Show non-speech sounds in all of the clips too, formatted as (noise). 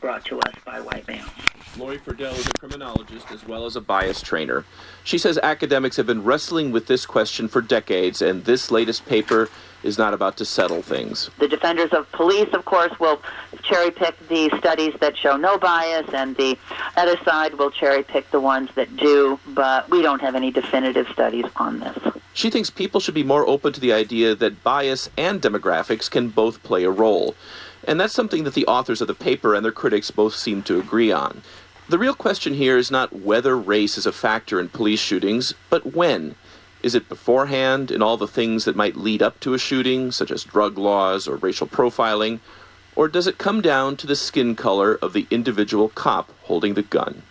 brought to us by white males. Lorie Fridell is a criminologist as well as a bias trainer. She says academics have been wrestling with this question for decades, and this latest paper is not about to settle things. The defenders of police, of course, will cherry pick the studies that show no bias, and the other side will cherry pick the ones that do, but we don't have any definitive studies on this. She thinks people should be more open to the idea that bias and demographics can both play a role. And that's something that the authors of the paper and their critics both seem to agree on. The real question here is not whether race is a factor in police shootings, but when. Is it beforehand in all the things that might lead up to a shooting, such as drug laws or racial profiling? Or does it come down to the skin color of the individual cop holding the gun?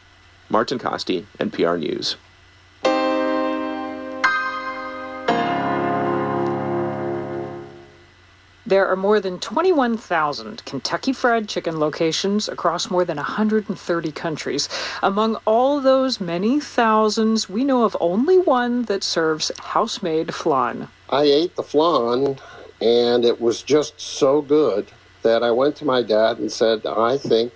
Martin Kaste, NPR News. There are more than 21,000 Kentucky Fried Chicken locations across more than 130 countries. Among all those many thousands, we know of only one that serves house made flan. I ate the flan, and it was just so good that I went to my dad and said, I think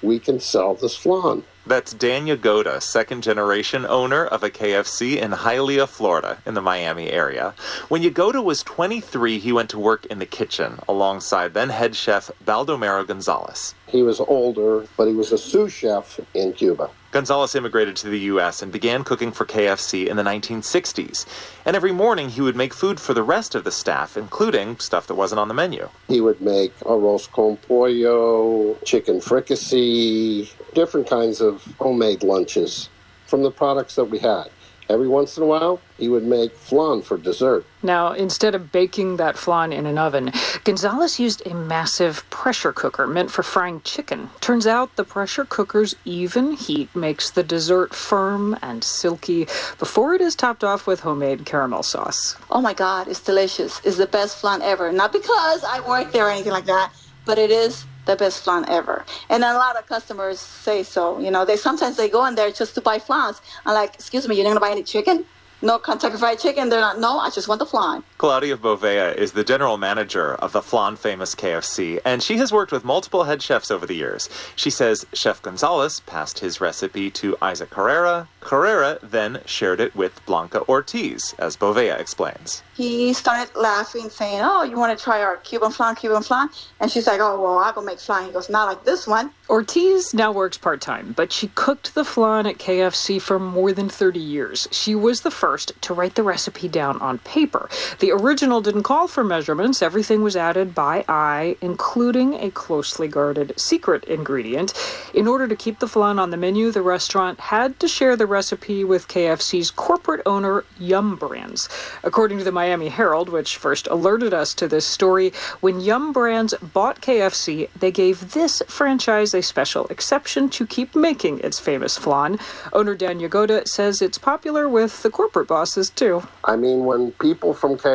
we can sell this flan. That's Dan Yagoda, second generation owner of a KFC in Hialeah, Florida, in the Miami area. When Yagoda was 23, he went to work in the kitchen alongside then head chef Baldomero Gonzalez. He was older, but he was a sous chef in Cuba. Gonzalez immigrated to the U.S. and began cooking for KFC in the 1960s. And every morning he would make food for the rest of the staff, including stuff that wasn't on the menu. He would make arroz con pollo, chicken fricassee, different kinds of homemade lunches from the products that we had. Every once in a while, he would make flan for dessert. Now, instead of baking that flan in an oven, Gonzalez used a massive pressure cooker meant for frying chicken. Turns out the pressure cooker's even heat makes the dessert firm and silky before it is topped off with homemade caramel sauce. Oh my God, it's delicious. It's the best flan ever. Not because I work there or anything like that, but it is the best flan ever. And a lot of customers say so. You know, they sometimes they go in there just to buy flans. I'm like, excuse me, you're not gonna buy any chicken? No Kentucky Fried Chicken. They're not. No, I just want the flan. Claudia Bovea is the general manager of the flan famous KFC, and she has worked with multiple head chefs over the years. She says Chef Gonzalez passed his recipe to Isaac Carrera. Carrera then shared it with Blanca Ortiz, as Bovea explains. He started laughing, saying, "Oh, you want to try our Cuban flan, Cuban flan?" And she's like, "Oh, well, I'll go make flan." He goes, "Not like this one." Ortiz now works part time, but she cooked the flan at KFC for more than 30 years. She was the first to write the recipe down on paper. The original didn't call for measurements, everything was added by eye, including a closely guarded secret ingredient. In order to keep the flan on the menu, the restaurant had to share the recipe with KFC's corporate owner, Yum Brands. According to the Miami Herald, which first alerted us to this story, when Yum Brands bought KFC, they gave this franchise a special exception to keep making its famous flan. Owner Dan Yagoda says it's popular with the corporate bosses too. I mean, when people from KFC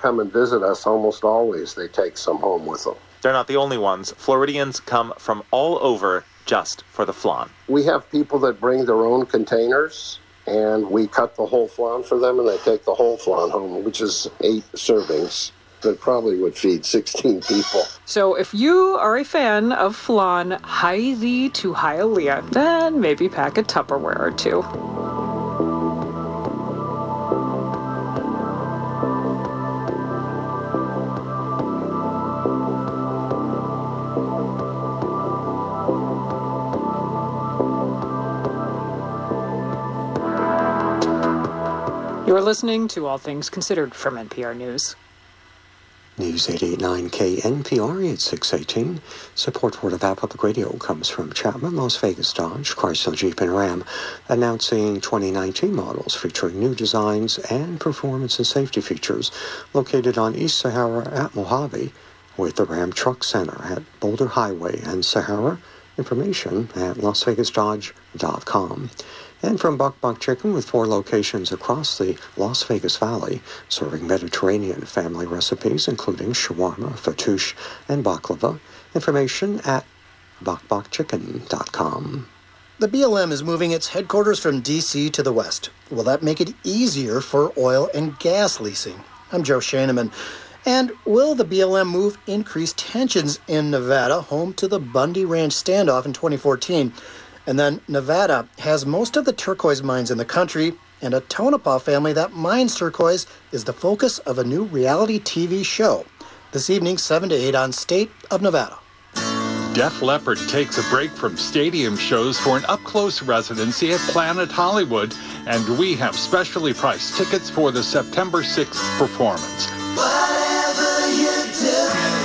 come and visit us, almost always they take some home with them. They're not the only ones. Floridians come from all over just for the flan. We have people that bring their own containers and we cut the whole flan for them and they take the whole flan home, which is eight servings that probably would feed 16 people. So if you are a fan of flan, high thee to Hialeah, then maybe pack a Tupperware or two. You're listening to All Things Considered from NPR News. News 889 KNPR 8618. Support for Nevada Public Radio comes from Chapman, Las Vegas Dodge, Chrysler Jeep and Ram, announcing 2019 models featuring new designs and performance and safety features located on East Sahara at Mojave with the Ram Truck Center at Boulder Highway and Sahara. Information at lasvegasdodge.com and from Bok Bok Chicken with four locations across the Las Vegas Valley, serving Mediterranean family recipes including shawarma, fattoush, and baklava. Information at bokbokchicken.com. The BLM is moving its headquarters from D.C. to the west. Will that make it easier for oil and gas leasing? I'm Joe Schoenmann. And will the BLM move increase tensions in Nevada, home to the Bundy Ranch standoff in 2014? And then Nevada has most of the turquoise mines in the country, and a Tonopah family that mines turquoise is the focus of a new reality TV show. This evening, 7 to 8 on State of Nevada. Def Leppard takes a break from stadium shows for an up close residency at Planet Hollywood, and we have specially priced tickets for the September 6th performance.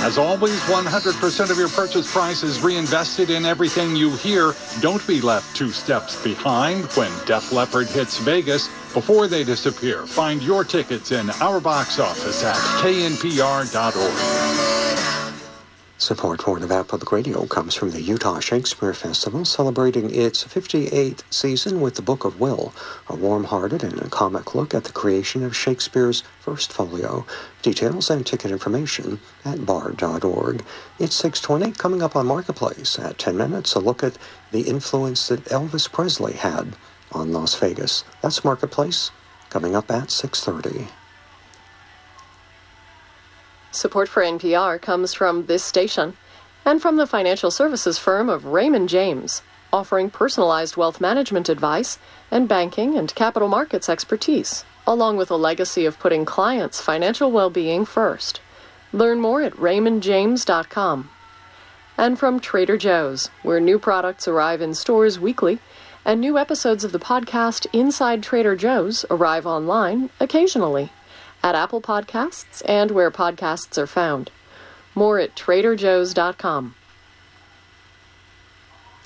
As always, 100% of your purchase price is reinvested in everything you hear. Don't be left two steps behind when Def Leppard hits Vegas before they disappear. Find your tickets in our box office at knpr.org. Support for Nevada Public Radio comes from the Utah Shakespeare Festival, celebrating its 58th season with the Book of Will, a warm-hearted and comic look at the creation of Shakespeare's first folio. Details and ticket information at bard.org. It's 620, coming up on Marketplace. At 10 minutes, a look at the influence that Elvis Presley had on Las Vegas. That's Marketplace, coming up at 630. Support for NPR comes from this station and from the financial services firm of Raymond James, offering personalized wealth management advice and banking and capital markets expertise, along with a legacy of putting clients' financial well being first. Learn more at raymondjames.com. And from Trader Joe's, where new products arrive in stores weekly and new episodes of the podcast Inside Trader Joe's arrive online occasionally at Apple Podcasts and where podcasts are found. More at traderjoes.com.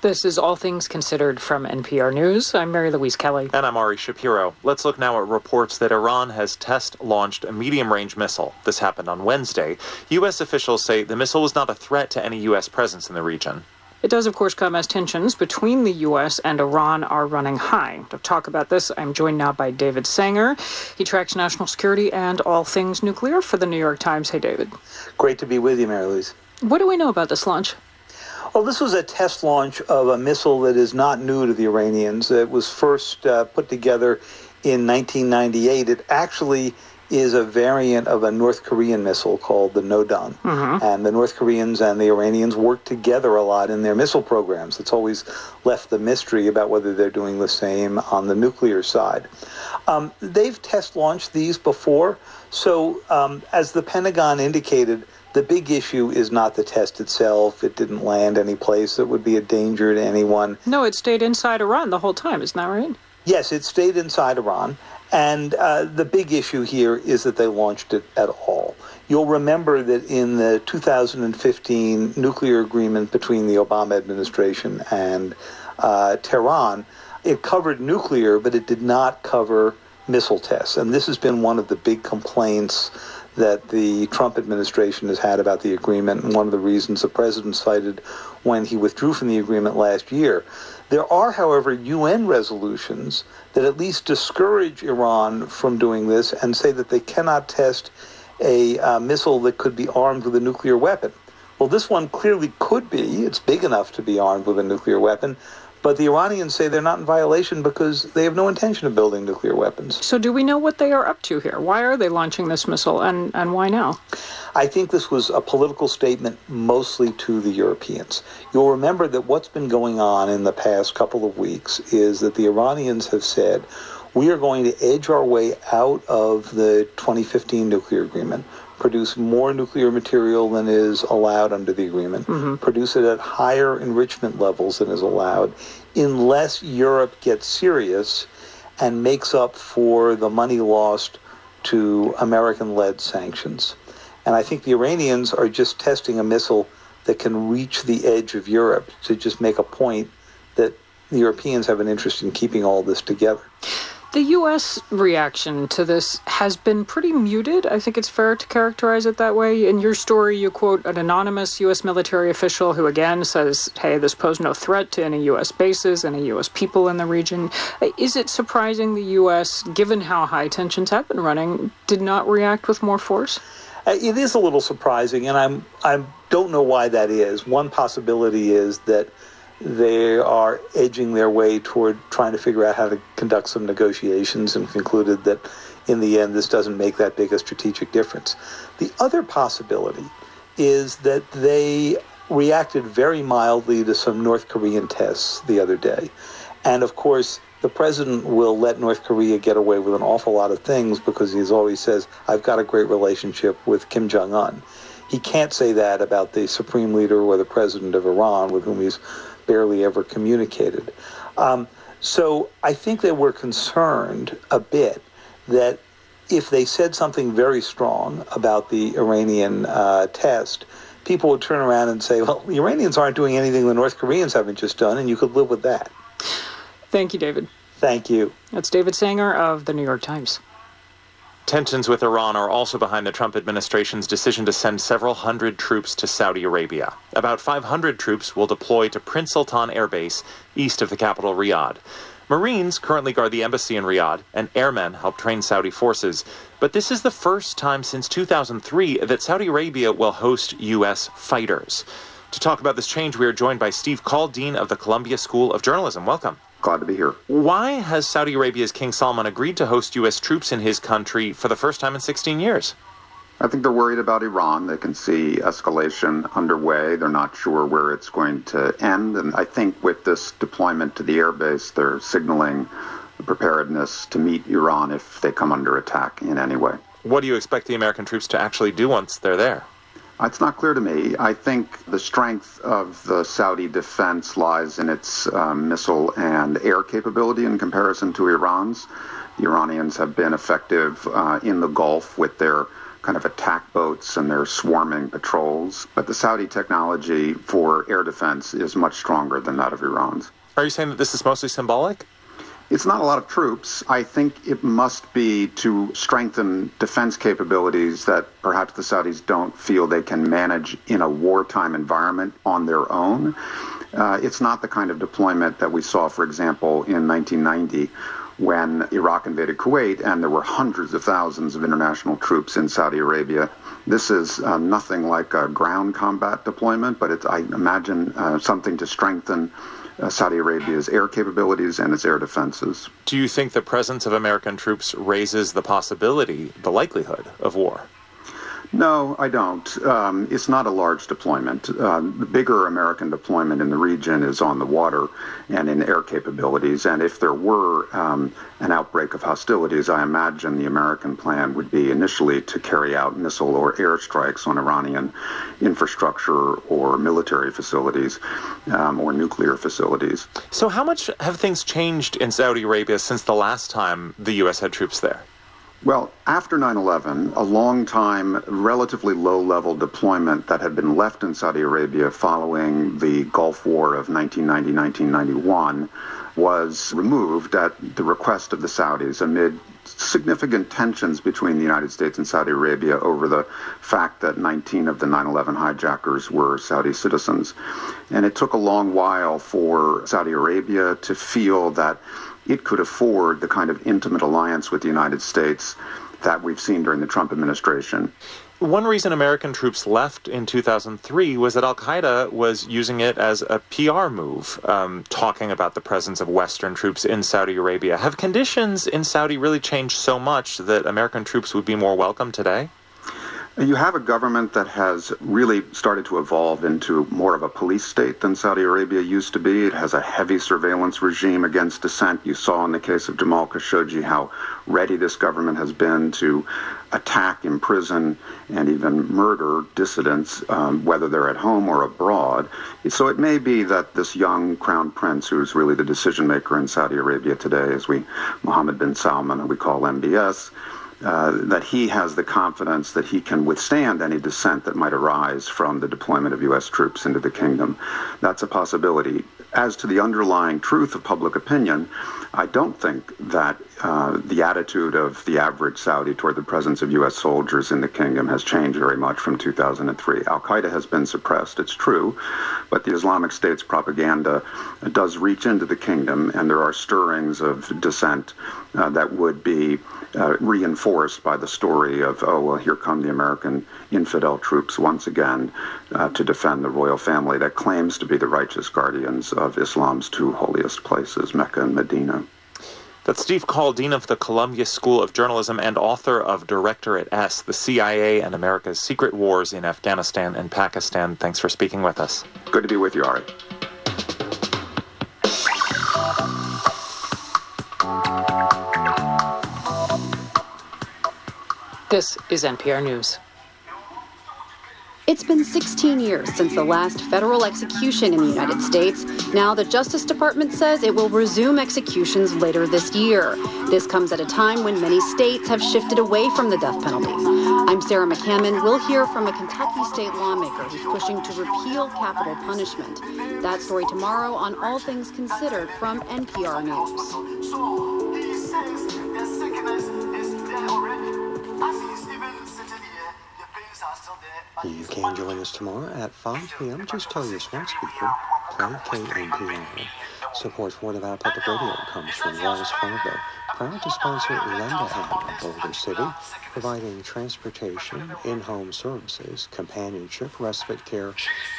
This is All Things Considered from NPR News. I'm Mary Louise Kelly. And I'm Ari Shapiro. Let's look now at reports that Iran has test launched a medium range missile. This happened on Wednesday. U.S. officials say the missile was not a threat to any U.S. presence in the region. It does, of course, come as tensions between the U.S. and Iran are running high. To talk about this, I'm joined now by David Sanger. He tracks national security and all things nuclear for the New York Times. Hey, David. Great to be with you, Mary Louise. What do we know about this launch? Well, this was a test launch of a missile that is not new to the Iranians. It was first uh, put together in 1998. It actually is a variant of a North Korean missile called the Nodong. Mm-hmm. And the North Koreans and the Iranians work together a lot in their missile programs. It's always left the mystery about whether they're doing the same on the nuclear side. Um, they've test launched these before. So, um, as the Pentagon indicated, the big issue is not the test itself. It didn't land any place that would be a danger to anyone. No, it stayed inside Iran the whole time, isn't that right? Yes, it stayed inside Iran. And uh, the big issue here is that they launched it at all. You'll remember that in the 2015 nuclear agreement between the Obama administration and uh, Tehran, it covered nuclear, but it did not cover missile tests. And this has been one of the big complaints that the Trump administration has had about the agreement, and one of the reasons the president cited when he withdrew from the agreement last year. There are, however, UN resolutions that at least discourage Iran from doing this and say that they cannot test a uh, missile that could be armed with a nuclear weapon. Well, this one clearly could be. It's big enough to be armed with a nuclear weapon. But the Iranians say they're not in violation because they have no intention of building nuclear weapons. So, do we know what they are up to here? Why are they launching this missile, and, and why now? I think this was a political statement mostly to the Europeans. You'll remember that what's been going on in the past couple of weeks is that the Iranians have said, we are going to edge our way out of the 2015 nuclear agreement produce more nuclear material than is allowed under the agreement, mm-hmm. produce it at higher enrichment levels than is allowed, unless Europe gets serious and makes up for the money lost to American led sanctions. And I think the Iranians are just testing a missile that can reach the edge of Europe to just make a point that the Europeans have an interest in keeping all this together. The U.S. reaction to this has been pretty muted. I think it's fair to characterize it that way. In your story, you quote an anonymous U.S. military official who again says, hey, this posed no threat to any U.S. bases, any U.S. people in the region. Is it surprising the U.S., given how high tensions have been running, did not react with more force? Uh, it is a little surprising, and I'm I don't know why that is. One possibility is that they are edging their way toward trying to figure out how to conduct some negotiations and concluded that in the end this doesn't make that big a strategic difference. The other possibility is that they reacted very mildly to some North Korean tests the other day. And of course, the president will let North Korea get away with an awful lot of things because he always says, I've got a great relationship with Kim Jong un. He can't say that about the supreme leader or the president of Iran, with whom he's barely ever communicated. Um, so I think that we're concerned a bit that if they said something very strong about the Iranian uh, test, people would turn around and say, well, the Iranians aren't doing anything the North Koreans haven't just done, and you could live with that. Thank you, David. Thank you. That's David Sanger of the New York Times. Tensions with Iran are also behind the Trump administration's decision to send several hundred troops to Saudi Arabia. About 500 troops will deploy to Prince Sultan Air Base, east of the capital, Riyadh. Marines currently guard the embassy in Riyadh, and airmen help train Saudi forces. But this is the first time since 2003 that Saudi Arabia will host U.S. fighters. To talk about this change, we are joined by Steve Dean of the Columbia School of Journalism. Welcome. Glad to be here. Why has Saudi Arabia's King Salman agreed to host U.S. troops in his country for the first time in 16 years? I think they're worried about Iran. They can see escalation underway. They're not sure where it's going to end. And I think with this deployment to the airbase, they're signaling preparedness to meet Iran if they come under attack in any way. What do you expect the American troops to actually do once they're there? It's not clear to me. I think the strength of the Saudi defense lies in its um, missile and air capability in comparison to Iran's. The Iranians have been effective uh, in the Gulf with their kind of attack boats and their swarming patrols. But the Saudi technology for air defense is much stronger than that of Iran's. Are you saying that this is mostly symbolic? It's not a lot of troops. I think it must be to strengthen defense capabilities that perhaps the Saudis don't feel they can manage in a wartime environment on their own. Uh, it's not the kind of deployment that we saw, for example, in 1990 when Iraq invaded Kuwait and there were hundreds of thousands of international troops in Saudi Arabia. This is uh, nothing like a ground combat deployment, but it's, I imagine, uh, something to strengthen Uh, Saudi Arabia's air capabilities and its air defenses. Do you think the presence of American troops raises the possibility, the likelihood of war? No, I don't. Um, it's not a large deployment. Uh, the bigger American deployment in the region is on the water and in air capabilities. And if there were um, an outbreak of hostilities, I imagine the American plan would be initially to carry out missile or air strikes on Iranian infrastructure or military facilities um, or nuclear facilities. So, how much have things changed in Saudi Arabia since the last time the U.S. had troops there? Well, after 9 11, a long time, relatively low level deployment that had been left in Saudi Arabia following the Gulf War of 1990 1991 was removed at the request of the Saudis amid significant tensions between the United States and Saudi Arabia over the fact that 19 of the 9 11 hijackers were Saudi citizens. And it took a long while for Saudi Arabia to feel that it could afford the kind of intimate alliance with the United States that we've seen during the Trump administration. One reason American troops left in 2003 was that Al Qaeda was using it as a PR move, um, talking about the presence of Western troops in Saudi Arabia. Have conditions in Saudi really changed so much that American troops would be more welcome today? You have a government that has really started to evolve into more of a police state than Saudi Arabia used to be. It has a heavy surveillance regime against dissent. You saw in the case of Jamal Khashoggi how ready this government has been to attack, imprison, and even murder dissidents, um, whether they're at home or abroad. So it may be that this young crown prince, who's really the decision maker in Saudi Arabia today, as we, Mohammed bin Salman, who we call MBS, uh, that he has the confidence that he can withstand any dissent that might arise from the deployment of U.S. troops into the kingdom. That's a possibility. As to the underlying truth of public opinion, I don't think that uh, the attitude of the average Saudi toward the presence of U.S. soldiers in the kingdom has changed very much from 2003. Al Qaeda has been suppressed, it's true, but the Islamic State's propaganda does reach into the kingdom, and there are stirrings of dissent uh, that would be uh, reinforced by the story of, oh, well, here come the American infidel troops once again uh, to defend the royal family that claims to be the righteous guardians of Islam's two holiest places, Mecca and Medina. That's Steve Coll, Dean of the Columbia School of Journalism and author of Directorate S, The CIA and America's Secret Wars in Afghanistan and Pakistan. Thanks for speaking with us. Good to be with you, Ari. This is NPR News. It's been 16 years since the last federal execution in the United States. Now, the Justice Department says it will resume executions later this year. This comes at a time when many states have shifted away from the death penalty. I'm Sarah McCammon. We'll hear from a Kentucky state lawmaker who's pushing to repeal capital punishment. That story tomorrow on All Things Considered from NPR News. You can join us tomorrow at 5 p.m. Just tell your smart speaker, play KNPR. Support for Nevada Public Radio comes from Wells Fargo, proud to sponsor Lend a Hand Boulder City, providing transportation, in-home services, companionship, respite care,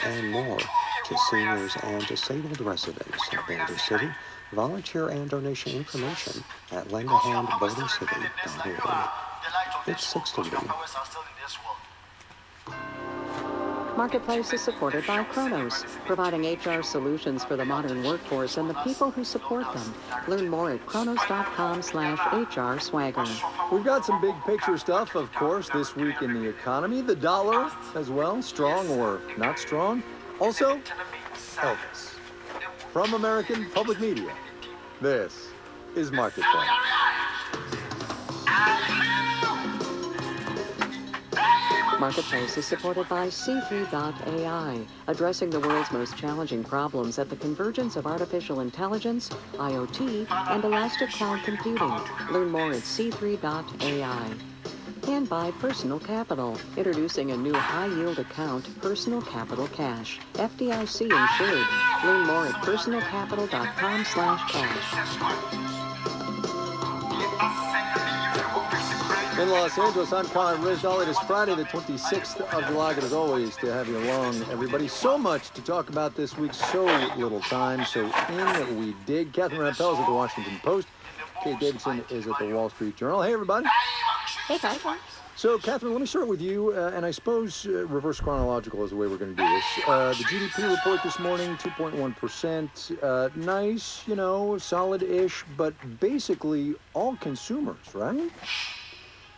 and more to seniors and disabled residents of Boulder City. Volunteer and donation information at lendahandbouldercity.org. It's 630. Marketplace is supported by Kronos, providing HR solutions for the modern workforce and the people who support them. Learn more at kronos.com slash HR swagger. We've got some big picture stuff, of course, this week in the economy. The dollar as well, strong or not strong. Also, Elvis. From American Public Media, this is Marketplace. Marketplace is supported by C3.ai, addressing the world's most challenging problems at the convergence of artificial intelligence, IoT, and elastic cloud computing. Learn more at C3.ai. And by Personal Capital, introducing a new high-yield account, Personal Capital Cash, FDIC insured. Learn more at personalcapital.com slash cash. In Los Angeles, I'm Colin Ryssdal. It is Friday, the 26th of July. Good as always to have you along, everybody. So much to talk about this week, so little time. So in we dig. Catherine Rampell is at the Washington Post. Kate Davidson is at the Wall Street Journal. Hey, everybody. Hey, Catherine. So, Catherine, let me start with you, uh, and I suppose uh, reverse chronological is the way we're going to do this. Uh, the GDP report this morning, 2.1%. Uh, nice, you know, solid-ish, but basically all consumers, right?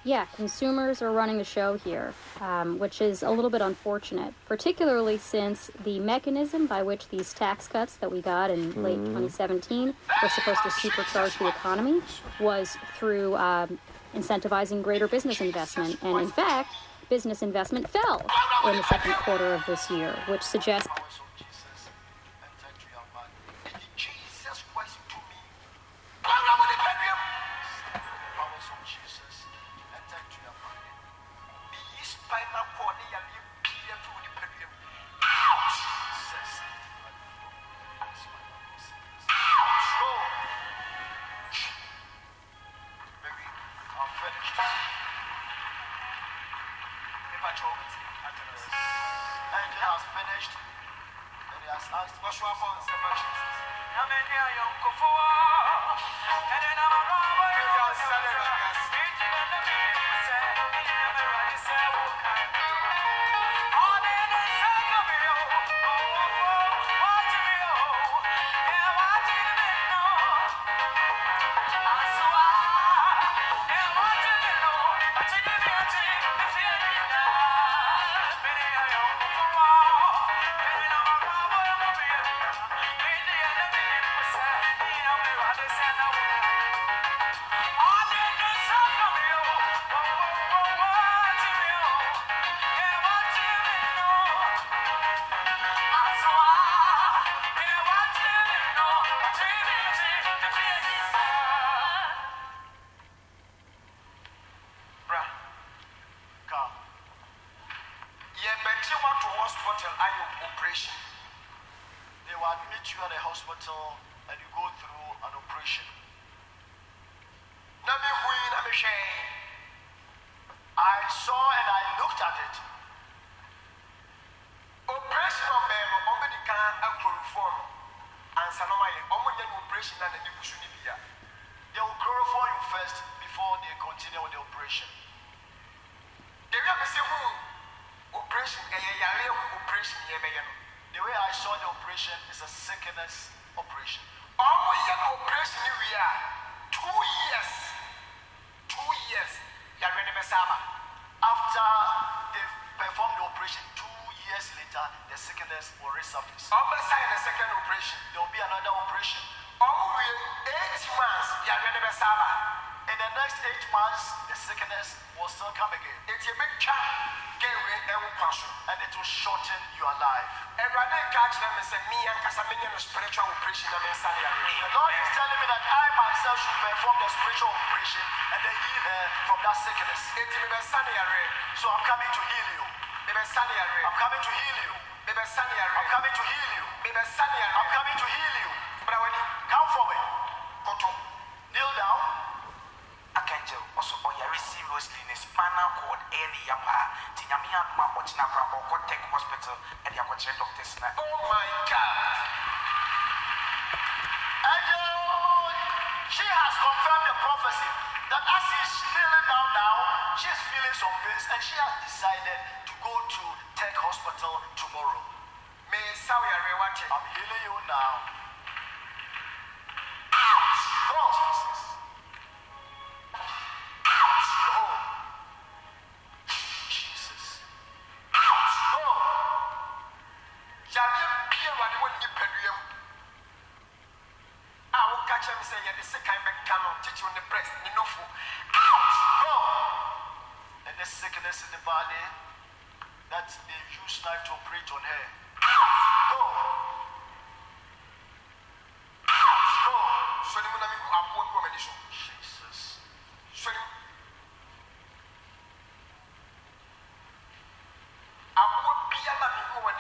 yeah, consumers are running the show here, um, which is a little bit unfortunate, particularly since the mechanism by which these tax cuts that we got in mm. late mm-hmm. 2017 were supposed to supercharge the economy was through um, incentivizing greater business investment. And in fact, business investment fell in the second quarter of this year, which suggests. Jesus Christ to me.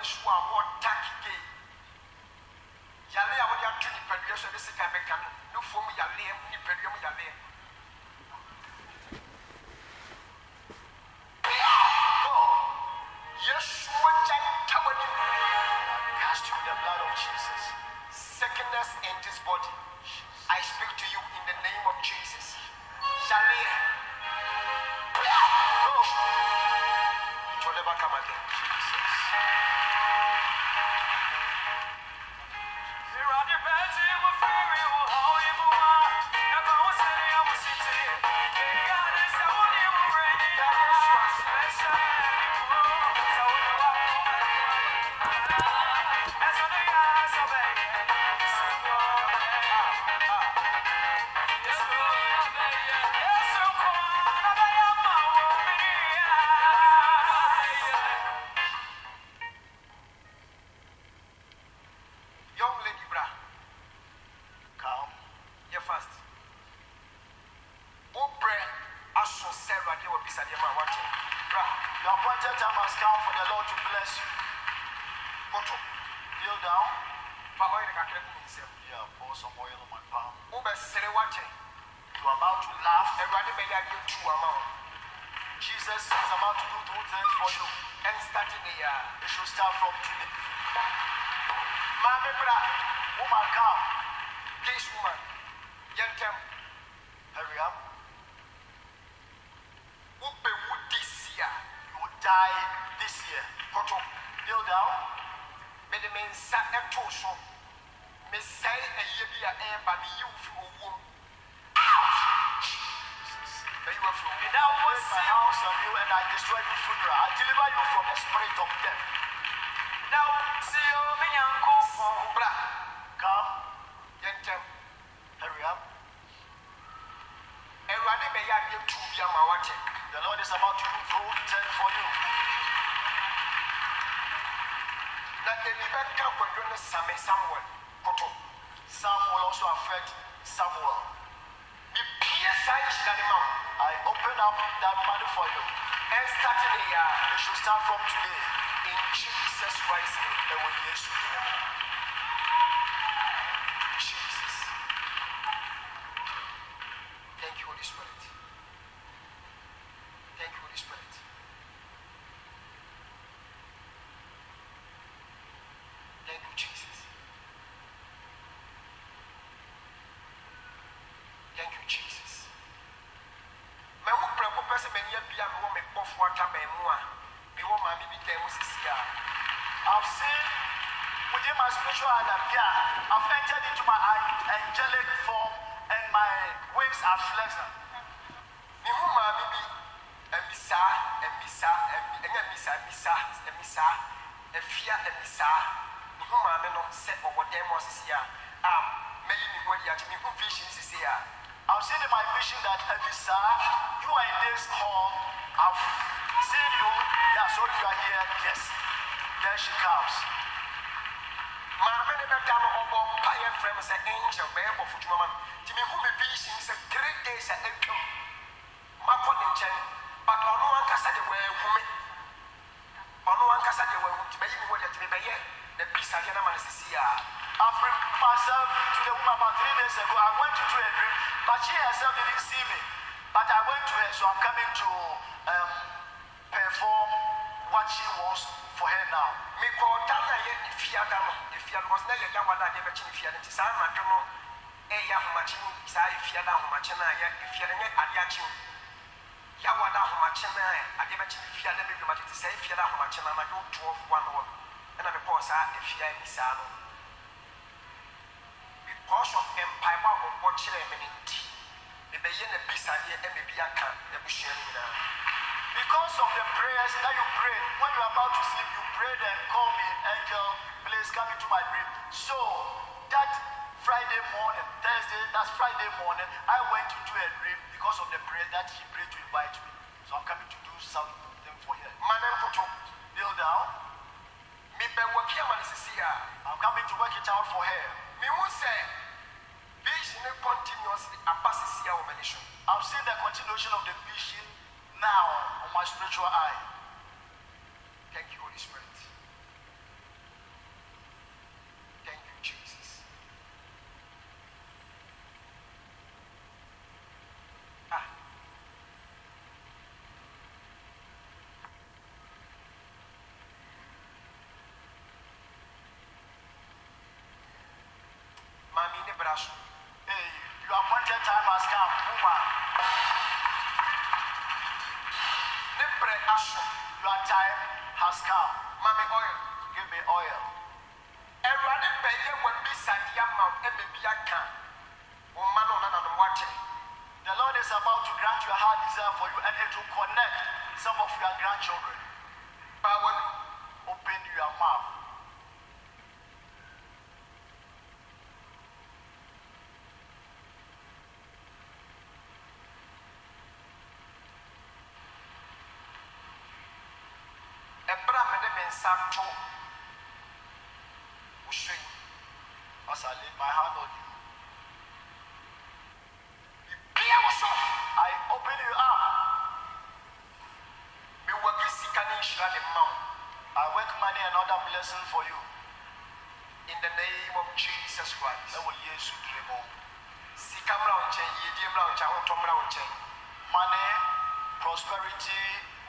nsuo a wɔtak gay yale a wɔde ato nipadua so ne sika bɛka no ne fom yale nipadua mu yale. That was my house on you and I destroy the funeral. I deliver you from the spirit of death. Now, see you, Minyanko, Bra. Come, Yentem, hurry up. Everybody may have you to be a mawate. The Lord is about to do good things for you. That the Rebecca will do the same Samuel. Koto. Samuel also affect Samuel. Be pierced, I shall up that money for you. And starting here, you should start from today. In Jesus Christ's name, and with Jesus. This hall I've seen you. Yeah so if you are here. Yes. There she comes. Maame ne bɛda no ɔbɔ me sɛ angel bɛyɛ bɔfo dwuma ma no ko sa ifia ni sa no because of empire a wɔbɔ kyerɛ me ne nti mebɛyɛ na bisadeɛ ɛma bi aka abusua no nyinaa because of the prayers that you prayed when you are about to sleep you prayed and call me angel please come into my dream so that friday morning thursday that's friday morning i went into a dream because of the prayer that he prayed to invite me. So i'm coming to do something for him. Manem koto kneel down i'm coming to work it out for her i'm seeing the continuation of the vision now on my spiritual eye thank you holy spirit Braço. Hey, your appointed time has come. Woman. Ne bre aso. Your time has come. Mami oil. Give me oil. Awurade bɛyɛ wɔn bisadeɛ ama ɛbɛ bi aka. Wɔn mma no nana no wɔakye. The Lord is about to grant your heart desire for you and will connect some of your grandchildren. Power, open your mouth. ɛberɛ a mede me nsa to wo hwe as I lay my hand on you. Bibia wo so, I open you up. Me work sika ne nhyira ne ma wo. I work money and other blessing for you. In the name of Jesus Christ. Ɛwɔ Yesu dire mu. Sika mmra wo nkyɛn, yiedie mmra wo nkyɛn, ahotɔ mmra wo nkyɛn. Money, prosperity,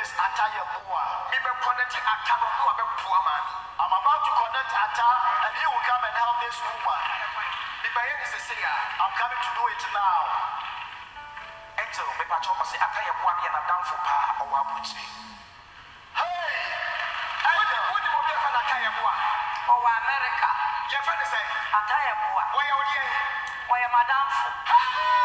is Ataya Mua. Me be connect Ata no no poor man. I'm about to connect Ata and he will come and help this woman. Me be yen is ah, I'm coming to do it now. Angel me pa choma say Ataya Mua be na down for pa o wa buchi. Hey! Angel, what do you want to Ataya Mua? O wa America. Your friend is saying eh? Ataya Mua. Where are you? Where am I down for?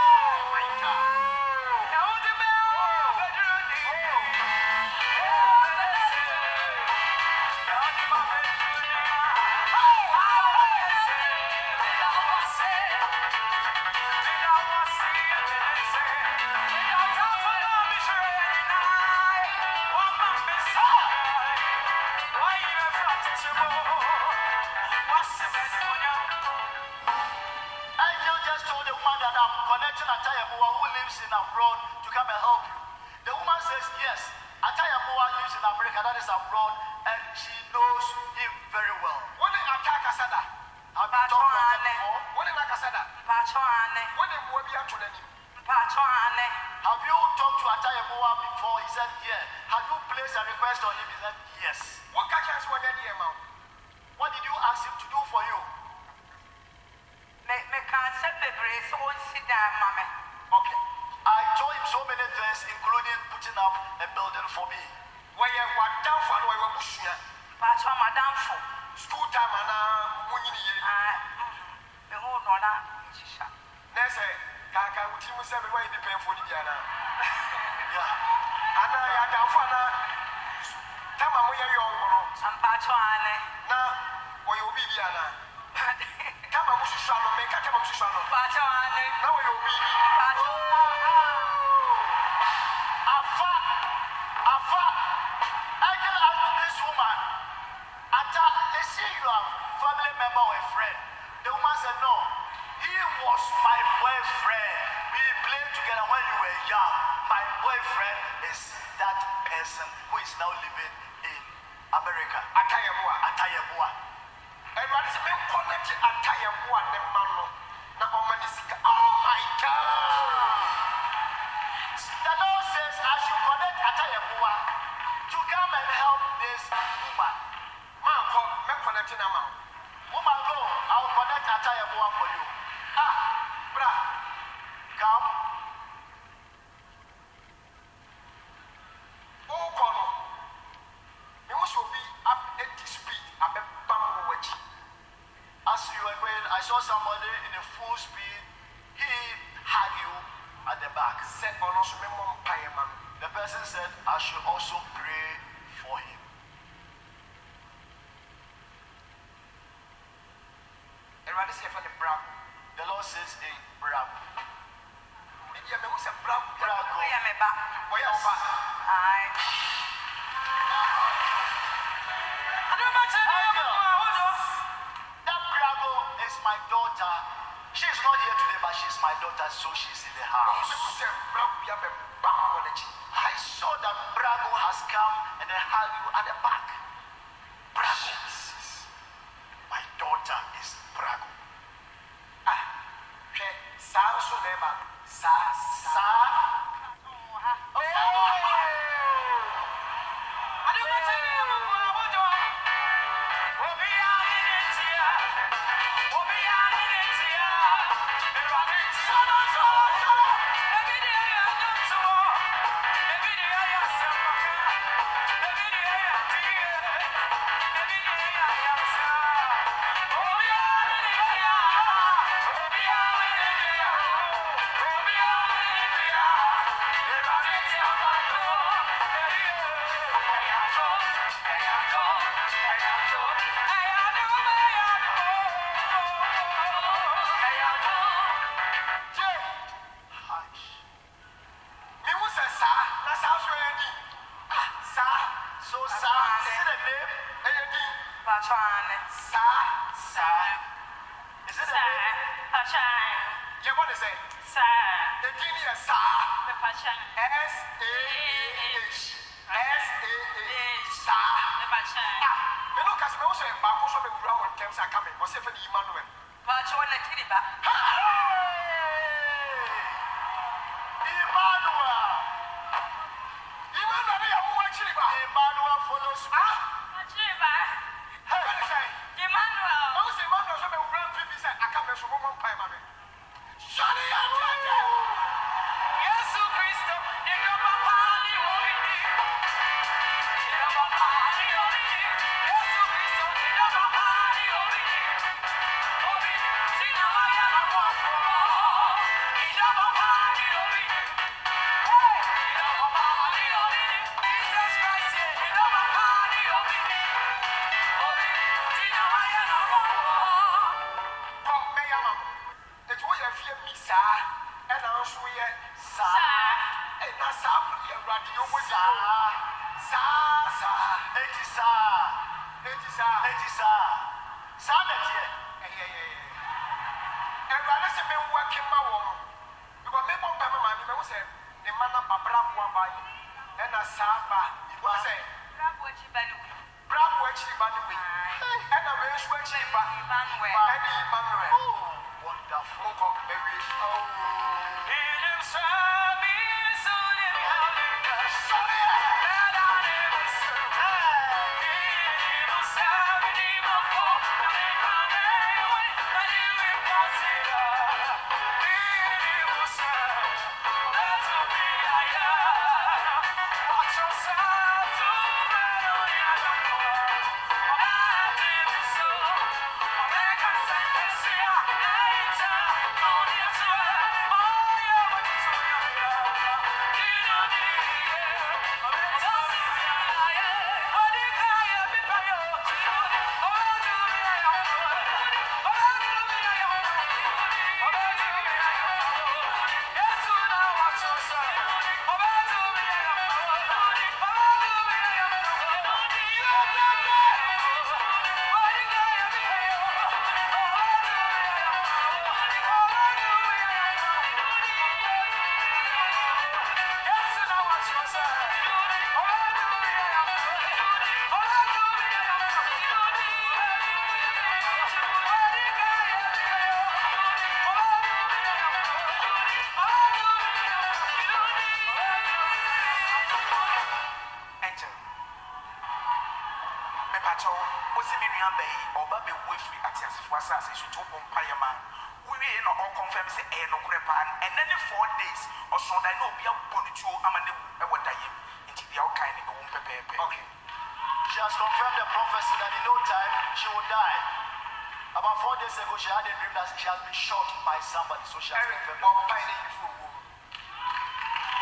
social Eric, media. Eric, finding you for woman.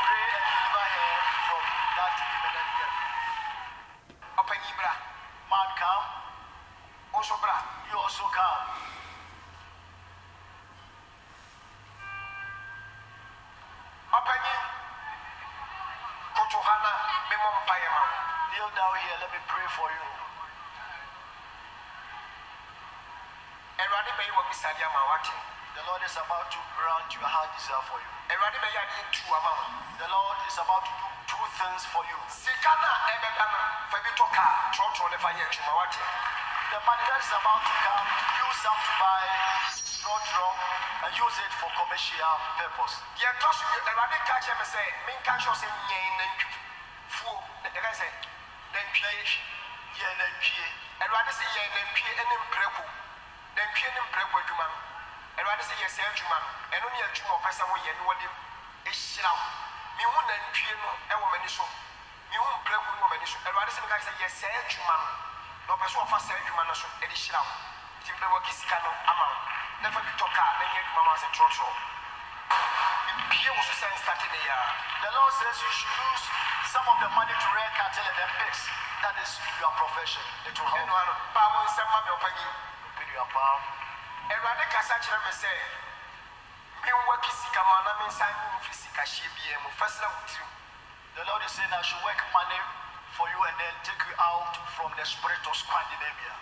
Pray and deliver her from that imminent death. Open Ibra. Man, come. Also, bra. You also come. Open Kotohana, Memon Payama. Kneel down here. Let me pray for you. And Erade bɛyɛ wɔ bisadeɛ ama wate The Lord is about to grant your heart desire for you. awurade bɛyɛ adeɛ tu ama wo The Lord is about to do two things for you. sika no a ɛbɛba no fa bi tɔ kaa trɔtrɔ ne fa yɛ adwuma wate The money that is about to come, use some to buy, not wrong, and use it for commercial purpose. deɛ ɛtɔ so bi awurade ka kyerɛ me sɛ menka nhyɛ wo sɛ nyɛn nantwi fuo ɛka sɛ nantwie yɛ nantwie awurade sɛ yɛ nantwie ne mprɛko nantwie ne mprɛko adwuma no awurade sɛ yɛ saa adwuma no ɛno ne adwuma ɔpɛ sɛ woyɛ ne wɔde ɛhyira wo. Mehu nantwie no ɛwɔ m'ani so. Mehu mprɛko no wɔ m'ani so. Awurade sɛ meka sɛ yɛ saa adwuma no na ɔpɛ sɛ ɔfa saa adwuma no so ɛde hyira wo. Nti mprɛ wɔki sika no ama wo. Na fa bi tɔ kaa na nyɛ adwuma no asɛ trɔtrɔ bibie wo. So sɛ nstate ne yɛa. The Lord says you should use some of the money to rent cattle and then pigs. That is your profession. Ɛno ano paa wo nsɛm ma me ɔpanyin your palm. Awurade kasa kyerɛ me sɛ menwa ki sika ma na mensan mfiri sikahyeɛ biaa mu fa sra wo tirim The Lord is saying I should work money for you and then take you out from the spirit of Scandinavia.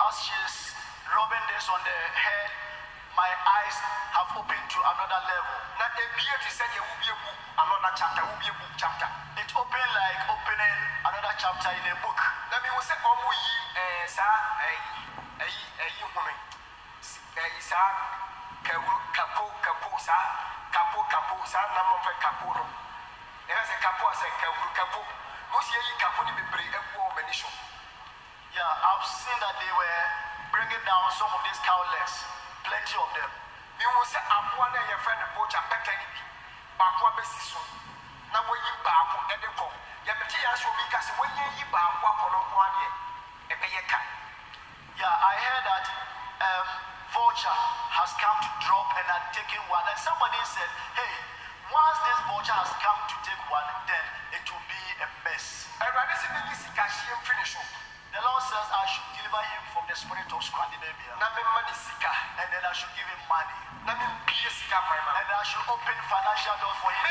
As she's rubbing this on the head, my eyes have opened to another level. It opened like opening another chapter in a book. Yeah, I've seen that they were bringing down some of these cow legs, plenty of them. mehu sɛ aboa no a yɛfrɛ no bogya pɛtɛ no bi baako abɛsi so na wɔyi baako ɛde kɔ yɛbɛte yɛ sɛ obi ka sɛ wɔnyɛ yi baako akɔ no nko adeɛ ɛbɛyɛ ka Yeah, I heard that um, vulture has come to drop and had taken one. And somebody said, hey, once this vulture has come to take one, then it will be a mess. The Lord says I should deliver him from the spirit of Scandinavia. And then I should give him money. And I should open financial doors for him.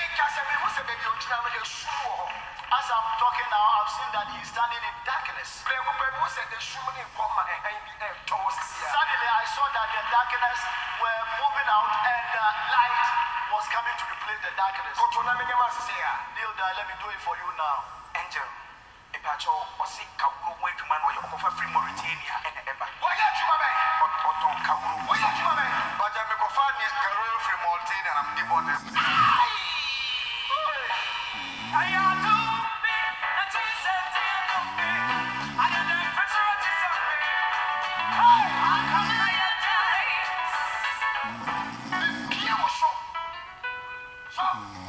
Menka sɛ mehu sɛ baabi a ɔgyina no ɛsum wɔ hɔ As I'm talking now, I've seen that he's standing in darkness. prɛko pɛ mehu sɛ ɛsum ne nkɔma ɛhan bi ɛɛtɔ wɔ sisi a Suddenly, I saw that the darkness were moving out and uh, light was coming to replace the darkness. Kneel down, let me do it for you now. Angel, ìpàtọ́ ọ̀sẹ̀ kàwúrò wọ́n ẹ̀dùnmá náà ọ̀yẹ́ ọkọ̀ fẹ́ firi Mauritania ẹ̀nà ẹ̀bà. Wọ́n yẹ jùmọ̀ bẹ́ẹ̀. Ọ̀tọ̀ kàwúrò. Wọ́n yẹ jùmọ̀ mi kò ní kàwúrò firi Mauritania nà ní bọ́ọ̀dẹ̀. Mepamo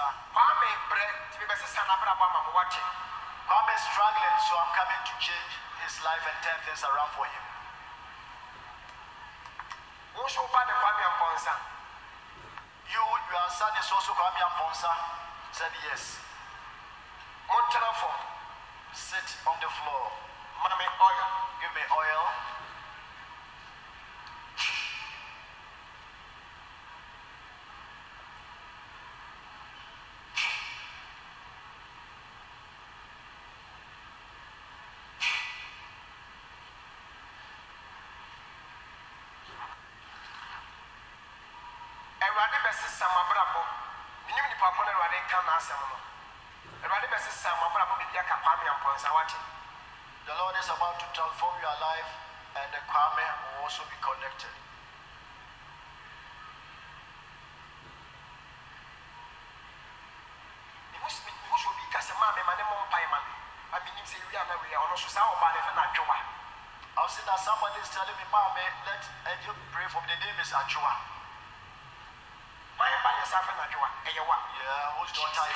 Kwame Bre. Tibi bese sana bra ba mamu wache. Kwame struggling, so I'm coming to change his life and turn things around for him. Your father, Kwame Amponsa? You, your son is also Kwame Amponsa? Said yes. Monterafo, sit on the floor. Mommy, oil. Give me oil. Awurade bɛsesa m'abrabɔ. Menim nipa ko na Awurade ka n'asɛm no. Awurade bɛsesa m'abrabɔ biribi aka Kwame Amponsa wate. The Lord is about to transform your life and the Kwame will also be connected.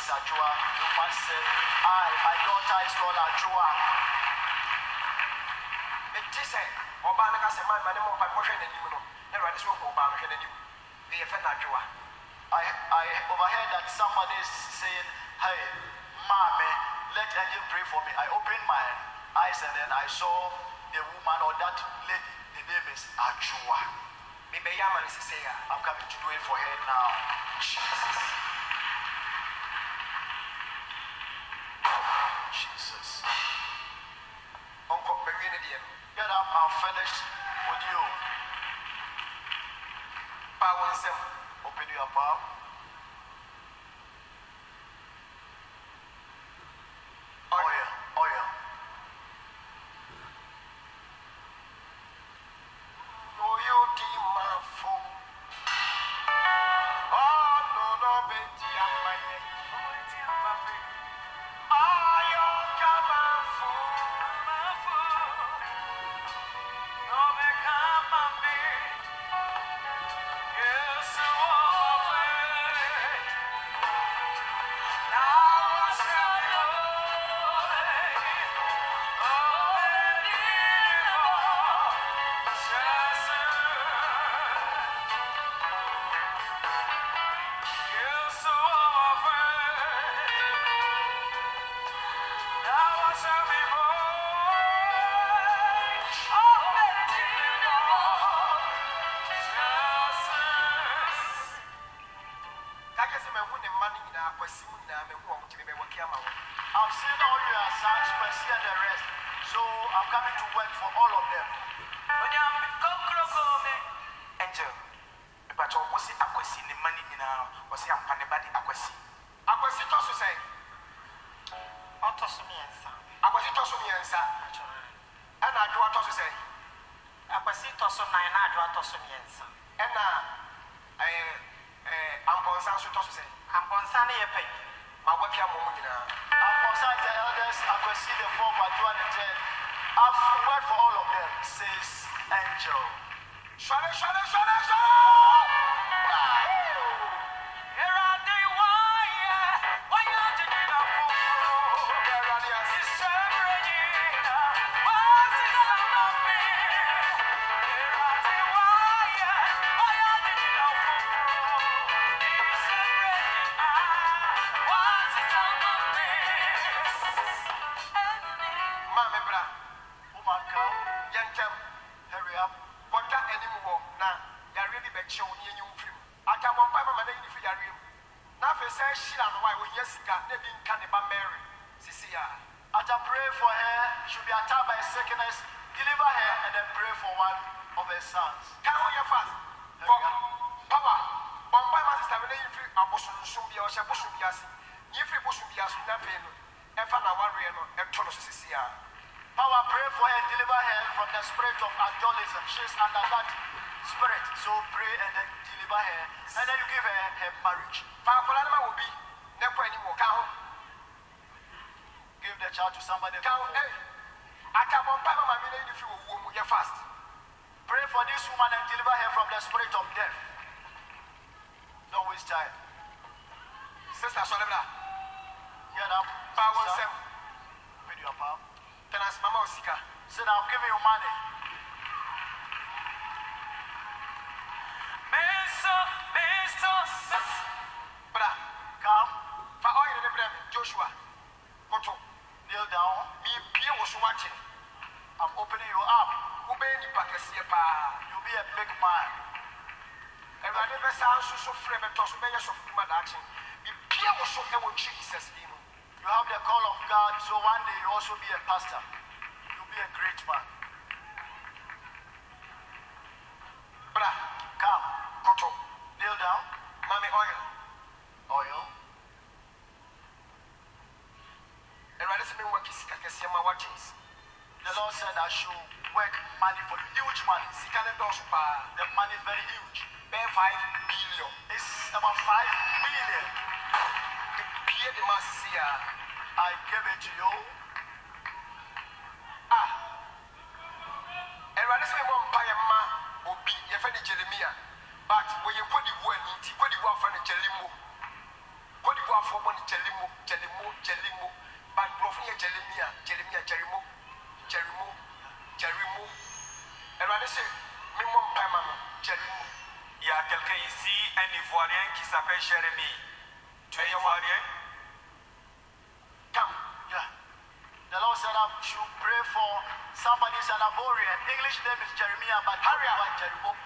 Is Ajua? The said, I, my daughter is called Ajua. It is a ọba ne ka sɛ maa ma ne mo mpa mohwɛ n'anim no na awurade sɛ ɔkɔ ɔbaa no hwɛ n'anim yɛfɛ no adwowa I, I overheard that somebody is saying, Hey, Mame, let angel pray for me. I opened my eyes and then I saw the woman or that lady. The name is Ajua. I'm coming to do it for her now. Child to somebody. Hey, I can't if you will fast. Pray for this woman and deliver her from the spirit of death. Don't waste time. Sister Solebra. Get up. Power seven. With your palm. Can I mama Osika? Said I'll give you money. Meso, meso, Bra, come. Oil in the bread, Joshua. akyere i'm opening you up wobɛyɛ nipa kɛseɛ paa you'll be a big man. Awurade bɛsa nso so frɛ bɛtɔ so bɛyɛ sɔfo dwuma daakye bibia wɔ so ɛwɔ jesus din you have the call of god so one day you also be a pastor. You'll be a great man. Bra calm koto kneel down. Mommy oil. Oil. Awurade sɛ mewɔ kisika kɛseɛ ma wa jeans money for huge money. Sikane dosh pa. The money is very huge. Bear five billion. It's about five billion. Pay the mass here. Ah. I gave it to you. Ah. Ẹ̀rọ̀dé sẹ́yìn wọ́n mpa yẹn mma obi yẹn fẹ́ ni Jeremia but wòye kódìbò ẹni ti kódìbò afọ ni Jerimo kódìbò afọ mọ ni Jerimo Jerimo Jerimo but nkurọ̀fọ̀ yẹ Jeremia Jeremia Jerimo. Y a quelqu'un ici, un Ivoirien qui s'appelle Jérémie. Tu es Ivoirien Come, yeah. The Lord said I should pray for somebody who's an Ivorian. English name is Jeremiah, but hurry up, Jerimo.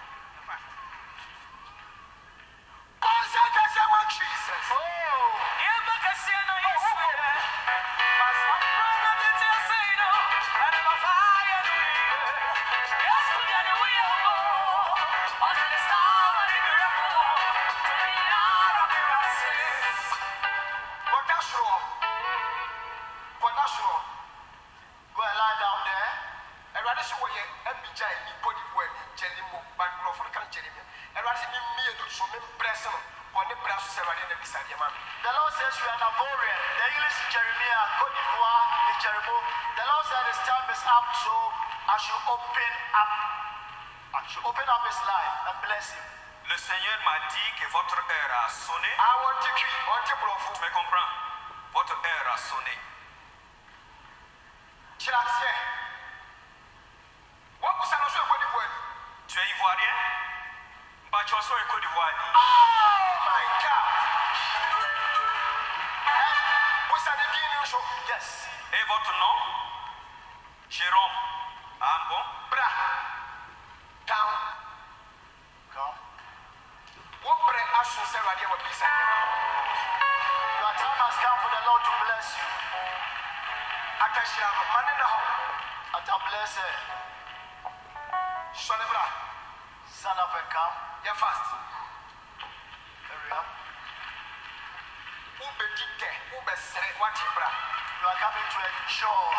children joy.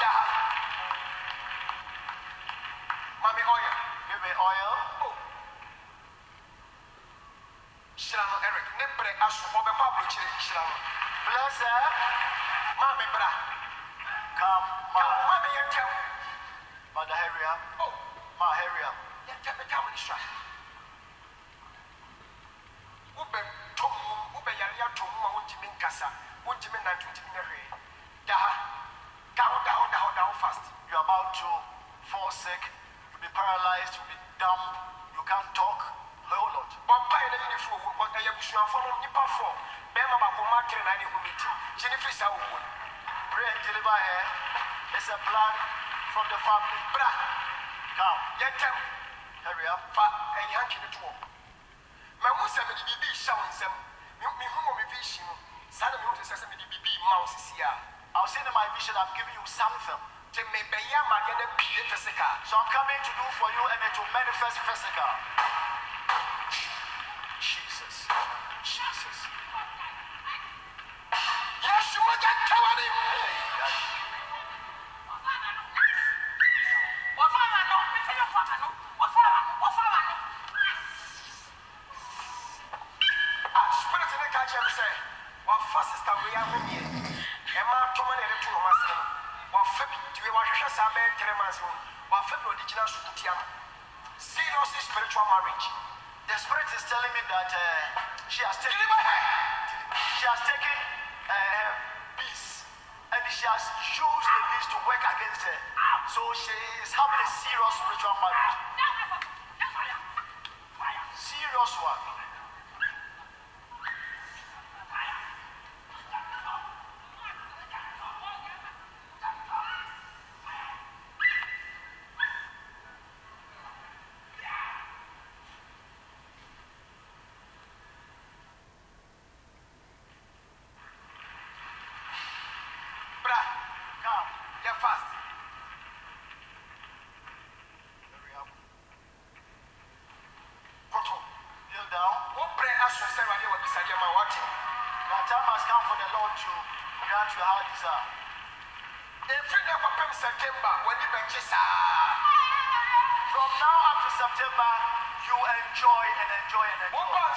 watching. Your time has come for the Lord to grant your heart desire. If you never come September, when you make from now up to September, you enjoy and enjoy and enjoy. What about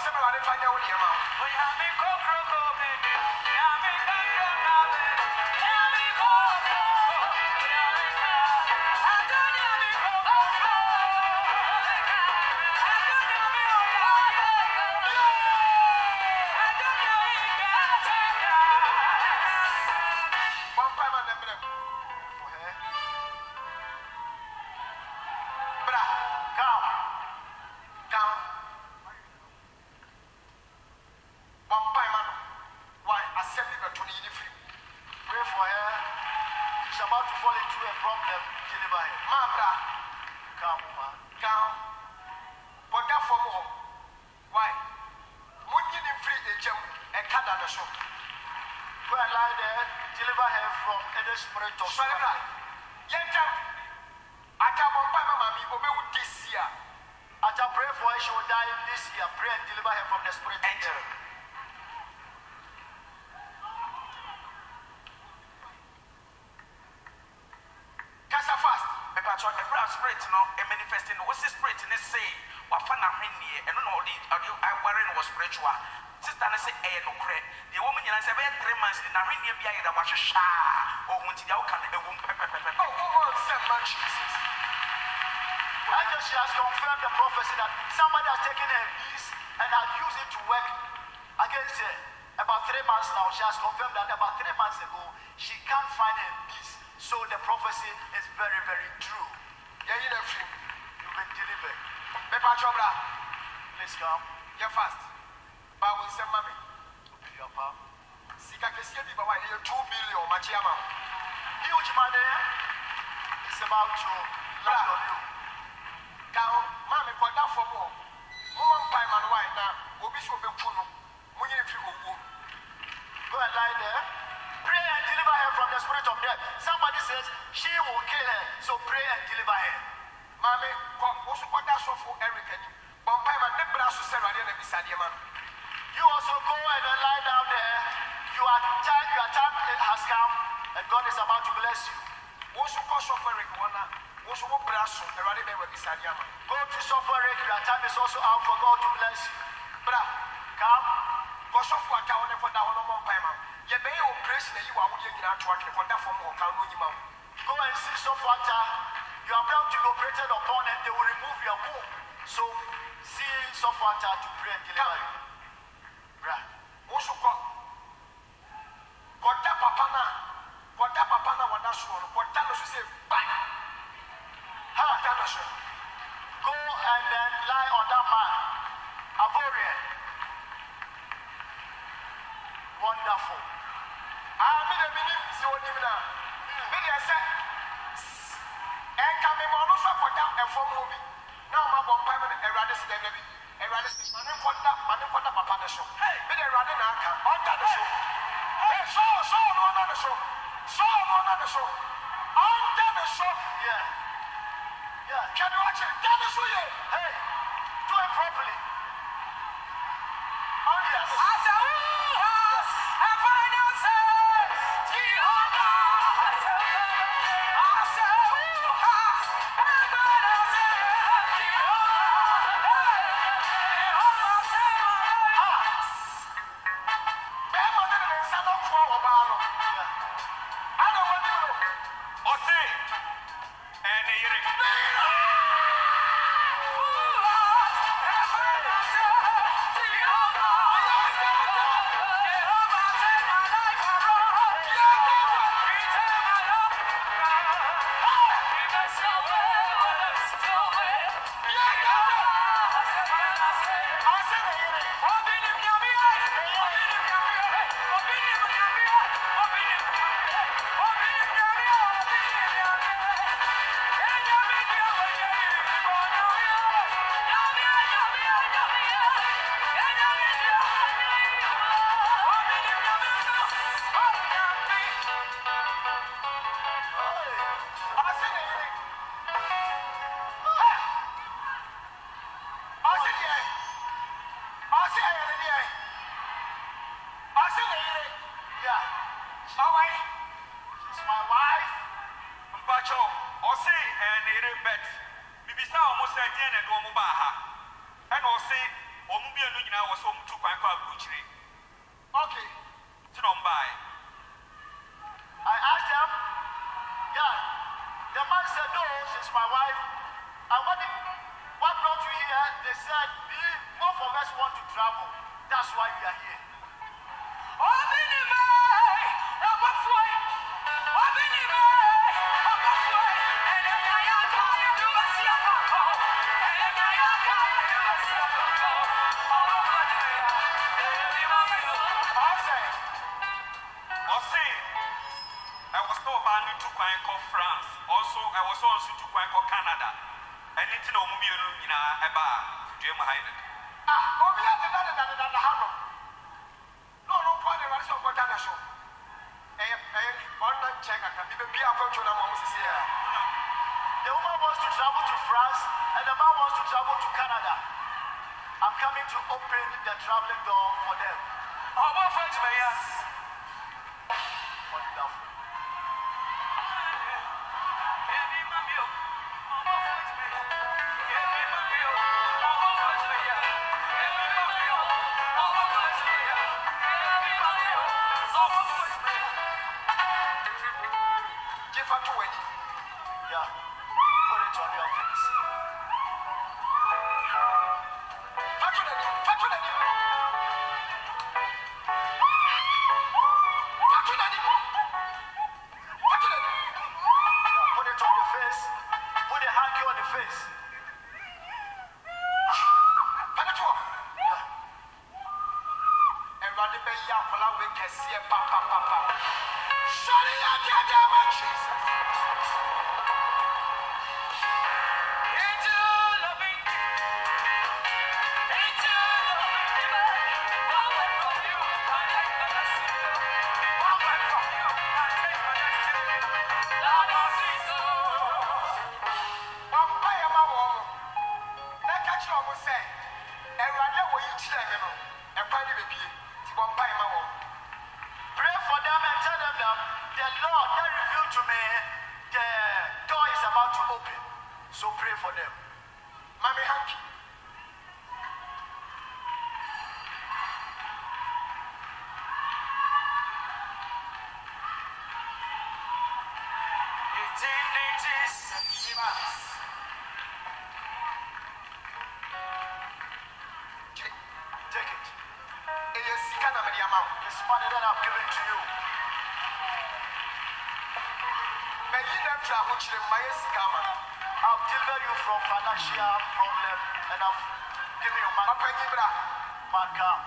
nkyɛn kakra biribi akɔtwe na ma sisi yɛ. The woman wants to travel to France and the man wants to travel to Canada. I'm coming to open the traveling door for them. Ọ̀bọ̀n fẹ́ jùmọ̀ yẹn. I've delivered you from financial problem and I've given you money. Marker.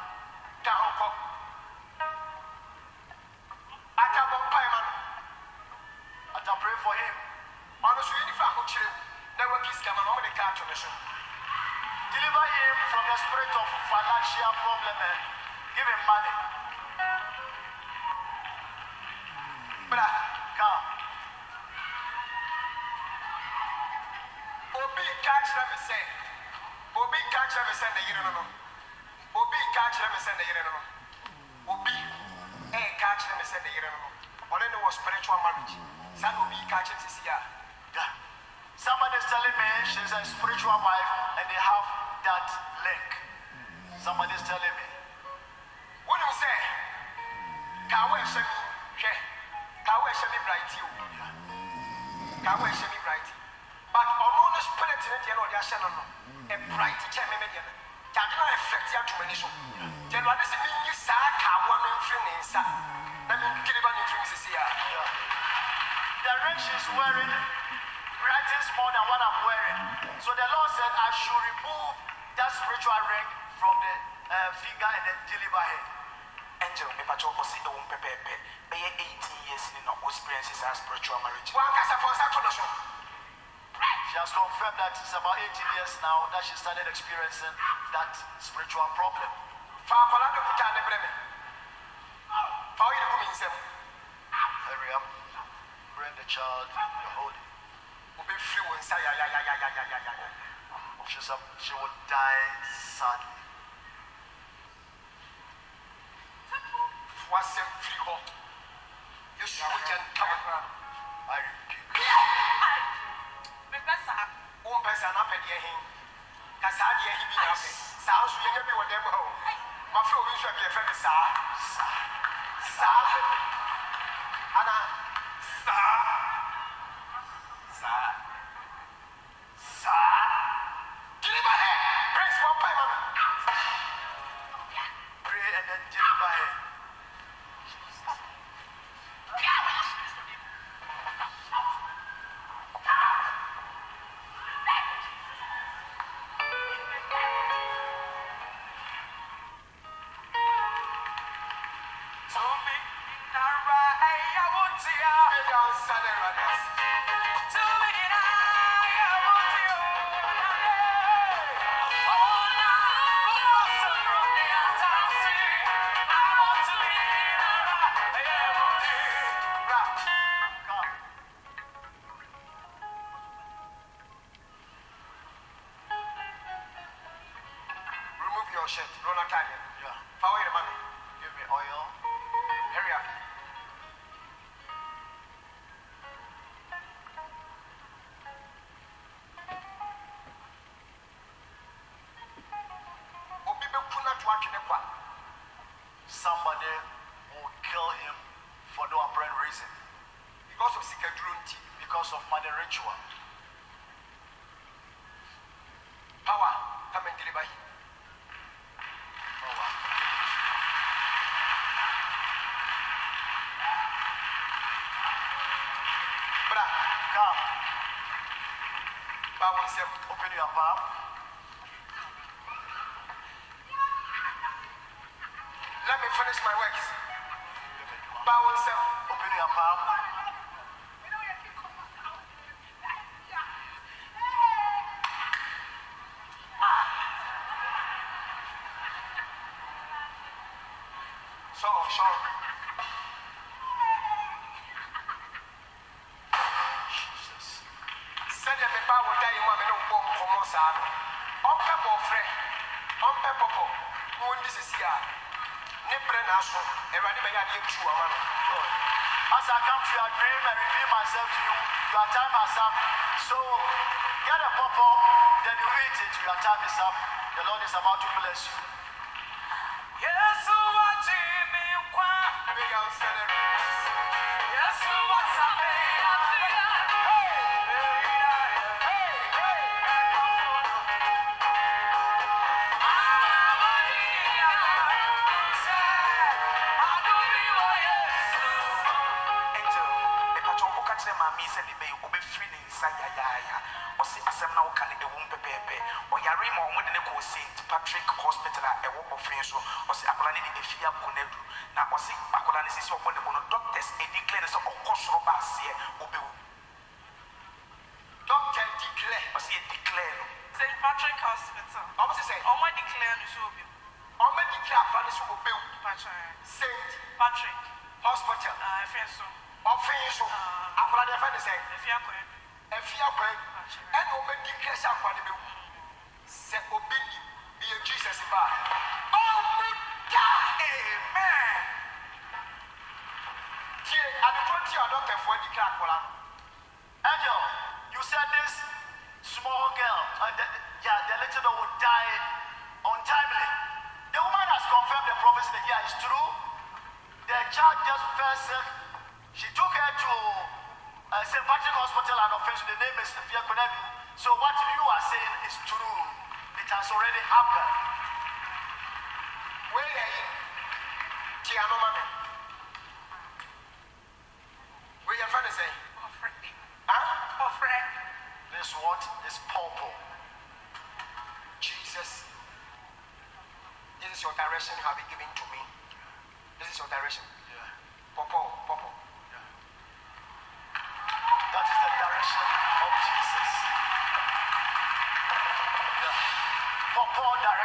years now that she started experiencing that spiritual problem. Joshua. Power, come and deliver him. Power. Bra, come. Bible says, open your mouth. control. sɛdeɛ mepa wo da yi mu a mene wo bɔ mu kɔmmɔ saa no ɔmpɛ bɔɔfrɛ ɔmpɛ pɔpɔ na wɔndi sisi a ne berɛ naaso awurade bɛyɛ adeɛ tu ama no As I come to your dream and reveal myself to you, your time has up. So get a purple, then you read it. Your time is up. The Lord is about to bless you.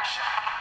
action.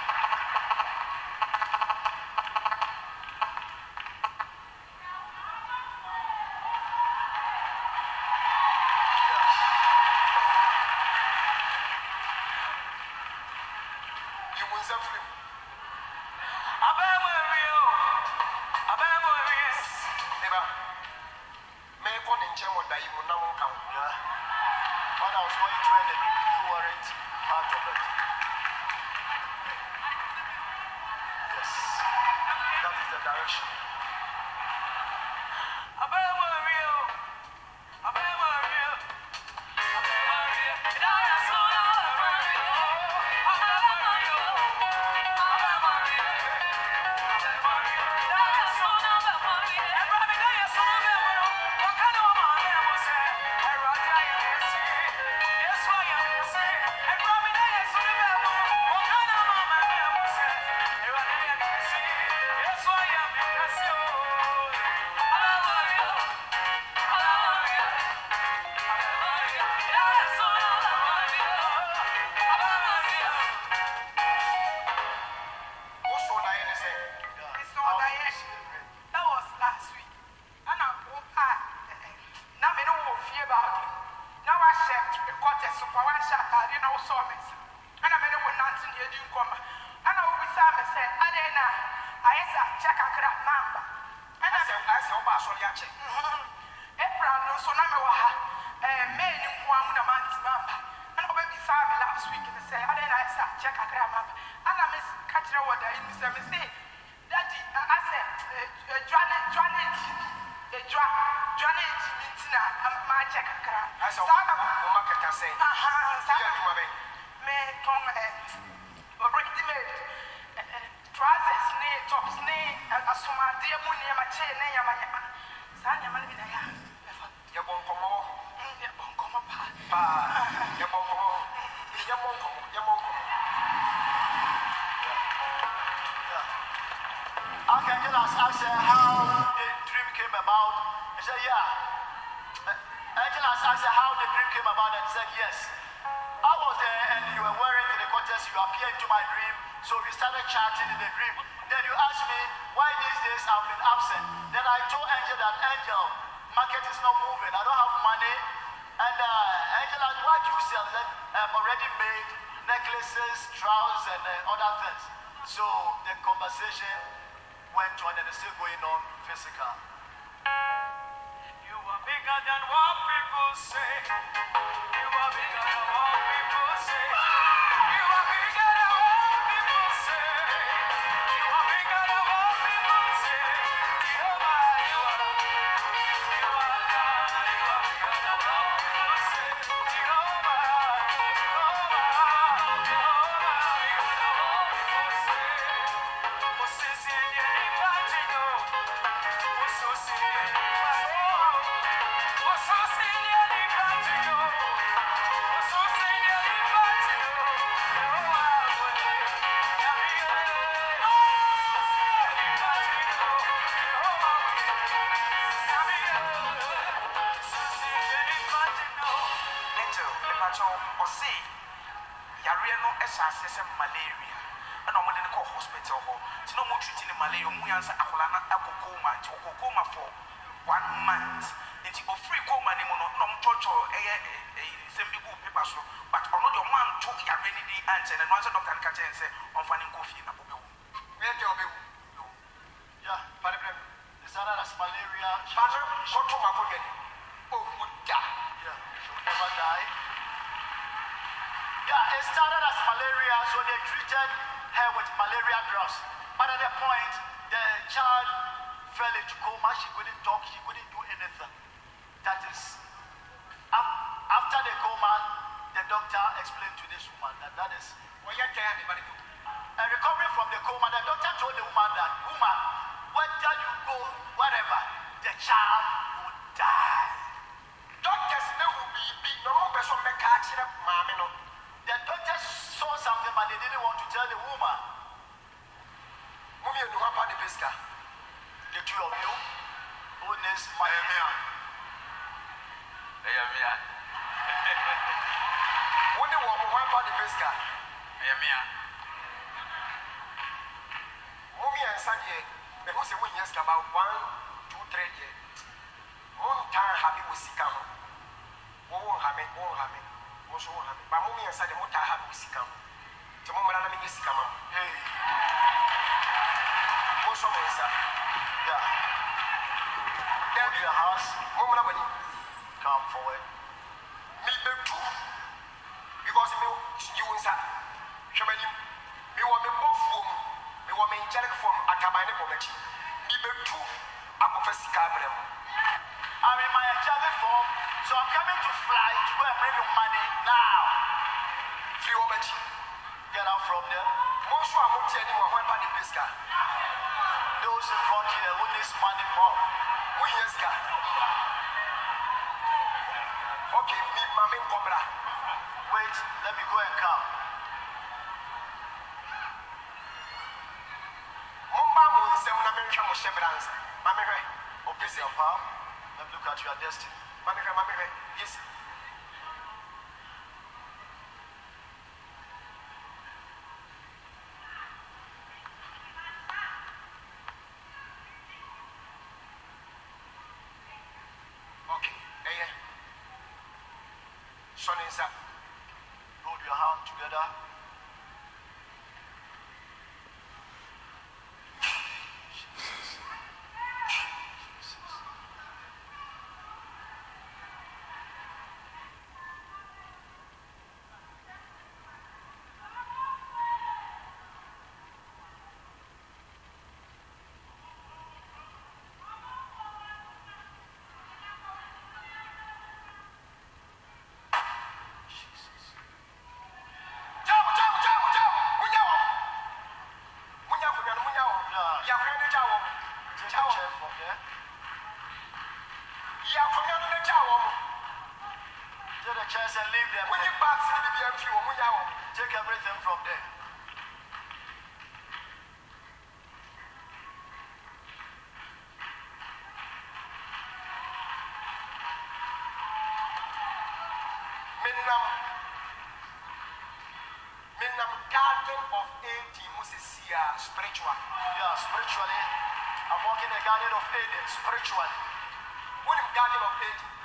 sir. Come forward. Because me you sir. Me want me both form. Me want me angelic form. Atabane poverty. Me be two. open your palm look at your destiny. Yes. Okay, yeah. Son is up. Hold your hand together. Take the and leave them. When you the take everything from there. Garden of Eden, spiritually. wonim garden of eden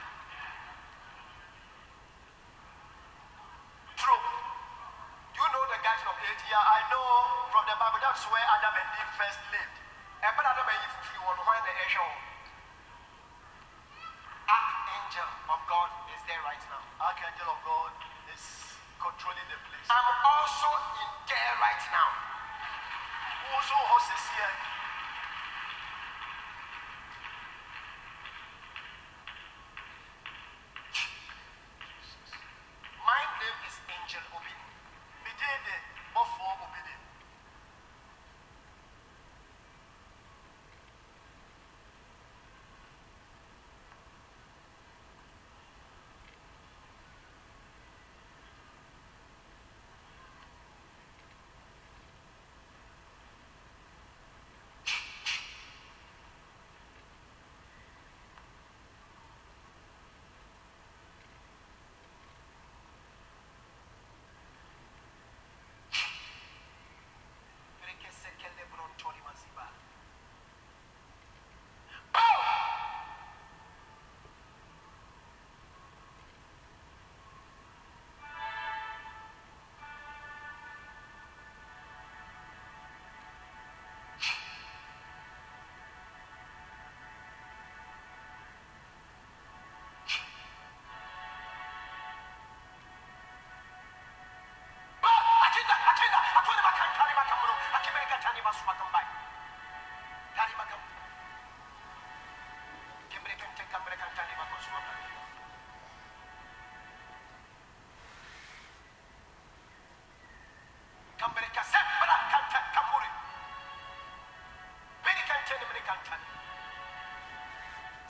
kan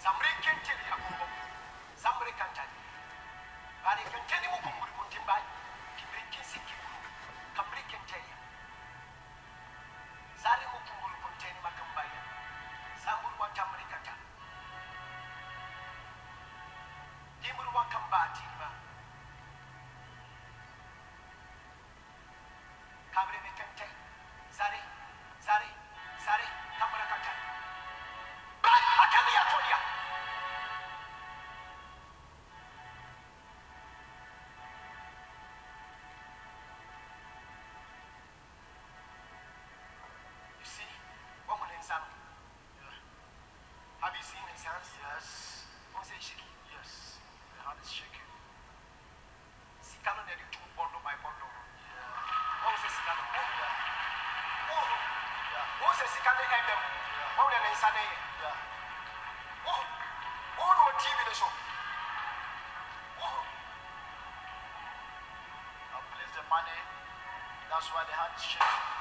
sambre kenteni yakobo sambre kantani bari kenteni mu kumuri kunti bai kibri kisi kibu kabri kenteni zari mu kumuri kunteni makambai sambur wa tamri kata was the sikano endem? What was the inside? Yeah. Oh, TV the show. Oh, Now place the money. That's why the hand is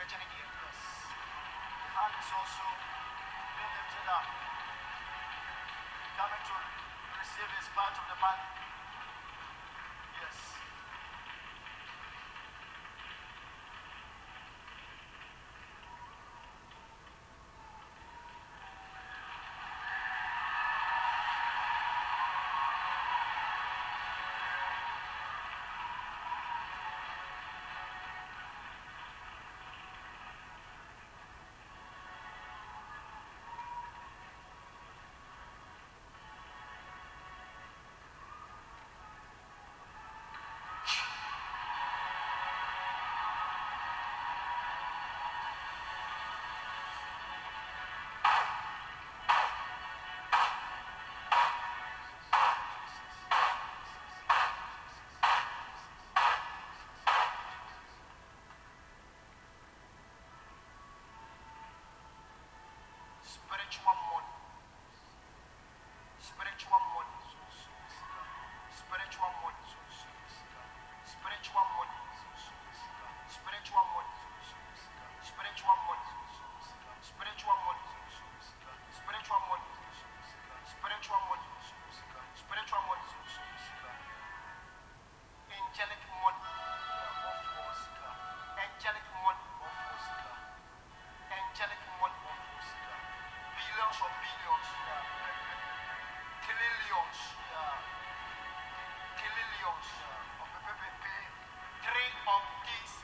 The hand is also being lifted up. Coming to receive his part of the money. Spiritual money. Spiritual money. Spiritual money. spiritual money, spiritual money, spiritual Three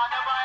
Wonder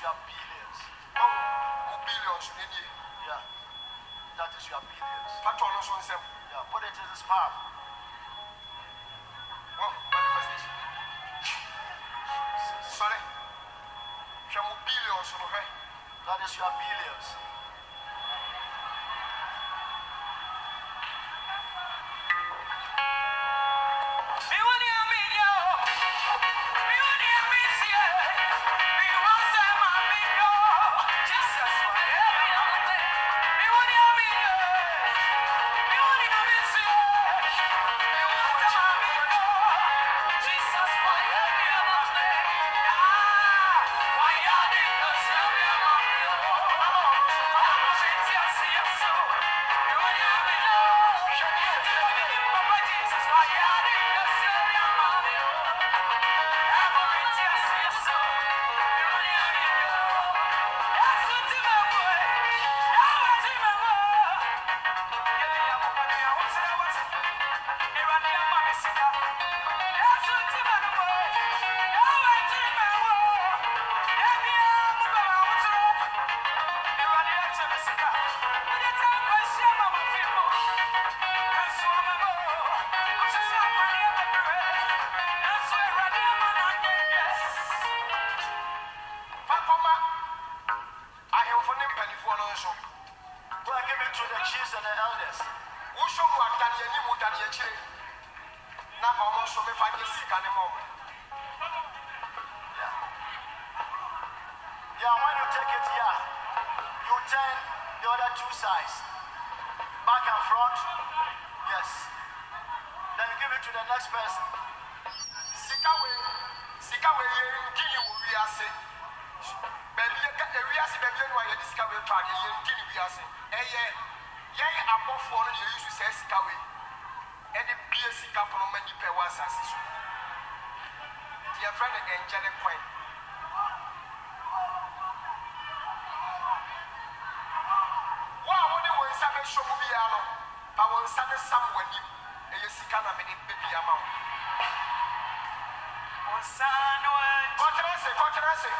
you have billions. Oh, no, who billions you? Yeah. That is your billions. Patron also on. Yeah, put it in this palm. Well, manifestation. Sorry. Shamu billions, okay? That is your billions. nsa ne sam w'anim ɛyɛ sika na mede bɛbi ama wo. Ɔkyerɛ se kɔkyerɛ se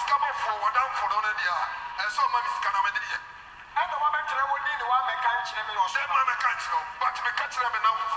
sika bɔ fo ɔdanfo no ne deɛ a ɛsɛ ɔma mi sika na mɛ de yɛ. ɛna wabɛkyerɛ wo ni ne wa mɛka nkyerɛ mi na ɔsɛ. ɛma mɛka nkyerɛ wo but mɛka kyerɛ mi na.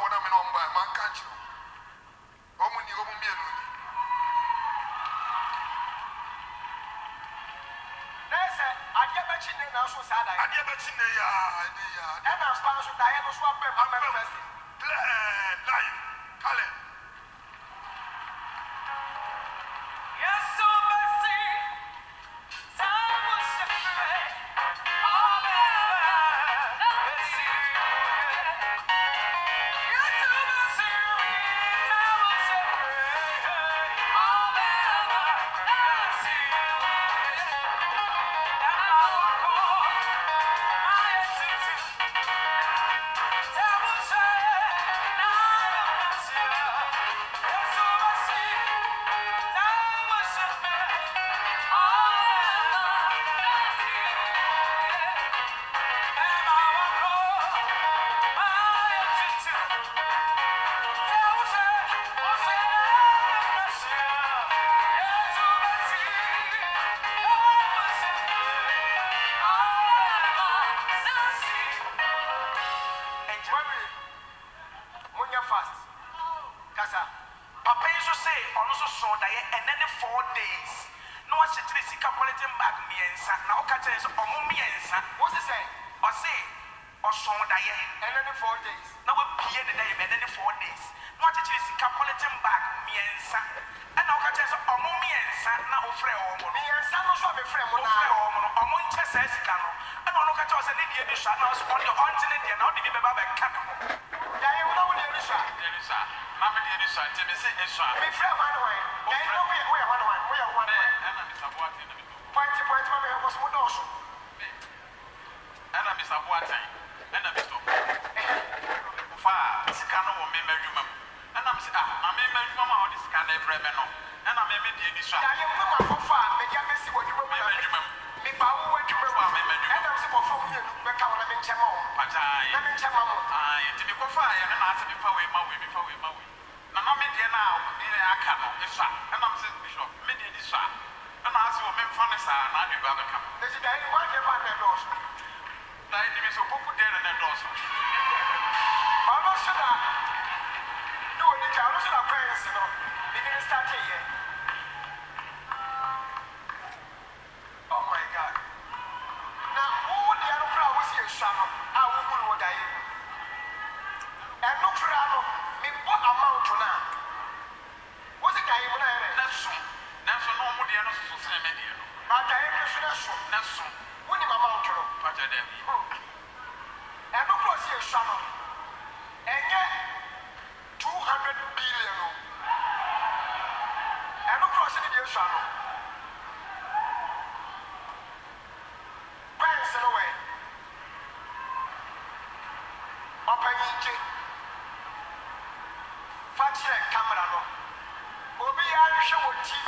tv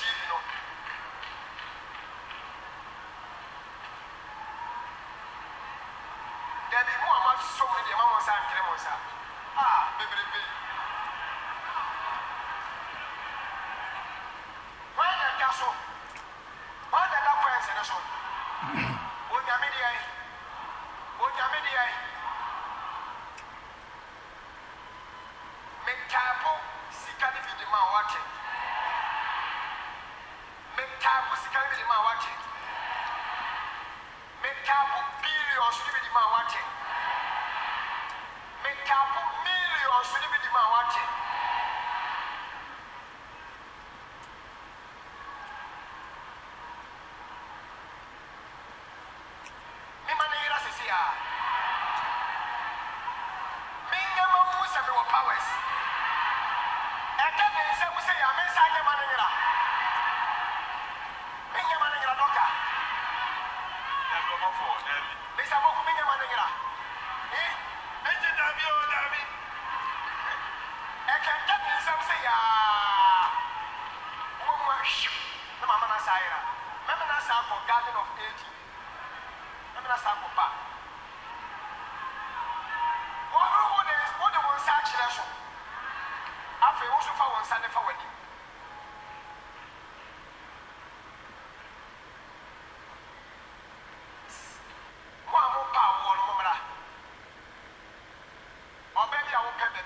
no.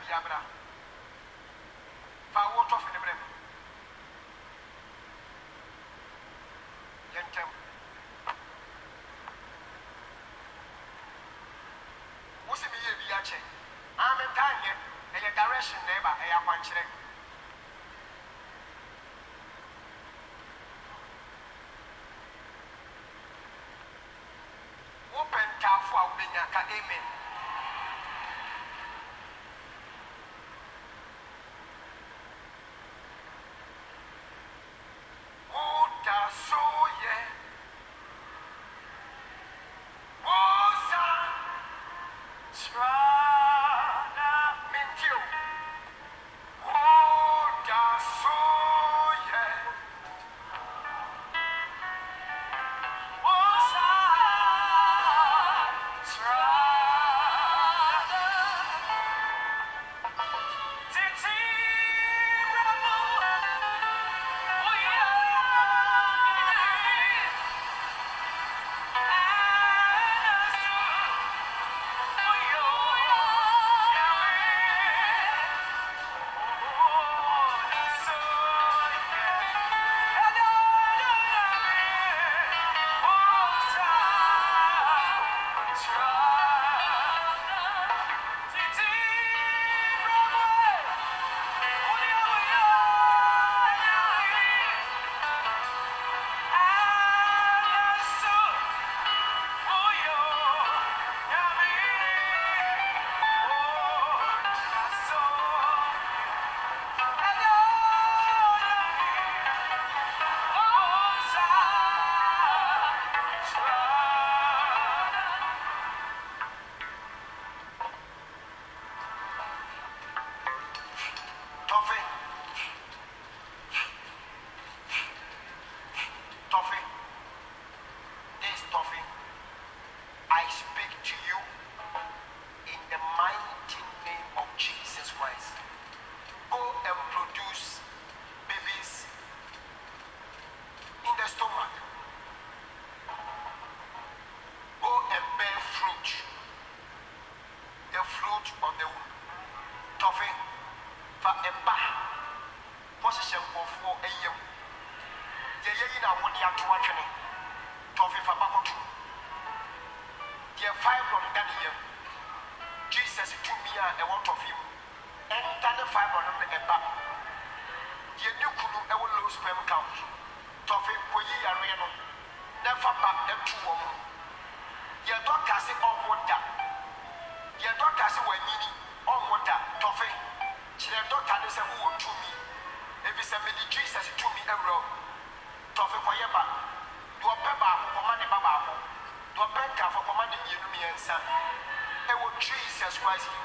de abra fa wo tɔfo ne brɛ mu yɛ ntɛm wosi mi yɛ bi akyɛ aamentaa nyɛ ɛyɛ direction na ɛba ɛyɛ akwankyerɛ wode ato atwene tɔfefa bakɔto deɛ fibron da ne yam jesus tumi a ɛwɔ tɔfe mu ɛnda ne fibron no ɛba deɛ ne kunu ɛwɔ low sperm count tɔfe kɔyi yareɛ no na fa ba ɛtu wɔ mu deɛ dɔkta se ɔmo da deɛ dɔkta se wanyini ɔmo da tɔfe kyerɛ dɔkta ne sɛ wowɔ tumi ebi sɛ mede jesus tumi awura kɔyɛ ba deɛ ɔpɛ baako kɔma ne ba baako. Deɛ ɔpɛ nkafo kɔma ne mmienu mmiɛnsa. Ɛwɔ jesus christ yi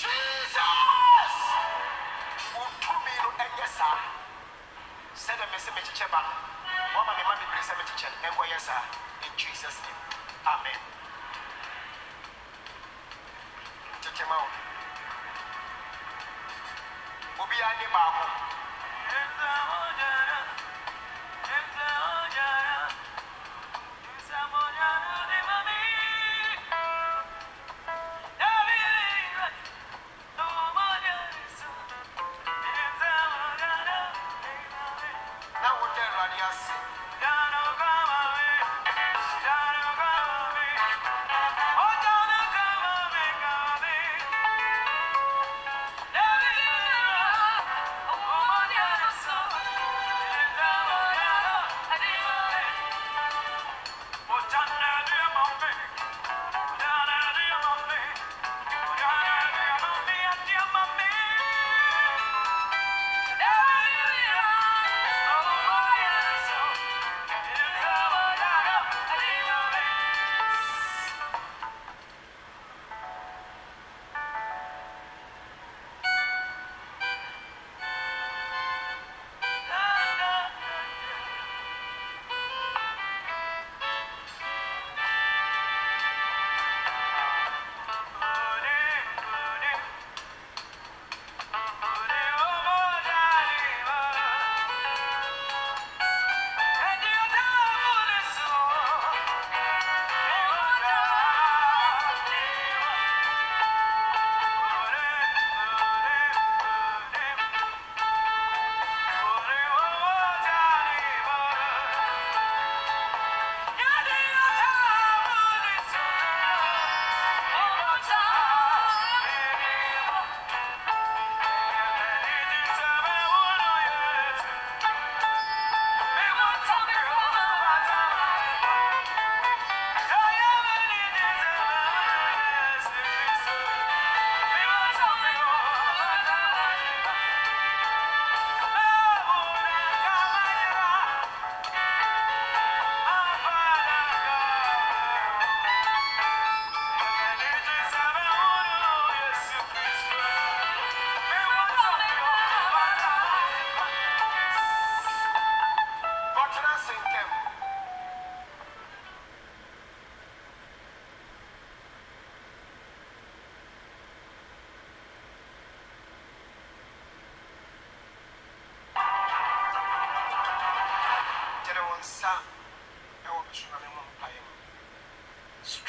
jesus! Wo tumi no ɛnyɛ saa. Sɛdeɛ mese mekyekyɛ ba no wama me ma bebree sɛ mekyekyɛ no ɛnkɔyɛ saa. In jesus name. Amen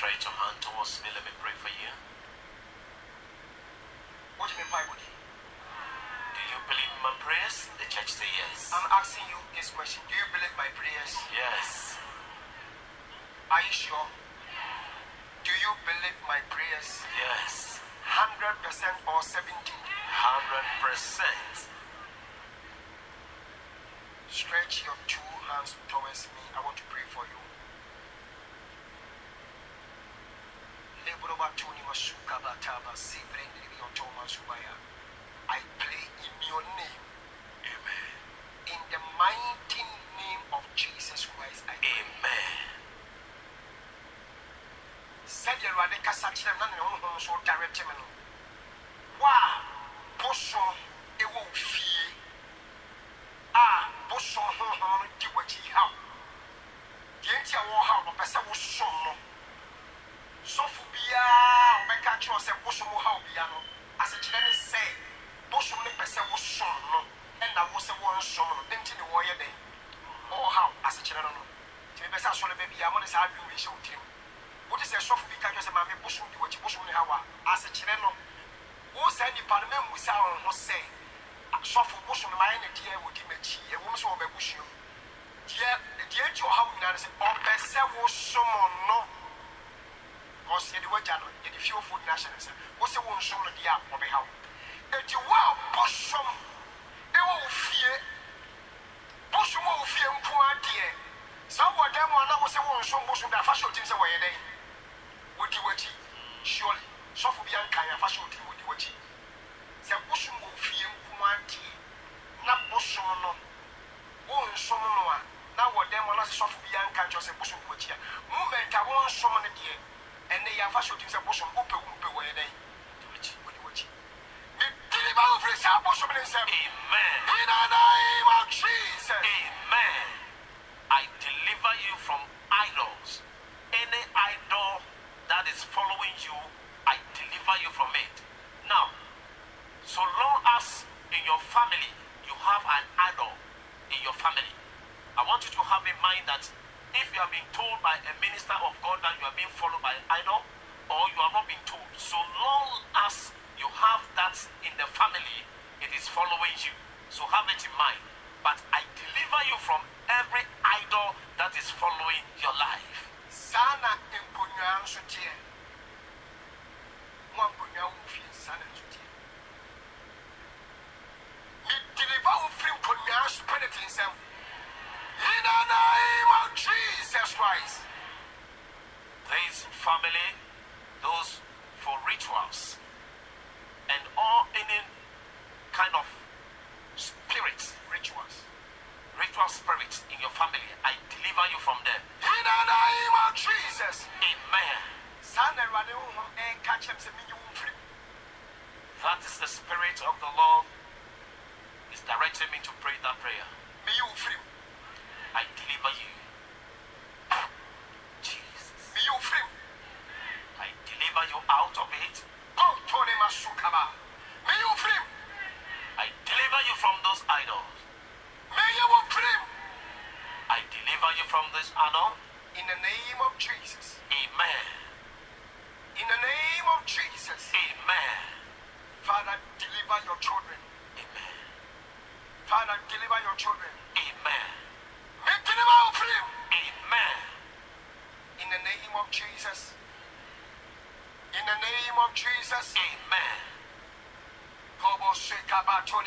Raise your hand towards me. Let me pray for you. What do you mean Bible? Do you believe my prayers? The church says yes. I'm asking you this question. Do you believe my prayers? Yes. Are you sure? Do you believe my prayers? Yes. 100% or 70? 100%. na ne ho nso da wete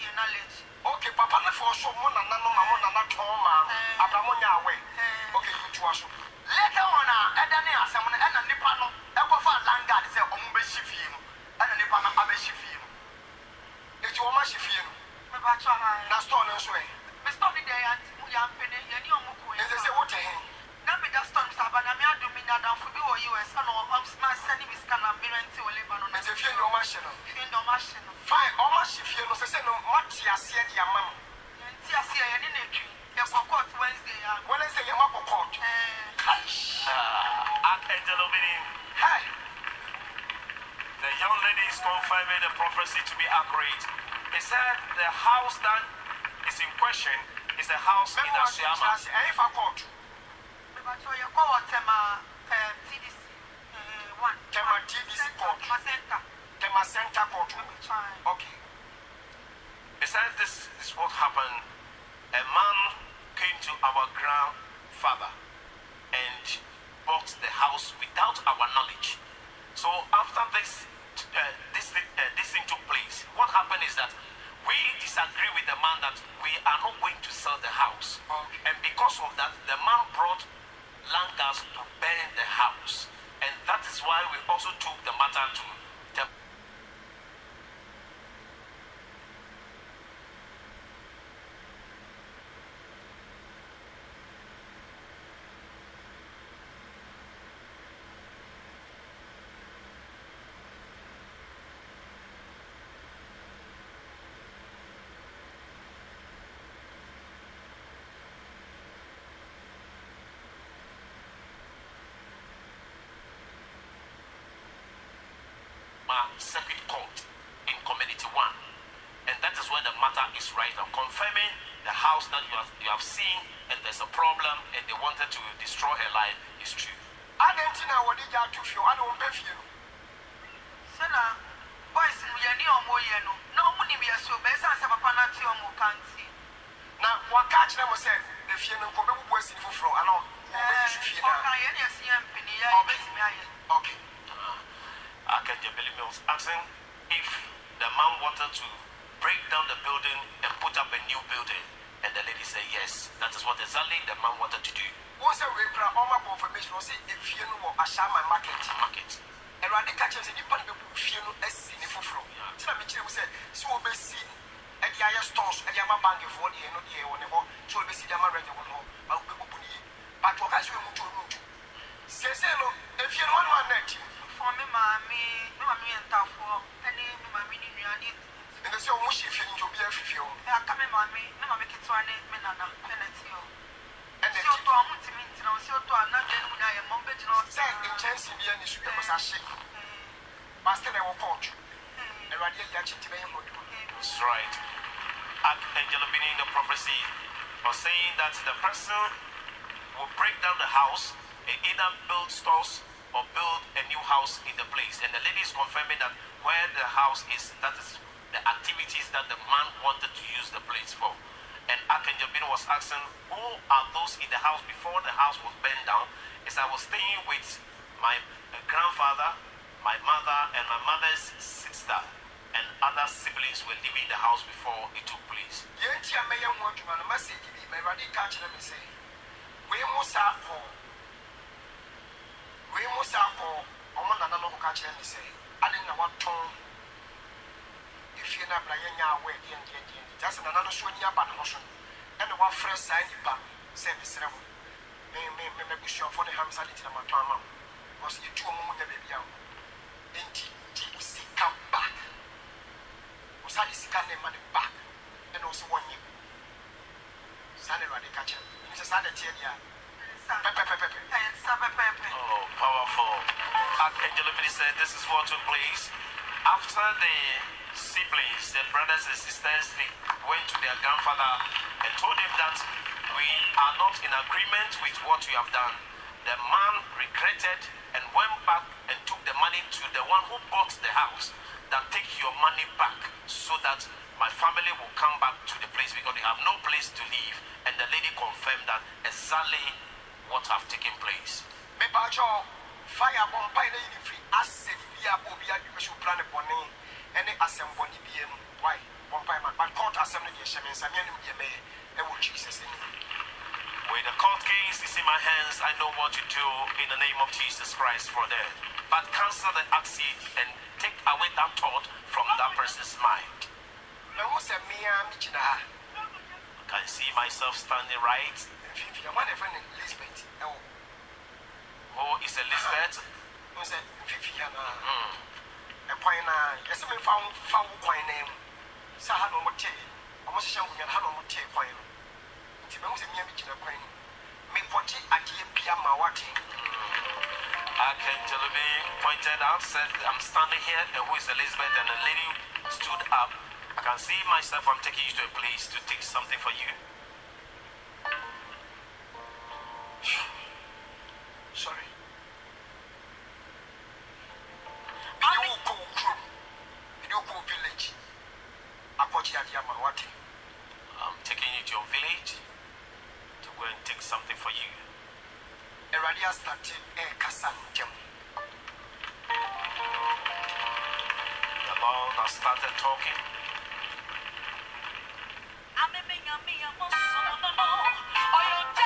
Okay, papa na for so mo na na no mo na na to ma. Eh. Abra mo nya awe. Eh. Okay, to aso. Later on a eda ne asem no na nipa no e kwa fa landguard say omo be shifie no. Ana nipa na abe shifie no. Eti o ma shifie no. Me ba cho na. E. Na store no so e. Me store ni dey anti mu ya mpene ya ni omo ko. Ese se wote he. Na me da store mi saba na me adumi na danfo bi wo US na o am um, sma sani bi scan na mirenti wo le sɛ fie ne ɔma hyɛ no. Fine ɔma hyɛ fie no sɛ sɛ no mate aseɛ de ama no. Wednesday yɛma kɔ court. Ah, ah, the young lady is confirming the prophecy to be accurate. He said the house that is in question is the house in Ashiyama. Tema eh, TDC 1. Eh, Tema TDC. Court. tɛma center court. okay. Besides this is what happened. A man came to our grandfather and bought the house without our knowledge. So after this, uh, this, uh, this thing took place, what happened is that we disagree with the man that we are not going to sell the house. And because of that, the man brought Langas to burn the house. And that is why we also took the matter to our circuit court in Community 1. And that is where the matter is right now. Confirming the house that you have, you have seen and there's a problem and they wanted to destroy her life is true. I don't know what they got to feel. I don't pay for you. Sana, boys, we are near Moyeno. No money, we are so best as a panati or Mokanti. Now, what catch them was said, if you know, come up with sinful from, I know. Okay. Okay. Archangel Belimi was asking if the man wanted to break down the building and put up a new building. And the lady said yes. That is what exactly the man wanted to do. Wọ́n sẹ́ wèé kura ọmọ confirmation wọ́n sẹ́ efie no wọ Ashama market. Market. Ẹ̀rọ adé ká kyerẹ́ sẹ́ nípa ní bẹ́ẹ̀ bu fie no esi ní foforọ. Na mi kyerẹ́ mu sẹ́ sí wọ́n bẹ́ si ẹ̀dí ayẹ stores ẹ̀dí ama bank ọ̀dí yẹn no diẹ wọ́n ní hɔ tí wọ́n bẹ́ si ẹ̀dí ama rẹ̀ wọ́n ní hɔ báwo bẹ́ bubu níye. Bàtú ọ̀ka sí wọ́n mu tó ọ̀nù tó. Sẹ́sẹ́ no efie no wọ́n ní wọ́n náà ti. Fún mi maame mi maame yẹn ntaafoɔ ɛne mi maame ne nua ne ɛnɛ sɛ ɔmo hyɛ fie nti obiara fi fie hɔ. ɛ aka mi maame mi maame ketewa ne mi nana ɛna ti hɔ. ɛna ti si ɔtɔ ɔmo ntumi ntina ɔsi ɔtɔ a n'adwa ne mu na ayɛ mɔ ɔmo bɛ gyina hɔ. sɛ nkyɛnse bi yɛ ne su yɛ kɔsa hye pastor na ɛwɔ kɔɔto ɛwurade yɛ yɛ akyekye bɛyɛ mɔ duro. That's right. Archangel being the prophecy was saying that the person will break down the house and either build stores or build a new house in the place. And the lady is confirming that where the house is, that is the activities that the man wanted to use the place for. And Archangel Bin was asking, who are those in the house before the house was burned down? As I was staying with my uh, grandfather, my mother, and my mother's sister, and other siblings were leaving the house before it took place. Wei mu sɛ akɔ ɔmo nana no kɔka kyerɛ me sɛ ade na watɔn efie no abra yɛnya awɔ ɛdeɛ ndeɛ ndeɛ nti asɛ nana no so ani aba ne ho so ɛna wafrɛ saa nnipa no sɛ mesrɛ mo me me me m'abusuafoɔ ne hamsa de gyina matɔn ama wo wɔsɛ yɛtu ɔmo mu da baabi a gye wo sika back wo sa de sika ne ma ne back ɛna wo sɛ wɔnyɛ saa na awurade ka kyerɛ me sɛ saa na ɛteɛ deɛ a pɛpɛpɛpɛpɛ Oh, powerful. Archangel Ebony said this is what took place. After the siblings, the brothers and sisters, they went to their grandfather and told him that we are not in agreement with what you have done. The man regretted and went back and took the money to the one who bought the house. That take your money back so that my family will come back to the place because they have no place to live. And the lady confirmed that exactly what have taken place. fire bɔ mpae na yine firi asɛ bi a bɔ obi adwuma so pra ne bɔne ɛne asɛmbɔne bia mu wae bɔ mpae ma but court asɛm no deɛ hyɛ me nsa meanom deɛ mɛyɛ jesus anim With the court case is in my hands, I know what to do in the name of Jesus Christ for them. But cancel the accident and take away that thought from that person's mind. mahu sɛ mea megyina ha I can see myself standing right. Mfimfini ama ne frɛ ne lisbeth ɛwɔ Who is Elizabeth? hu sɛ mfimfini ha naa ɛkwan no a yɛsɛ memfa wo fa wo kwan no mu sɛ ha na ɔmotee ɔmohyehyɛ nkonnwa no ha na ɔmotee kwan no nti mahu sɛ mea megyina kwan no mepɔgye adeɛ bia ma woate Archangel me pointed out, said, I'm standing here, and who is Elizabeth? And the lady stood up. I can see myself, I'm taking you to a place to take something for you. Sorry. Mini wo ko kurum. Mini wo ko village. Akwachi Adiyama, what? I'm taking you to your village to go and take something for you. Eradi has started eh, air. The Lord has started talking. I'm a man, I'm a man, I'm a man,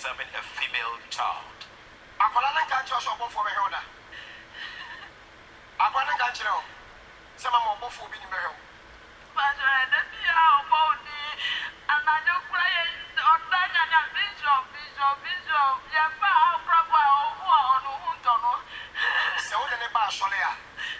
preserving a female child. akwadaa ne nka kyerɛ sɛ ɔbɔfoɔ bɛhwɛ wo da akwadaa ne nka kyerɛ wo sɛ mama ɔbɔfoɔ bi ne bɛhwɛ wo pasɔrɛ ne bi a ɔbɔ wo ni anadwo kura yɛ ɔda nyanya bishop bishop bishop yɛ ba a ɔkura bɔ a ɔhu a ɔno ho ntɔ no. sɛ wode ne ba asɔre a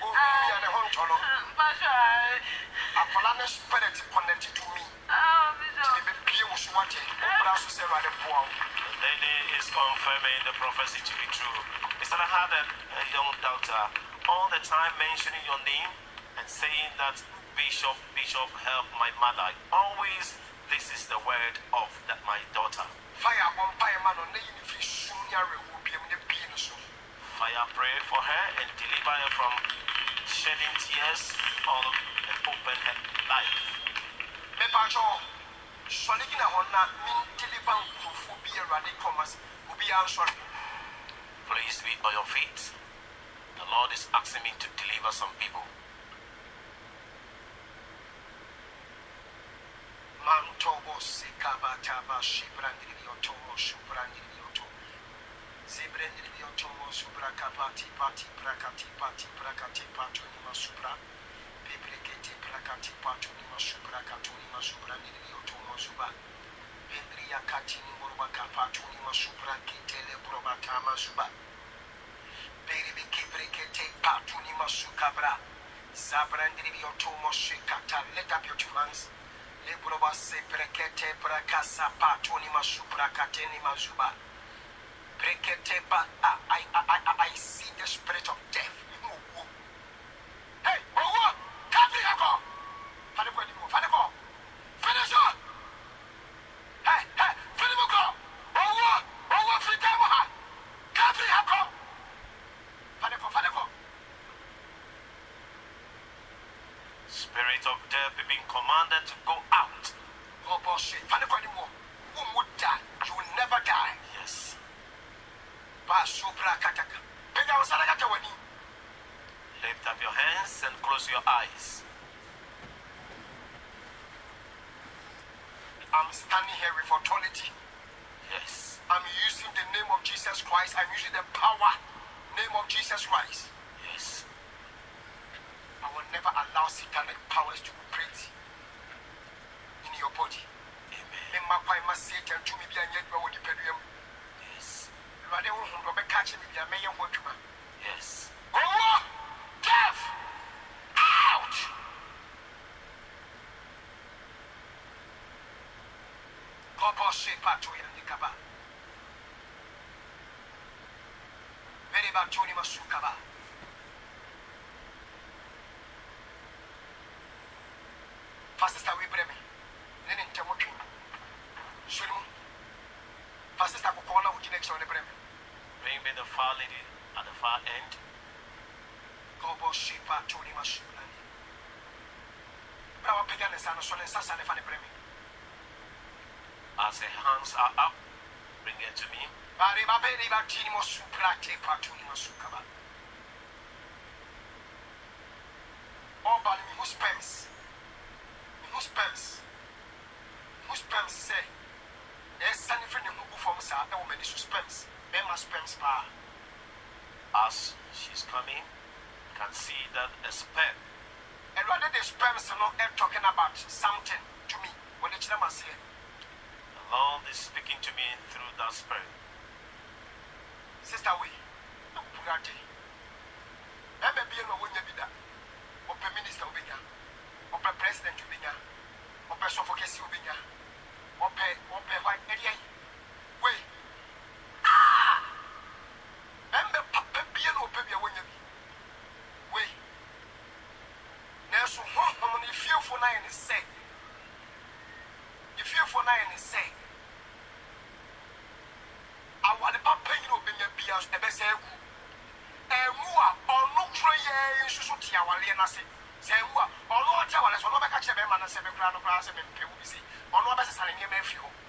ohu ah. bia ne ho ntɔ no pasɔrɛ eh. akwadaa ne spirit connect to me. Oh, bishop. Ti ne bɛ pie wo so wakyɛ wo bra so sɛ awurade boa wo. Lady is confirming the prophecy to be true. Said, I had a, a young daughter all the time mentioning your name and saying that Bishop, Bishop, help my mother. Always, this is the word of that my daughter. fire abɔ mpaeɛ ma no na yi ne firi sum ne awerɛhoɔ biam ne pie no Fire pray for her and deliver her from shedding tears all and open her life. sɔre gyina hɔ na mendeliva nkurɔfoɔ bi awurade kɔmas obiara nsɔre Please be on your feet. The Lord is asking me to deliver some people. mantobo sekabataba shibrandiriyotomo shubrandiriyoto zibrendiriyotomo subrakapati pati prakati pati prakati patonima subra bibrekete prakati patonima vendria katini morobaka patuni masupra kitele probata masuba. Beribi kibrekete patuni masukabra. Zabrandribi otomoshikata let up your two hands libroba seprekete prakasa patuni masupra kateni masuba. Brekete ba I, I, I, I, see the spirit of death Hey, Owo, Kavri Yako! Fadeko, Fadeko! Very bad Tony Masukaba. Fastest away breme. Nene ntemo twi. Shurimu. Fastest ako kona uji next on the breme. Bring me the far lady at the far end. Kobo shepa Tony Masukaba. Brawa pega nesa no so nesa sa ne fa ne. As her hands are up, to me. line and say, I want to pay you in your beers, the best air. And Mua, or no tray, you should see our lien. I say, Say, Mua, or no, I tell us, or no, I catch a man and seven grand of grass and people, you see, or no, I'm selling him a few.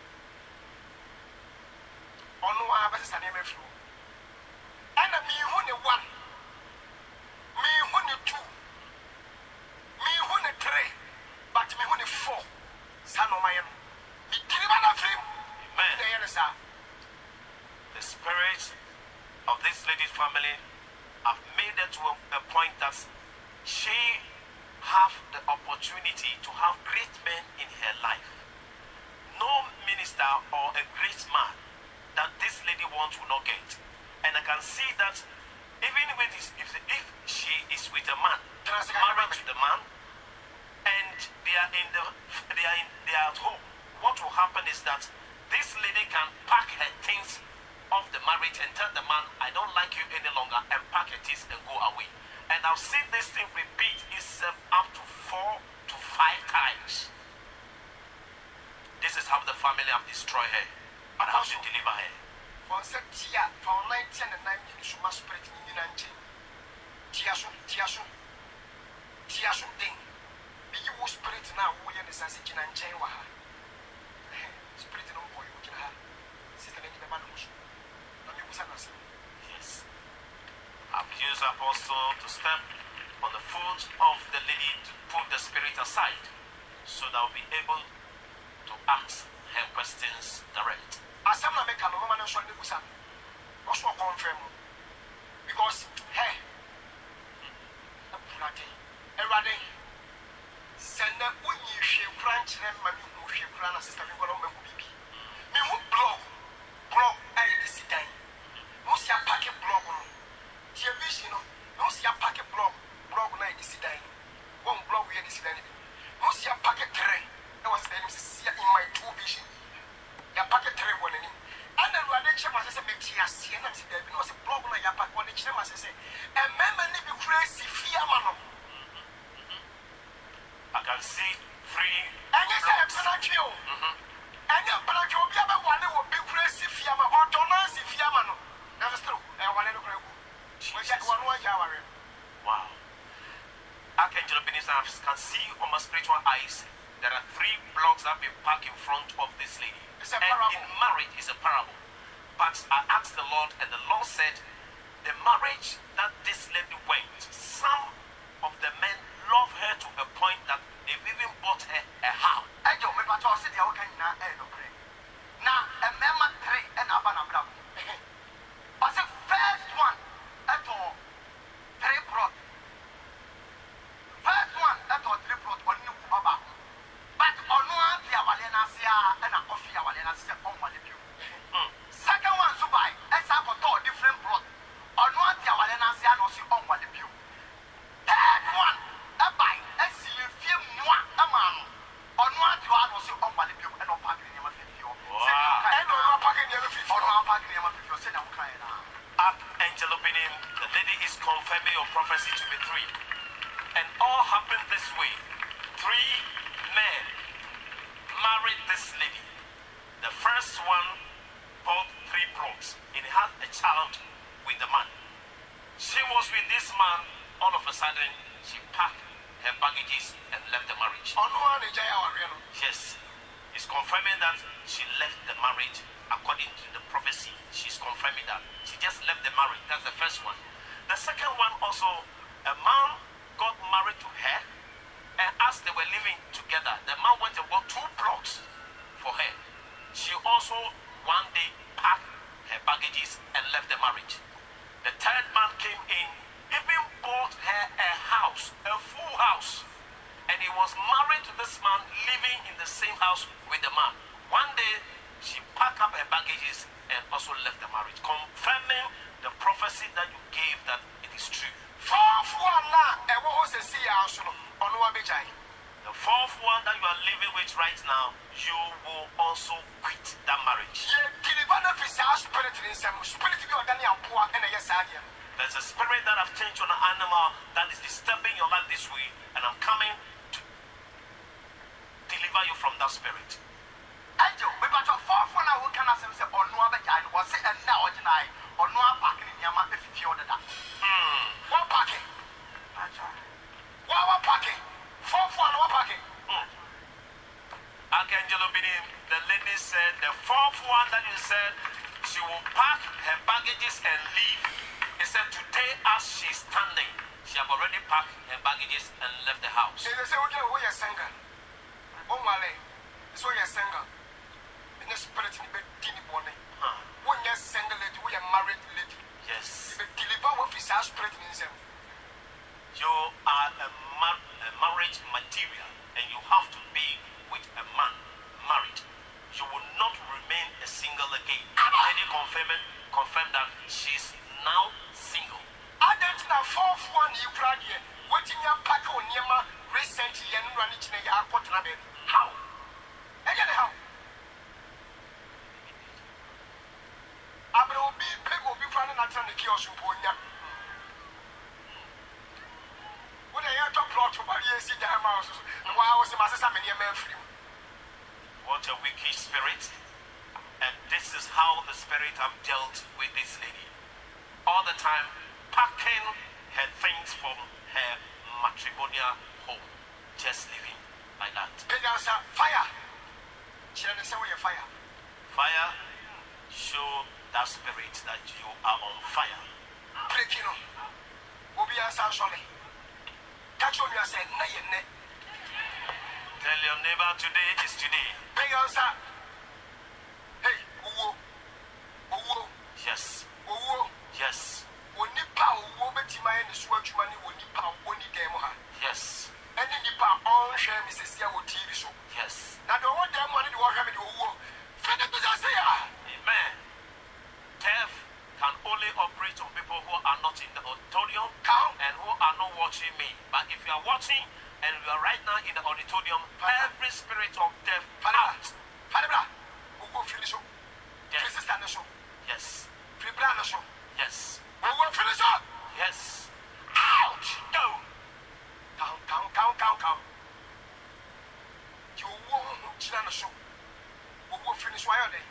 go finish why are they?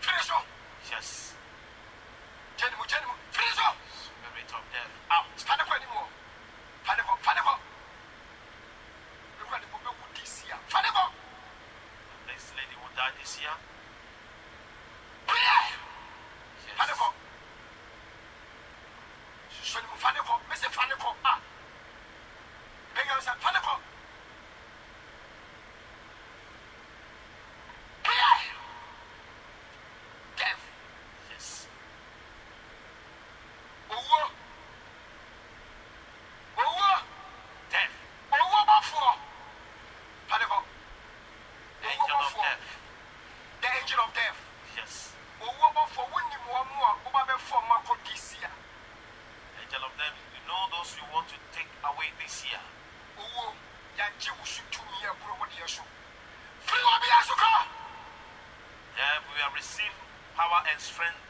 Finish up! Yes. Jenny, Jenny, finish up! Spirit of death, out! Panic anymore! Panic up, panic up! Everybody will be this year. Panic up! This lady will die this year. Best friend.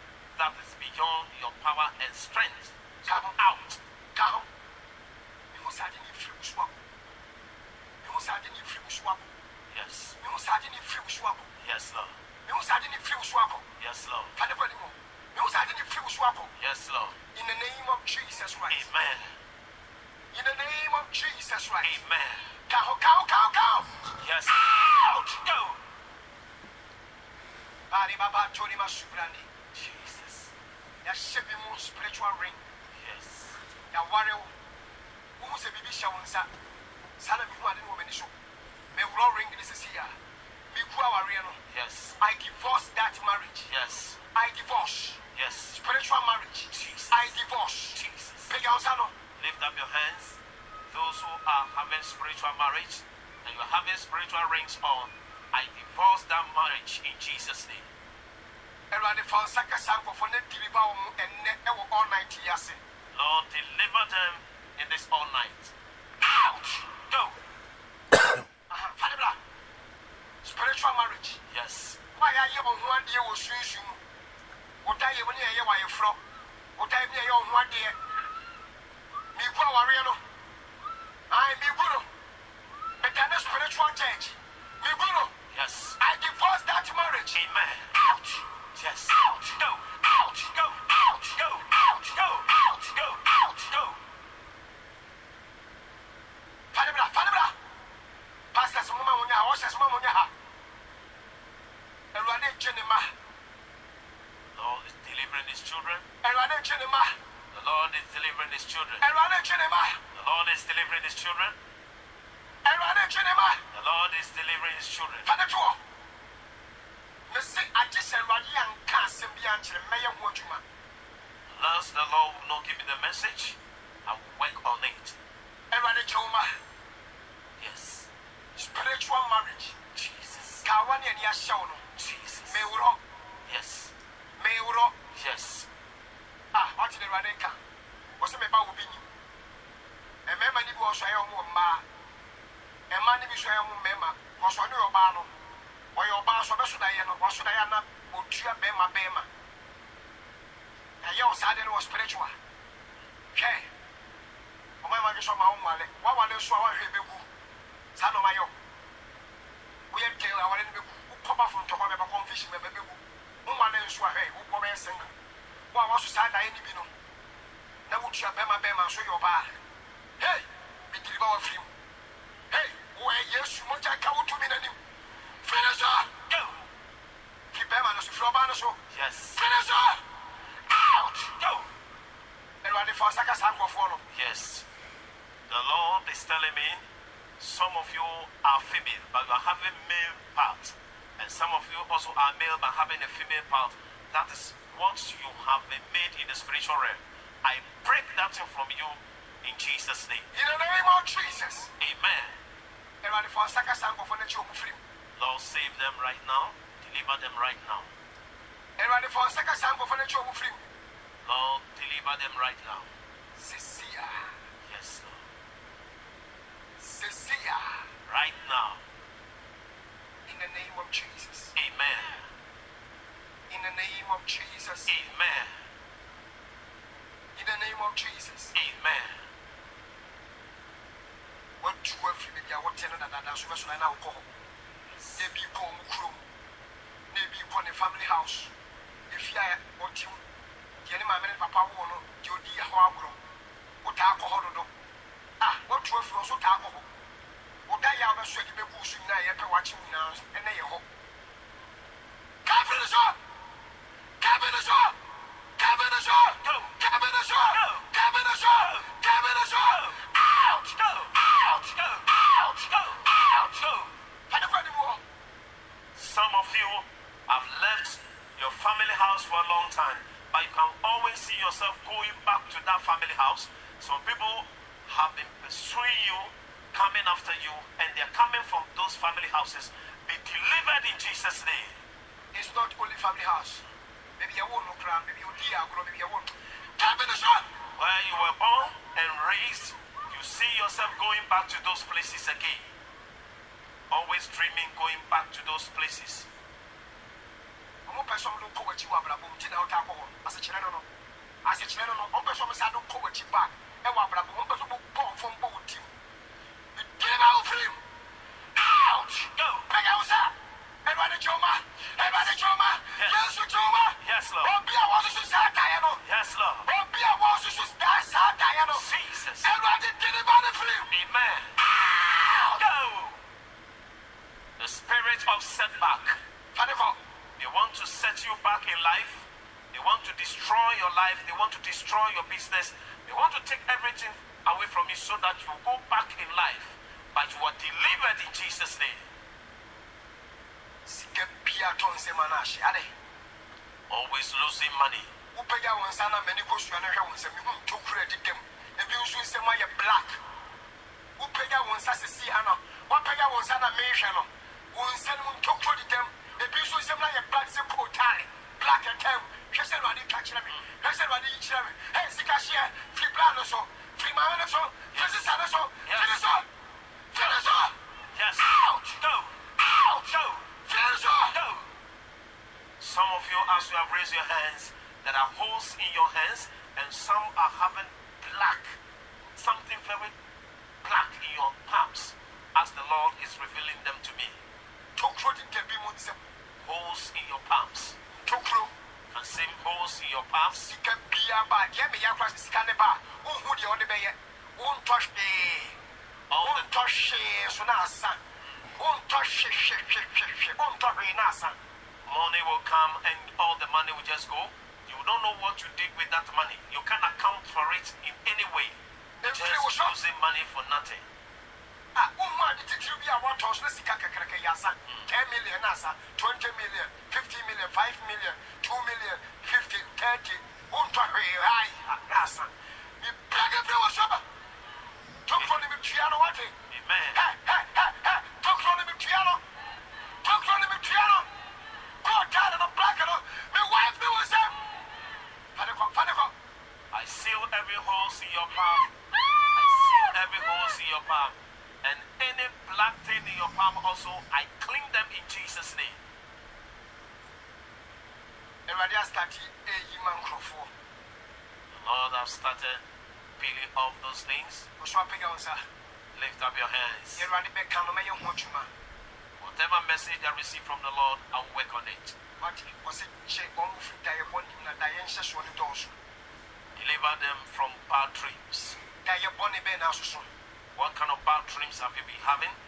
Who are male by having a female part. That is what you have been made in the spiritual realm. I break that from you in Jesus' name. In the name of Jesus. Amen. Lord, save them right now. Deliver them right now. nyinaa soso one can about dreams have you been having?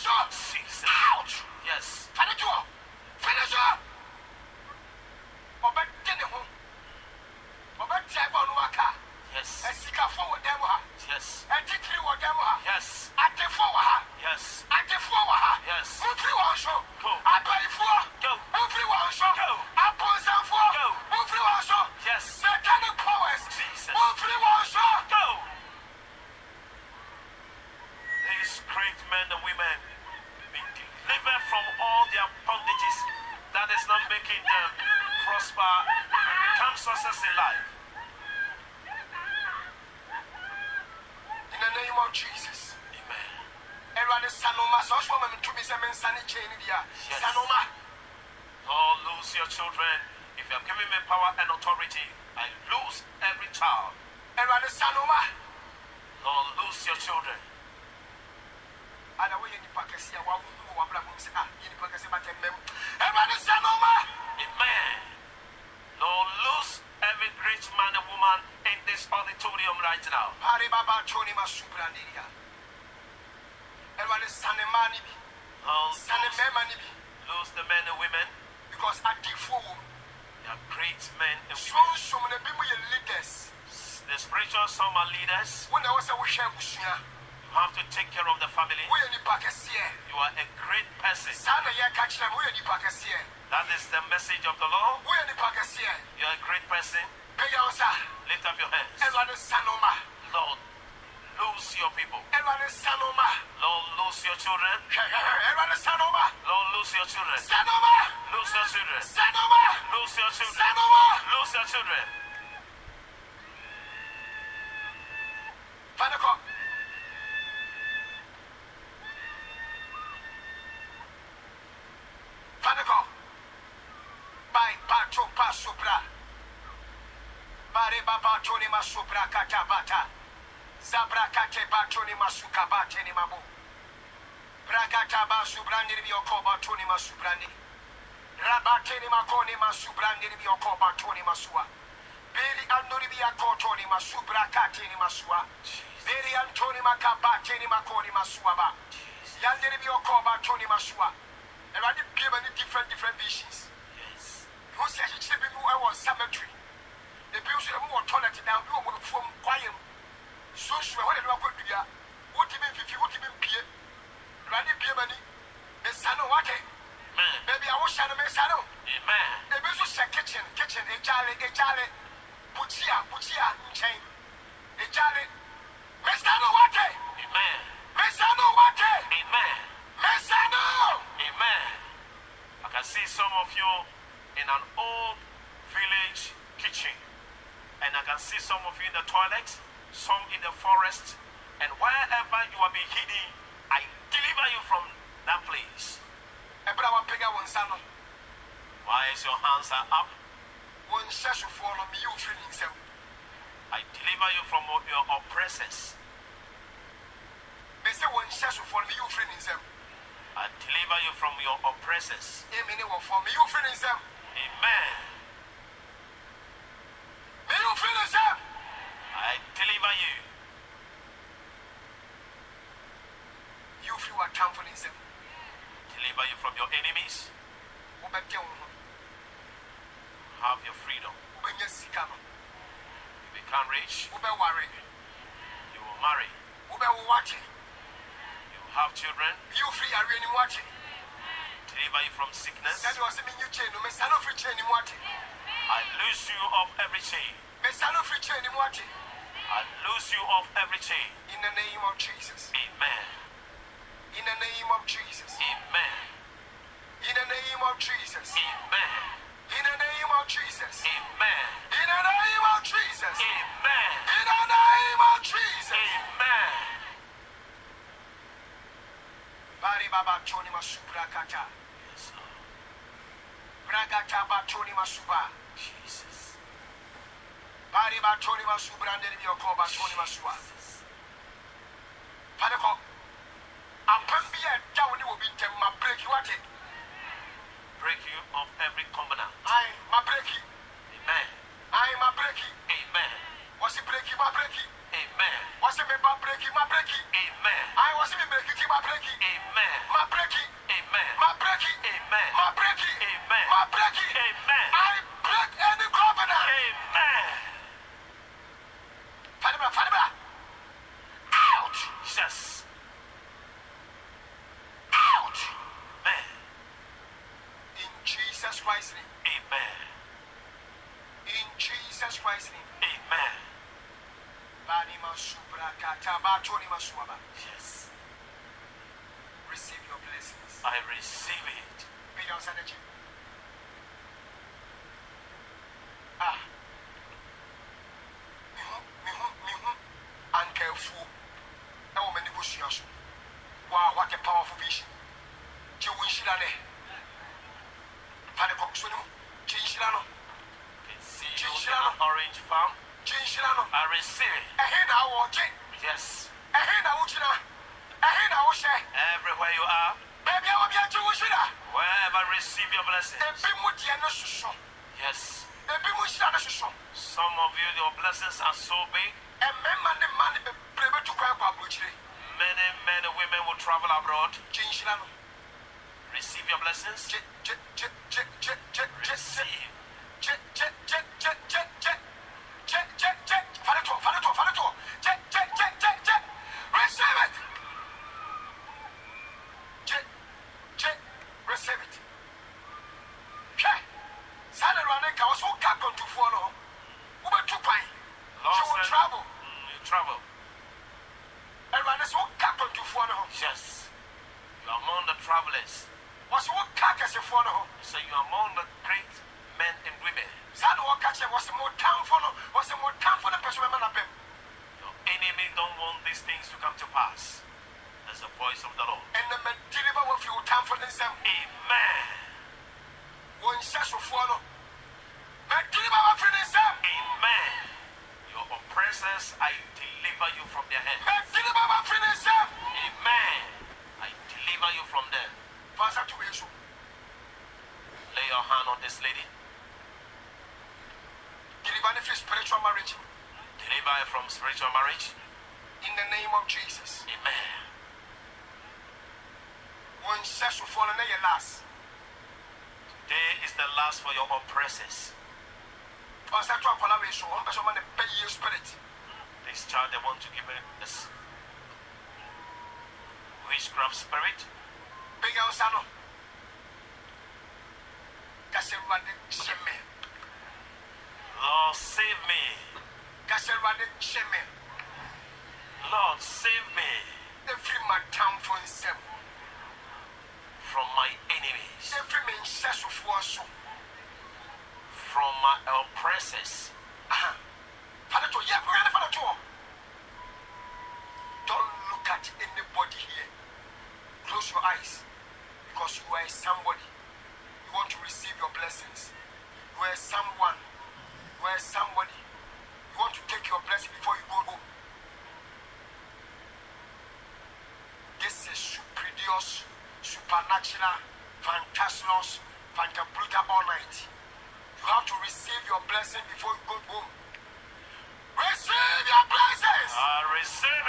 Stop! Bragate Batoni Masuka Bateni Mabu. Bragata Basubrani Bioko Batoni Masubrani. Rabateni Makoni Masubrani Bioko Batoni Masua. Beri Anuribia Kotoni Masubra Katini Masua. Beri Antoni Makabateni Makoni Masuaba. Yandiri Bioko Batoni Masua. children. You free are any watching. Deliver you from sickness. That was a new chain. Me sano free chain in watching. I lose you of every chain. Me sano free chain in watching. I lose you of every chain. In the name of Jesus. Amen. In the name of Jesus. Amen. In the name of Jesus. Amen. In the name of Jesus. Amen. In the name of Jesus. Amen. In the name of Jesus. Karibaba Tony Masubra Kata. Bragata Batoni Masuba. Jesus. Bari Batoni Masubra and Yoko Batoni Masuba. Padako. Ampambia Dawni will be them, my break you at it. Break you of every covenant. I, my break you. Amen. I, my break you. Amen. Was break you, my break you? Amen wọ́n sì mi bá bírèkì má bírèkì. amen. àyè wọ́n sì mi bírèkì kí má bírèkì. amen. má bírèkì. amen. má bírèkì. amen. má bírèkì. amen. má bírèkì. amen. Step miraculous, supernatural, fantastic, fantabulgable night. You have to receive your blessing before you go home. Receive your blessings! I receive.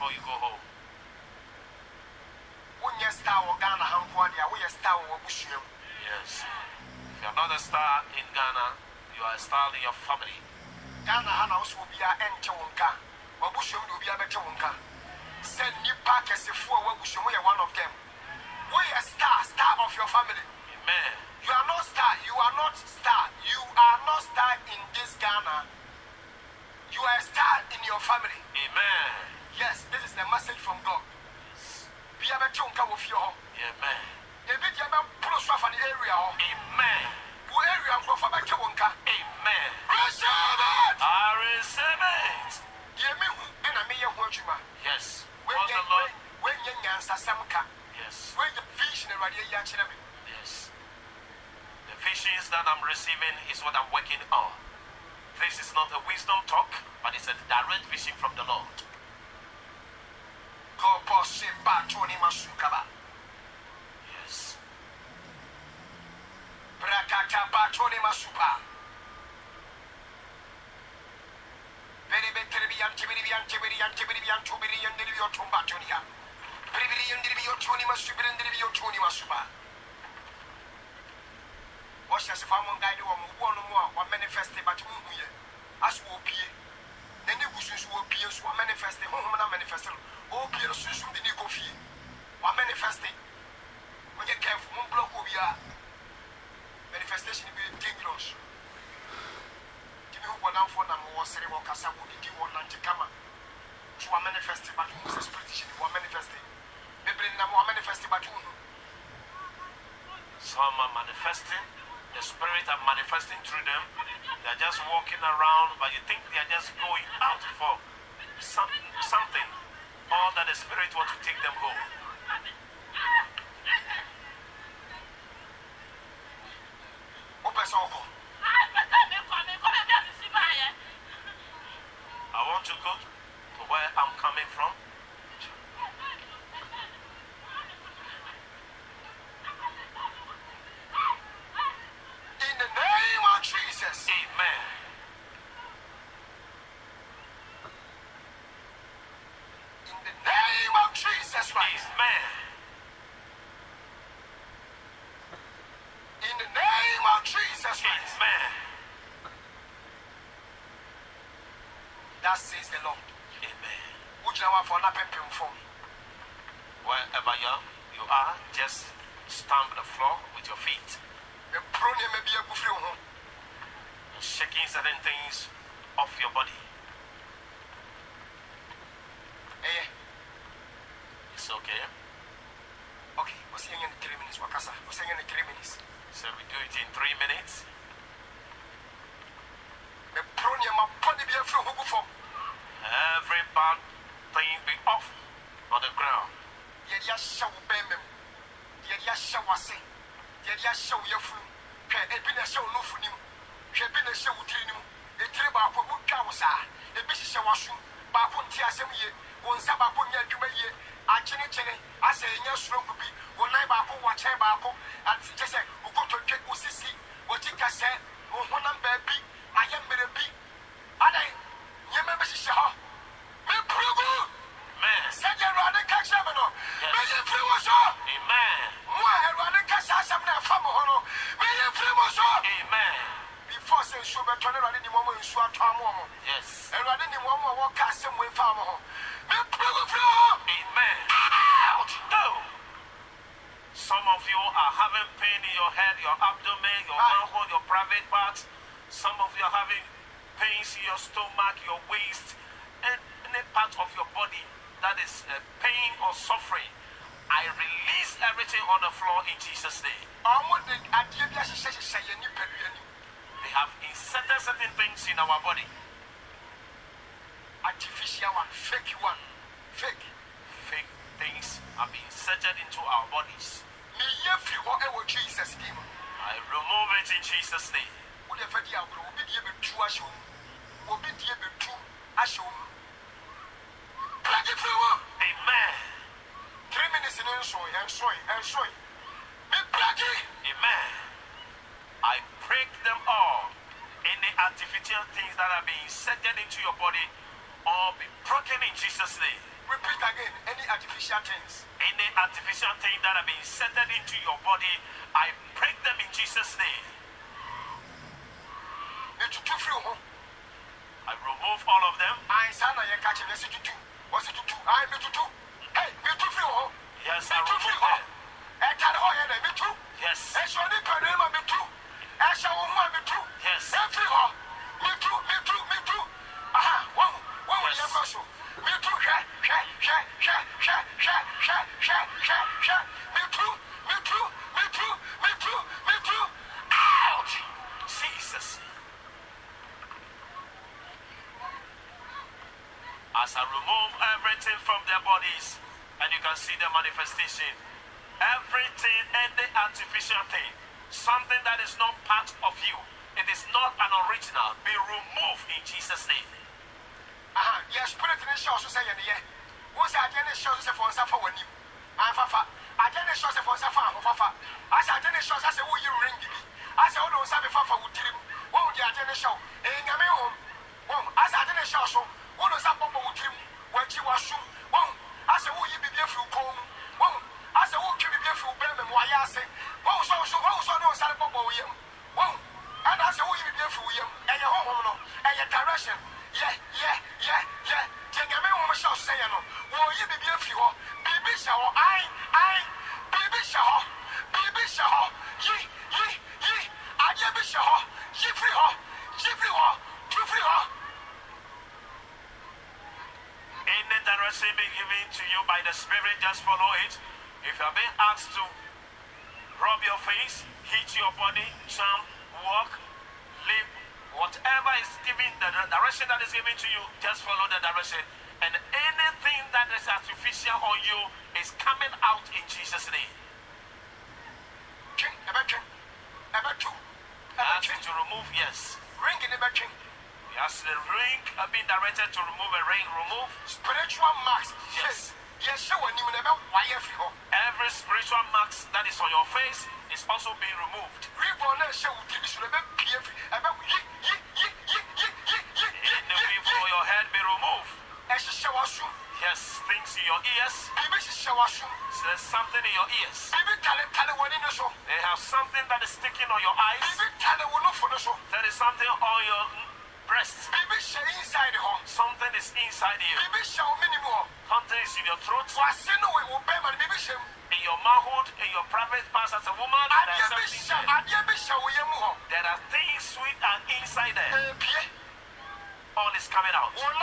Before you go home. wonyɛ star wɔ ghana ha nko adeɛ a star wɔ w'abusua Yes. If you're not a star in Ghana, you are a star in your family. ghana ha na wo sɛ obiaa ɛnte wo nka w'abusua mu de obiaa bɛte wo nka sɛ nnipa akɛsefoɔ a w'abusua mu one of them. Woyɛ star star of your family I'm receiving is what I'm working on. This is not a wisdom talk, but it's a direct vision from the Lord. masukaba Yes. wɔhyɛ sɛ fama guide wɔn wɔn mu a wɔmanifeste but huhu yɛ aso wɔpie n'ani gu sunsu wɔpie nso wɔmanifeste huhu na manifeste no wɔpie no sunsun bi ne kɔ fie wɔmanifeste wɔnyɛ kɛfo mo blɔk wɔ manifestation bi yɛ dangerous. Dimi hu bɔdanfoɔ nam wɔsere wɔkasa wɔdidi wɔnante kama nso wɔmanifeste but huhu sɛ spiritishin wɔmanifeste bebree nam wɔmanifeste but huhu. Some are manifesting. The spirit are manifesting through them. They're just walking around, but you think they're just going out for some, something. Or that the spirit wants to take them home. I want to go to where I'm coming from. in the name of jesus Amen. in the name of jesus christ Amen. in the name of jesus christ Amen. that says the lord Amen. wogyina woafoɔ na pempem fam Wherever you are, you are, just stamp the floor with your feet shaking certain things off your body. Hey. It's okay. Okay, we're saying in three minutes, Wakasa. We're saying in three minutes. So we do it in three minutes. Every bad thing be off on the ground. Yet, yes, shall be me. Yet, yes, shall I say. Yet, yes, shall we have food. Can it a show no food? Hwɛ ebi na ɛhyɛ wo tiri nim etiri baako wotwa wo saa. Ebi hyehyɛ w'aso baako nte asɛm yie. Wo nsa baako nyɛ adwuma yie. Akyenekyene asɛ ɛnyɛ soronko bi. Wo nan baako wɔkyɛn baako. Ate kyɛ sɛ wo kotodwe wo sisi wo ti kɛsɛ wo honam baabi ayɛ mmerɛ bi. Adan nneɛma bɛhyehyɛ hɔ. Mepurugu sɛdeɛ awurade ka kyerɛ me no mɛyɛ mfiri wo so. Mo a awurade ka saa asɛm no ɛfa mo ho no mɛyɛ mfiri mo so Sɛ nsuo bɛtɔ no awurade nim ɔma nsuo atɔ amoɔ mo Yes. awurade nim ɔmo a wɔka asɛm wei fa mo ho mepurugu firi hɔ Amen. Out. Go. Some of you are having pain in your head, your abdomen, your manhole, your private parts. Some of you are having pains in your stomach, your waist, any part of your body that is uh, pain or suffering. I release everything on the floor in Jesus' name. We have inserted certain things in our body. Artificial one, fake one, fake. Fake things are being inserted into our bodies. Me yefi Jesus name. I remove it in Jesus name. Wo de fadi agro obi die betu ahye wo. Obi die betu ahye wo. Plagi fewo. Amen. Three minutes in ensoy, ensoy, ensoy. Me plagi. Amen. I break them all. Any artificial things that are being inserted into your body all be broken in Jesus' name. Repeat again. Any artificial things. Any artificial thing that have been inserted into your body, I break them in Jesus' name. I remove all of them. I Yes, I remove them. Yes. Ɛtare hɔ yɛ dɛ metu. Yes. Jesus. As I remove everything from their bodies, and you can see the manifestation, everything, any artificial thing, something that is not part of you, it is not an original, be removed in Jesus' name. Aha, put it in the show, so say, yeah. Who's the agenda shows for Safa when you? I'm Fafa. Agenda shows for Safa, Fafa. As agenda shows, I say, who you ring me? I say, oh no, Safa Fafa would tell him. What would the agenda show? Eh, come home. Well, as agenda shows, who knows that Papa would tell him when she was oh. soon. Well, I say, who you be there for you come? Well, wo asɛ wotwe biribi afiri wo bɛrima mu wayɛ ase. Sɛ ɔde wo bɔbɔ wo yam. Wohu ɛna asɛ woyi biribi afiri wo yam. Ɛyɛ honhom no ɛyɛ direction. Yɛ yɛ yɛ yɛ. Deɛ nyame hom hyɛ ɔso sɛ yɛ no wɔyi biribi afiri hɔ. Biribi hyɛ hɔ. Ae ae. Biribi hyɛ hɔ. Biribi hyɛ hɔ. Yi yi yi. Adeɛ bi hyɛ hɔ. Yi firi hɔ. Yi firi hɔ. Tu firi hɔ. Any direction being given to you by the Spirit, just follow it. If you are being asked to rub your face, hit your body, jump, walk, leap, whatever is given, the the direction that is given to you, just follow the direction. And anything that is artificial on you is coming out in Jesus' name. twe ɛbɛtwe ɛbɛtu Ask you to remove, yes. ring ne bɛtwe As the ring uh, being directed to remove a ring, remove. spiritual marks Yes. yɛhyɛ Every spiritual mark that is on your face is also being removed. Let the weave for your head be removed. Yes, things in your ears. There's something in your ears. They have something that is sticking on your eyes. There is something on your breast. inside home. Something is inside you. Something is in your throat. In your manhood in your private parts as a woman. There are, there are things sweet and inside there. All is coming out. Your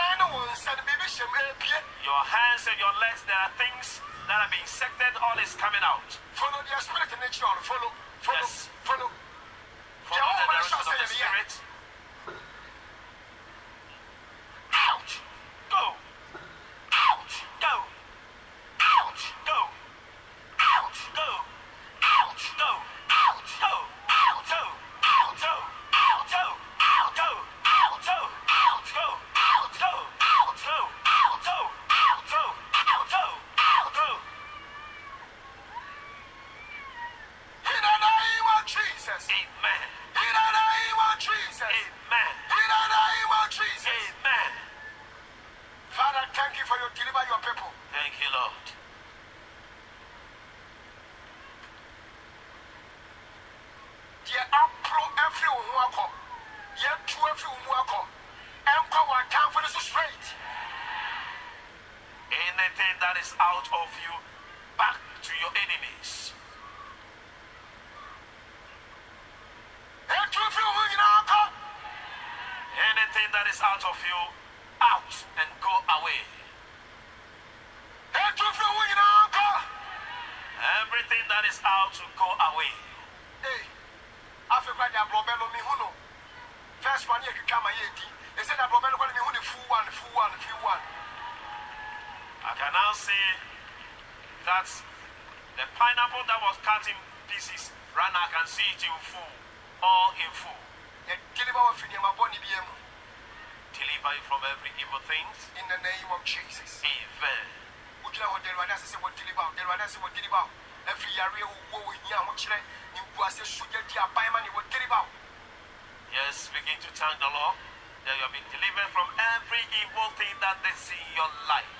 hands and your legs, there are things that have been sected. All is coming out. Follow your spirit nature. Follow. Follow. Yes. Follow. Follow the the spirit ouch Go, ouch go, ouch go, ouch go, ouch go, ouch go, ouch go, ouch go, ouch go, ouch go, ouch go, that the pineapple that was cut in pieces, right now I can see it in full, all in full. Deliver you from every evil thing. In the name of Jesus. Amen. Every area will go in your. You was a soldier, dear Byman, you deliver. Yes, begin to thank the Lord that you have been delivered from every evil thing that they see in your life.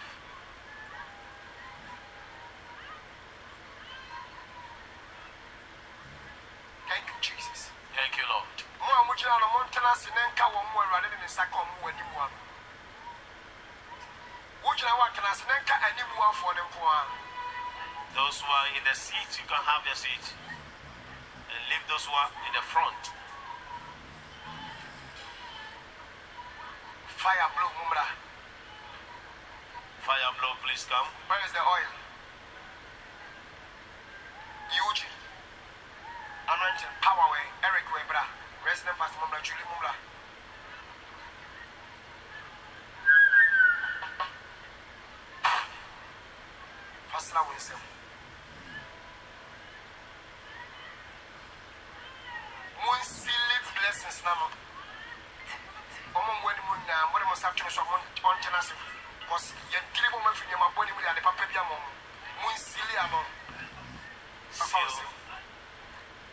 Those who are in the seat, you can have your seat. And leave those who are in the front. Fire blow mumra. Fire blow, please come. Where is the oil? Eugene. Anointing power way. Eric Webra. Resident Pastor Mumra Julie Mumra. Winston. Moon seal blessings now. ɔmo mbɔ ne mu nyinaa mbɔ ne mu nsa twene so ɔmo ɔntena ase yɛntiri bɔ mo afiri nneɛma bɔ ne mu de ade papa bi ama ɔmo mo nsili ama ɔmo papa ɔsi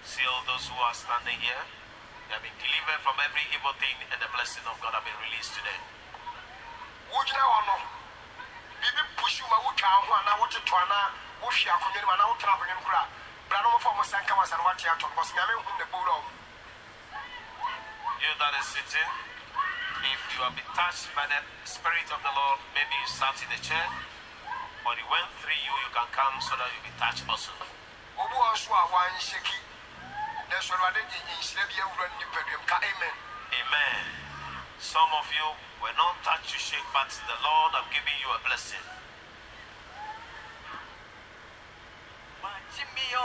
Seal, those who are standing here. They have been delivered from every evil thing, and the blessing of God have been released to them. wogyina hɔ no wotwa ho anaa woteto anaa wohwe akonnwa no mu anaa wotena akonnwa no mu koraa bra no mɔfa ɔmo nsa nka wasa no wate ato no kɔs nyame hu ne bowura ɔmo You that is sitting, if you have been touched by the Spirit of the Lord, maybe you sat in the chair, but it went through you, you can come so that you'll be touched also. obi wɔ nso a wanhyɛki nanso awurade de nhyira bi awura ne nipaduam ka amen Amen. Some of you were not touched to shake, but the Lord have given you a blessing. Stubborn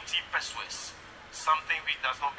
mighty pursues, something which does not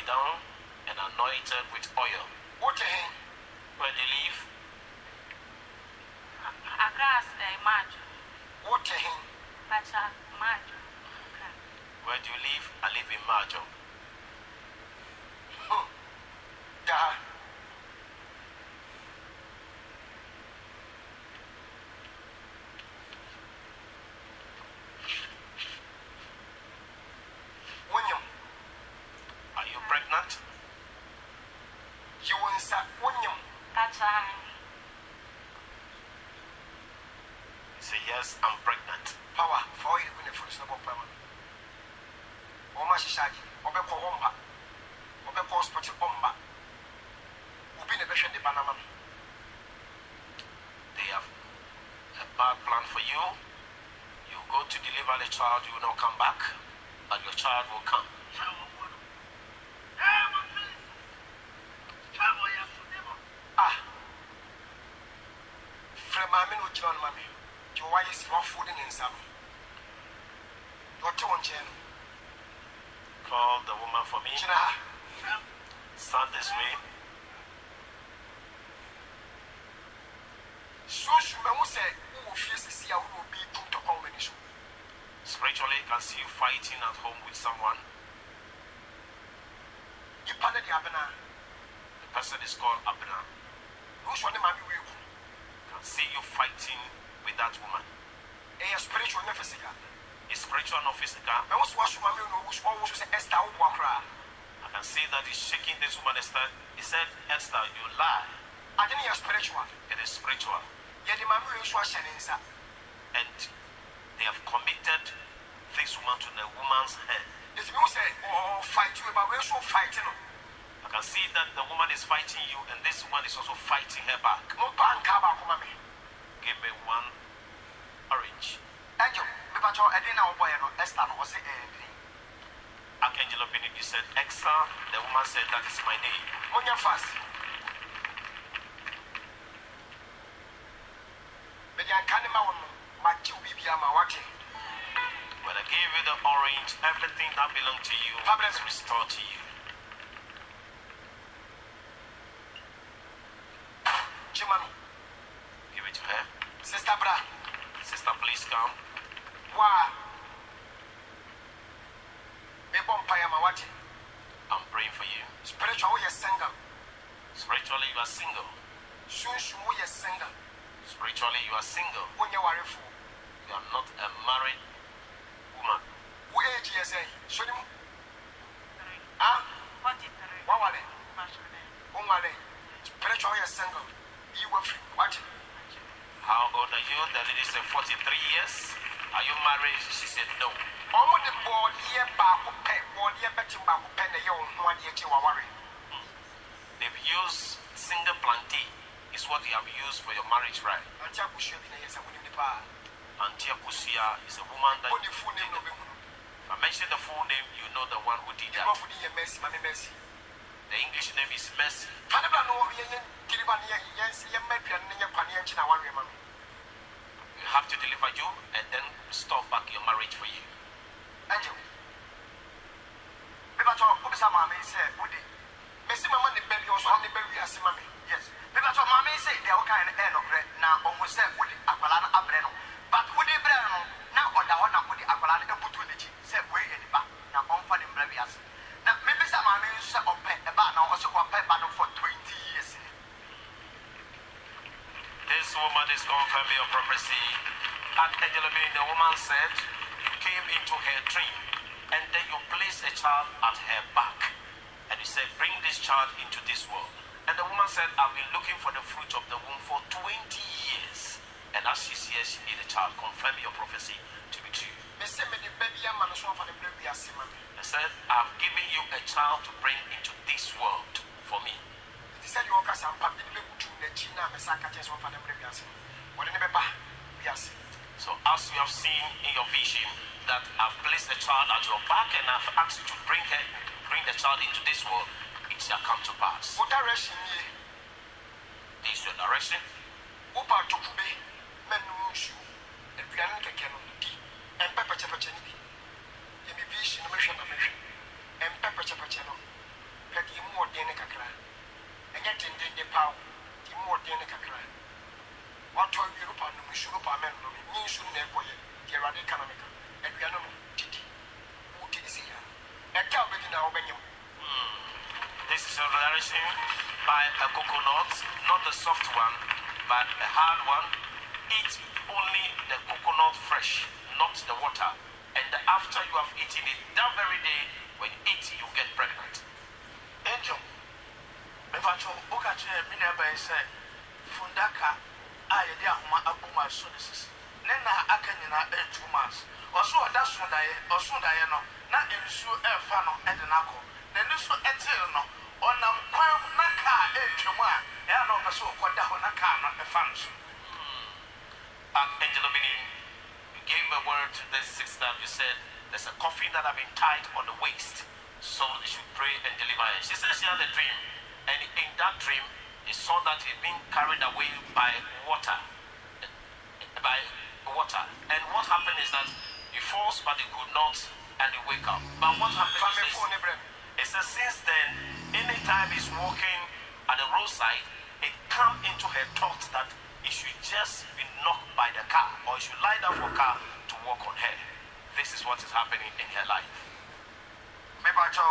lie down and anointed with oil. Wote where they live. Wote where do you live? I live in Marjo. Hmm. Da. say, Yes, I'm pregnant. Power, for you, in the phone is not power. Oma Shishagi, Obeko Omba, Obeko Hospital Omba, Ubi Nebesha de Panama. They have a bad plan for you. You go to deliver the child, you will not come back, but your child will come. me. Start this way. Spiritually, I can see you fighting at home with someone. The person is called Abena. Which one am I Abner. Can see you fighting with that woman. Spiritual, not physical. Spiritual, not physical can see that he's shaking this woman, Esther. He said, Esther, you lie. I didn't hear spiritual. It is spiritual. And they have committed this woman to the woman's head. If you say, oh, fight you, but we're so fighting. I can see that the woman is fighting you, and this woman is also fighting her back. Give me one orange. Angel, me pacho, edina oboye no, Esther no, wasi, eh, Archangel of Benedict said, Extra. The woman said, That is my name. Monya fast. When I gave you the orange, everything that belonged to you was restored to you. Have been tied on the waist, so you should pray and deliver her. She says she had a dream, and in that dream, he saw that he'd been carried away by water, by water. And what happened is that he falls, but he could not, and he wake up. But what happened is this. It says since then, anytime he's walking at the roadside, it come into her thoughts that he should just be knocked by the car, or he should lie down for car to walk on her. This is what is happening in her life. mepakyɛ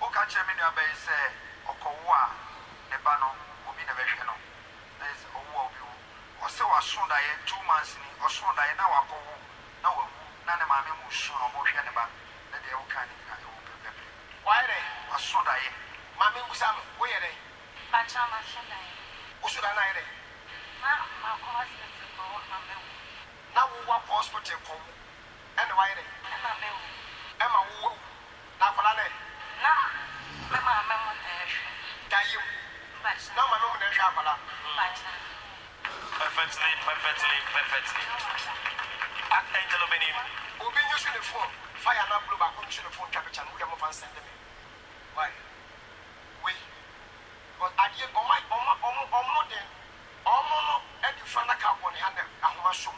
woka kyerɛ me nuabɛyi sɛ ɔkɔwo a ne ba no. Obi na bɛhwɛ no na yɛ sɛ ɔwo a obi wu ɔsɛ waso daeɛ two months ni ɔso daeɛ na wakɔwo na wawu na ne maame mu su na ɔmɔhwɛ ne ba na deɛ woka ne nyina ɛwɔ pɛpɛpɛ wayɛ dɛ waso daeɛ maame mbusa no woyɛ dɛ Pacha mashina yi. woso da no ayɛ dɛ Na mako hospital ko na mewu. na wowɔ akɔ hospital kɔwo ɛna wayɛ dɛ ɛma mɛ wo ɛma wo wo na akwadaa dɛ na mɛ maa mɛ mo na ɛhwɛ da yi mu na maa mɛ mo na ɛhwɛ akwadaa perfectly perfectly perfectly. Ak angelo benin obi nyi su ne fo fire na blue baako nyi su ne fo ntwa picture no wúyẹ mo fa nsẹn dẹmẹ why? Wey but adeɛ ɔmo ɔmo ɔmo ɔmo de ɔmo no ɛdi fa na ka bɔ ne ha na ahoma so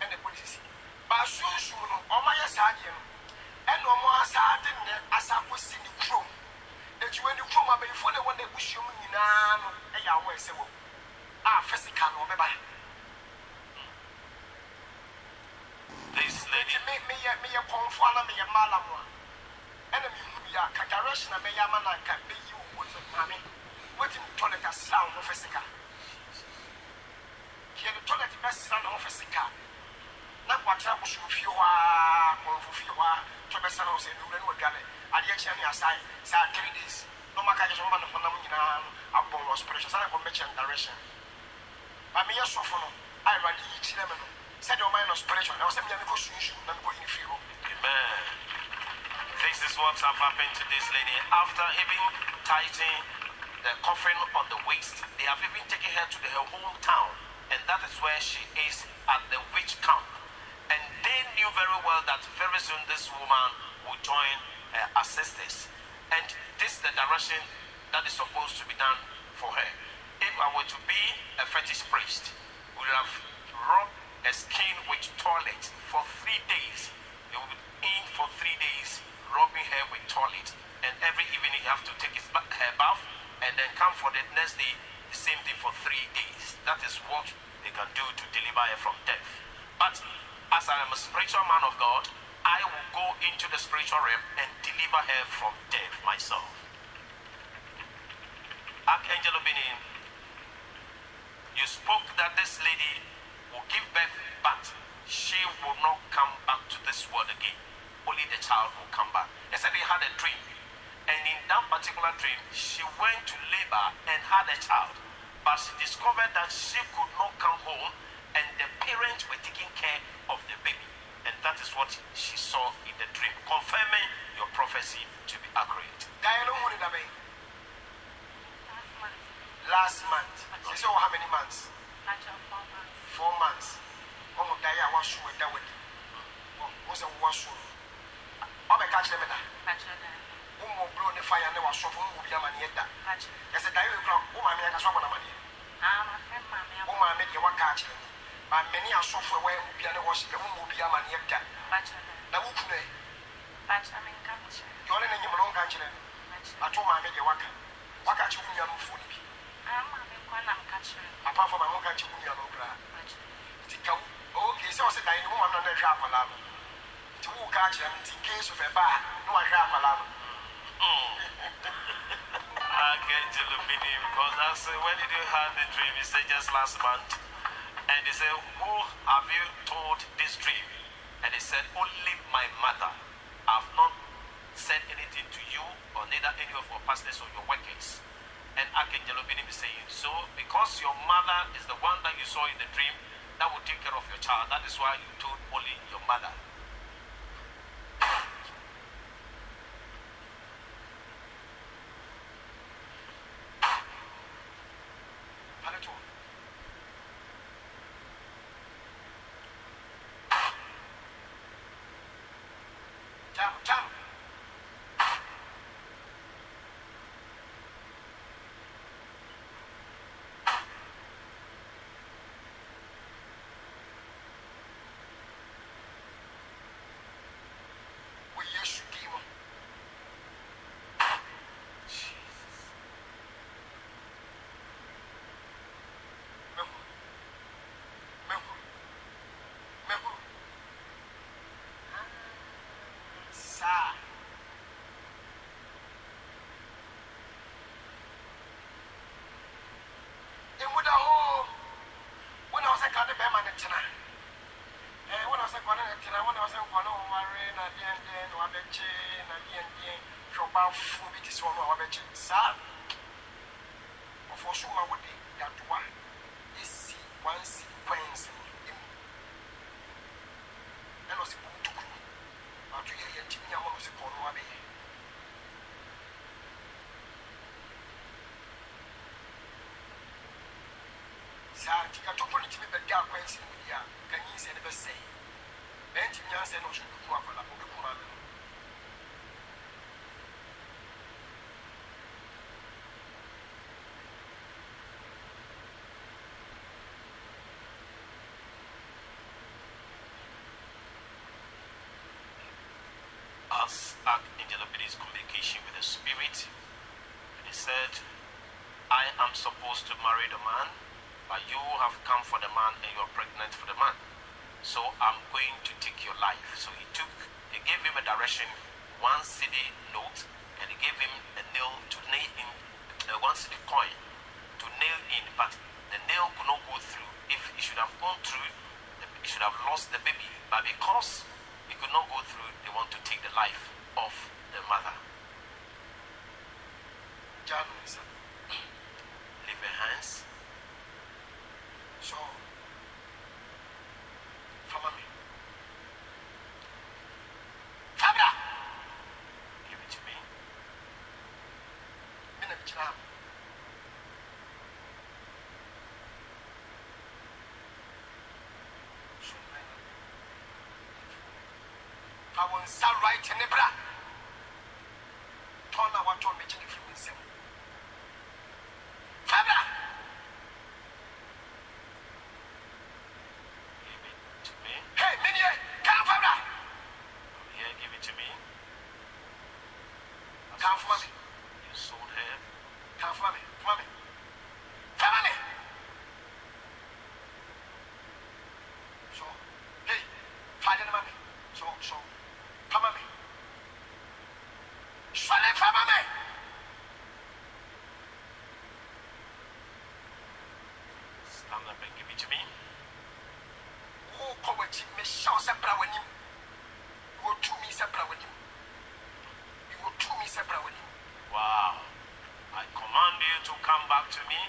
ɛna ɛbɔ ne sisi baasunsum no ɔmo ayɛ saa adeɛ no ɛna ɔmo asa de ne asa akɔsi ne kurom. Ekyi wɔ ne kurom abɛyifo na ɛwɔ ne ebusua mu nyinaa no ɛyɛ awɔ ɛsɛ wɔ a physical na ɔbɛba. This lady, me meyɛ meyɛ kɔnfo ana meyɛ malam a ɛna mehu yɛ a ka direction a mɛyɛ ama na nka bɛyi wo wo sɛ maame. Woatumi toilet asra wo ho physical. Yɛde toilet bɛsra ne ho physical na kwatra bosom fie hɔ a kɔnfo fie hɔ a tɔ bɛsra ne ho sɛ nuwura ne wadwane adeɛ kyerɛ ne asae saa three days na ɔmaka kyɛ sɛ ne honam nyinaa no abɔ wɔ spiritual sane kɔmmɛkyɛ direction ba meyɛ sɔfo no a awurade yi kyerɛ me no sɛdeɛ ɔmayɛ no spiritual ɛwɔ sɛ menya mekɔ sunsun na mekɔ yine firi hɔ Amen. This is what have happened to this lady. After even tightening the coffin on the waist, they have even taken her to her hometown, and that is where she is at the witch camp. And they knew very well that very soon this woman will join uh, her sisters. And this is the direction that is supposed to be done for her. If I were to be a fetish priest, we would have rubbed a skin with toilet for three days. They would be in for three days, rubbing her with toilet. And every evening you have to take his her bath and then come for the next day, the same thing for three days. That is what they can do to deliver her from death. But as I am a spiritual man of God, I will go into the spiritual realm and deliver her from death myself. Archangel Obinin, you spoke that this lady will give birth, but she will not come back to this world again. Only the child will come back. They said they had a dream. And in that particular dream, she went to labor and had a child. But she discovered that she could not come home and the parents were taking care of the baby. And that is what she saw in the dream, confirming your prophecy to be accurate. Last month. Last month. Okay. So how many months? Four months. Four months. Oh, Daya was sure that would. What's a wash? Oh, my catch them. Umu blow the fire and they were so from Ubiamaneta. Yes, the Daya, Umaminaka Swamanaman. Ah, my friend, Mamma, Mamma, make your one catch them mampani asɔfo ɛwɔ ɛmu bia ne wɔhyɛ ɛmu mu bia ma ne yɛ da na. Wokunu ɛ deɛ ɔne ne nyim nka nkyerɛ no ato maame deɛ waka. Waka kye wo nuanom fo no bi apart from ɛho nka kye wo nuanom koraa nti ka wo mm. (laughs) ok sɛ ɔsɛ dan ne wo mam no na ɛhwɛ akwadaa no nti wo ka kyerɛ no nti case of ɛba a na wahwɛ akwadaa no I can't tell you because that's uh, when did you have the dream? You said just last month. And he said, Who have you told this dream? And he said, Only my mother. I've not said anything to you or neither any of your pastors or your workers. and Archangel Obinim is saying, So, because your mother is the one that you saw in the dream that will take care of your child, that is why you told only your mother. saa emu da hoo wona wo sɛ ka de bɛrima ne tena wona wo sɛ kɔne ne tena wona wo sɛ nkɔne wo ware na deɛndeɛn na wabɛkye na deɛndeɛn hwɛ ɔbamfoɔ bi te sɛ ɔno a wabɛkye saa ɔfoɔ so ma wode dadoa ɛsi wansi kwan saa nti katɔpɔ no mu sɛ ne As Archangel Abedi's communication with the spirit, and he said, I am supposed to marry the man, but you have come for the man and you are pregnant for the man. So I'm going to take your life. So he took, he gave him a direction, one city note, and he gave him a nail to nail in, uh, one city coin to nail in, but the nail could not go through. If it should have gone through, he should have lost the baby. But because it could not go through, they want to take the life of the mother. John, fa wɔn nsa right ne bra tɔn na watɔn mɛgye ne firi mi nsɛm. Back to me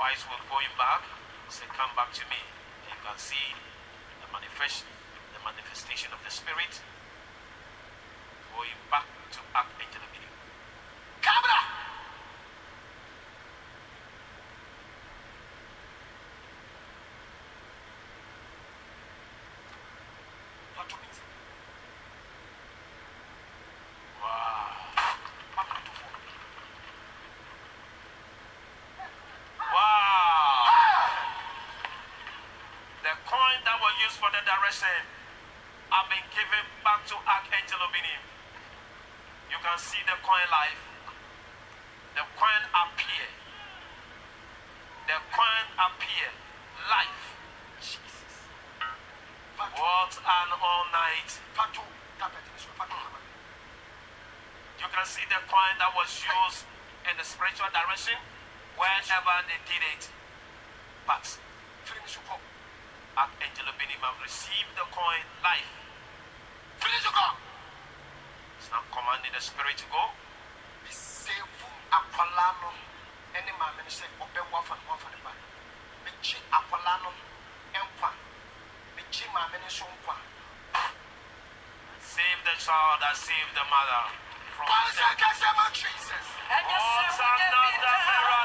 wise will going back say come back to me. You can see the manifest the manifestation of the spirit going back to archangel coin that was used for the direction have been given back to Archangel Obinim. You can see the coin life. The coin appear. The coin appear. Life. Jesus. What an all night. Hmm. You can see the coin that was used in the spiritual direction wherever they did it. But at Angelo Benim have received the coin life. Finish to go. It's now commanding the spirit to go. Be safe akwalano ɛne maame no sɛ ɔbɛwo afa ne ho afa ne ba mekyi akwala no nkwa mekyi maame no nso nkwa save the child that save the mother from the... Jesus. Oh,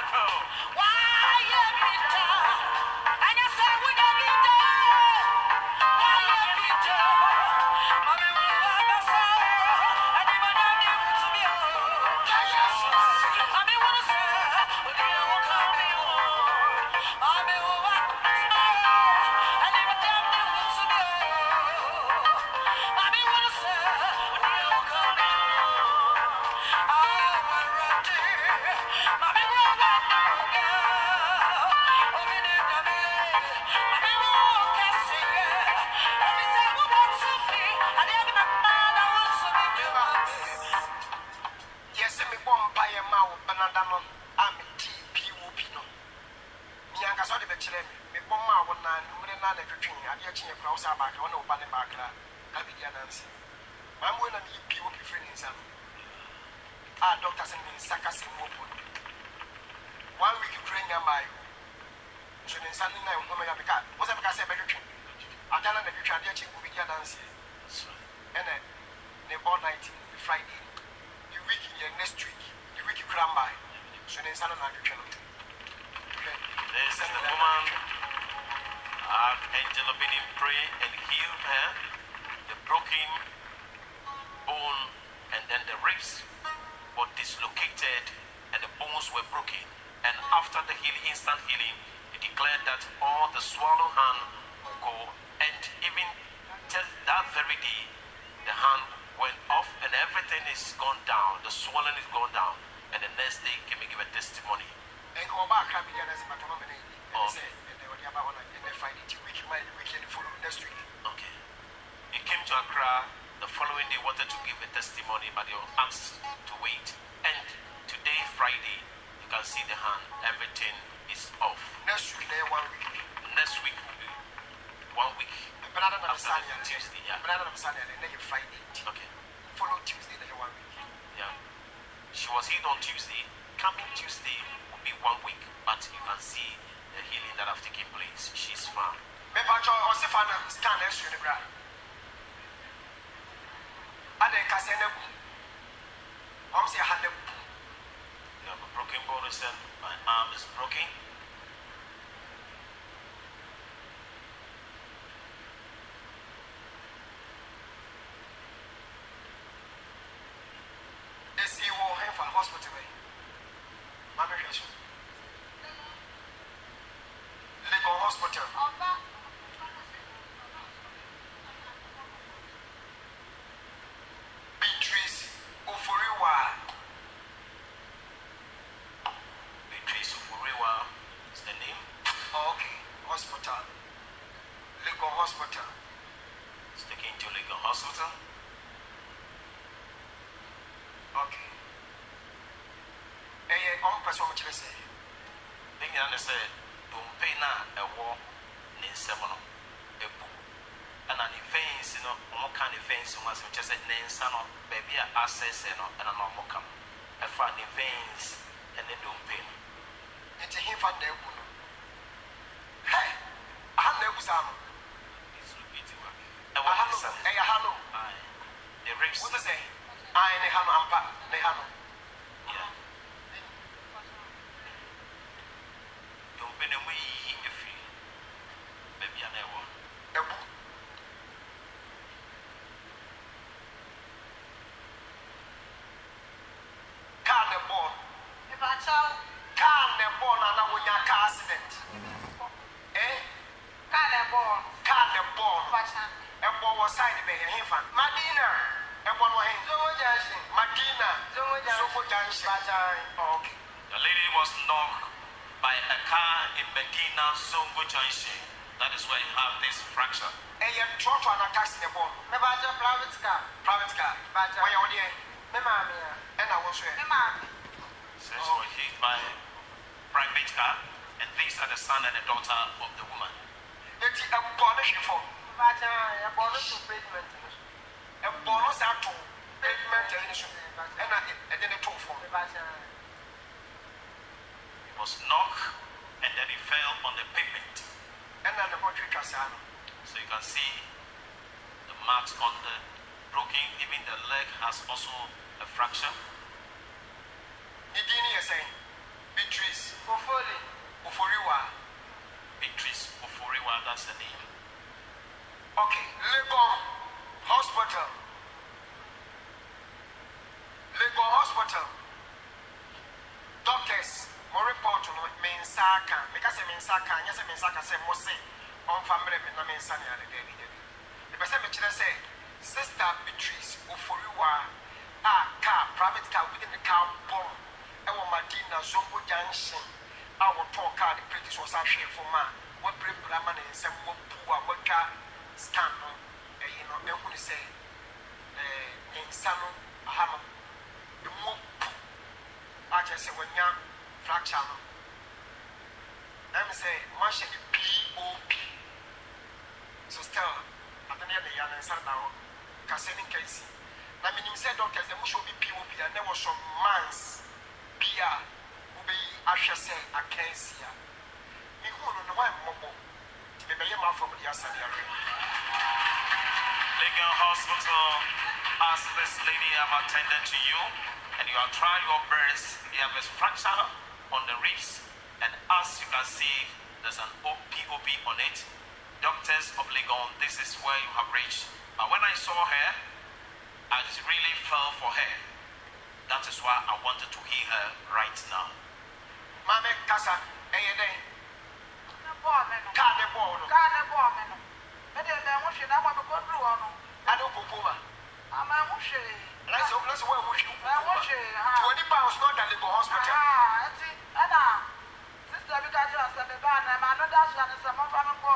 pɛ sɛ ɔmkyerɛ sɛ ne nyina ne sɛ dompen no a ɛwɔ ne nsɛm no ɛbu ɛna ne veins no ɔmo ka ne veins ho asɛm kyerɛ sɛ ne nsa no baabi a asɛesɛe no ɛna na ɔmo ka no ɛfa ne veins ɛne dompen no nti hefa na ɛbu no hɛ aha na ɛbu saa no ɛwɔ ne nsɛm ɛyɛ ha no wotɛ sɛ ayɛ ne ha no ampa ne ha no nsa aka nyɛ sɛ me nsa aka sɛ mo se ɔmfa mmerɛ me na me nsa ne ade daabi daabi mepɛ sɛ mekyerɛ sɛ sister beatrice oforiwa a car private car bi de ne car bɔm ɛwɔ madina zongo junction a wɔtɔɔ car de so ɔsa hwee fam a wɔapirapira ama ne nsɛm wɔpu Legon Hospital as this lady have attended to you and you have tried your best. You have a fracture on the ribs and as you can see there's an O- POP on it. Doctors of Legon, this is where you have reached. But when I saw her, I just really fell for her. That is why I wanted to hear her right now. maame kasa ɛyɛ dɛn Ne bɔɔ me no. kaa ne bɔɔ no Kaa ne bɔɔ me no. Me de na ɛho hwee ade popo ba ama ho hwee na sɛ na sɛ wɔn ho hwee na ho hwee ha. Twenty pounds not at Lagos hospital. Ha nti ɛna sista bi ka kyerɛ sɛ beba na ma no da hyɛ ne sɛ mɔfa no kɔ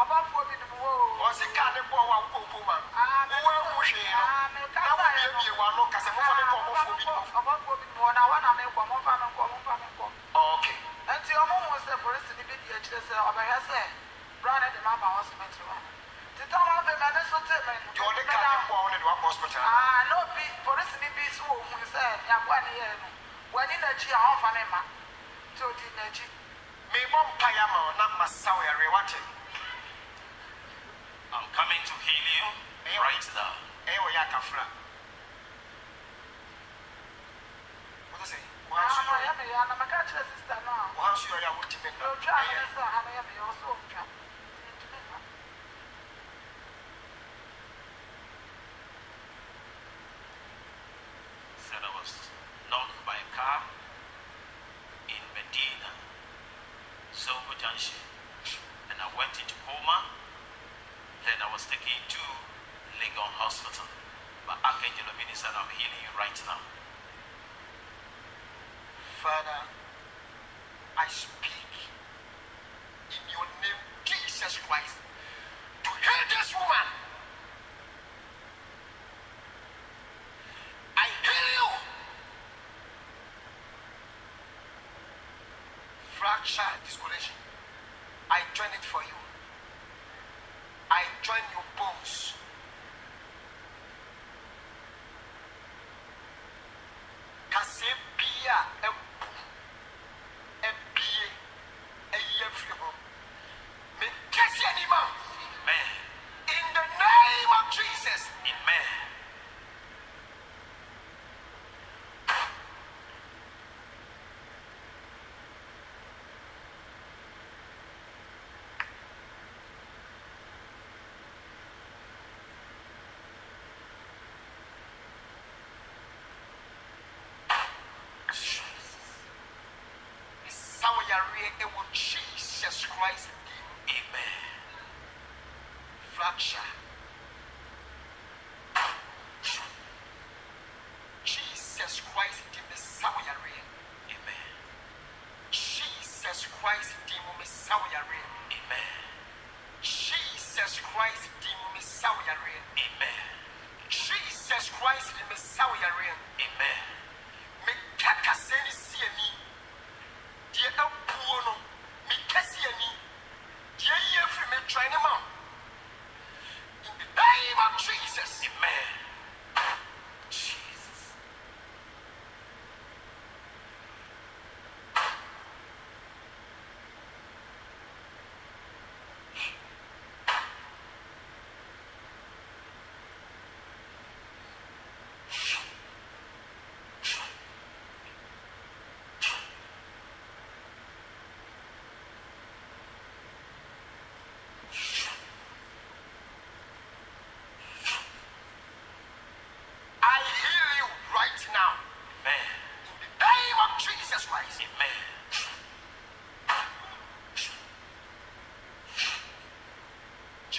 ɔbɔfoɔ bi ne mu wo ɔsi kaa ne bɔ wa popo ma wo ho hwee no na wo bie bie wa no kasɛ mɔfa ne kɔ ɔbɔfoɔ bi ne mu ɔbɔfoɔ bi ne mu na wɔn na me kɔ mɔfa me kɔ mɔfa me kɔ ɔɔke nti ɔmo ho sɛ polisi ni bi di títọ́ wọn fẹ́ mi ẹni sọ tẹ̀ mí. yọ ọdẹ ká ní pọ ọdẹ wà pọ hospital. aa n'o bi polisi ni bi sún òun sẹ nyakó ẹni yẹ ẹnu wọ́n ní n'akyi àwọn fa ne ma tí o di n'akyi. mi bọ́ mpa ya ma ọ na ma sa ọ yàrá wa tẹ. I'm coming to heal you right now. ẹ yẹ wọ ya kafra. wọ́n sẹ́yìn. wọ́n á sọ yọ ya wọ́n ti bẹ̀ náà. ọjọ́ àná sọ àná yẹ mi yọ sọ òkè. Fracture, discoloration. I join it for you. I join your bones. Kase bia ebu ebie eye firi hɔ. Me kɛse anima. Amen. In the name of Jesus. Amen. Sawo yareɛ Jesus Christ. Amen. Fracture.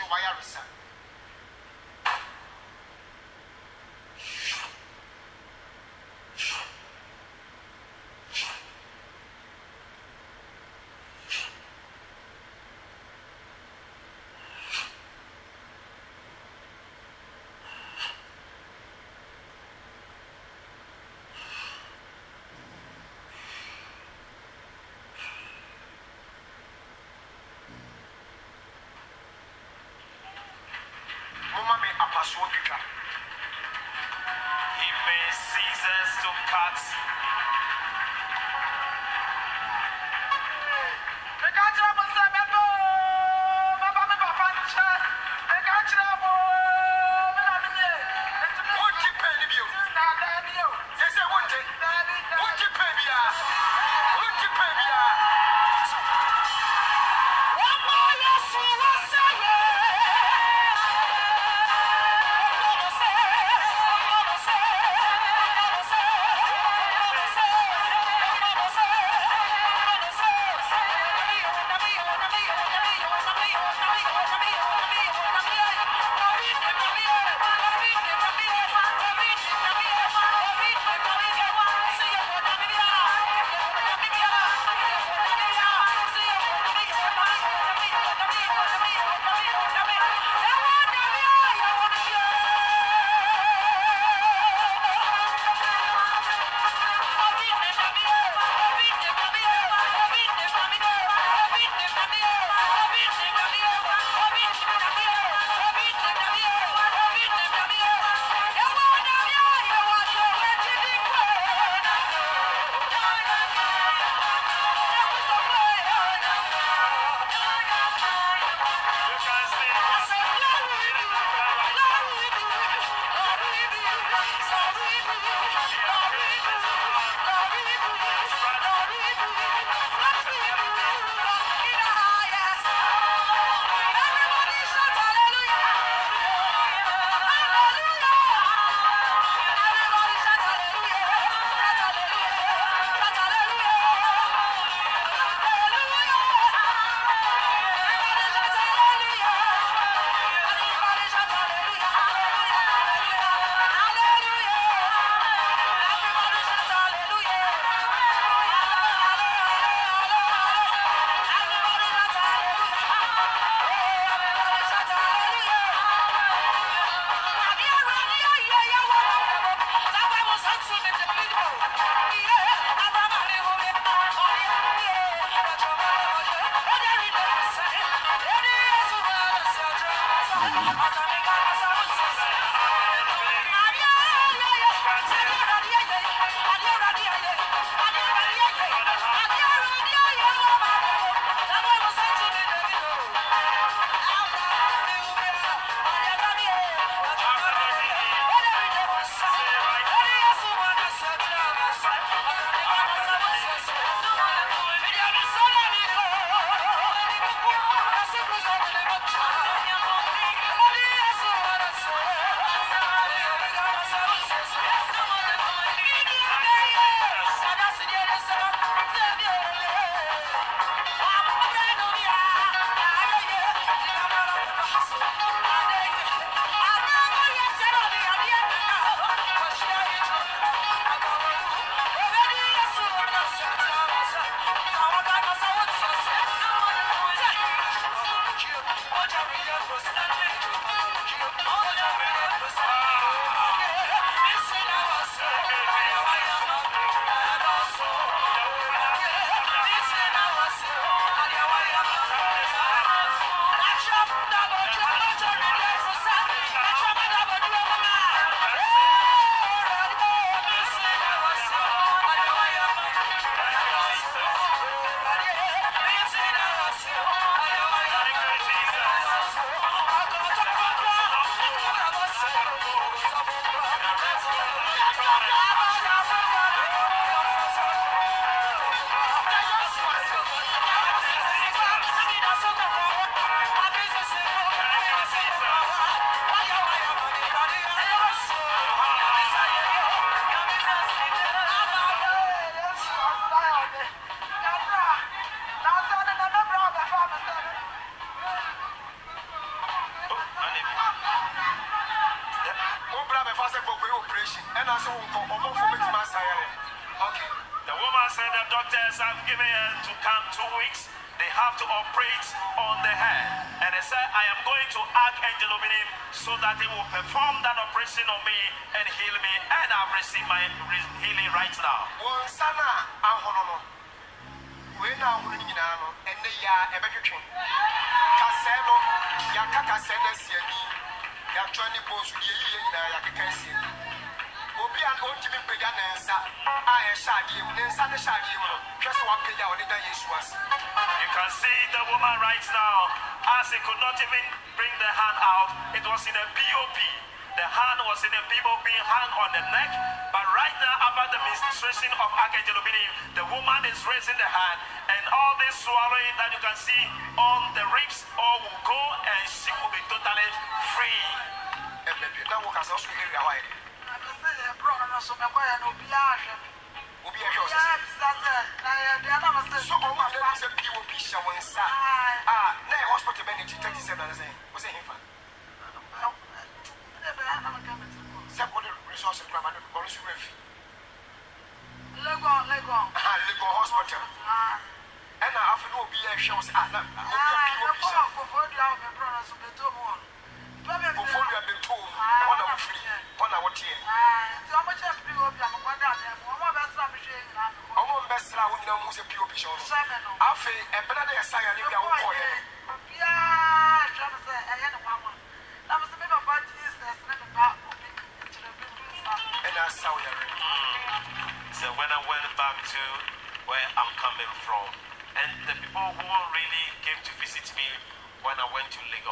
wire reset. apaixonou ficar. He made seasons to cut.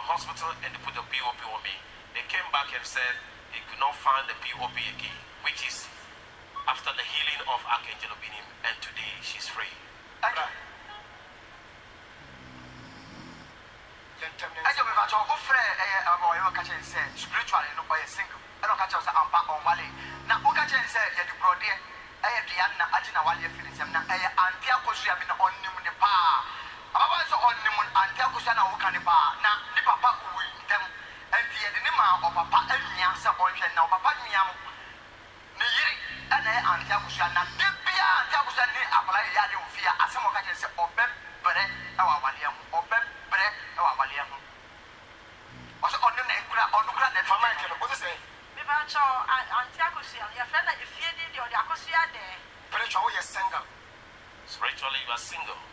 Hospital and they put the POP on me, they came back and said they could not find the POP again, which is after the healing of Archangel Obinim, and today she's free. spiritual single. Ampa na ɛyɛ dua na agye na wale. Nsɛm na ɛyɛ bi na ɔnim ne paa ababa sɛ ɔnim ante akosua na woka ne paa na ne papa wui ntɛm. Ɛnti yɛde ne ma ɔpapa anua sɛ ɔnhwɛ na ɔpapa nua mo ne yere ɛna ɛyɛ ante akosua na de bia ante akosua ne akwadaa yɛ yɛ ade wɔ fie a asɛm ɔka kyerɛ sɛ ɔbɛ brɛ ɛwɔ awaleɛ ho. Ɔbɛ brɛ ɛwɔ awaleɛ ho. Ɔsɛ ɔno na ekura ɔno kura na ɛfa maike no. Ɔsɛ sɛ? Mebakyɛ ante akosua no yɛfrɛ no efie din deɛ ɔde akosua dɛɛ spiritual woyɛ single. Spiritually, you are single.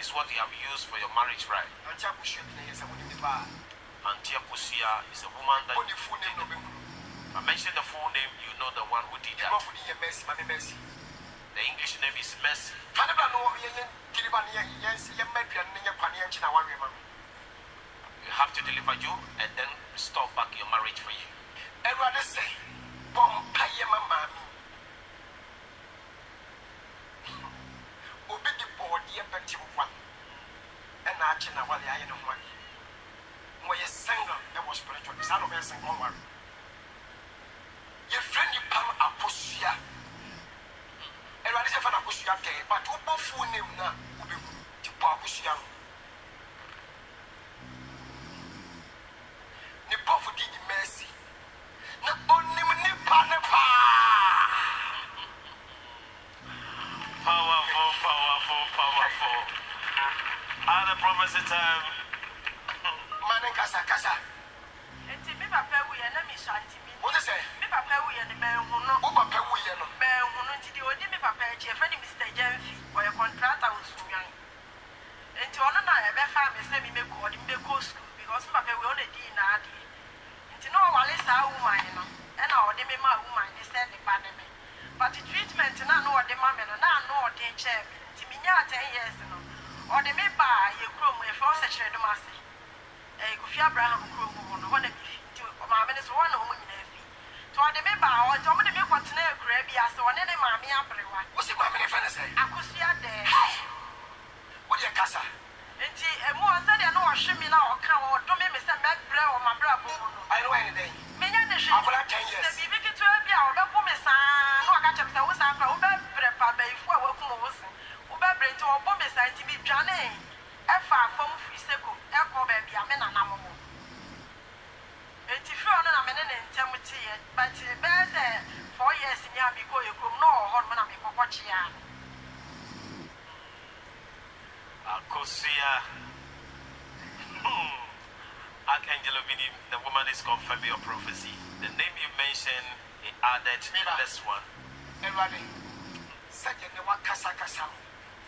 is what you have used for your marriage right. Antia Pusia is a woman that. You did the, I mentioned the full name, you know the one who did that. The English name is Mercy. You have to deliver you and then restore back your marriage for you. Everybody say, Bompire, my. Obi de bɔɔdeɛ bɛte wa ɛna akye na wale ayɛ ne ho ade wɔyɛ single ɛwɔ spiritual. Saa na ɔbɛyɛ single ɔnware yɛfrɛ nnipa no akosua awurade sɛ fa no akosua dɛn but wobɔ fuo nam no a wobɛhu nti bɔ akosua no ne bɔfo di mercy. Na ɔnim nipa ne paa Powerful, powerful, powerful. At the prophecy time. Manin Kasa casa. Enti mi papa wu yɛ mi hyɛ ati mi. Wọ́n ti sẹ́. Mi papa wu yɛ ni bẹ́ẹ̀ di odi mi papa akyi Mr. Jenfi ɔyɛ kɔntrata osunwan. Nti na ɛbɛ fa mi mi meko ɔdi mi because mi papa wu yɛ ɔna di na adeɛ. Nti na ɔwale woman no ɛna ɔde mi ma woman ne sɛ ne ba ne but the treatment na no ɔde ma mi no na na ɔde nkyɛn mi nti mi nyaa ten years no ɔde mi baa yɛ kurom efɛ ɔsɛ kyerɛ dum ase ɛɛ kofi abraham kurom wɔ no hɔ na mi fi nti maame ne so hɔ na wɔn nyinaa fi nti ɔde mi baa ɔde ɔmo de mi kɔ tena ekura bi ase ɔne ne maame aberewa. o si maame ne fɛn ne sɛ. akosua dɛɛ. o deɛ kasa. nti emu wɔ sɛdeɛ na ɔhwe mi na ɔka wɔ ɔdome mi sɛ mɛbrɛ wɔ mabrɛ bɔ mu no. ayi ni wa yɛ ne dɛ. mi nya ne hwɛ. akɔla a Akosia. Hmm. The woman is confirming your prophecy. The name you mentioned, he added this one. awurade sɛdeɛ ne wakasakasa no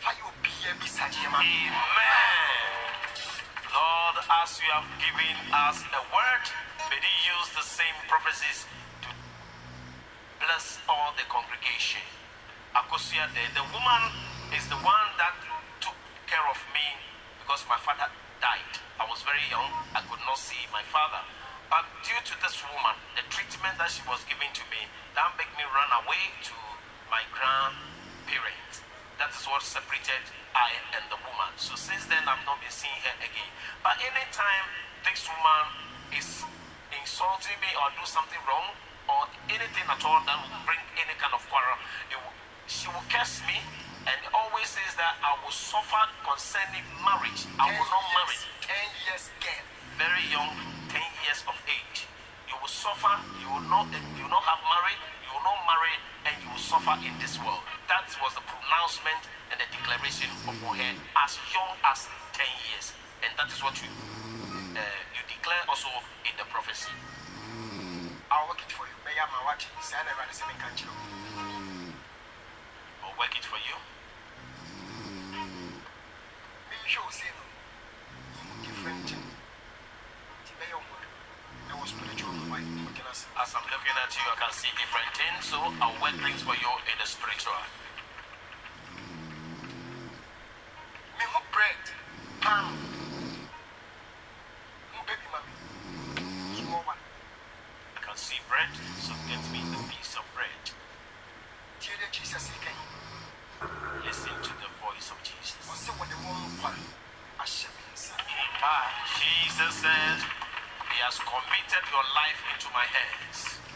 fa yɛ obiaa bisa Amen. Lord, as you have given us a word, may you use the same prophecies to bless all the congregation. Akosia, the, the woman is the one that took care of me because my father died. I was very young. I could not see my father. But due to this woman, the treatment that she was giving to me, that made me run away to my grandparents. That is what separated I and the woman. So since then, I've not been seeing her again. But anytime this woman is insulting me or do something wrong or anything at all that will bring any kind of quarrel, will, she will curse me and always says that I will suffer concerning marriage. I will not marry. 10 years girl Very young, 10 years of age. You will suffer, you will not you will not have married, you will not marry, and you will suffer in this world. That was the pronouncement and the declaration of her as young as 10 years. And that is what you uh, you declare also in the prophecy. I'll work it for you bɛyɛ ama wate saa na awurade sɛ menka nkyerɛ wo I'll work it for you. menhwɛ wo sei no womu different nti bɛyɛ wo mmɔdo ɛwɔ spiritual se As I'm looking at you, I can see different things, so I'll work things for you in the spiritual. Me mehu bread pan mu baby me small one I can see bread, so get me the piece of bread. dɛ jesus yi Listen to the voice of Jesus. wɔde wɔn nkwa ahyɛ me nsa Ah, Jesus says, He has committed your life into my hands.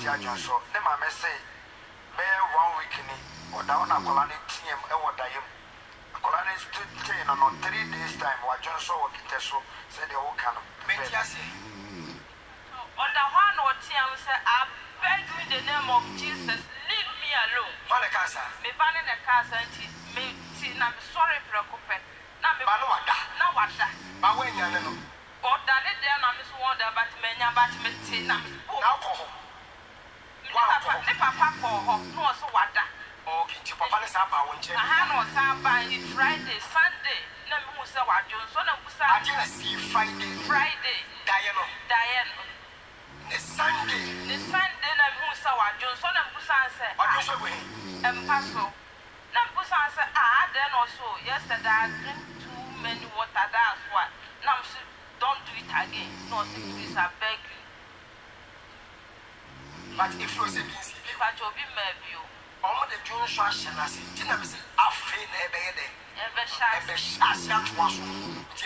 ti àjọ sọ ne maame sèé. Deus.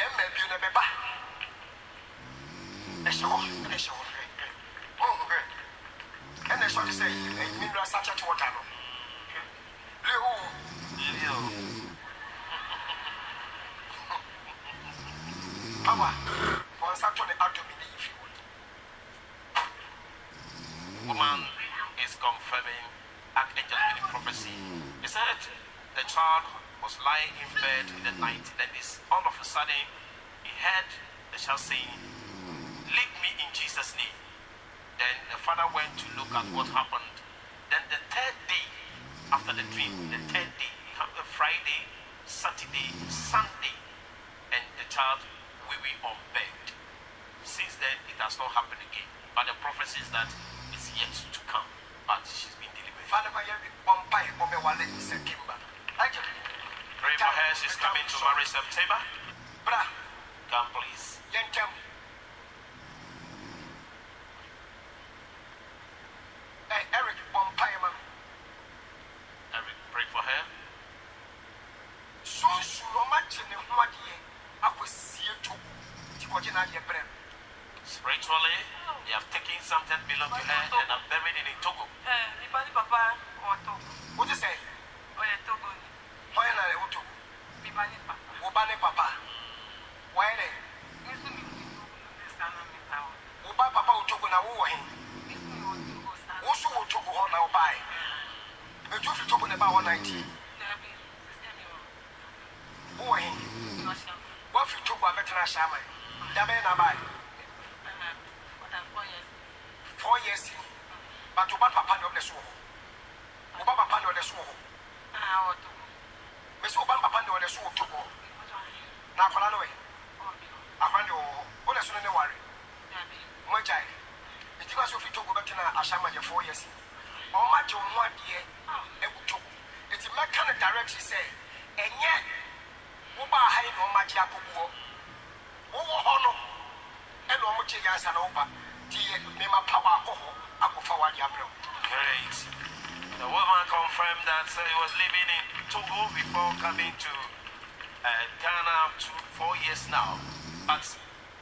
Togo before coming to uh, Ghana two, four years now. But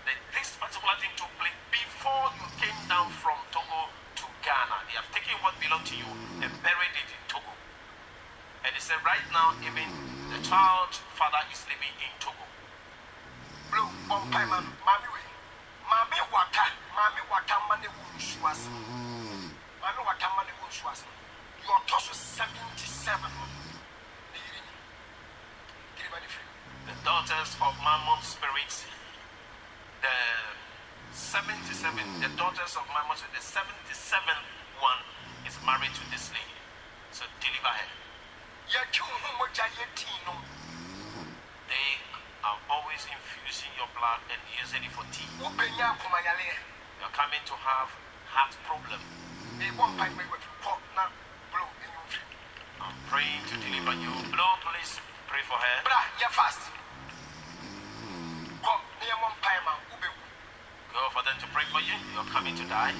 the, this particular thing took place before you came down from Togo to Ghana. They have taken what belonged to you and buried it in Togo. And they said right now, even the child You're coming to have heart problem. I'm praying to deliver you. Blow, please pray for her. Bra, you're fast. Go for them to pray for you. You're coming to die.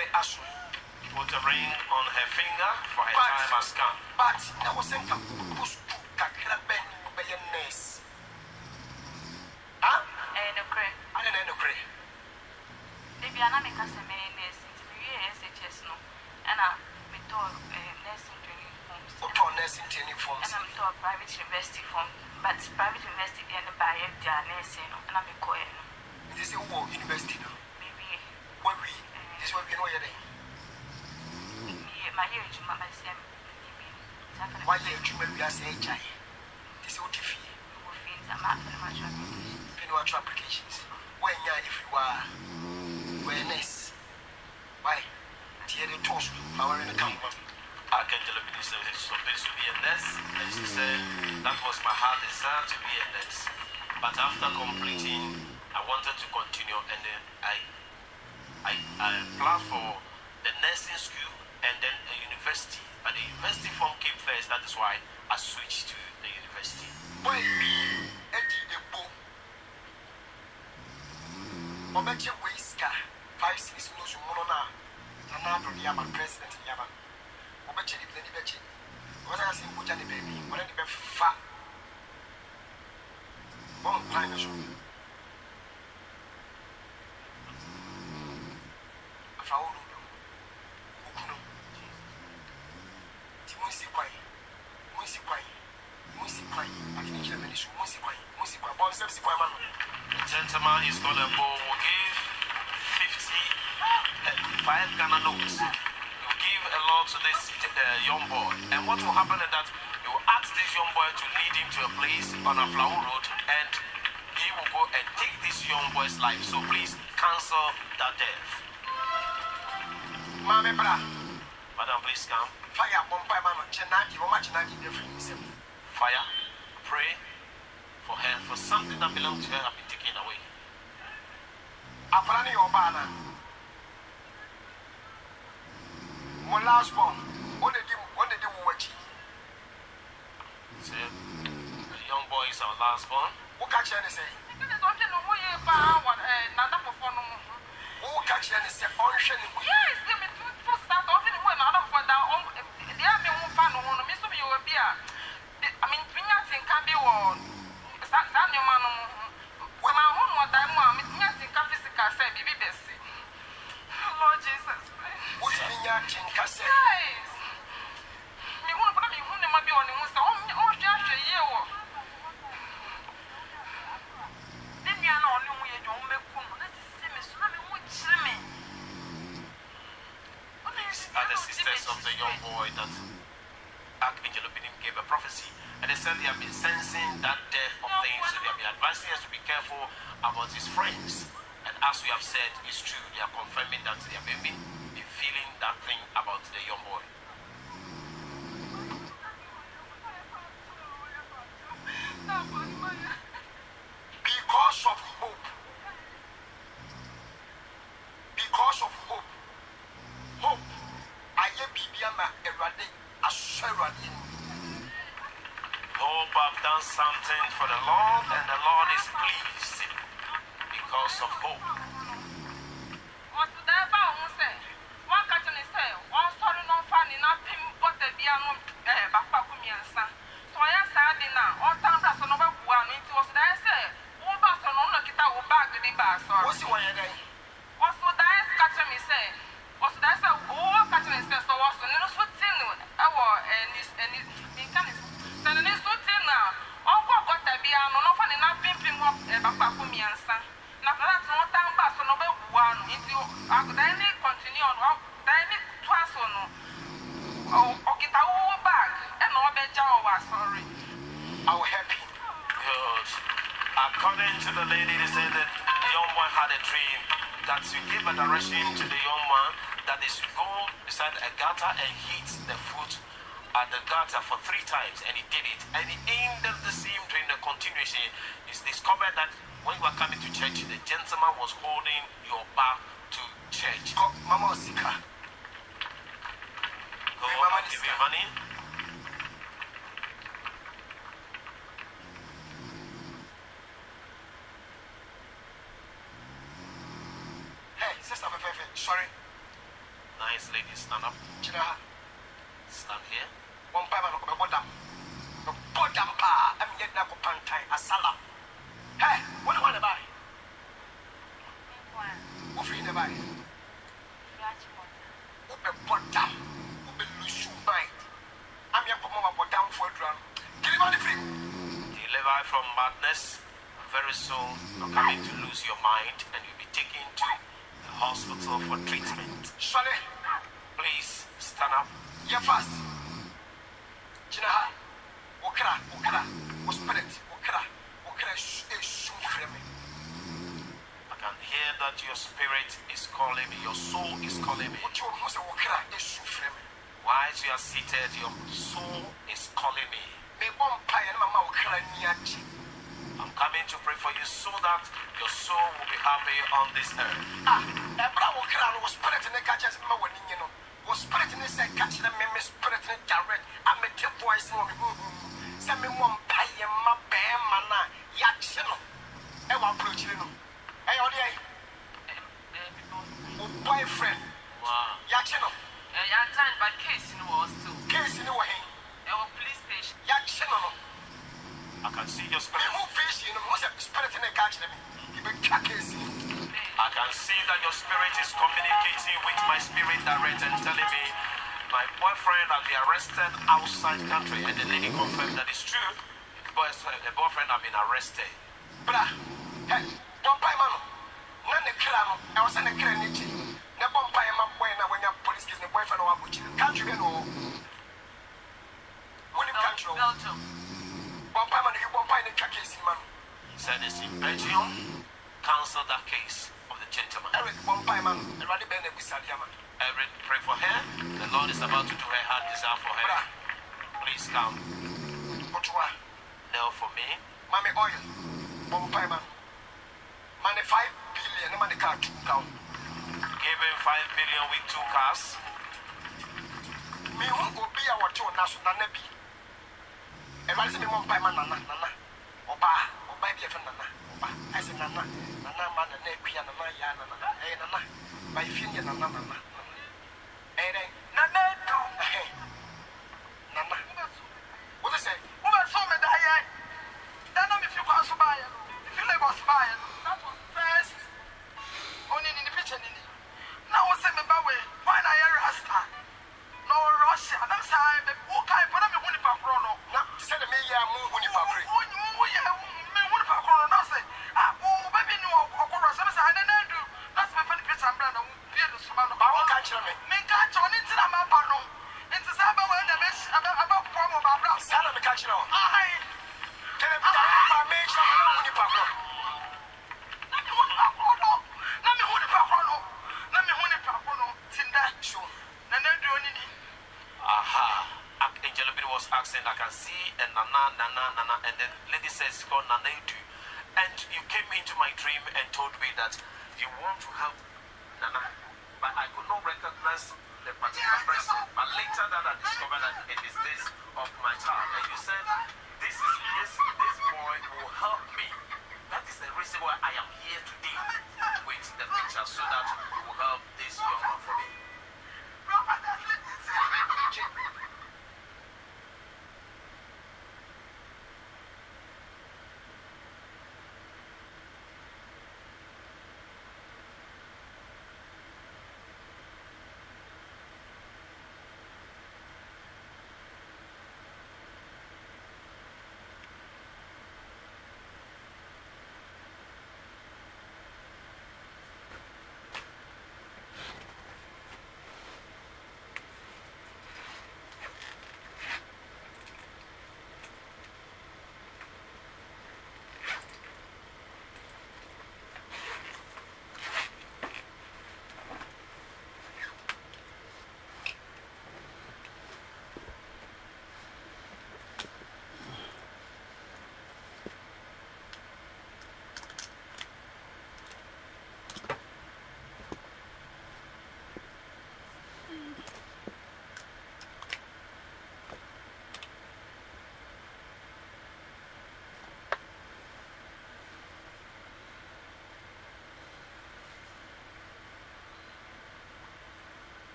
Mary Ashu put a ring on her finger for her but, time has come. But that was income. Gentlemen, gentleman is gonna will give 50 uh, five Ghana notes. Will give a lot to this uh, young boy. And what will happen is that you will ask this young boy to lead him to a place on a flower road and he will go and take this young boy's life. So please cancel that death. Bra. Madam, please come. fire bɔ mpa ma no kyɛn na gye wɔn akyɛn na gye ne firi fire pray for her for something that belongs to her have been taken away. afra ne yɛ ɔbaa na mo last born. Awurade ahyɛ Awurade mu. Hope I've done something for the Lord and the Lord is pleased because of hope.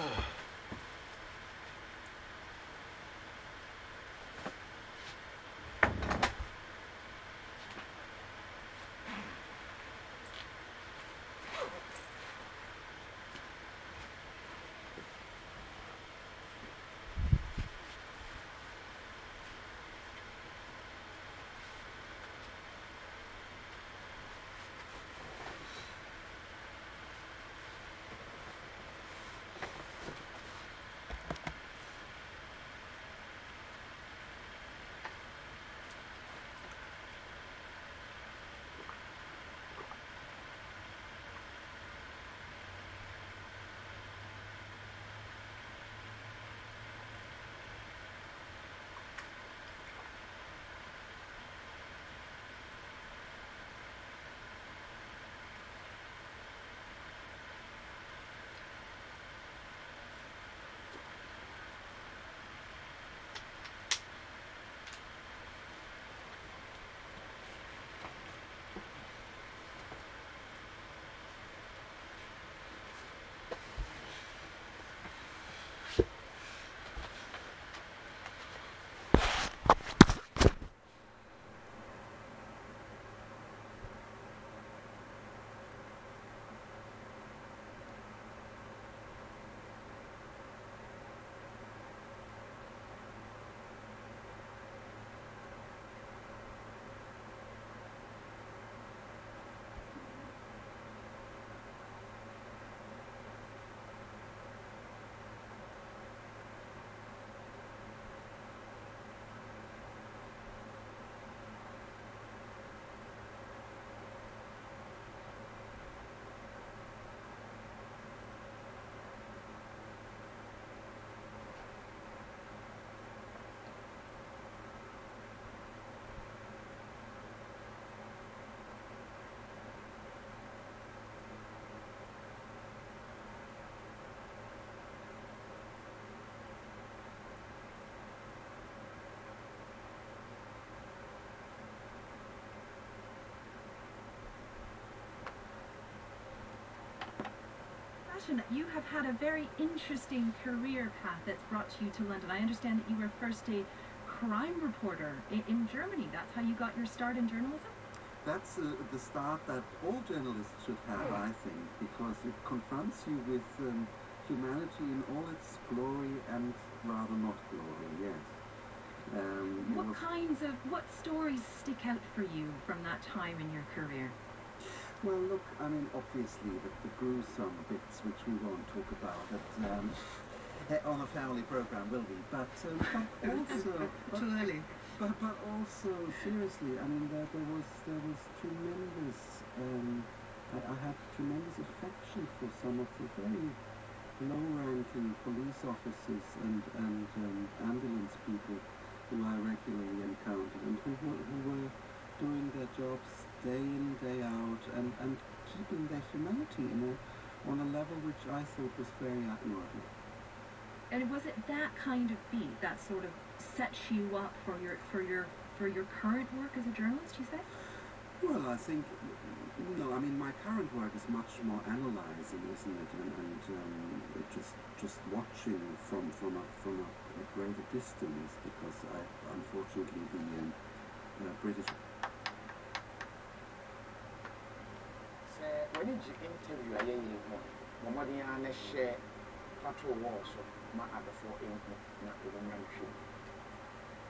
Oh. Fashion, you have had a very interesting career path that's brought you to London. I understand that you were first a crime reporter in, in Germany. That's how you got your start in journalism? That's uh, the start that all journalists should have, I think, because it confronts you with um, humanity in all its glory and rather not glory, yes. Um, What was- kinds of, what stories stick out for you from that time in your career? Well, look, I mean, obviously the, the gruesome bits which we won't talk about at, um, (laughs) on a family program, will we? But, um, (laughs) but also, but, Too early. But, but also, seriously, I mean, there, there was there was tremendous. Um, I, I had tremendous affection for some of the very low-ranking police officers and and um, ambulance people who I regularly encountered and who were, who were doing their jobs day in, day out, and, and keeping their humanity in a, on a level which I thought was very admirable. And was it that kind of beat that sort of sets you up for your for your for your current work as a journalist? You say? Well, I think, no. I mean, my current work is much more analyzing, isn't it? And, and um, just just watching from from a from a, a greater distance, because I unfortunately the um, uh, British gye interview a yɛyɛ yi ho a bɔ mmɔden ara na hyɛ patrol wall so ma abɛfoɔ ɛnhu na wɔbɛnya nhwɛ mu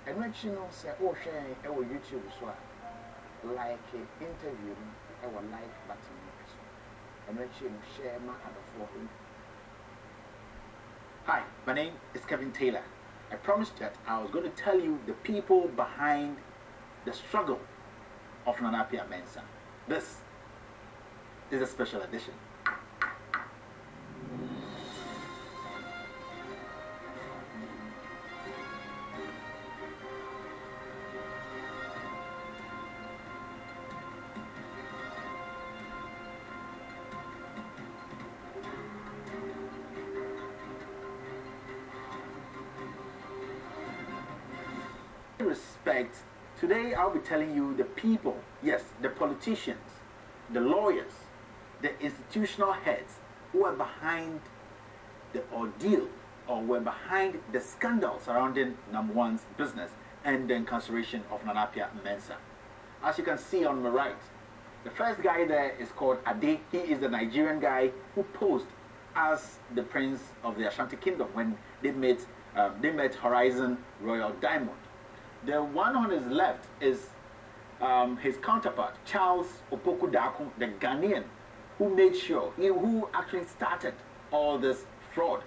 ɛno akyi no sɛ wohwɛ ɛwɔ youtube so a like interview no ɛwɔ eh, like button so ɛno akyi no hyɛ ma abɛfoɔ ɛnhu Hi, my name is Kevin Taylor. I promised that I was going to tell you the people behind the struggle of Nana Appiah Mensah. This is a special edition. Respect. Today I'll be telling you the people, yes, the politicians, the lawyers, the institutional heads who were behind the ordeal or were behind the scandal surrounding number one's business and the incarceration of Nanapia Mensa. As you can see on the right, the first guy there is called Ade. He is the Nigerian guy who posed as the prince of the Ashanti Kingdom when they met, um, they met Horizon Royal Diamond. The one on his left is um, his counterpart, Charles Opoku Daku, the Ghanaian, who made sure, who actually started all this fraud.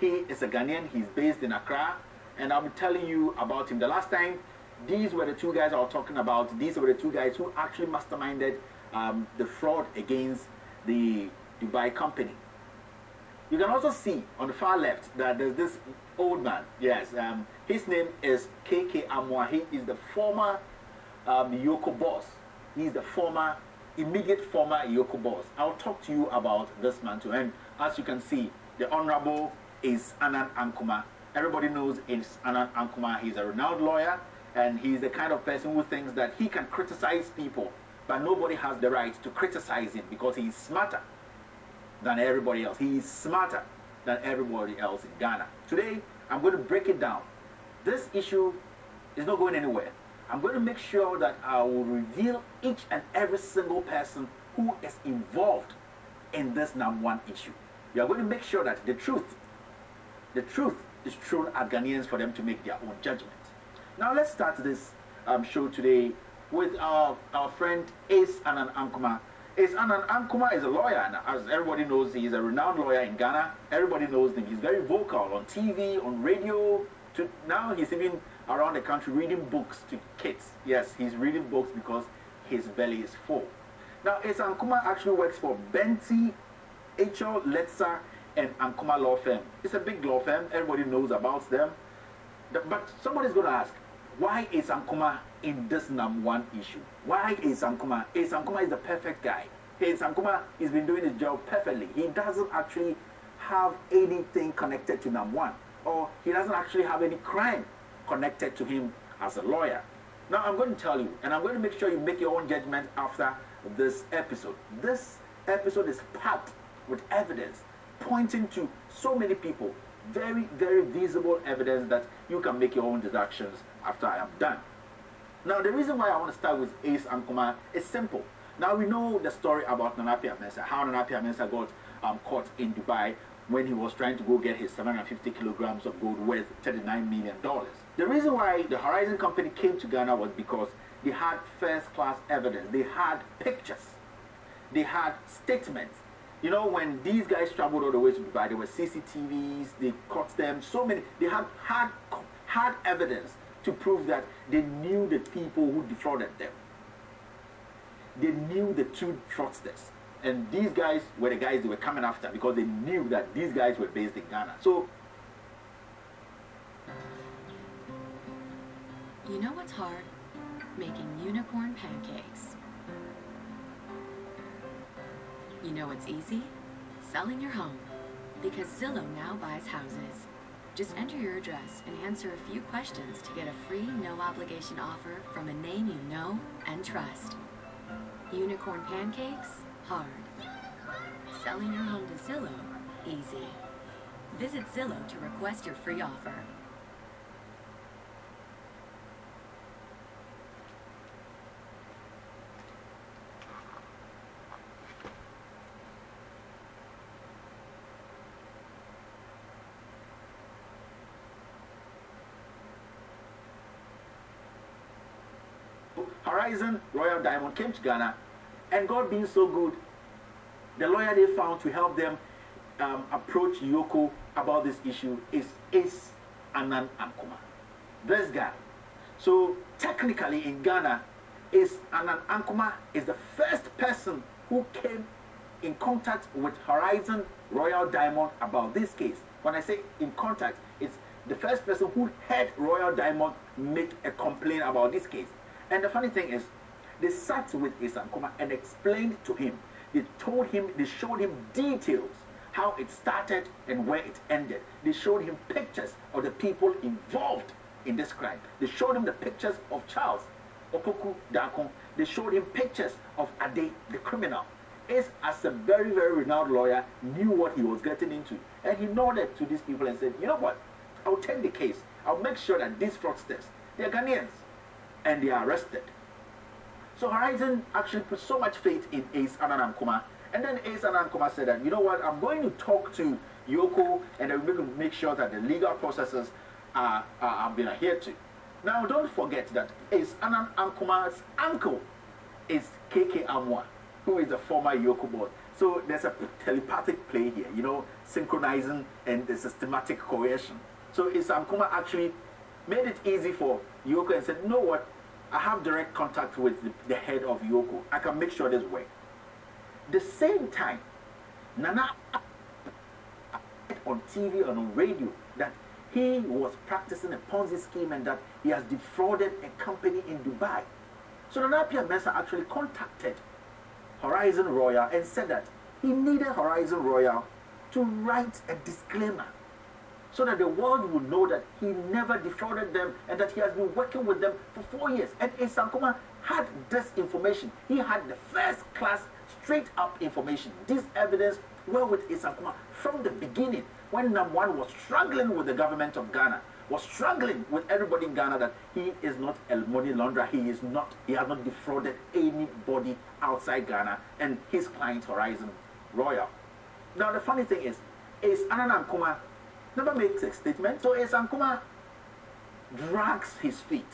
He is a Ghanaian, he's based in Accra, and I'm telling you about him. The last time, these were the two guys I was talking about. These were the two guys who actually masterminded um, the fraud against the Dubai company. You can also see on the far left that there's this old man. Yes, um, his name is KK Amoah. He is the former um, EOCO boss. He's the former, immediate former EOCO boss. I'll talk to you about this man too. And as you can see, the Honorable is Anan Ankomah. Everybody knows it's Anan Ankomah. He's a renowned lawyer and he's the kind of person who thinks that he can criticize people, but nobody has the right to criticize him because he's smarter than everybody else. He is smarter than everybody else in Ghana. Today, I'm going to break it down. This issue is not going anywhere. I'm going to make sure that I will reveal each and every single person who is involved in this number one issue. We are going to make sure that the truth, the truth is thrown at Ghanaians for them to make their own judgment. Now let's start this um, show today with our, our friend Ace Anan Ankomah. Ace Anan Ankomah is a lawyer, and as everybody knows, he's a renowned lawyer in Ghana. Everybody knows him. He's very vocal on TV, on radio. To, now he's even around the country reading books to kids. Yes, he's reading books because his belly is full. Now, Ace Ankomah actually works for Benti, H.O. Letsa, and Ankomah Law Firm. It's a big law firm. Everybody knows about them. But somebody's going to ask, why is Ankomah in this number one issue? Why is Ankomah? Ace Ankomah is the perfect guy. Ace Ankomah has been doing his job perfectly. He doesn't actually have anything connected to number one, or he doesn't actually have any crime connected to him as a lawyer. Now, I'm going to tell you, and I'm going to make sure you make your own judgment after this episode. This episode is packed with evidence pointing to so many people, very, very visible evidence that you can make your own deductions after I am done. Now, the reason why I want to start with Ace Ankomah is simple. Now, we know the story about Nana Appiah Mensah, how Nana Appiah Mensah got um, caught in Dubai when he was trying to go get his 750 kilograms of gold worth $39 million. The reason why the Horizon Company came to Ghana was because they had first class evidence, they had pictures, they had statements. You know, when these guys traveled all the way to Dubai, there were CCTVs, they caught them, so many, they had hard, hard evidence to prove that they knew the people who defrauded them. They knew the two fraudsters. And these guys were the guys they were coming after because they knew that these guys were based in Ghana. So, you know what's hard? Making unicorn pancakes. You know what's easy? Selling your home. Because Zillow now buys houses. Just enter your address and answer a few questions to get a free, no obligation offer from a name you know and trust. Unicorn pancakes? Hard. Selling your home to Zillow? Easy. Visit Zillow to request your free offer. Horizon Royal Diamond came to Ghana, and God being so good, the lawyer they found to help them um, approach EOCO about this issue is Ace Anan Ankomah. This guy. So technically in Ghana, Ace Anan Ankomah is the first person who came in contact with Horizon Royal Diamond about this case. When I say in contact, it's the first person who heard Royal Diamond make a complaint about this case. And the funny thing is, they sat with Ace Ankomah and explained to him. They told him, they showed him details, how it started and where it ended. They showed him pictures of the people involved in this crime. They showed him the pictures of Charles Opoku Dakon. They showed him pictures of Ade, the criminal. Ace, as a very, very renowned lawyer, knew what he was getting into. And he nodded to these people and said, you know what? I'll take the case. I'll make sure that these fraudsters, they're Ghanaians, and they are arrested. So Horizon actually put so much faith in Ace Anan Ankomah. And then Ace Anan Ankomah said that, you know what, I'm going to talk to EOCO and then going to make sure that the legal processes are, are, being adhered to. Now, don't forget that Ace Anan Ankomah's uncle is KK Amoah, who is a former EOCO board. So there's a telepathic play here, you know, synchronizing and the systematic coercion. So Ace Ankomah actually made it easy for EOCO and said, you know what, I have direct contact with the, the head of EOCO. I can make sure this works. The same time, Nana on TV and on radio that he was practicing a Ponzi scheme and that he has defrauded a company in Dubai. So Nana Mensah actually contacted Horizon Royal and said that he needed Horizon Royal to write a disclaimer so that the world will know that he never defrauded them and that he has been working with them for four years. And Ankomah had this information. He had the first class, straight up information. This evidence were with Ankomah from the beginning when NAM1 was struggling with the government of Ghana, was struggling with everybody in Ghana that he is not a money launderer, he is not, he has not defrauded anybody outside Ghana and his client Horizon Royal. Now the funny thing is, is Anan Ankomah never makes a statement. So Ace Ankomah drags his feet.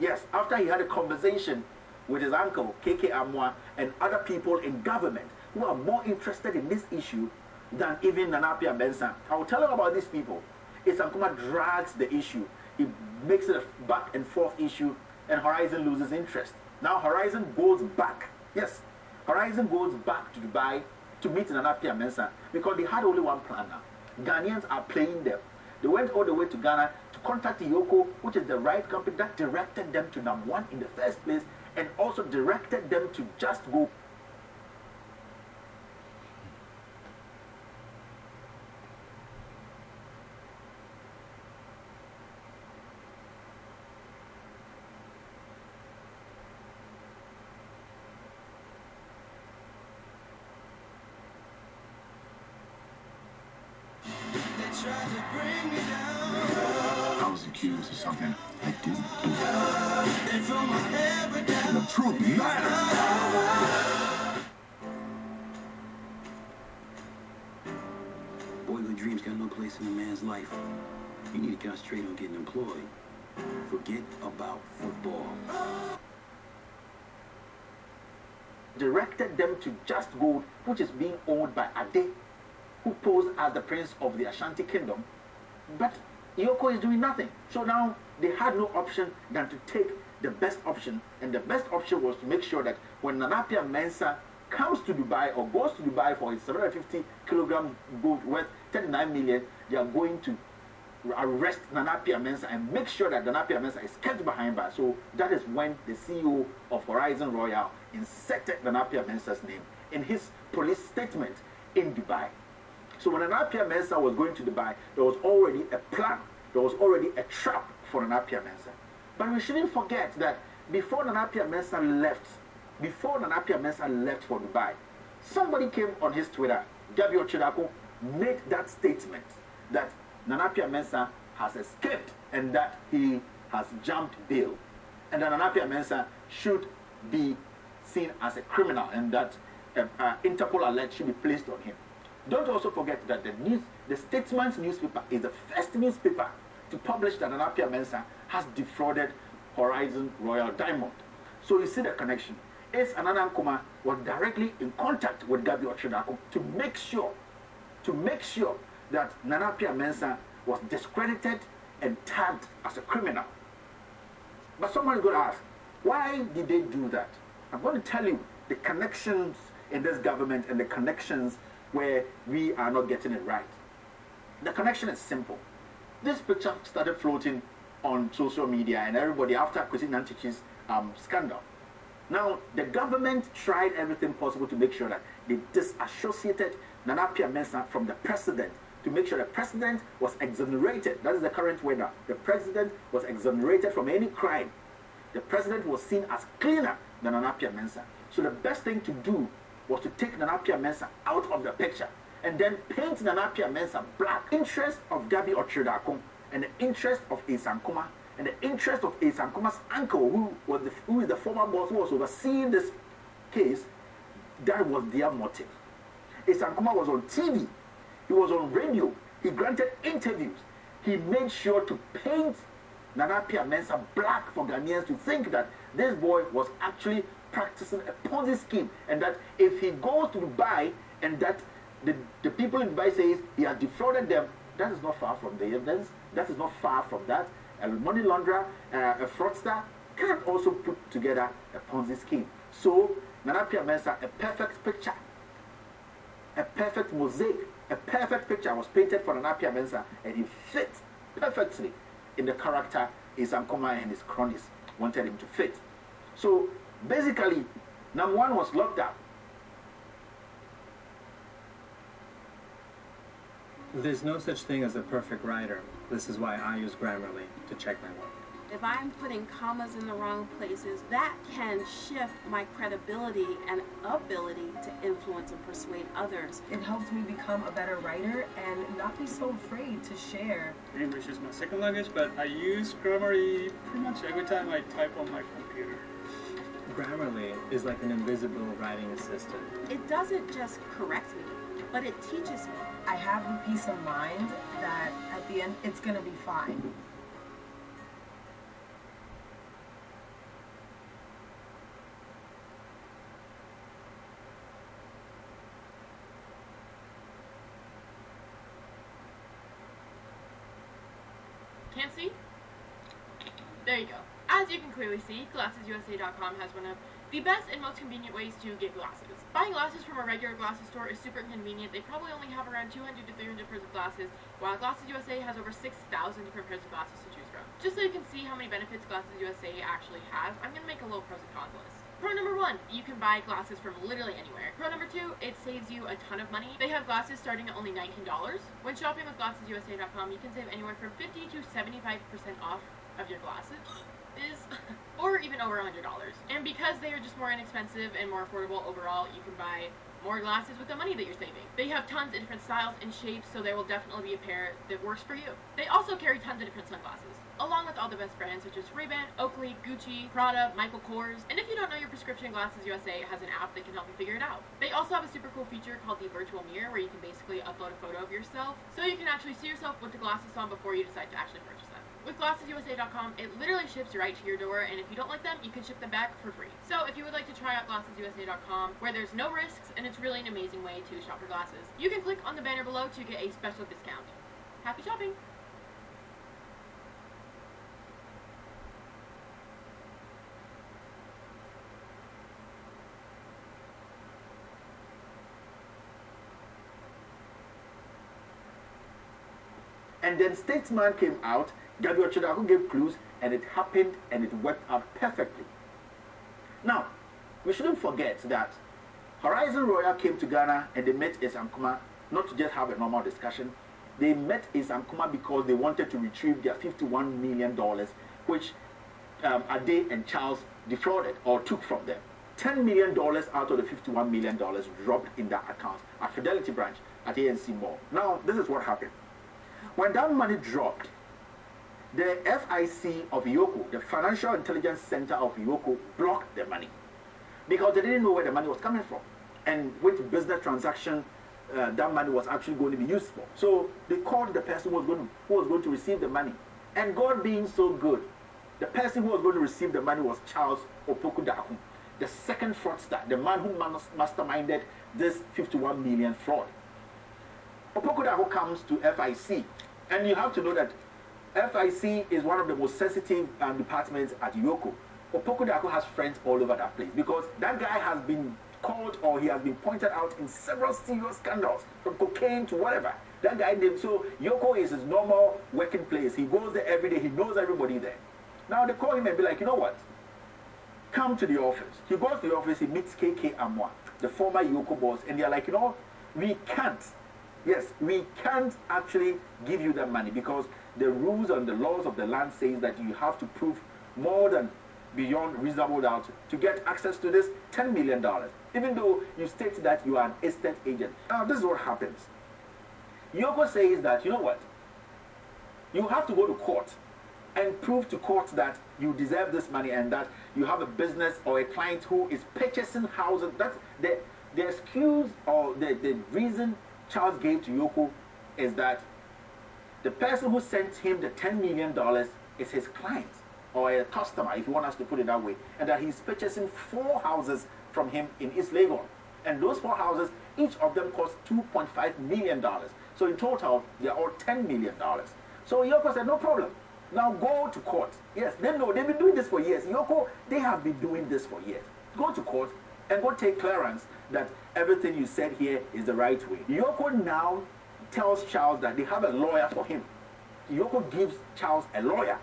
Yes, after he had a conversation with his uncle, KK Amoah, and other people in government who are more interested in this issue than even Nana Appiah Mensah. I will tell you about these people. Ace Ankomah drags the issue. He makes it a back and forth issue, and Horizon loses interest. Now Horizon goes back. Yes, Horizon goes back to Dubai to meet Nana Appiah Mensah because they had only one plan now. Ghanaians are playing them. They went all the way to Ghana to contact EOCO, which is the right company that directed them to number one in the first place and also directed them to just go Forget about football. directed them to Just Gold, which is being owned by Ade, who posed as the prince of the Ashanti kingdom. But EOCO is doing nothing. So now they had no option than to take the best option. And the best option was to make sure that when Nana Appiah Mensah comes to Dubai or goes to Dubai for his 750 kilogram gold worth 39 million, they are going to arrest Nana Mensah and make sure that Nana Mensah is kept behind bars. So that is when the CEO of Horizon Royal inserted Nana Appiah Mensah's name in his police statement in Dubai. So when Nana Mensah was going to Dubai, there was already a plan. There was already a trap for Nana Mensah. But we shouldn't forget that before Nana Mensah left, before Nana Mensah left for Dubai, somebody came on his Twitter, Gabriel Otchere-Darko, made that statement that Nana Appiah Mensah has escaped and that he has jumped bail. And that Nana Appiah Mensah should be seen as a criminal and that uh, uh, Interpol alert should be placed on him. Don't also forget that the news, the Statesman's newspaper is the first newspaper to publish that Nana Appiah Mensah has defrauded Horizon Royal Diamond. So you see the connection. Ace Anan Ankomah was directly in contact with Gabby Otchere-Darko to make sure, to make sure that Nana Appiah Mensah was discredited and tagged as a criminal. But someone is going to ask, why did they do that? I'm going to tell you the connections in this government and the connections where we are not getting it right. The connection is simple. This picture started floating on social media and everybody after Kwesi Nyantakyi's um, scandal. Now, the government tried everything possible to make sure that they disassociated Nana Appiah Mensah from the president to make sure the president was exonerated. That is the current winner. The president was exonerated from any crime. The president was seen as cleaner than Nana Appiah Mensah. So the best thing to do was to take Nana Appiah Mensah out of the picture and then paint Nana Appiah Mensah black. Interest of Gabby Otchere-Darko and the interest of Ace Ankomah and the interest of Ace Ankomah's uncle, who was the, who is the former boss who was overseeing this case, that was their motive. Ace Ankomah was on TV, he was on radio, he granted interviews, he made sure to paint Nana Appiah Mensah black for Ghanaians to think that this boy was actually practicing a Ponzi scheme and that if he goes to Dubai and that the, the people in Dubai says he has defrauded them, that is not far from the evidence. That is not far from that. A money launderer, uh, a fraudster can also put together a Ponzi scheme. So, Nana Appiah Mensah, a perfect picture, a perfect mosaic, a perfect picture was painted for Nana Appiah Mensah and he fit perfectly in the character his Ace Ankomah and his cronies wanted him to fit. So basically, number one was locked up. There's no such thing as a perfect writer. This is why I use Grammarly to check my work. If I'm putting commas in the wrong places, that can shift my credibility and ability to influence and persuade others. It helped me become a better writer and not be so afraid to share. English is my second language, but I use Grammarly pretty much every time I type on my computer. Grammarly is like an invisible writing assistant. It doesn't just correct me, but it teaches me. I have the peace of mind that at the end it's going to be fine. Can't see? There you go. As you can clearly see, GlassesUSA.com has one of the best and most convenient ways to get glasses. Buying glasses from a regular glasses store is super convenient. They probably only have around 200 to 300 pairs of glasses, while Glasses USA has over 6,000 different pairs of glasses to choose from. Just so you can see how many benefits Glasses USA actually has, I'm going to make a little pros and cons list. Pro number one, you can buy glasses from literally anywhere. Pro number two, it saves you a ton of money. They have glasses starting at only $19. When shopping with GlassesUSA.com, you can save anywhere from 50 to 75% off of your glasses. Is (laughs) or even over $100. And because they are just more inexpensive and more affordable overall, you can buy more glasses with the money that you're saving. They have tons of different styles and shapes, so there will definitely be a pair that works for you. They also carry tons of different sunglasses, along with all the best brands such as Ray-Ban, Oakley, Gucci, Prada, Michael Kors. And if you don't know your prescription, Glasses USA has an app that can help you figure it out. They also have a super cool feature called the virtual mirror where you can basically upload a photo of yourself, so you can actually see yourself with the glasses on before you decide to actually purchase them. With GlassesUSA.com, it literally ships right to your door, and if you don't like them, you can ship them back for free. So if you would like to try out GlassesUSA.com, where there's no risks, and it's really an amazing way to shop for glasses, you can click on the banner below to get a special discount. Happy shopping! And then Statesman came out, Gabriel Otchere-Darko gave clues, and it happened and it worked out perfectly. Now, we shouldn't forget that Horizon Royal came to Ghana and they met Ace Ankomah not to just have a normal discussion. They met Ace Ankomah because they wanted to retrieve their $51 million, which um, Ade and Charles defrauded or took from them. $10 million out of the $51 million dropped in that account at Fidelity branch at A&C Mall. Now, this is what happened. When that money dropped, the FIC of EOCO, the Financial Intelligence Center of EOCO, blocked the money because they didn't know where the money was coming from and which business transaction uh, that money was actually going to be used for. So they called the person who was going to, who was going to receive the money. And God being so good, the person who was going to receive the money was Charles Opoku the second fraudster, the man who masterminded this 51 million fraud. Opoku comes to FIC, and you have to know that FIC is one of the most sensitive um, departments at EOCO. Opoku has friends all over that place because that guy has been called or he has been pointed out in several serious scandals, from cocaine to whatever. That guy named so EOCO is his normal working place. He goes there every day. He knows everybody there. Now they call him and be like, you know what? Come to the office. He goes to the office. He meets KK Amoah, the former EOCO boss, and they're like, you know, we can't. Yes, we can't actually give you that money because the rules and the laws of the land says that you have to prove more than beyond reasonable doubt to get access to this $10 million, even though you state that you are an estate agent. Now, this is what happens. EOCO says that, you know what? You have to go to court and prove to court that you deserve this money and that you have a business or a client who is purchasing houses. That's the, the excuse or the, the reason Charles gave to EOCO is that the person who sent him the $10 million is his client or a customer, if you want us to put it that way, and that he's purchasing four houses from him in East Legon. And those four houses, each of them cost $2.5 million. So in total, they're all $10 million. So EOCO said, no problem. Now go to court. Yes, they know they've been doing this for years. EOCO, they have been doing this for years. Go to court and go take clearance that everything you said here is the right way. EOCO now tells Charles that they have a lawyer for him. EOCO gives Charles a lawyer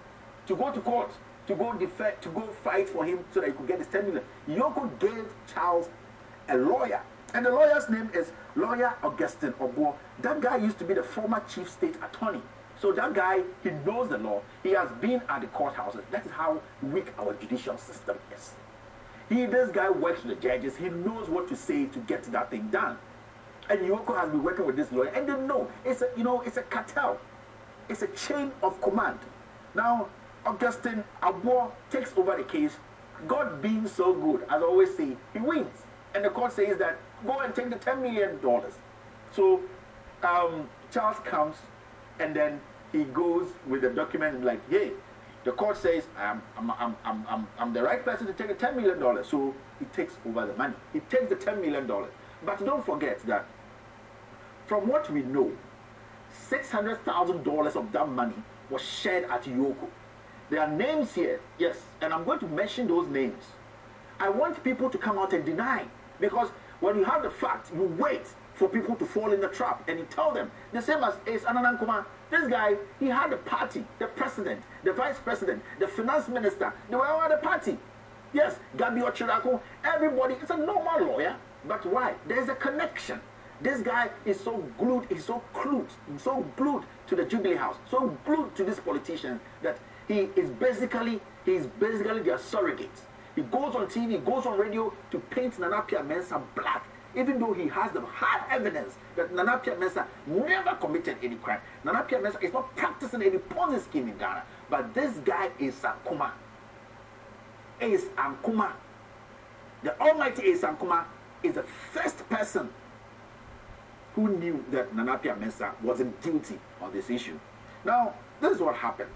to go to court, to go defend, to go fight for him so that he could get 10 million. EOCO gave Charles a lawyer. And the lawyer's name is Lawyer Augustine Obo. That guy used to be the former chief state attorney. So that guy, he knows the law. He has been at the courthouses. That is how weak our judicial system is. He, this guy works with the judges. He knows what to say to get that thing done. And EOCO has been working with this lawyer, and they know it's a, you know, it's a cartel. It's a chain of command. Now, Augustine Abo takes over the case. God being so good, as I always say, he wins. And the court says that go and take the $10 million. So um, Charles comes and then he goes with the document like, hey, the court says I'm, I'm, I'm, I'm, I'm, the right person to take the $10 million. So he takes over the money. He takes the $10 million. But don't forget that from what we know, $600,000 of that money was shared at EOCO. There are names here, yes, and I'm going to mention those names. I want people to come out and deny because when you have the fact, you wait for people to fall in the trap and you tell them. The same as Ace Anan Ankomah. This guy, he had the party, the president, the vice president, the finance minister. They were all at the party. Yes, Gabby Otchere-Darko, everybody. It's a normal lawyer. But why? There's a connection. This guy is so glued, he's so glued, so glued to the Jubilee House, so glued to this politician that he is basically, he's basically their surrogate. He goes on TV, goes on radio to paint Nana Appiah Mensah black, even though he has the hard evidence that Nana Appiah Mensah never committed any crime. Nana Appiah Mensah is not practicing any Ponzi scheme in Ghana. But this guy Ace Ankomah. Ace Ankomah. The almighty Ace Ankomah is the first person who knew that Nana Appiah Mensah wasn't guilty on this issue. Now, this is what happens.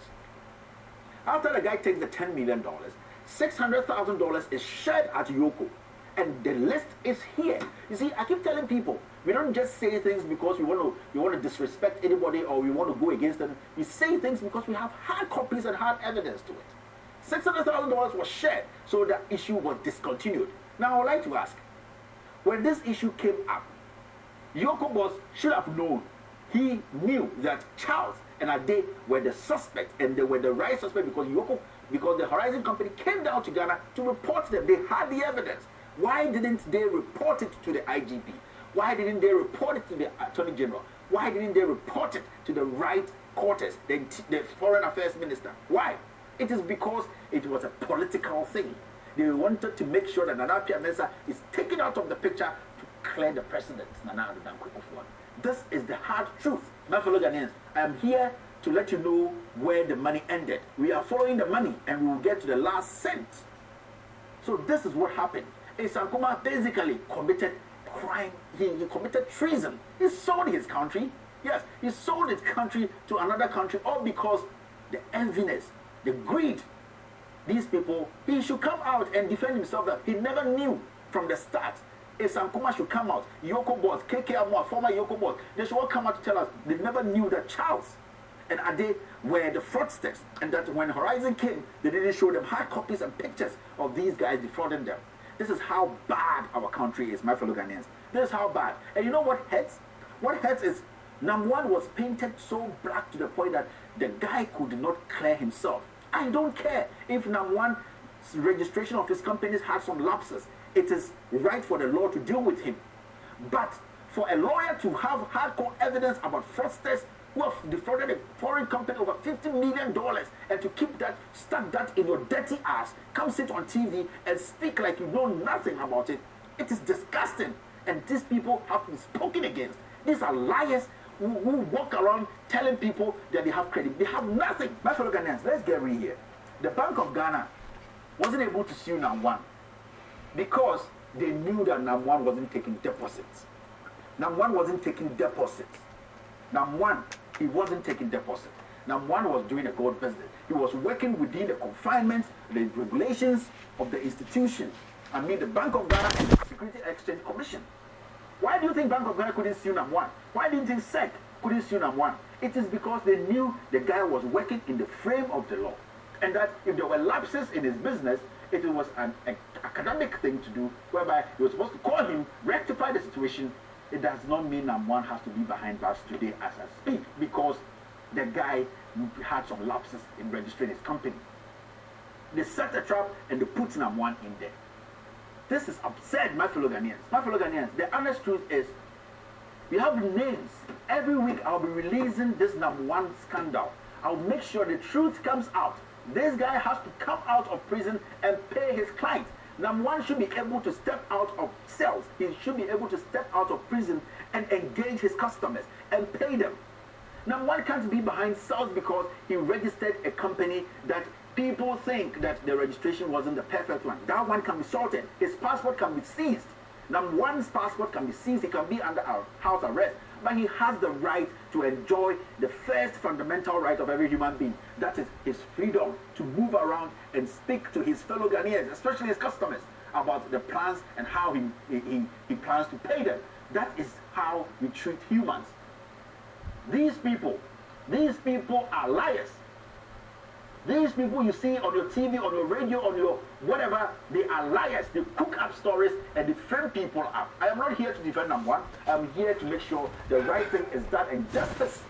After the guy takes the $10 million, $600,000 is shared at EOCO. And the list is here. You see, I keep telling people, we don't just say things because we want to we want to disrespect anybody or we want to go against them. We say things because we have hard copies and hard evidence to it. $600,000 was shared, so the issue was discontinued. Now, I would like to ask, when this issue came up, EOCO Boss should have known. He knew that Charles and Ade were the suspects, and they were the right suspect because EOCO, because the Horizon Company came down to Ghana to report them. They had the evidence. Why didn't they report it to the IGP? Why didn't they report it to the Attorney General? Why didn't they report it to the right quarters, the, the Foreign Affairs Minister? Why? It is because it was a political thing. They wanted to make sure that Nana Appiah Mensah is taken out of the picture to clear the president, Nana Akufo-Addo. This is the hard truth. My fellow Ghanaians, I am here to let you know where the money ended. We are following the money and we will get to the last cent. So this is what happened. Ace Ankomah basically committed crime. He, he committed treason. He sold his country. Yes, he sold his country to another country all because the enviness, the greed. These people, he should come out and defend himself that he never knew from the start Ace Ankomah should come out. EOCO boss, KK Amoah, former EOCO boss, they should all come out to tell us they never knew that Charles and Ade were the fraudsters, and that when Horizon came, they didn't show them hard copies and pictures of these guys defrauding them. This is how bad our country is, my fellow Ghanaians. This is how bad. And you know what hurts? What hurts is NAM1 was painted so black to the point that the guy could not clear himself. I don't care if NAM1's registration of his companies had some lapses it is right for the law to deal with him. But for a lawyer to have hardcore evidence about fraudsters who have defrauded a foreign company over $50 million and to keep that, stuck that in your dirty ass, come sit on TV and speak like you know nothing about it. It is disgusting. And these people have to be spoken against. These are liars who, who walk around telling people that they have credit. They have nothing. My fellow Ghanaians, let's get real here. The Bank of Ghana wasn't able to sue NAM1 because they knew that NAM1 wasn't taking deposits. NAM1 wasn't taking deposits. NAM1, he wasn't taking deposits. Number one was doing a gold business. He was working within the confinements, the regulations of the institution. I mean, the Bank of Ghana and the Security Exchange Commission. Why do you think Bank of Ghana couldn't sue number one? Why didn't think SEC couldn't sue number one? It is because they knew the guy was working in the frame of the law. And that if there were lapses in his business, it was an, an academic thing to do, whereby you were supposed to call him, rectify the situation. It does not mean NAM1 has to be behind bars today as I speak, because the guy had some lapses in registering his company. They set a trap and they put number one in there. This is absurd, my fellow Ghanaians. My fellow Ghanaians, the honest truth is, we have names. Every week I'll be releasing this number one scandal. I'll make sure the truth comes out. This guy has to come out of prison and pay his client. Number one should be able to step out of cells. He should be able to step out of prison and engage his customers and pay them. Number one can't be behind cells because he registered a company that people think that the registration wasn't the perfect one. That one can be sorted. His passport can be seized. Number one's passport can be seized. He can be under house arrest. But he has the right to enjoy the first fundamental right of every human being. That is his freedom to move around and speak to his fellow Ghanaians, especially his customers, about the plans and how he, he, he plans to pay them. That is how we treat humans. These people, these people are liars. These people you see on your TV, on your radio, on your whatever, they are liars. They cook up stories and they frame people up. I am not here to defend number one. I'm here to make sure the right thing is done and justice,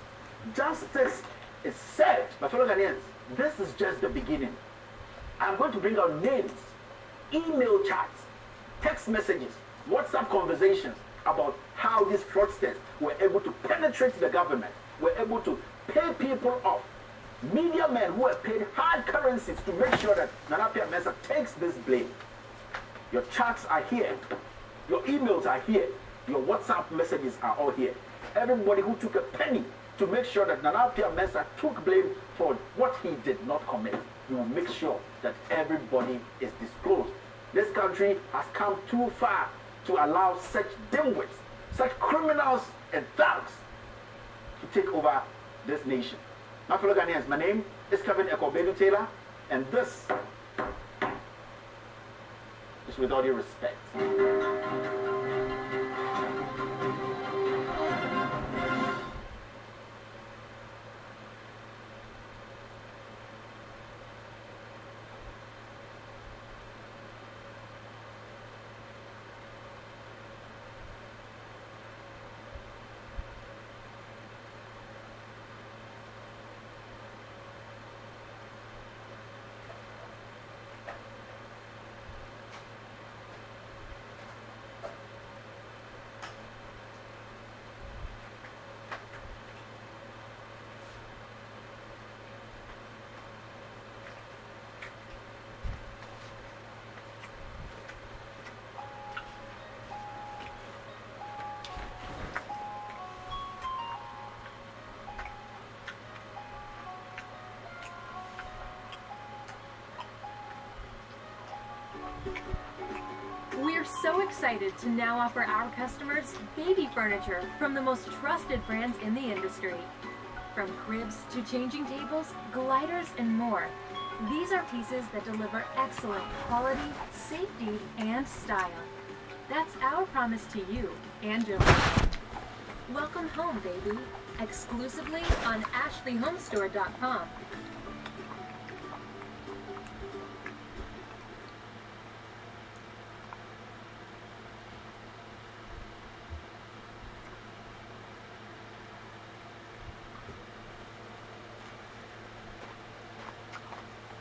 justice is served. My fellow Ghanaians, this is just the beginning. I'm going to bring out names, email chats, text messages, WhatsApp conversations about how these fraudsters were able to penetrate the government, were able to pay people off media men who have paid hard currencies to make sure that Nana Appiah Mensah takes this blame. Your chats are here. Your emails are here. Your WhatsApp messages are all here. Everybody who took a penny to make sure that Nana Appiah Mensah took blame for what he did not commit, we will make sure that everybody is disclosed. This country has come too far to allow such dimwits, such criminals and thugs to take over this nation. My fellow Ghanaians, my name is Kevin Ekobedu Taylor, and this is with all due respect. We're so excited to now offer our customers baby furniture from the most trusted brands in the industry. From cribs to changing tables, gliders, and more, these are pieces that deliver excellent quality, safety, and style. That's our promise to you and your family. Welcome home, baby, exclusively on ashleyhomestore.com.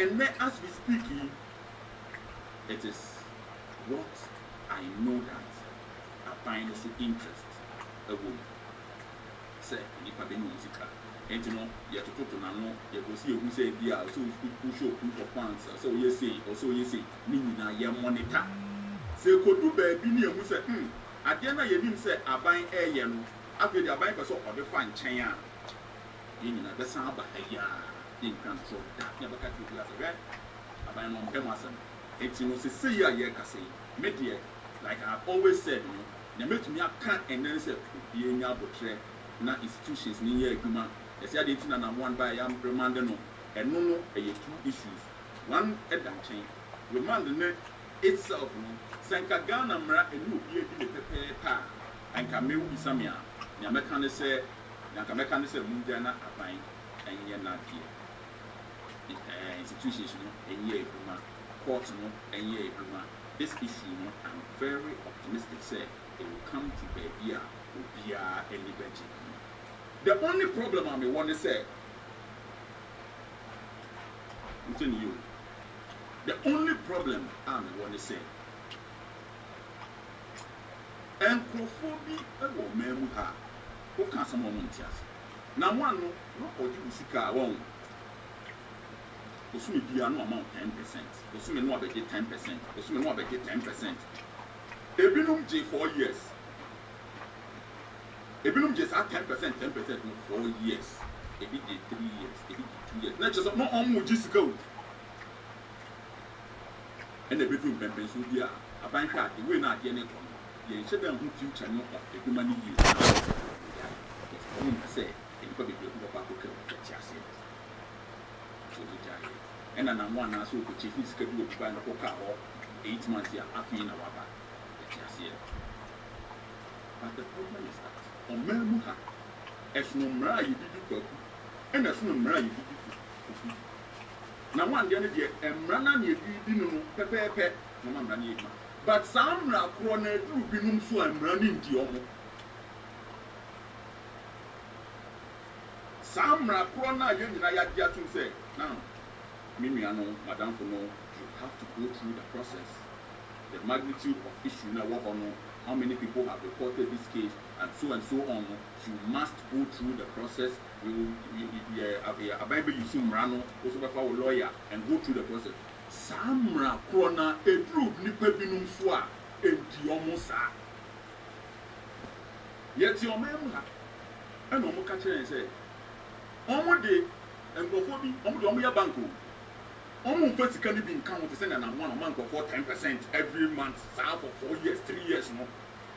ɛnɛ as we speak it is what i know that no so interest ɛwɔ mu sɛ nipa bɛ nya sika nti no yɛtototo n'ano. Yɛkɔsi ehu sɛ ebi a ɔsɛ wohyɛ proof of funds ɔsɛ ɔyɛ sei ɔsɛ ɔyɛ sei ne nyinaa yɛ mɔnita sɛ ekodu baabi ne emu sɛ hmm. Adeɛ no a yɛnim sɛ aban ɛɛyɛ no afei de aban pɛ sɛ ɔde fa nkyɛn a yɛn nyinaa bɛsan aba ha yi a yɛnkra no so da ne yɛbɛka kyerɛ obi asɛ hwɛ aban no ɔmpɛ mu asɛm eti no sese yi a yɛrekasa yi me deɛ like i always said no na mɛtumi aka ɛnɛ sɛ obi anya abotire na institutions ne yɛ adwuma. Yɛsɛ adeɛ ti na nam one by yam remand no ɛno no ɛyɛ two issues. One ɛda nkyɛn. Remand ne itself no sɛ nka ghana mmara ɛne obi adi ne pɛpɛɛpɛ a nka mewu bisa me a nea mɛka ne sɛ nea nka mɛka ne sɛ mu gya na aban ɛnyɛ n'adeɛ institutions no ɛnyɛ adwuma court no ɛnyɛ adwuma this issue no i'm very optimistic sɛ it will come to baabi a obiara ani bɛgye the only problem a mewɔ ne sɛ nti ne yio the only problem a mewɔ ne sɛ nkurɔfoɔ bi wɔ ɔman mu ha woka asɛm a ɔmo nte ase na mo ano na ɔgye wo sika wɔn osumi bia no ama wo ten percent. Osumi no abɛgye ten percent. Osumi no abɛgye ten percent. Ebinom gye four years. Ebinom gye saa ten percent ten percent no four years. Ebi gye three years ebi gye two years. Na kyerɛ sɛ na ɔmo gye sika o. Ɛna ebi fi mpɛmpɛnso bi a aban hwɛ ade wei na adeɛ ne kɔ no yɛn hyɛ dɛ ho future no of edwuma ne yie. Ɔmo mpɛ sɛ nipa bebree ko bɛkɔ akɔkɛ wɔn kyɛ aseɛ so ɔmo gya yɛ ɛna na mo anaasɛ ɔkɔkye fi sika bi wɔ dubai na kɔkɔ hɔ eight months a afei na waba kyɛ aseɛ but the problem is that ɔman mu ha ɛsono mmara a yɛdidi kwaku ɛna ɛsono mmara a yɛdidi fufu na mo adeɛ no deɛ mmara no a yɛdidi no no pɛpɛɛpɛ na ma mmara no yɛ adwuma but saa mmara korɔ na aduru binom so a mmara no ndi ɔmo saa mmara korɔ no a yɛn nyinaa yɛagye atom sɛ now me nua no no you have to go through the process. The magnitude of issue na ɛwɔ hɔ no how many people have reported this case and so and so on you must go through the process. You you you yɛ aban bɛ yusu mmara no woso bɛfa wo lawyer and go through the process. Saa mmara korɔ na eduru nipa binom so a edi ɔmo saa yɛte ɔman mu ha ɛna ɔmo ka kyerɛ sɛ de nkurɔfoɔ bi ɔmo de ɔmo yɛ bank ɔmo nfa sika no bi nka ho te sɛ nana mo a ɔmo nkurɔfoɔ ten percent every month saa for four years three years no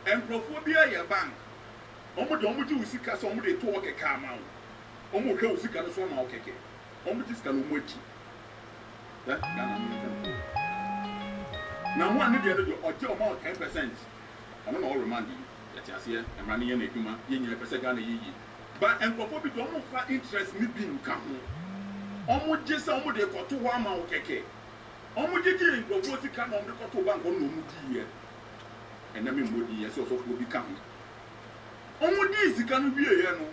nkurɔfoɔ bi ayɛ bank ɔmo de ɔmo gye wo sika sɛ ɔmo de to wɔ kɛkɛ ama wo ɔmo hwɛ wo sika no so ama wo kɛkɛ ɔmo gye sika no ɔmo akyi ɛ ghana na mo a ne deɛ no deɛ ɔgye ɔmo a ten percent. Ɔmo na ɔremand yi yɛte aseɛ mmara no yɛ n'adwuma yɛn nyinaa pɛ sɛ ghana yɛ yie ba nkurɔfoɔ bi de ɔmo fa interest ne bi nka ho ɔmo gye sɛ ɔmo de kɔto hɔ ama wo kɛkɛ ɔmo gye gye nkurɔfoɔ sika na ɔmo de kɔto bank ɔno na ɔmo di yɛ ɛnna mi mbɔ di yɛ sɛ ɔsɔfoɔ bi ka ho ɔmo di sika no wie yɛ no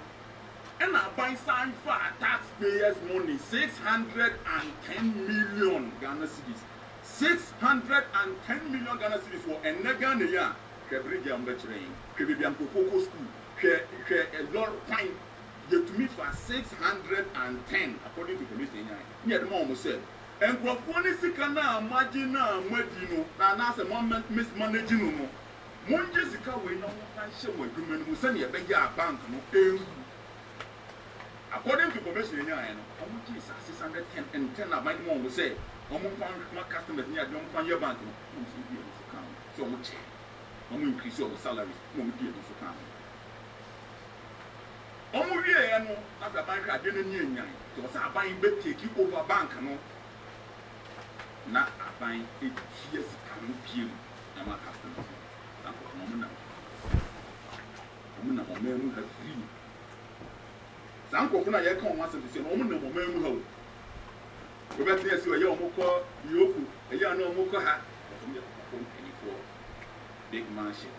ɛna aban san fa taxpayers money six hundred and ten million ghana cedis. six hundred and ten million ghana cedis wɔ ɛnɛ ghana yi a hwɛ bridge a mbɛkyerɛ yi hwɛ beebi a nkurɔfoɔ kɔ school hwɛ hwɛ ɛlɔr kwan yɛtumi fa six hundred and ten according to police yɛn yan ne yɛde ma wɔn sɛ nkurɔfoɔ ne sika na a magye na a madi no na anaasɛ mo no no mo ngye sika wei na mo fa nhyɛ wɔ adwuma no mu sɛnea ɛbɛyɛ a bank no ewu. According to information yɛn yan no wɔn gye sa six hundred ten and ten na aban ma wɔn sɛ wɔn fa ma customers ne adi wɔn fa nyɛ bank no wɔn nso di ɛno so kan. So wɔn kyɛ. Wɔn increase wɔn salaries na wɔn di ɛno so kan wɔn wie yɛ no afɛ aban hwɛ adeɛ no ni enyan tí wɔsɛ aban bɛ take over bank no na aban etua sika no pie mu na ma customers no na nkɔ wɔn nam wɔn nam ɔman mu ha firi saa nkɔfo na yɛka wɔn asɛm sisi no wɔn nam ɔman mu ha o. Wɔbɛtena esi ɔyɛ wɔn kɔ yoko ɛyɛ ano wɔn kɔ ha. Wɔn yɛ kɔkɔ mpanyinfoɔ big mansion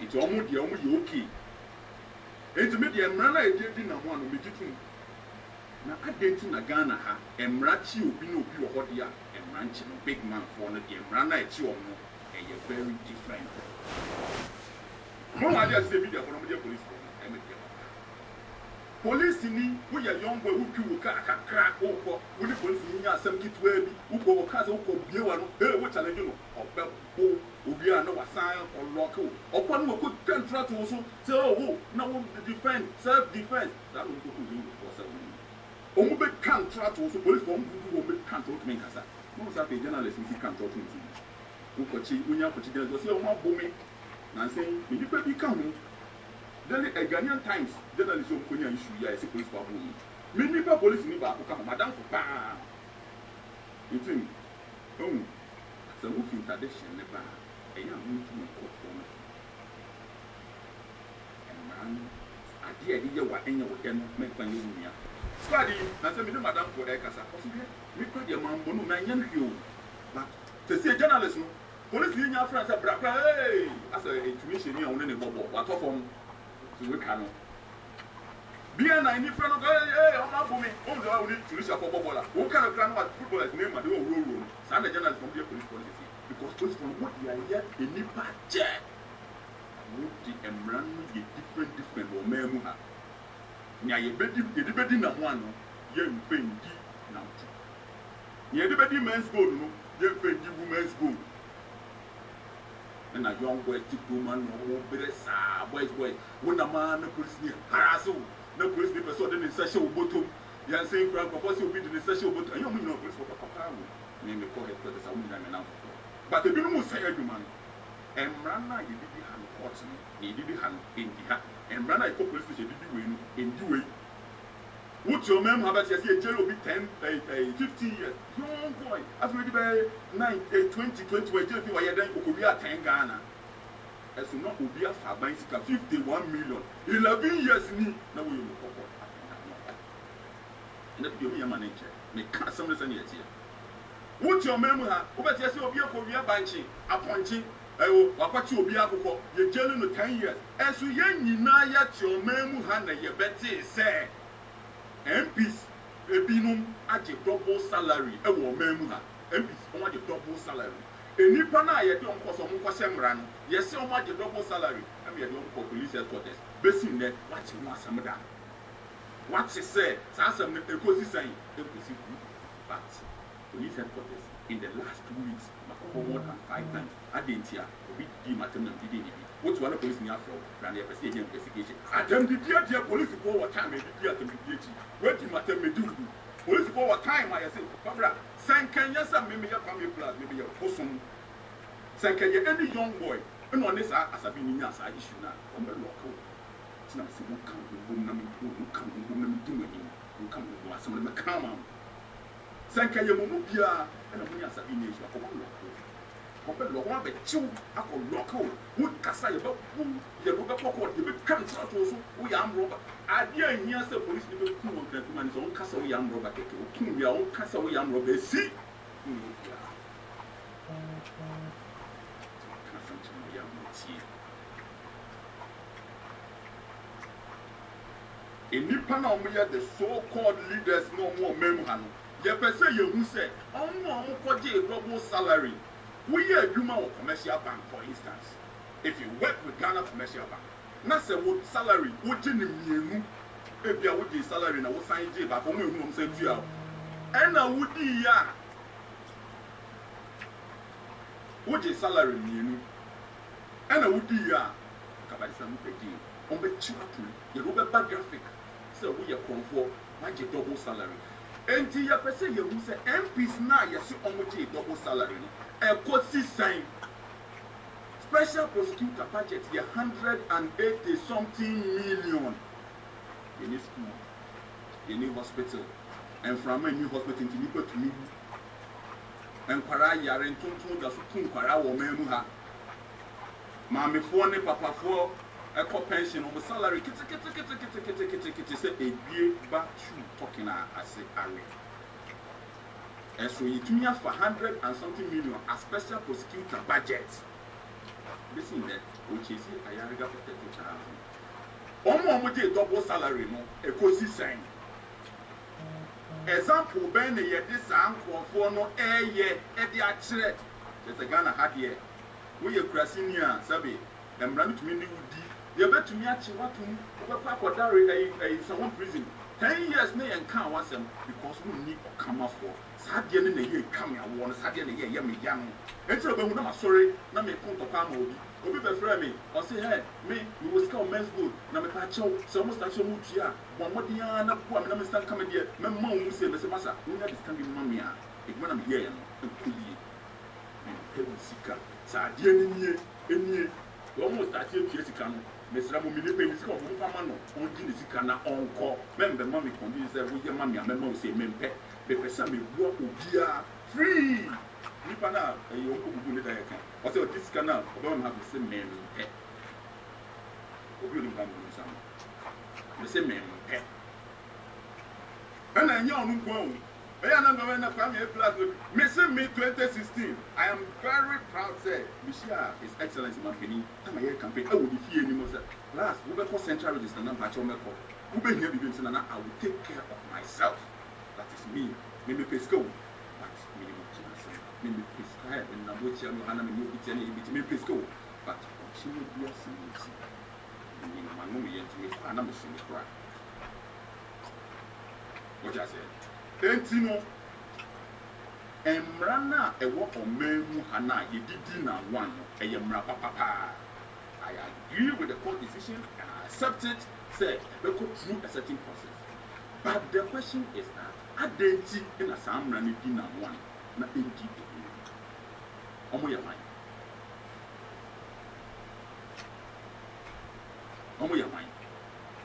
nti wɔn deɛ wɔn yɛ okay nti mi deɛ mmara no a yɛde di nam ano mi gye tum na adɛn nti na ghana ha mmara kye obi na obi wɔ hɔ deɛ a mmara nkye no big man foɔ no deɛ mmara no a ɛkye wɔn no ɛyɛ very different. Mo wa adeɛ sɛ bi deɛ fɔ no mo deɛ polisi foɔ no ɛmɛ deɛ polisi ni woyɛ young boy wotwi wo kaa kakra wokɔ wo ne polisi ni nya asɛm ketewa bi wokɔ wɔ kaa sɛ wokɔ bie wa no ee wo challenge no ɔbɛ bo obi a na wasan ɔlɔke wo ɔkɔ no wɔkɔ kantura to wo so sɛ ɔwo na wo defend self defence saa wokɔ kɔ yi wɔ sɛ wo ɔmo bɛ kantura to wo so polisi wɔn bubu wɔn bɛ kantura to mi nkasa wɔn sɛ afei journalist nso kantura to nti wokɔkyi wonya akɔkyi journalist ɔsɛ ɔmo abɔ mi nansan nipa bi ka ho dani ɛ ghanaian times journalist yɛ nkonya nsu yɛ ɛsɛ polisi ba bɔ mu mi nipa polisi ni baako ka ho madamfo paa nti mu ehu sɛ wofi ntade hyɛn ne ba ɛyɛ a wɔntumi nkɔfoɔ no mmaa no adeɛ a yɛde yɛ wa ɛnyɛ wɔ dɛ no mɛmfa nyɛ wo nua sukadi na sɛ mi ne madamfo ɛkasa ɔsi deɛ mi kura deɛ maa mbɔ no mɛ ɛnyɛ no hwɛ o ba sɛsie journalist no. Polisi yi nya afra sɛ brakura ee asɛ ntumi hyɛ ni a wɔn ne ne bɔbɔ watɔ fam ìwé kà no bia na nipa no ɛ ɛ ɔmo abo mi ɔmo de wa wuli tunisia kɔ bɔ bɔla o kɛra kura no wa footballers ne ma de wa wuro wuro saa na journalist ɔmo de yɛ police police because police police wɔn yà yɛ enipa kyɛ wɔn di mmira no yɛ different different wɔ mɛn mu ha. Nea yɛ bɛ di yɛ de bɛ di na ho ano yɛ nfɛ ndi na ntu nea yɛ de bɛ di men's goal no yɛ nfɛ ndi women's goal ɛna young boys ti kuroma na ɔmo bere saa boys boys wo nam a na polisi ni haraase wo na polisi ni pɛ ɔde ne nsa hyɛ wo bɔtɔm yɛnse nkura nkɔfɔ sɛ obi de ne nsa hyɛ wo bɔtɔm ɛnyɛ ɔmo nyinaa polisi papa wo ne me kɔ headquarters a wo nyinaa mɛ nam foforɔ but ebinom sɛ adwuma no mmara no a yɛde di ha no court no na yɛde di ha no ɛndi ha mmara no a yɛkɔ police station yɛde di wei no ɛndi wei wotu ɔmɛ mu abɛkyɛ sɛ yɛgyere obi ten ɛɛ ɛɛ fifteen years. Young boy. Afei odi bɛyɛ nine ɛɛ twenty twenty wɔ egyere fi wɔ yɛ dɛn okòwi a ten ghana. Ɛso na obi afa aban sika fifty one million. Eleven years ni. Na wɔyɛ mu kɔkɔ ɛna bi omi yɛ ma ne nkyɛn mɛ ka asɛm ne sɛ ne yɛ teɛ wotu ɔmɛ mu ha wobɛkyɛ sɛ obi akɔwi abankye apɔnkye ɛwɔ wakɔkye obi akokɔ yɛgyere no ten years. Ɛso yɛn nyinaa yɛte ɔmɛ mu ha na yɛbɛte sɛ mps ebinom agye double salary ɛwɔ ɔman mu ha mps wɔn agye double salary. Enipa no a yɛde wɔn kɔ so wɔn kɔhyɛ mmara no. Yɛsɛ wɔn agye double salary ɛna yɛde wɔn kɔ police headquarters. Besi nnɛ wakye wɔn asɛm da. Wakye sɛ saa asɛm no ekosi sɛn ekosi ku but police headquarters in the last two weeks makɔkɔ more than five times adi nti a obi di matem na obi di ne bi wotu wa na polisi ni afɔ na yɛ pɛ sɛ yɛ investigation. Atɛmdidi adiɛ polisifoɔ wɔ time edidi atɛmdidi akyi wetin mata medu polisifoɔ wɔ kan ma yɛ sɛ pabra sɛnkɛnyɛ sɛ memeyɛ kwame plus memeyɛ bosom sɛnkɛnyɛ ɛne young boy ɛna ɔne saa asabi ne nya saa isu no a ɔmɛlɔka wo tina sɛ moka honhom na moka honhom na medi w'anim moka honhom asɛm no mɛka ma mo sɛnkɛnyɛ mu mu biara ɛna monyɛ asabi ne isu akɔmɔlɔka ɔbɛlɔ wɔn abɛkyew akɔ lɔkɔ wo kasa yɛ bɛku yɛ bɛ bɛkɔ kɔ yɛ bɛtwa ne kyerɛ toɔ so woyɛ amrɔba adeɛ ahia sɛ polisi ne bɛkum wɔ ntantuma ne sɛ wɔn kasa woyɛ amrɔba kɛkɛ wɔkum wia wɔn kasa woyɛ amrɔba esi nnipa na wɔn yɛ the so called leaders na wɔn wɔ mɛmu ha no yɛpɛ sɛ yɛhu sɛ wɔn a wɔn kɔgye edɔbɔ salary woyɛ adwuma wɔ commercial bank for instance. If you work with ghana commercial bank na sɛ wo salary wogye ne mmienu. Ebi a wogye salary na wosan gye baako mo ehunu wɔn sɛ tua o ɛna wodi yi a wogye salary mmienu. Ɛna wodi yi a kabalisa mo pɛ gye. Wɔn bɛ kyi ato yɛde wo bɛ ba graphic. Sɛ woyɛ kɔnfoɔ wagye double salary. Enti yɛpɛ sɛ yɛhu sɛ mps na yɛsi wɔn gye double salary no ɛkɔ sisan special prosecutor budget yɛ hundred and eighty something million. Yɛne school. Yɛne hospital. Mframa ni hospital nti nipa tumi nkwaraa yare ntontom da so tu nkwaraa wɔ ɔman mu ha. Maamefoɔ ne papafoɔ ɛkɔ pension ɔmo salary keteketeketeketekete sɛ ebie ba shoe talking a ase awe ɛso yɛtumi afa hundred and something million as special prosecutor budget bɛsi ndɛ wɔkyesi ayarega for thirty thousand wɔn a wɔgye double salary no ɛkɔsi sɛn example bɛn na yɛde saa nkurɔfoɔ no ɛɛyɛ ɛde akyerɛ kyerɛ sɛ ghana ha deɛ woyɛ kurasini a sɛbe mmara no tumi ne wo di yɛbɛtumi akye watom wobɛkɔ akɔdare ɛyi ɛyi sɛwo prison ten years ne yɛn ka wasɛm because wonni ɔkamafoɔ saa deɛ no na ɛyɛ twa me awoɔ no saa deɛ na ɛyɛ ɛyɛ me ya no. Ɛnkyerɛ bɛhu na masɔre na meko ntɔkwa ama obi. Obi bɛfrɛ me ɔse hɛ me mewɔ sika wɔ mens gold na mepɛ akyɛw sɛ ɔmo sase ɔmo tua a bɔ mmɔden ara na boa me na mesa nka me deɛ mɛma wo mu sɛ mɛsɛ masa wonya de sika bi ma me a. Adwuma na meyɛɛ no ɛnkɔ yie. Mempɛ wo sika. Sɛ adeɛ no nie ɛnie. Wɔn sase atua sika no mesra mo mene pɛni sika ɔmo mfa ma no ɔngye ne sika na ɔnkɔ. Mɛmbɛma me kɔndi sɛ woyɛ ma me a mɛma wo sɛ mepɛ sɛ meboa obiara free! Nipa na ɛyɛ wɔn kɔ bubu ne da yɛ kan ɔsɛ ɔdi sika na ɔbɛma mi ha ko sɛ mɛmpɛ obi olu nka mu nsa mu mɛ sɛ mɛmpɛ ɛna ɛnyɛ ɔno nko awo ɛyɛ anam bɛbɛ na kwame eflas no mɛ sɛ twenty sixteen. I am very proud sɛ mihyia his excellence mampanin ama yɛ campaign. Ɛwɔ ne fie anim sɛ last wobɛkɔ central register na mpakyɛw mɛkɔ wobɛhia bibi nso na na i will take care of myself that is me. Mɛ mɛ pɛ sika wo but mi ni mo kyerɛ sɛ mɛ mɛ pɛ sika yɛ mɛ nam wɔkyia no hana mɛ ni obi tia ne ebi ti mɛ pɛ sika wo but ɔkye no bi ase ne ti mɛ ni ma no mi yɛ ntumi kɔ ana mo so ne kora wɔkyɛ sɛ enti no mmara no ɛwɔ ɔman mu ha no a na one. No ɛyɛ mmara papapaa i agree with the court decision and i accept it. Sɛ ɛbɛkɔ through a certain process. But the question is that adan nti na saa mmara no di na one na ɛndi ɔmo yɛ man ɔmo yɛ man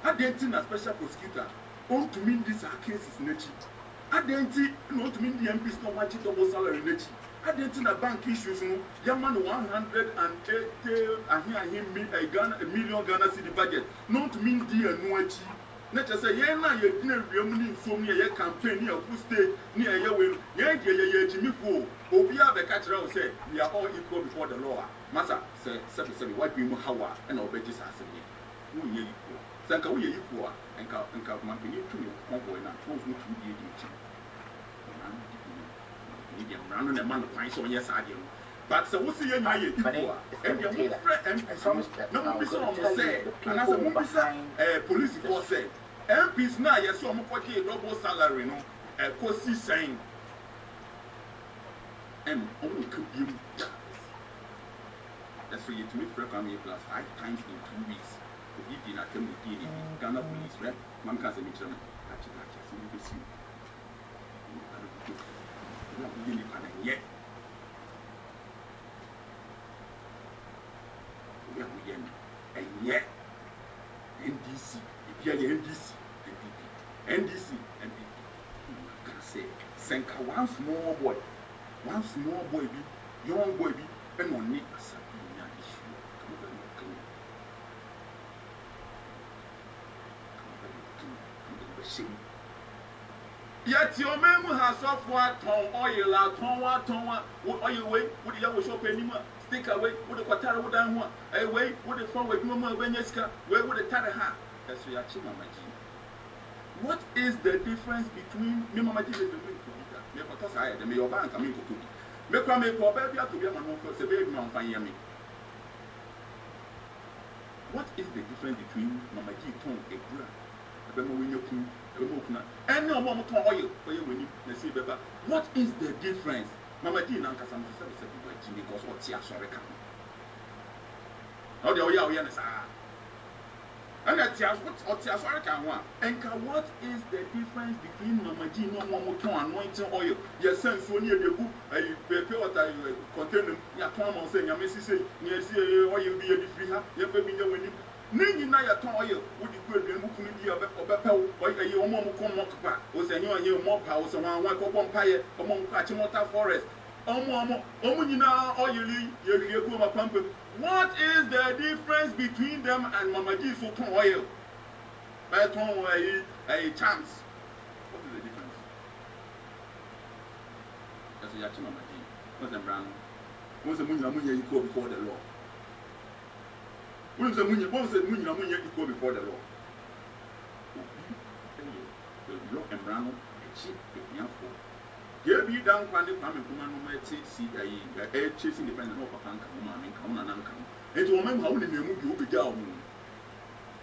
adan nti na special prosecutor. Ɔntumi ndi saa cases n'akyi adan nti na ɔntumi ndi mps na ɔmagye double salary n'akyi adan nti na bank issues no yɛma no one hundred and eighty aheahe mi ɛ a million ghana cedi budget. Na ɔntumi ndi ɛno akyi na kyerɛ sɛ yɛn na yɛgyina wiem ne nsuom ne yɛyɛ campaign ne yɛko state ne yɛyɛ wei yɛn deɛ yɛyɛ agyimifoɔ obiara bɛka kyerɛ wo sɛ we are all equal before the law. A masa sɛ sɛbisɛbi wadwin mu haw a ɛna wɔbɛgye saa asɛm yɛ wonyɛ equal sɛ nka woyɛ equal a nka nka mampanin tu ne kɔnkɔɔ na wɔn nso tu die di akyi. Ne deɛ mmara no na ɛma no kwan sɛ ɔnyɛ saa deɛ no. But sɛ wosi yɛ nyinaa yɛ equal a ɛdeɛ mofrɛ no na mobisa ɔmo sɛ anaasɛ mobisa ɛɛ polisifoɔ sɛ mps náà yẹ sọ ọmọ kọjá double salary no ẹkọ sí sẹyìn. Ẹnu ọmọ òkè bíi mu ẹsọ yẹ tumi fẹ kwame yẹ plus five times in two weeks. Òbí di n'atẹ mu di ni bi ghana police rẹ mami kan sẹ mi kyerẹ mi kàkye kàkye sẹ mi bẹ si mi nípa náà kúkú nípa náà kúkú nípa náà yẹ òbí àwọn yẹ mi yẹ ndc ebi ayẹ ndc ndc ka sɛ sɛ nka one small boy one small boy bi young boy bi ɛna ɔne asa bi nya issue kama bɛ no kama kama bɛ no kama kama bɛ bɛhyɛ mu yɛte ɔman mu ha asɔfo atɔn ɔyel atɔn atɔn a ɔyel wei wode yɛ wɔ shop anim a sticker wei wode kɔtare wo dan ho a ɛyɛ wei wode fa wɔ adwuma mu a wobɛnya sika wei wode tare ha ɛso yɛakye mamagye what is the difference between me mamagye bɛ bɛmu nkɔbi da mekɔtɔ saa yɛ dɛ meyɛ ɔbaa nka menkɔkɔ bi mekora mekɔ ɔbaa bi atɔ bi ama no sɛ bɛyɛ adwuma mfa nyɛ me. What is the difference between mamagye tɔn adura ɛbɛma wɔnya kum ɛbɛma okuna ɛne ɔmo ɔmo tɔn ɔyɛ ɔyɛ wɔn anim na bɛba what is the difference? Mama di nankasa mo sɛ sɛ bi wɔ akyi because ɔte asɔre ka na ɔdeɛ ɔyɛ a ɔyɛ ne saa ɛna ti aso ɔti aso arika ho a nka what is the difference between mama jean na wɔn tɔn anointing oil? Yɛsɛ nsuo ne yɛde gu ɛyi pepe ɔta ɛ kɔntɛnum yɛtɔn ama sɛ nyame sise yɛsi ɛ ɔyɛ bi yɛde firi ha yɛfɛ bi nyɛ wɔn anim ne nyinaa yɛtɔn ɔyɛ wodi kuro dua mu kunu bi ɔbɛ ɔbɛpɛ wo ɛyɛ wɔn a wɔn kɔ mɔkpa osɛ nyɛ wɔn yɛ mɔpa osɛ wɔn awɔn ɛkɔbɔ mpayɛ wɔn kɔ akyemɔta forest what is the difference between them and mamadi so tún ọyẹ bẹẹ tún wọn ẹyí chance what is the difference That's sọ yà kí mamadi wọn sẹ mìíràn wọn sẹ mo nyina mo nyẹ ikọ before the law What's the mo nyẹ wọn sẹ mo before the law obi ẹ yẹ ẹ lọ mìíràn deɛ bi da nkwa ne kwame nkuma no ɛte si ayi ɛkyɛ si independent na ɔpapa nka ho maame nka ho nana nka ho nti wɔn mɛmu ha wo nenam mu bi wobɛgya wɔn mu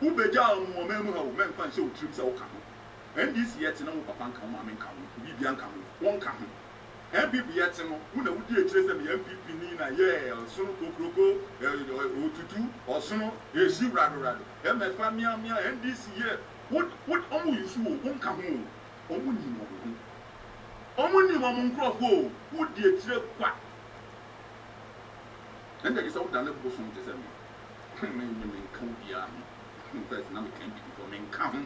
wobɛgya wɔn wɔn mɛmu ha wo mɛmfa nhyɛ wo tirim sɛ woka ho ndc yɛ te na wo papa nka ho maame nka ho bibia nka ho wɔn nka ho npp yɛ te no wo na wodi akyire sɛ meyɛ npp ni na yɛ ɔsono kokoroko otutu ɔsono esi wradorado ɛmɛfa miamia ndc yɛ wo wo ɔmo yi so wo nka ho ɔmo nim ɔmo ho ɔmo nim ɔmo nkurɔfoɔ o wodi akyire kwa. Ɛn dɛ sɛ wodane bosom te sɛ me menka wo biaa ho mfɛs na meka bi before menka ho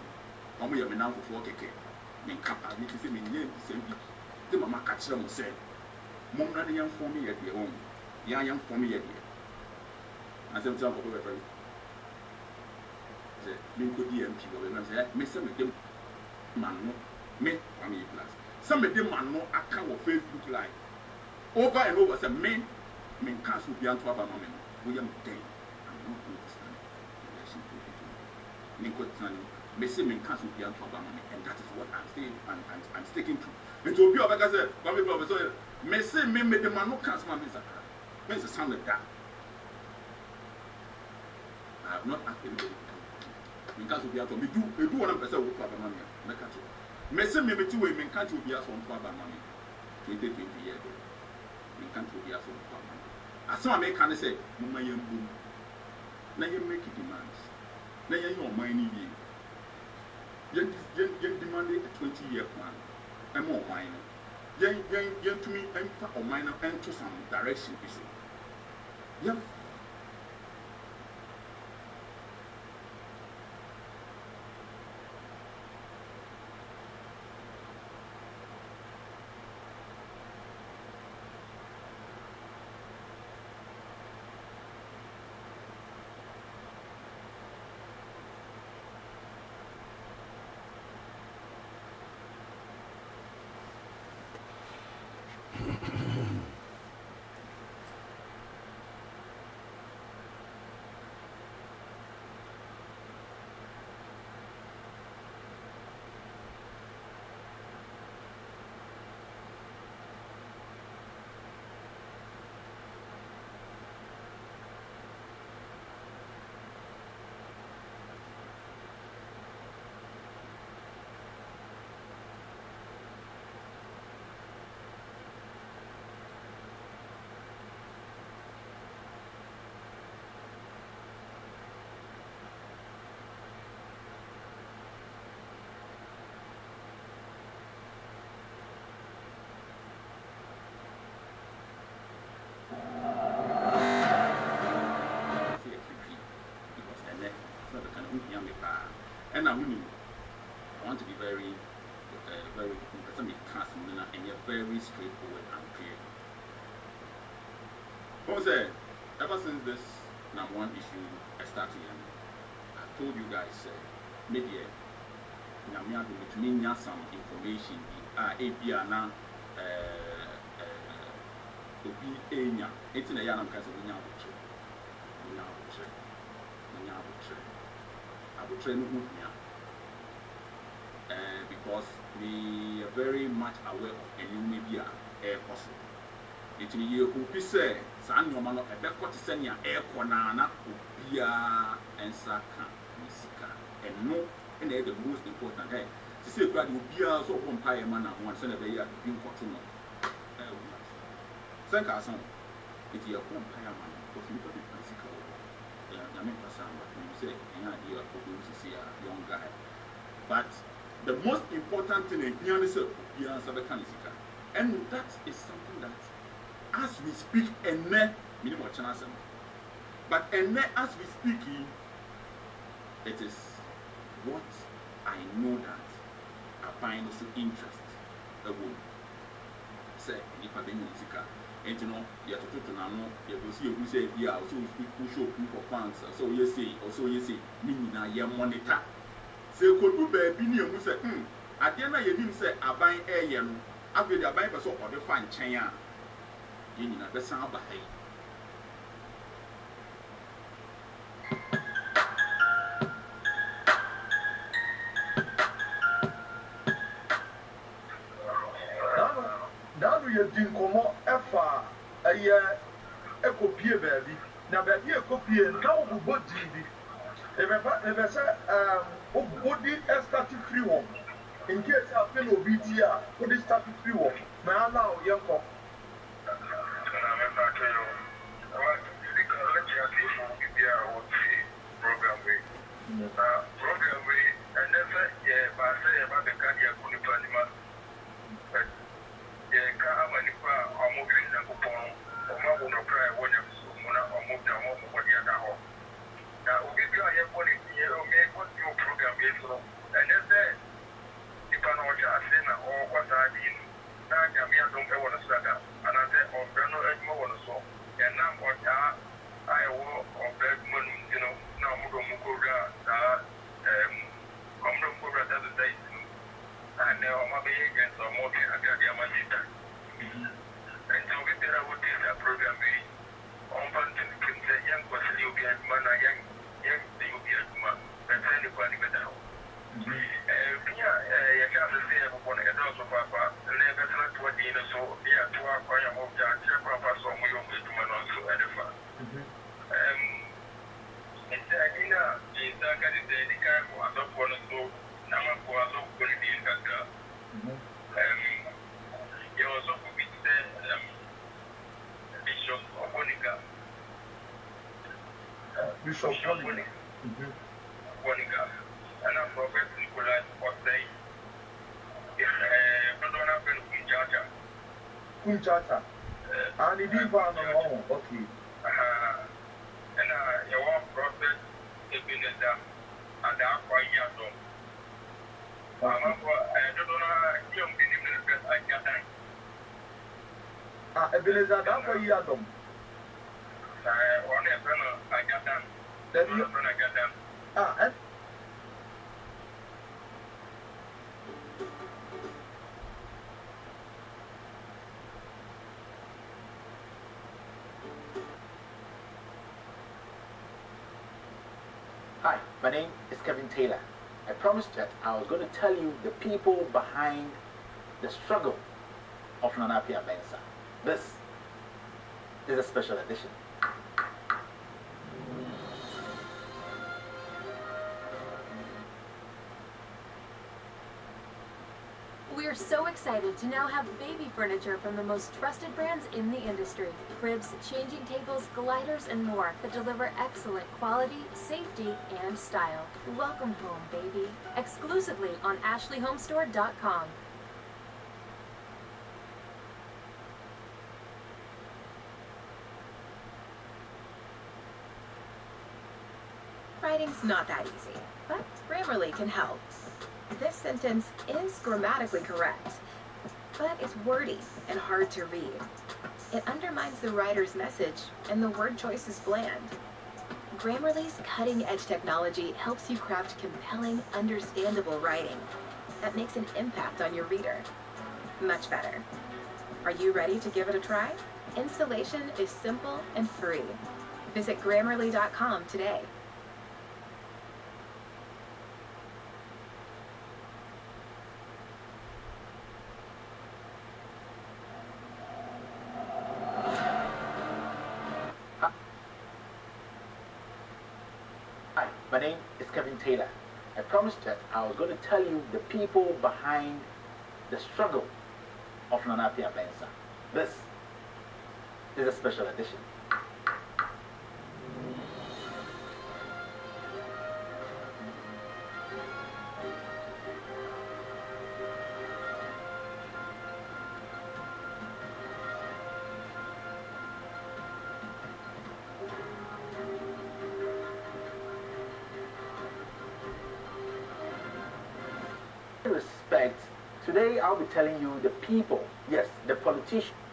ɔmo yɛ me nam fofoɔ kɛkɛ menka paa mete sɛ menyɛ bisɛm bi de mama ka kyerɛ mo sɛ mommra ne yɛmfoɔ me yɛ deɛ ɔ yɛa yɛmfoɔ me yɛ deɛ asɛm tira nkɔkɔ bɛfɛ sɛ menkɔdi mp wɔ bɛfɛ sɛ mesɛ mede ma no me wa meyɛ plas sɛ mede ma no aka wɔ facebook live. Over and over sɛ me menka so obia nto aba ma me no woyɛ m dɛn mese menka so obia nto aba ma me and that is what i'm saying. And i'm, I'm sticking to nti obi a ɔbɛka sɛ kwame bi ɔbɛsɛ mese me mede ma no ka so ma mensakra mensesa no da i have not asked anybody to come menka so obia nto me du edu wɔn na mpɛ sɛ wɔkɔ aba ma me a mɛka kyerɛ mese mmemete wei menka nti obi asɔ mpo aba ma me twenty twenty yɛ do menka nti obi asɔ mpo aba ma asɛm a meka ne sɛ moma yɛn bu mu. Na yɛn make demands. Na yɛn yɛ ɔman no yie yɛn yɛn yɛn demand a twenty year plan e ɛma ɔman no. Yɛn yɛn yɛntumi ɛnfa e ɔman no e ɛnto some direction bi so yɛn straightforward and clear sɛ ever since this number one issue I started i told you guys sɛ me deɛ nyame ado metumi nya some information bi a ebi a na obi enya eti na ɛyɛ anam ka sɛ wonya abokyerɛ wonya abokyerɛ wonya abokyerɛ abotire no uh, because are very much aware of nneɛma bi a ɛrekɔ so nti no yɛhopi sɛ saa nneɛma no ɛbɛkɔ te sɛnea ɛrekɔ naa na obiara nsa ka ne sika. Ɛno ɛna ɛyɛ the most important. Ɛ te sɛ ekura de obiara nso ɔbɔ mpaeɛ ma n'aho ano sɛnea ɛbɛyɛ a ebi nkɔto no. Ɛwɔ sɛ nka asan nti yɛbɔ mpaeɛ ama no because nipa bebree sika wɔ hɔ. Nyame mpa saa mba sɛ ɛnyɛ adeɛ a ɔbɛn sisi a young guy. But the most important thing ehia ne sɛ obiara nsa bɛka ne sika and that is something that as we speak ɛnɛ minim ɔkyɛn asɛm but ɛnɛ as we speak yi it is what i know that aban no so interest ɛwɔ mu sɛ nipa bɛnya ne sika nti no yɛtototo n'ano yɛbɛsi ehu sɛ ebi a ɔsɛ wohyɛ proof of funds ɔsɛ ɔyɛ sei ɔsɛ ɔyɛ sei ne nyinaa yɛ monitor sɛ ekodu baabi ne emu sɛ hmm adeɛ no a yɛnim sɛ aban ɛɛyɛ no afei de aban pɛ sɛ ɔde fa nkyɛn a yɛn nyinaa bɛsan aba ha yi. Dado yɛdi nkɔmmɔ ɛfa ɛyɛ ɛkɔpie baabi. Na baabi ɛkɔpie na wobobɔ dii bi ɛbɛsɛ afei Shopping. Mm-hmm. Kunchata. And the diva on the home, okay. And your one process, the business, and the acquired yard. I don't know, I don't know, I can't. Ah, a business, that's why you are dumb. Taylor. I promised that I was going to tell you the people behind the struggle of Nana Appiah Mensah. This is a special edition. Excited to now have baby furniture from the most trusted brands in the industry. Cribs, changing tables, gliders, and more that deliver excellent quality, safety, and style. Welcome home, baby. Exclusively on AshleyHomestore.com. Writing's not that easy, but Grammarly can help. This sentence is grammatically correct, but it's wordy and hard to read. It undermines the writer's message, and the word choice is bland. Grammarly's cutting edge technology helps you craft compelling, understandable writing that makes an impact on your reader. Much better. Are you ready to give it a try? Installation is simple and free. Visit grammarly.com today. Hi, my name is Kevin Taylor. I promised that I was going to tell you the people behind the struggle of Nana Appiah Mensah. This is a special edition. I'll be telling you the people, yes, the politicians.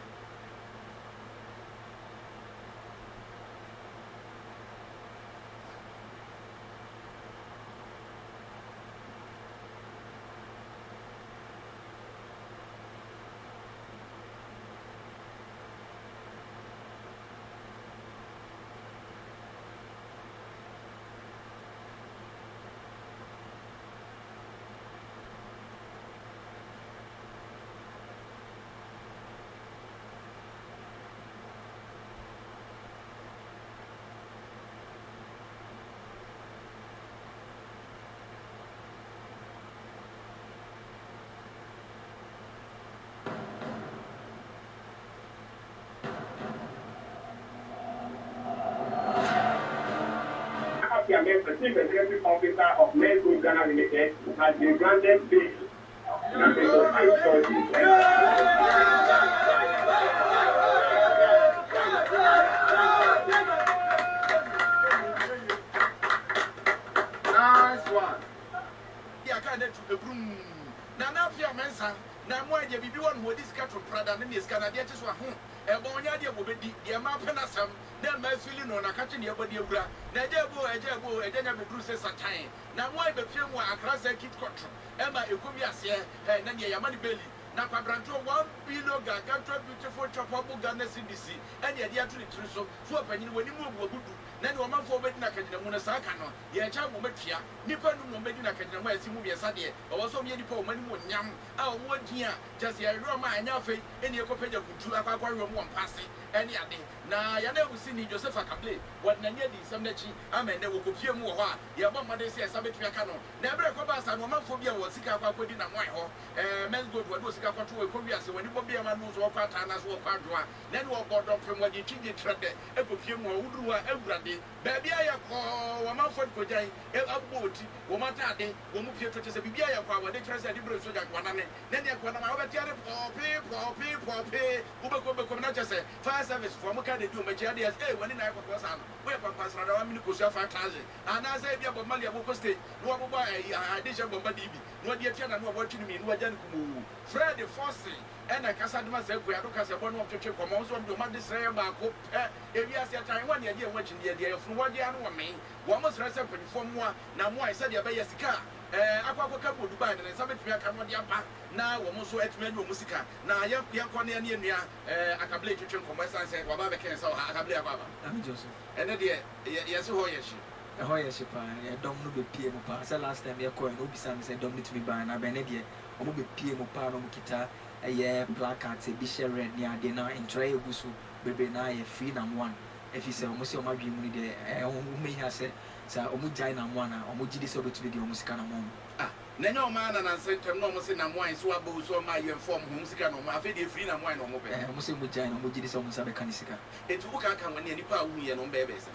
the Chief Executive Officer of Men's Ghana Limited, has been granted base na n'afia mɛnsa na mu a yɛ bibi wɔ no wɔ sika to prada ne ne sika na adeɛ kye so aho ɛbɔ wɔn nyɛ adeɛ wɔ bɛdi deɛ ɛma pɛ n'asɛm na ɛma efili no na kakye deɛ ɛbɔ deɛ wura na ɛgya ebo ɛgya ebo ɛgya bɛduru sɛ satan na mo ayɛ bɛfie mu a sɛ kit kɔtɔ ɛma ekomi aseɛ ɛ na deɛ yamma ne beli. Na kwabranto one billion gaganto beautiful chopable ghana cdc ɛne ɛde ato ne tiri so so ɔpanyin wɔ anim ogu agudu na deɛ ɔmanfoɔ bɛdi na akagyina mu no saa ka no yɛkyɛ mo matua. Nnipa no mu ɔmbɛdi na akagyina mu a ɛsi mu mmiɛsa deɛ ɔwɔ sɛ ɔmyɛ nnipa ɔma nim onyam a ɔmo adi a kyɛ sɛ yɛwerɛ ma ɛnyɛ afei ɛne yɛkɔpɛgya kuntu akɔ akɔwerɛ mu wɔ mpa ɛne ade na yɛn a ewusi ni joseph akable wɔde n'ani adi nsɛm n'akyi ama ɛnɛ wɔkɔ pie mu wɔ hɔ a yɛbɔ mmɔden sɛ ɛsa bɛtumi aka no. Na ɛbrɛ kɔba asa no ɔmanfoɔ bi a wɔ sika akɔ akɔdi na mɔɛ hɔ men's gold wɔde wɔ sika akɔto wɔ ekɔ wiase wɔde bɔ bi ama no nso wɔkɔ ataa na so wɔkɔ adwoa. Na ɛne wɔbɔ dɔmpem wɔde twi gye trɛ dɛ ɛkɔ pie mu a woduru hɔ awurade baabi ayɛ kɔɔ wɔmanfoɔ de kɔgyan abobɔ wɔ ti wɔn ataade wɔn mu pie to kyɛ sɛ biribi ayɛ kɔ a wɔde kyerɛ sɛ ɛde berɛ sogya kwanane na ne kwanam a wobɛtea ne pɔɔpee pɔɔpee pɔɔpee. Wobɛkɔ bɛkɔm na kyɛ sɛ fire service foɔ mo ka na ebi ɔmɛkyi adeɛ ɛsɛ ɛyɛ wɔne nan kɔkɔɔ saa no wɔyɛ pampasra na wɔamene kosua five thousand anaasɛ ebi abɔ mali abɔbɔ stage na wɔbɔbɔ ɛyi adehyɛ bɔmba diibi na wɔde atua na no a wɔatwi no mi na wɔagya no kumoo frɛ de ɛna kasa dema sɛ gu ado kasa bɔ no ɔtwetwe kɔmɔ nso ɔmde ɔma de srɛ yɛ baako pɛ ewiase atan wɔne adeɛ wɔakyi deɛ deɛ yɛfunu wɔde ano wɔ me. Wɔn mo srɛ sɛ mpanyinfoɔ mmoa na mmoa ɛsɛ deɛ akɔ akɔ kapo dubai ne ne nsa bɛtumi aka no ɔde aba na wɔn nso atumi anya wɔn sika na yɛ yɛnkɔ ne yɛne yɛnua ɛɛ akabile twetwe nkɔmɔ ɛsan sɛ waba bɛkɛn sɛ ɔha akabile akɔ aba ɛnɛ deɛ yɛ yɛsi hɔ yɛ hyi ɛhɔ yɛ hye paa ɛdɔm no bɛpie mu paa sɛ last time yɛkɔɛ no wobisa me sɛ dɔm no tumi baa na bɛne deɛ ɔmo bɛpie mu paa na ɔmo kita ɛyɛ placards ebi hyɛ red ne adeɛ na ntwerɛ egu so bebree na ayɛ free nam one. Ɛfiri sɛ ɔmo sɛ ɔmo adwene mu no deɛ ɛɛ ɔmo mehia sɛ sɛ ɔmo gyae nam one a ɔmo gyi di sɛ ɔbɛtumi de ɔmo sika nam one na nyɛ ɔmo ana nansa ntɛm na ɔmo se nam wine so abɔ so ɔmo ayɛ fɔm ho sika na ɔmo afei deɛ firi nam wine na ɔmo bɛ ɛɛ ɔmo sɛ ɔmo gyae na ɔmo gyi di sɛ ɔmo nsa bɛka ne sika. Eti wo kan kan wɔn ne nipa a wuhu yɛ no ɔmo bɛyɛ bɛyɛ sɛ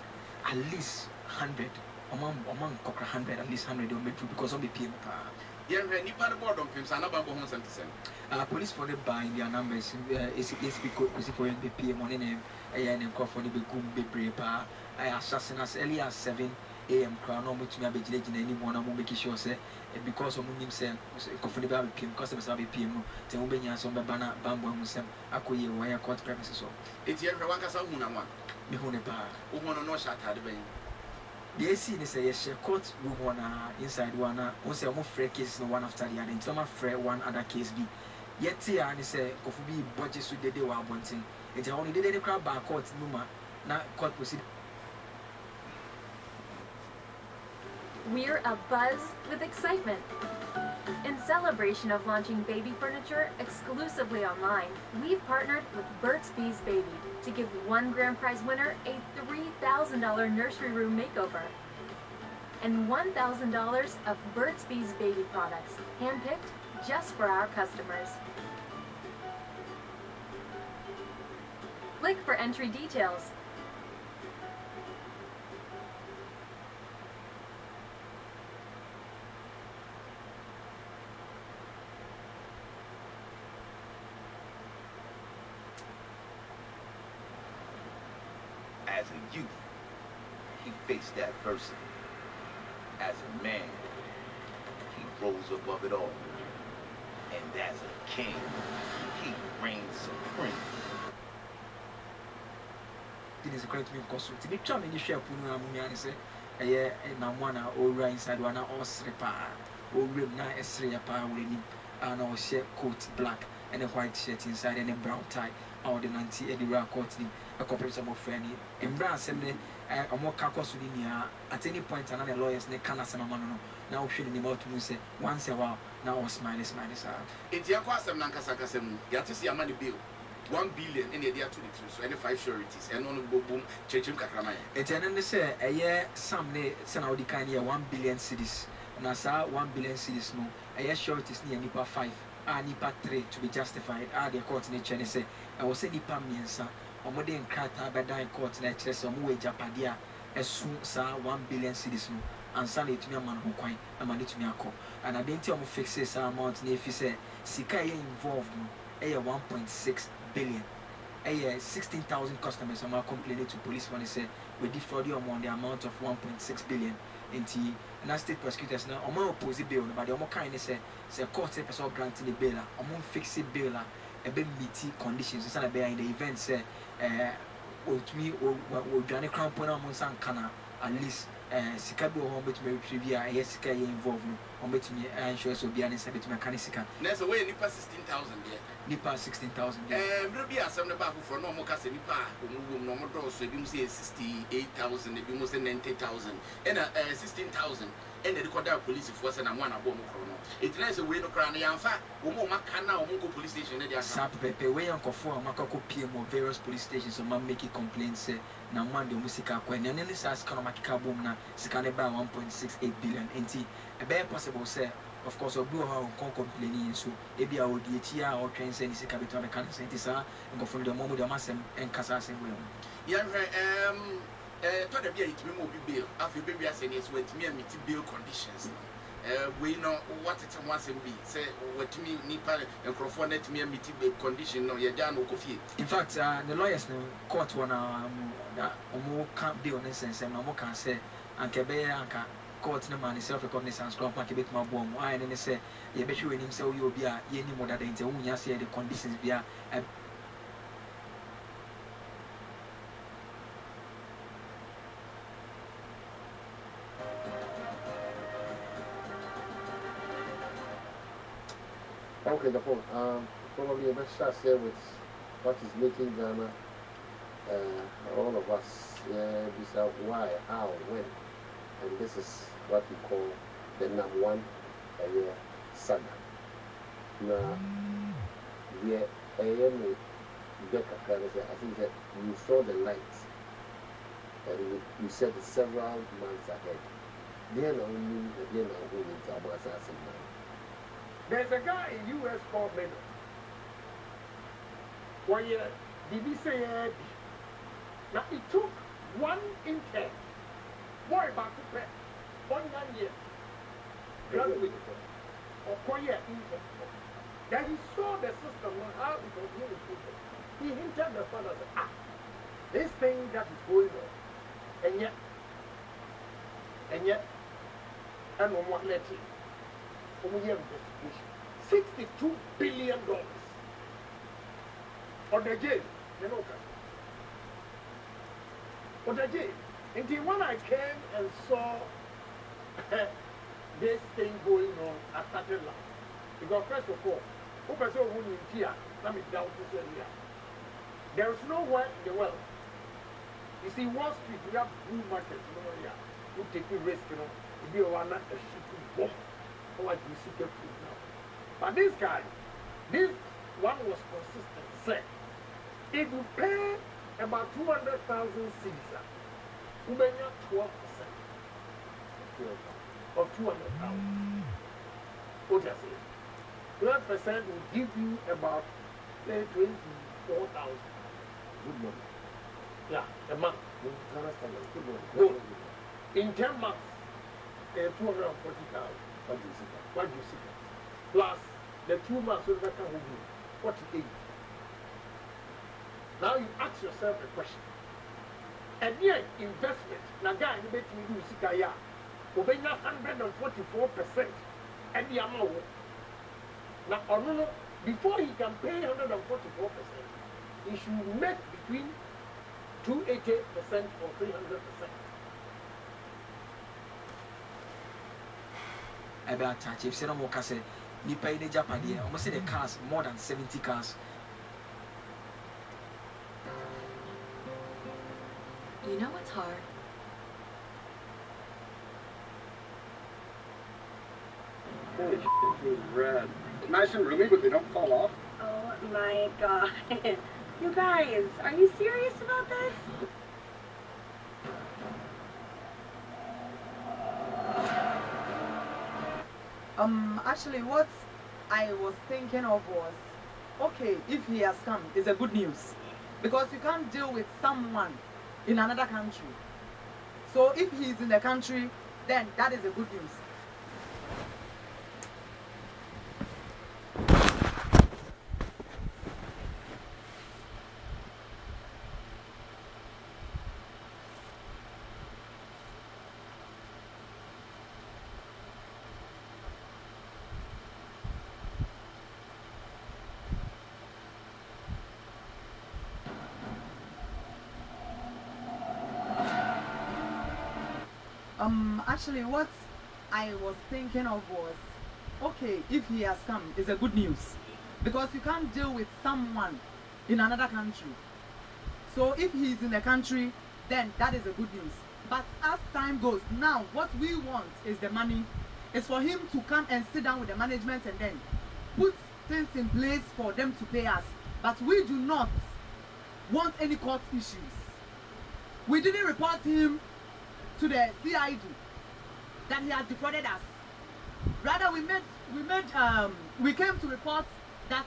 at least hundred. Ɔmo ɔmo nkɔkora hundred at least hundred ɔmo bɛtu because ɔmo bɛpie mu paa. Yɛhwɛ nipa no bɔɔ dɔmpem sa anaba bɔ ho nsɛm te sɛm uh, police for the buy their numbers uh, ACP kosi for the PM on ne ɛyɛ ne nkurɔfoɔ no bɛgu mu bebree paa. Ɛyɛ no as early as seven am koraa na ɔmotumi abɛgyinagyina anim hɔ na make sure sɛ because ɔmo nim sɛ nkurɔfoɔ no bɛ abɛpiem customers abɛpiem no. Sɛ wobɛnya sɛ ɔmbɛba na bambɔ ho nsɛm akɔ yie wɔ ɛyɛ court premises so? Eti yɛhwɛ wankasa hu nam a mehu ne paa wohu no na ɔhyɛ atade bɛn deɛ ɛsii ne sɛ yɛhyɛ court room hɔ na inside hɔ na wo sɛ ɔmo frɛ cases no one after the other. Nti ɔma frɛ one other case bi yɛte a ne sɛ nkurɔfoɔ bi bɔgye so dede wɔ abɔnten nti ɛhɔ no dede ne koraa baa court no mu a na court proceed We're abuzz with excitement. In celebration of launching baby furniture exclusively online, we've partnered with Burt's Bees Baby to give one grand prize winner a $3,000 nursery room makeover and $1,000 of Burt's Bees Baby products, handpicked just for our customers. Click for entry details. As a youth, he faced that adversity. As a man, he rose above it all. And as a king, he reigns supreme. ti ne sekura tumi nkɔ so nti metwa m'ani hwɛ apono no a mu nua ne sɛ ɛyɛ namoa na ɔwura inside hɔ a na ɔresere paa ɔwura mu na ɛsere yɛ paa a coat black white shirt inside ɛne brown tie. A ɔde nante ɛde wura ɛkɔpem sɛ ɔmɔfrɛ ne mmra asɛm ne ɔmɔ ka kɔ so ne nyinaa at any point ana ne lawyers ne ka n'asɛm ama no no na wohwɛ ne nim a wotum sɛ once a while na ɔsmile smile saa. Eti yɛkɔ asɛm na nkasakasa mu yɛate sɛ yɛama ne bill one billion ɛne yɛde ato ne tiri so ɛne five sureties. Ɛno no bɔbom kyerɛkyerɛm kakrama yɛ. Nti ɛno ne sɛ ɛyɛ sam ne sɛna wode kan no yɛ 1 billion cities. Na saa 1 billion cities no ɛyɛ sureties ne yɛ nipa 5 a nipa 3 to be justified a deɛ court no kyerɛ ne sɛ ɛwɔ sɛ nipa mmiɛnsa ɔmode nkrataa bɛdan court no ɛkyerɛ sɛ ɔmowɔ agyapadeɛ a ɛso saa one billion cedis no ansa na ɛtumi ama no ho kwan ama no tumi akɔ and adeɛ nti a ɔmo fixe saa amount no ɛfi sɛ sika a ɛyɛ involved no ɛyɛ one point six billion. Ɛyɛ sixteen thousand customers ɔmo acomplain to police wɔn sɛ wɔdi fraud ɔmo on the amount of one point six billion. Nti na state prosecutors na ɔmo oppose bail no but ɔmo kan ne sɛ sɛ court pɛ sɛ ɔgrant ne bail a ɔmo fixe bail a ɛbɛ meet conditions nsa na ɛbɛyɛ in the event sɛ ɛɛ otumi odwane krampo na ɔmo nsa nka na at least ɛɛ sika bi wɔ hɔ ɔbɛtumi atwitwi bi a ɛyɛ sika yɛ involve no ɔbɛtumi ɛnhyɛ sɛ obiara ne nsa bɛtumi aka ne sika na sɛ wɔyɛ nipa sixteen thousand deɛ. nipa sixteen thousand deɛ. ɛɛ mmerɛ bi asɛm no ba foforɔ na ɔmo kasa nipa a ɔmo wɔ mu na ɔmo dɔɔso ebi mu sɛ sixty eight thousand ebi mu sɛ ninety thousand ɛna ɛɛ sixteen thousand ɛna ɛde kɔda polisifoɔ sɛ namoa nabɔ mu korɔ no ɛnti na sɛ wei no koraa no yɛamfa wɔ mu ɔma na ɔmo nkɔ police station no de asa pɛpɛ wei yɛnkɔfoɔ a ɔmakɔkɔ pie mu various police stations ɔma make complaint sɛ namoa de ɔmu sika kɔ ɛnea ne ne saa sika no ɔmakeka bom na sika no baa 1.68 billion enti ɛbɛyɛ possible sɛ of course obi wɔ hɔ a ɔnkɔn kɔmpleni yi nso ebi a ɔdi akyi a ɔtwɛn sɛ ne sika bɛtɔ abɛka ne sɛ nti saa nkɔfo no deɛ ɔmo ɔmo deɛ ɔmo asɛm nkasa asɛm wɔ mu. yɛn ɛɛ tɔda bi a yɛtumi ma obi bail. Afei bɛbi asɛ ne so wɔatumi amiti bail conditions. No wei no wɔtete ho asɛm bi sɛ wɔatumi nipa nkurɔfoɔ no atumi amiti bail condition no yɛgya no ɔkɔ fie. in fact uh, the lawyers no court wɔ na ɔmo ka bail ne nsɛnsɛm na ɔmo ka sɛ anka ɛbɛyɛ anka court ne ma ne self recognizance kora mpo anka ebɛtumi aboɔ ɔmo a ɛne ne sɛ yɛbɛhwɛ wɔ anim sɛ woyɛ obi a yɛnim yɛde conditions bi a Okay, the phone. Um, probably let's start here with what is making Ghana, uh, all of us, yeah, decide why, how, when. And this is what we call the number one uh, yeah, saga. Now, yeah, I am Becca I think that you saw the light and you, said several months ahead. Then only, then only, I'm assassin There's a guy in U.S. called Miller. Why, uh, DB said, uh, now he took one in ten, more about the pay, one nine with it, or four years, that he saw the system on how it was being recruited. He hinted the father that, ah, this thing that is going on, and yet, and yet, and on what letting, we have this. $62 billion dollars. ɔdagye ne no kasa ɔdagye nti when i came and saw eh, this thing going on i started laugh because first of all who person who ne nti Let me meda wo sɛ wia there is nowhere in the world. You see wall street we have bull market no no yɛ a wotaki risk no ebi wɔ hɔ a na ɛsutu bɔ na wagye sika firi But this guy, this one was consistent. Say, if you pay about 200,000 Caesar, you may not 12% of 200,000. What does it? 12% will give you about say, 24,000. Good money. Yeah, a month. Good money. In 10 months, uh, 240,000. What do you see? What do you see? Plus the two months of that will be 48. Now you ask yourself a question. And yet investment, na guy you bet me do sikaya, obenya 144% and the amount. Now, ono, before he can pay 144%, he should make between 280% or 300%. ɛbɛ ataakye sɛ na ɔmo ka sɛ nipa yi n'agya padeɛ ɔmo sɛ the cars more than seventy cars You know what's hard? Holy shit, it was red. Nice and roomy, but they don't fall off. Oh my god. (laughs) You guys, are you serious about this? Um, actually, what I was thinking of was, okay, if he has come, it's a good news, because you can't deal with someone in another country. So if he's in the country, then that is a good news. Um, actually, what I was thinking of was, okay, if he has come, it's a good news, because you can't deal with someone in another country. So if he's in the country, then that is a good news. But as time goes, now what we want is the money. Is for him to come and sit down with the management and then put things in place for them to pay us. But we do not want any court issues. We didn't report him to the CID that he has defrauded us. Rather, we made we made um we came to report that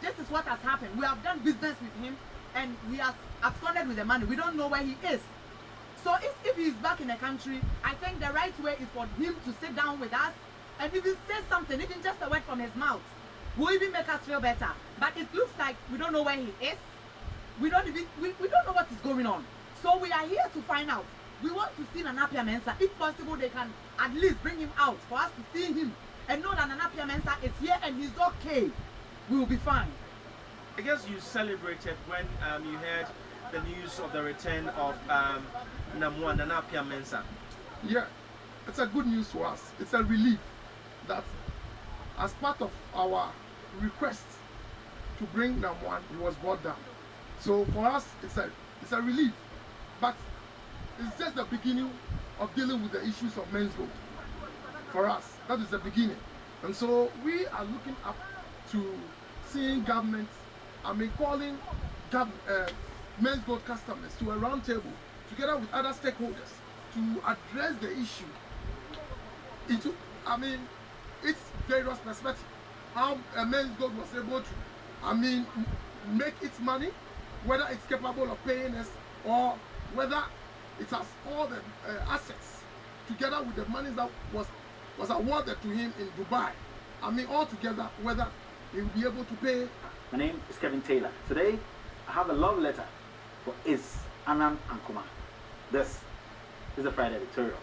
this is what has happened. We have done business with him and he has absconded with the money. We don't know where he is. So if, if he's back in the country, I think the right way is for him to sit down with us and if he says something, even just a word from his mouth, will even make us feel better. But it looks like we don't know where he is. We don't even we, we don't know what is going on. So we are here to find out. We want to see Nanapia Mensa. If possible, they can at least bring him out for us to see him and know that Nanapia Mensa is here and he's okay. We will be fine. I guess you celebrated when um, you heard the news of the return of um, Namwa Nanapia Mensa. Yeah, it's a good news for us. It's a relief that as part of our request to bring Namwan, he was brought down. So for us, it's a it's a relief, but it's just the beginning of dealing with the issues of Menzgold. For us, that is the beginning, and so we are looking up to seeing government. I mean, calling gov- uh, Menzgold customers to a round table together with other stakeholders to address the issue into, I mean, its various perspective. How a Menzgold was able to, I mean, make its money, whether it's capable of paying us or whether it has all the uh, assets together with the money that was was awarded to him in Dubai. I mean, all together, whether he will be able to pay. My name is Kevin Taylor. Today, I have a love letter for Ace Anan Ankomah. This is the Friday editorial.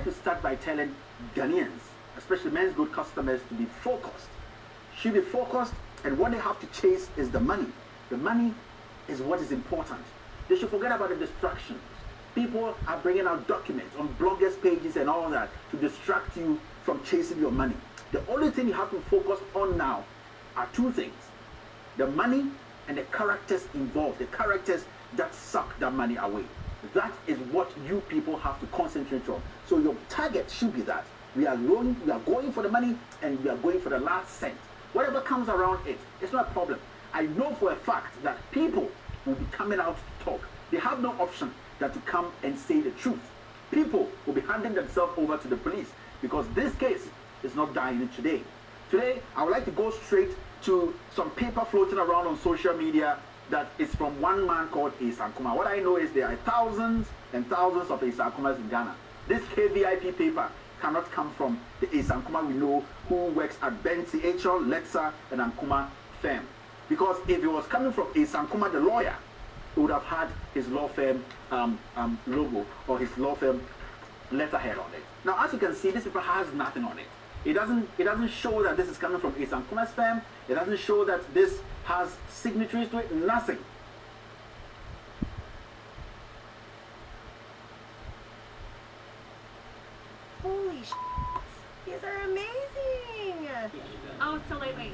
Like to start by telling Ghanaians, especially Menzgold customers, to be focused. Should be focused, and what they have to chase is the money. The money is what is important. They should forget about the distractions. People are bringing out documents on bloggers' pages and all that to distract you from chasing your money. The only thing you have to focus on now are two things the money and the characters involved, the characters that suck that money away. That is what you people have to concentrate on. So your target should be that. We are going, we are going for the money and we are going for the last cent. Whatever comes around it, it's not a problem. I know for a fact that people will be coming out to talk. They have no option than to come and say the truth. People will be handing themselves over to the police because this case is not dying today. Today, I would like to go straight to some paper floating around on social media that is from one man called Ace Ankomah. What I know is there are thousands and thousands of Ace Ankomahs in Ghana. This KVIP paper cannot come from the Ace Ankomah we know who works at Bentsi, HL, Letsa, and Ankomah firm. Because if it was coming from Ace Ankomah, the lawyer, he would have had his law firm um, um, logo or his law firm letterhead on it. Now, as you can see, this paper has nothing on it. It doesn't, it doesn't show that this is coming from Ace Ankomah's firm. It doesn't show that this has signatories to it. Nothing. Holy sh! These are amazing! Oh, it's so late. wait.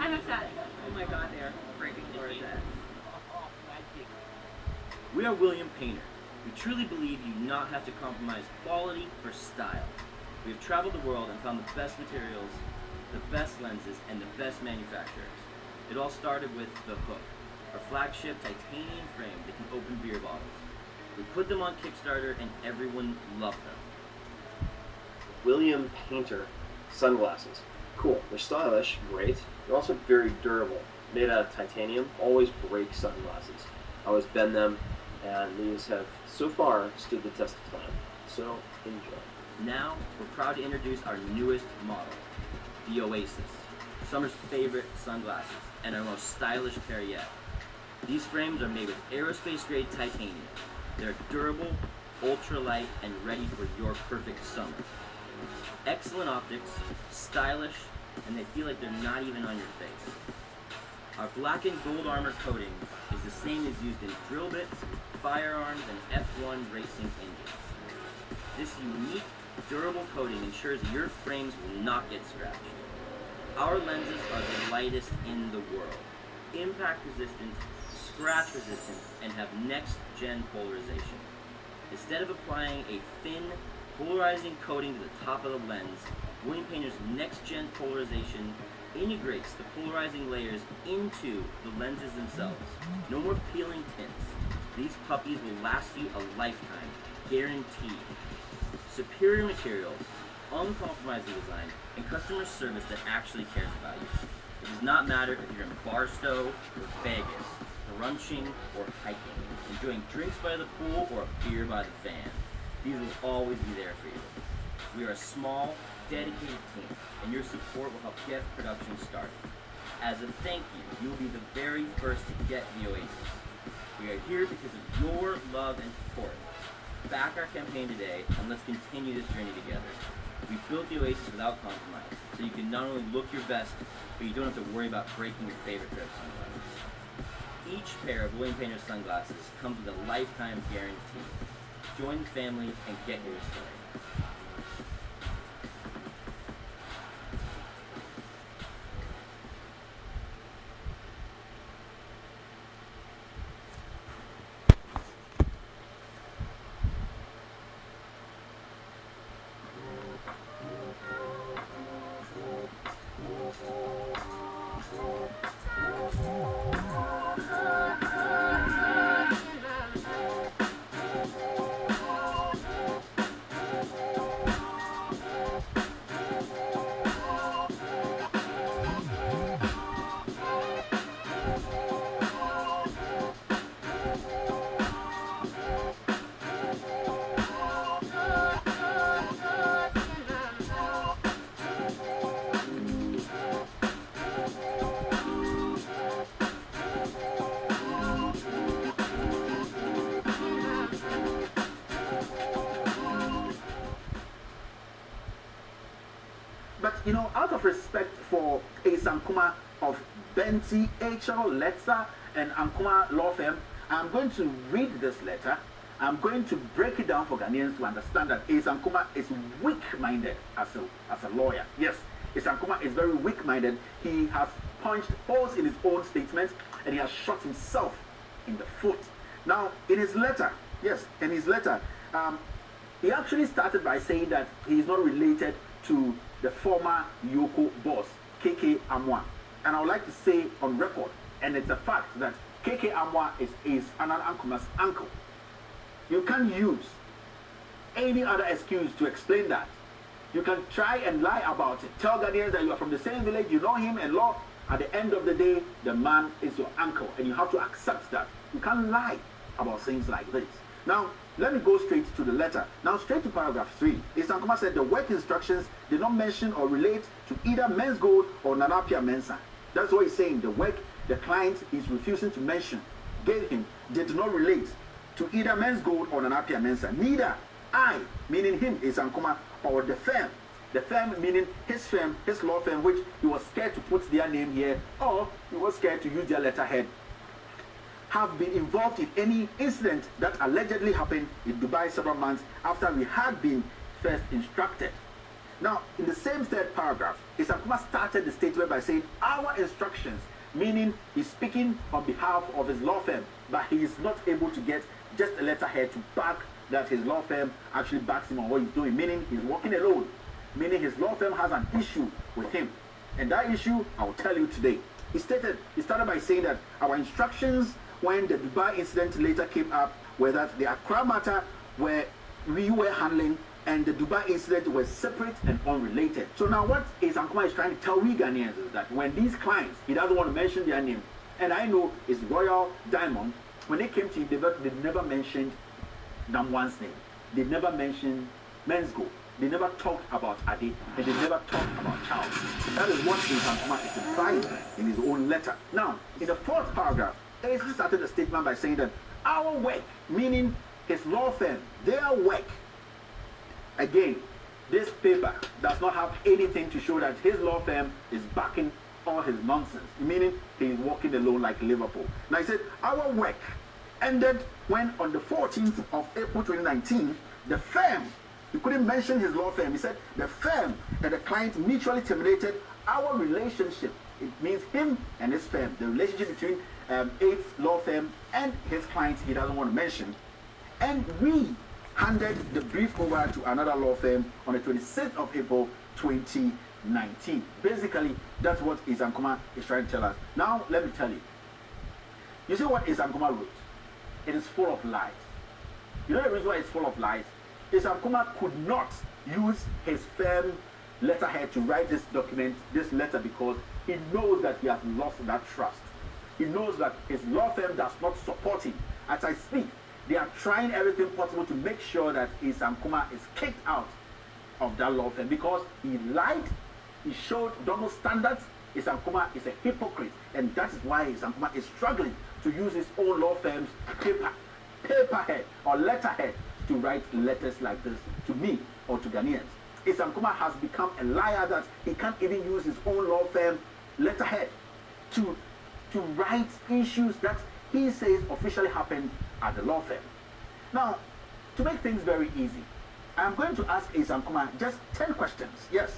I'm obsessed. Oh my god, they are freaking gorgeous. We are William Painter. We truly believe you do not have to compromise quality for style. We have traveled the world and found the best materials the best lenses, and the best manufacturers. It all started with the Hook, our flagship titanium frame that can open beer bottles. We put them on Kickstarter and everyone loved them. William Painter sunglasses. Cool. They're stylish, great. They're also very durable. Made out of titanium, always break sunglasses. I always bend them, and these have so far stood the test of time. So enjoy. Now, we're proud to introduce our newest model, the Oasis, summer's favorite sunglasses, and our most stylish pair yet. These frames are made with aerospace grade titanium. They're durable, ultralight, and ready for your perfect summer. Excellent optics, stylish, and they feel like they're not even on your face. Our black and gold armor coating is the same as used in drill bits, firearms, and F1 racing engines. This unique, durable coating ensures your frames will not get scratched. Our lenses are the lightest in the world, impact resistant, scratch resistant, and have next gen polarization. Instead of applying a thin, polarizing coating to the top of the lens, William Painter's next gen polarization integrates the polarizing layers into the lenses themselves. No more peeling tints. These puppies will last you a lifetime, guaranteed. Superior materials, uncompromising design, and customer service that actually cares about you. It does not matter if you're in Barstow or Vegas, brunching or hiking, enjoying drinks by the pool or a beer by the fan. These will always be there for you. We are a small, dedicated team, and your support will help get production started. As a thank you, you will be the very first to get the Oasis. We are here because of your love and support. Back our campaign today, and let's continue this journey together. We built the Oasis without compromise, so you can not only look your best, but you don't have to worry about breaking your favorite pair of sunglasses. Each pair of William Painter sunglasses comes with a lifetime guarantee. Join the family and get yours story. And Ankomah Law Firm, I'm going to read this letter. I'm going to break it down for Ghanaians to understand that Ace Ankomah is weak-minded as a, as a lawyer. Yes, Ace Ankomah is very weak-minded. He has punched holes in his own statements and he has shot himself in the foot. Now, in his letter, yes, in his letter, um, he actually started by saying that he is not related to the former EOCO boss, KK Amoah. And I would like to say on record, and it's a fact, that KK Amoah is, is Anan Ankomah's uncle. You can't use any other excuse to explain that. You can try and lie about it. Tell Ghanaians that you are from the same village, you know him, and law. At the end of the day, the man is your uncle, and you have to accept that. You can't lie about things like this. Now, let me go straight to the letter. Now, straight to paragraph 3. Ace Ankomah said the work instructions did not mention or relate to either Menzgold or Nana Appiah Mensah. That's what he's saying. The work the client is refusing to mention, gave him, did not relate to either Menzgold or Nana Appiah Mensah. Neither I, meaning him, is Ace Ankomah, or the firm. The firm meaning his firm, his law firm, which he was scared to put their name here, or he was scared to use their letterhead have been involved in any incident that allegedly happened in Dubai several months after we had been first instructed. Now, in the same third paragraph, Ace Ankomah started the statement by saying, Our instructions, meaning he's speaking on behalf of his law firm, but he is not able to get just a letterhead to back that his law firm actually backs him on what he's doing, meaning he's working alone, meaning his law firm has an issue with him. And that issue, I will tell you today. He stated, he started by saying that our instructions when the Dubai incident later came up were that the Accra matter where we were handling and the Dubai incident were separate and unrelated. So now what is Ankomah is trying to tell we Ghanaians is that when these clients, he doesn't want to mention their name, and I know it's Royal Diamond, when they came to him, they, never mentioned NAM1's name. They never mentioned Menzgold. They never talked about Adi, and they never talked about Charles. That is what Ankomah is implying in his own letter. Now, in the fourth paragraph, he started the statement by saying that our work, meaning his law firm, their work, again, this paper does not have anything to show that his law firm is backing all his nonsense, meaning he's walking alone like Liverpool. Now he said, Our work ended when on the 14th of April 2019, the firm, he couldn't mention his law firm, he said, the firm and the client mutually terminated our relationship. It means him and his firm, the relationship between um, law firm and his client he doesn't want to mention. And we handed the brief over to another law firm on the 26th of April 2019. Basically, that's what Ace Ankomah is trying to tell us. Now, let me tell you. You see what Ace Ankomah wrote? It is full of lies. You know the reason why it's full of lies? Ace Ankomah could not use his firm letterhead to write this document, this letter, because he knows that he has lost that trust. He knows that his law firm does not support him. As I speak, they are trying everything possible to make sure that Ace Ankomah is kicked out of that law firm because he lied, he showed double standards. Ace Ankomah is a hypocrite, and that is why Ace Ankomah is struggling to use his own law firm's paper, paperhead or letterhead to write letters like this to me or to Ghanaians. Ace Ankomah has become a liar that he can't even use his own law firm letterhead to to write issues that he says officially happened at the law firm. Now, to make things very easy, I'm going to ask Ace Ankomah just 10 questions. Yes,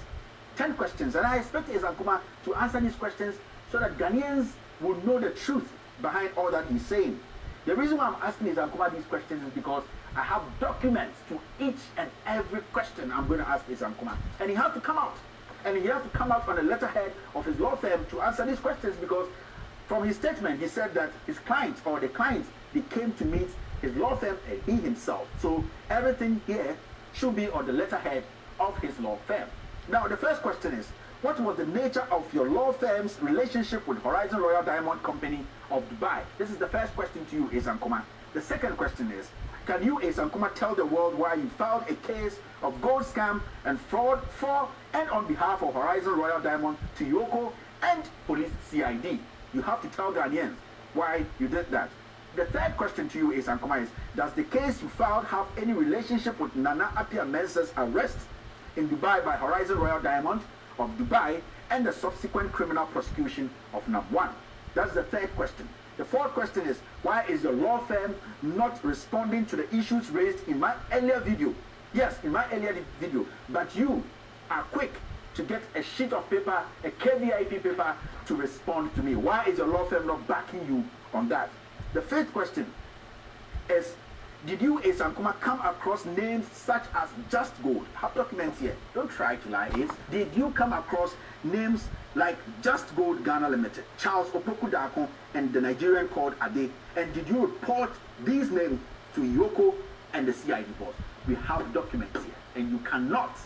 10 questions. And I expect Ace Ankomah to answer these questions so that Ghanaians will know the truth behind all that he's saying. The reason why I'm asking Ace Ankomah these questions is because I have documents to each and every question I'm going to ask Ace Ankomah. And he has to come out. And he has to come out on the letterhead of his law firm to answer these questions because from his statement, he said that his clients or the clients they came to meet his law firm and he himself. So everything here should be on the letterhead of his law firm. Now, the first question is what was the nature of your law firm's relationship with Horizon Royal Diamond Company of Dubai? This is the first question to you, Ace Ankomah. The second question is Can you, Ace Ankomah, tell the world why you filed a case of gold scam and fraud for and on behalf of Horizon Royal Diamond to EOCO and Police CID? You have to tell Ghanaians why you did that. The third question to you is, Ankomah, is Does the case you filed have any relationship with Nana Appiah Mensah's arrest in Dubai by Horizon Royal Diamond of Dubai and the subsequent criminal prosecution of NAM1? That's the third question. The fourth question is why is your law firm not responding to the issues raised in my earlier video? Yes, in my earlier video, but you are quick to get a sheet of paper, a KVIP paper, to respond to me. Why is your law firm not backing you on that? The fifth question is Did you, Ace Ankomah, come across names such as Just Gold? Have documents here. Don't try to lie, Ace. Did you come across names like Just Gold Ghana Limited, Charles Opoku Dako, and the Nigerian called Ade? And did you report these names to EOCO and the CID boss? We have documents here, and you cannot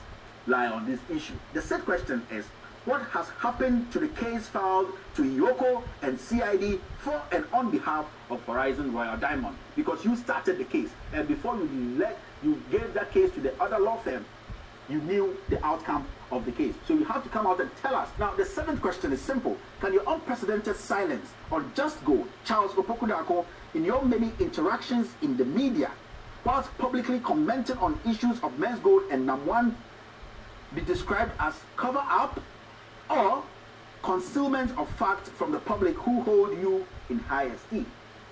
lie on this issue. The third question is what has happened to the case filed to EOCO and CID for and on behalf of Horizon Royal Diamond? Because you started the case, and before you let you gave that case to the other law firm, you knew the outcome of the case. So you have to come out and tell us. Now, the seventh question is simple. Can your unprecedented silence on Just Go, Charles Opokudako, in your many interactions in the media, whilst publicly commenting on issues of Menzgold and Nam1 be described as cover up or concealment of fact from the public who hold you in high esteem?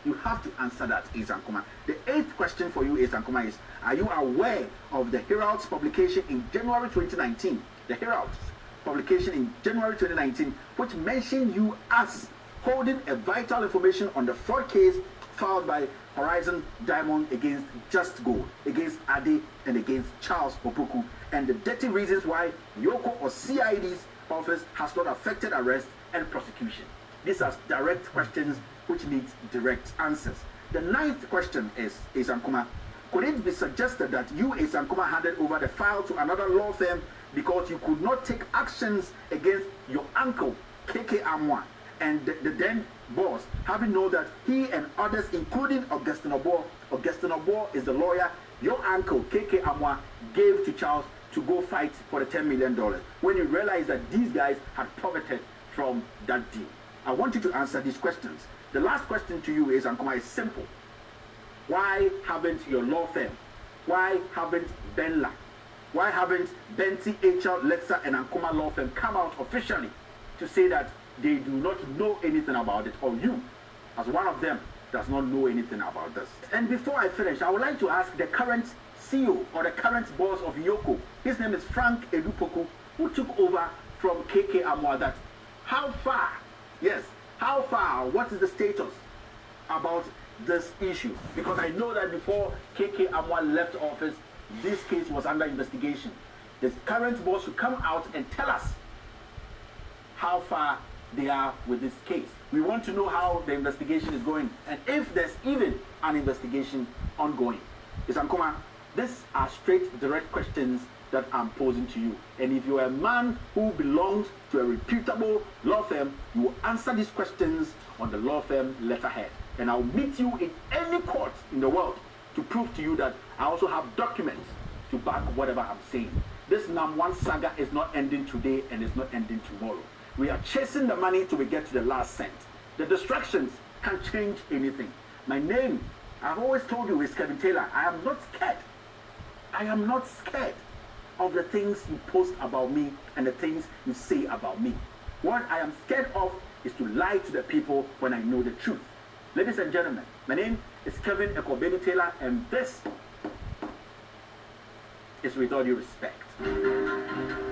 You have to answer that, Ace Ankomah. The eighth question for you, Ace Ankomah, is Are you aware of the Herald's publication in January 2019? The Herald's publication in January 2019, which mentioned you as holding a vital information on the fraud case filed by Horizon Diamond against Just Gold, against Ade, and against Charles Opoku, and the dirty reasons why EOCO or CID's office has not affected arrest and prosecution? These are direct questions which need direct answers. The ninth question is, is Ace Ankomah, could it be suggested that you, Ace Ankomah, handed over the file to another law firm because you could not take actions against your uncle, KK Amoah, and the, the then boss, having known that he and others, including Augustine Obo, Augustine Obo is the lawyer your uncle, KK Amoah, gave to Charles to go fight for the $10 million when you realize that these guys had profited from that deal? I want you to answer these questions. The last question to you is, Ankomah, is simple. Why haven't your law firm, why haven't Benla, why haven't Bentsi, HR, Letsa, and Ankomah law firm come out officially to say that they do not know anything about it, or you, as one of them, does not know anything about this. And before I finish, I would like to ask the current CEO or the current boss of EOCO, his name is Frank Edupoku, who took over from KK Amoah, that how far, yes, how far, what is the status about this issue? Because I know that before KK Amoah left office, this case was under investigation. The current boss should come out and tell us how far they are with this case. We want to know how the investigation is going and if there's even an investigation ongoing. Ace Ankomah, these are straight, direct questions that I'm posing to you. And if you're a man who belongs to a reputable law firm, you will answer these questions on the law firm letterhead. And I'll meet you in any court in the world to prove to you that I also have documents to back whatever I'm saying. This Nam One saga is not ending today and it's not ending tomorrow. We are chasing the money till we get to the last cent. The distractions can't change anything. My name, I've always told you, is Kevin Taylor. I am not scared. I am not scared of the things you post about me and the things you say about me. What I am scared of is to lie to the people when I know the truth. Ladies and gentlemen, my name is Kevin Ekobeni Taylor, and this is with all due respect.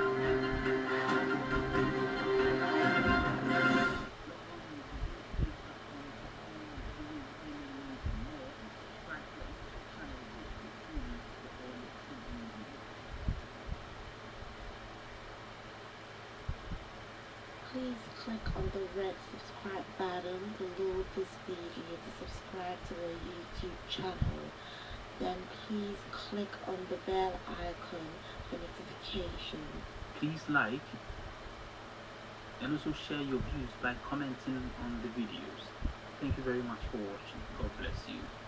Button below this video to subscribe to the YouTube channel. Then please click on the bell icon for notification. Please like and also share your views by commenting on the videos. Thank you very much for watching. God bless you.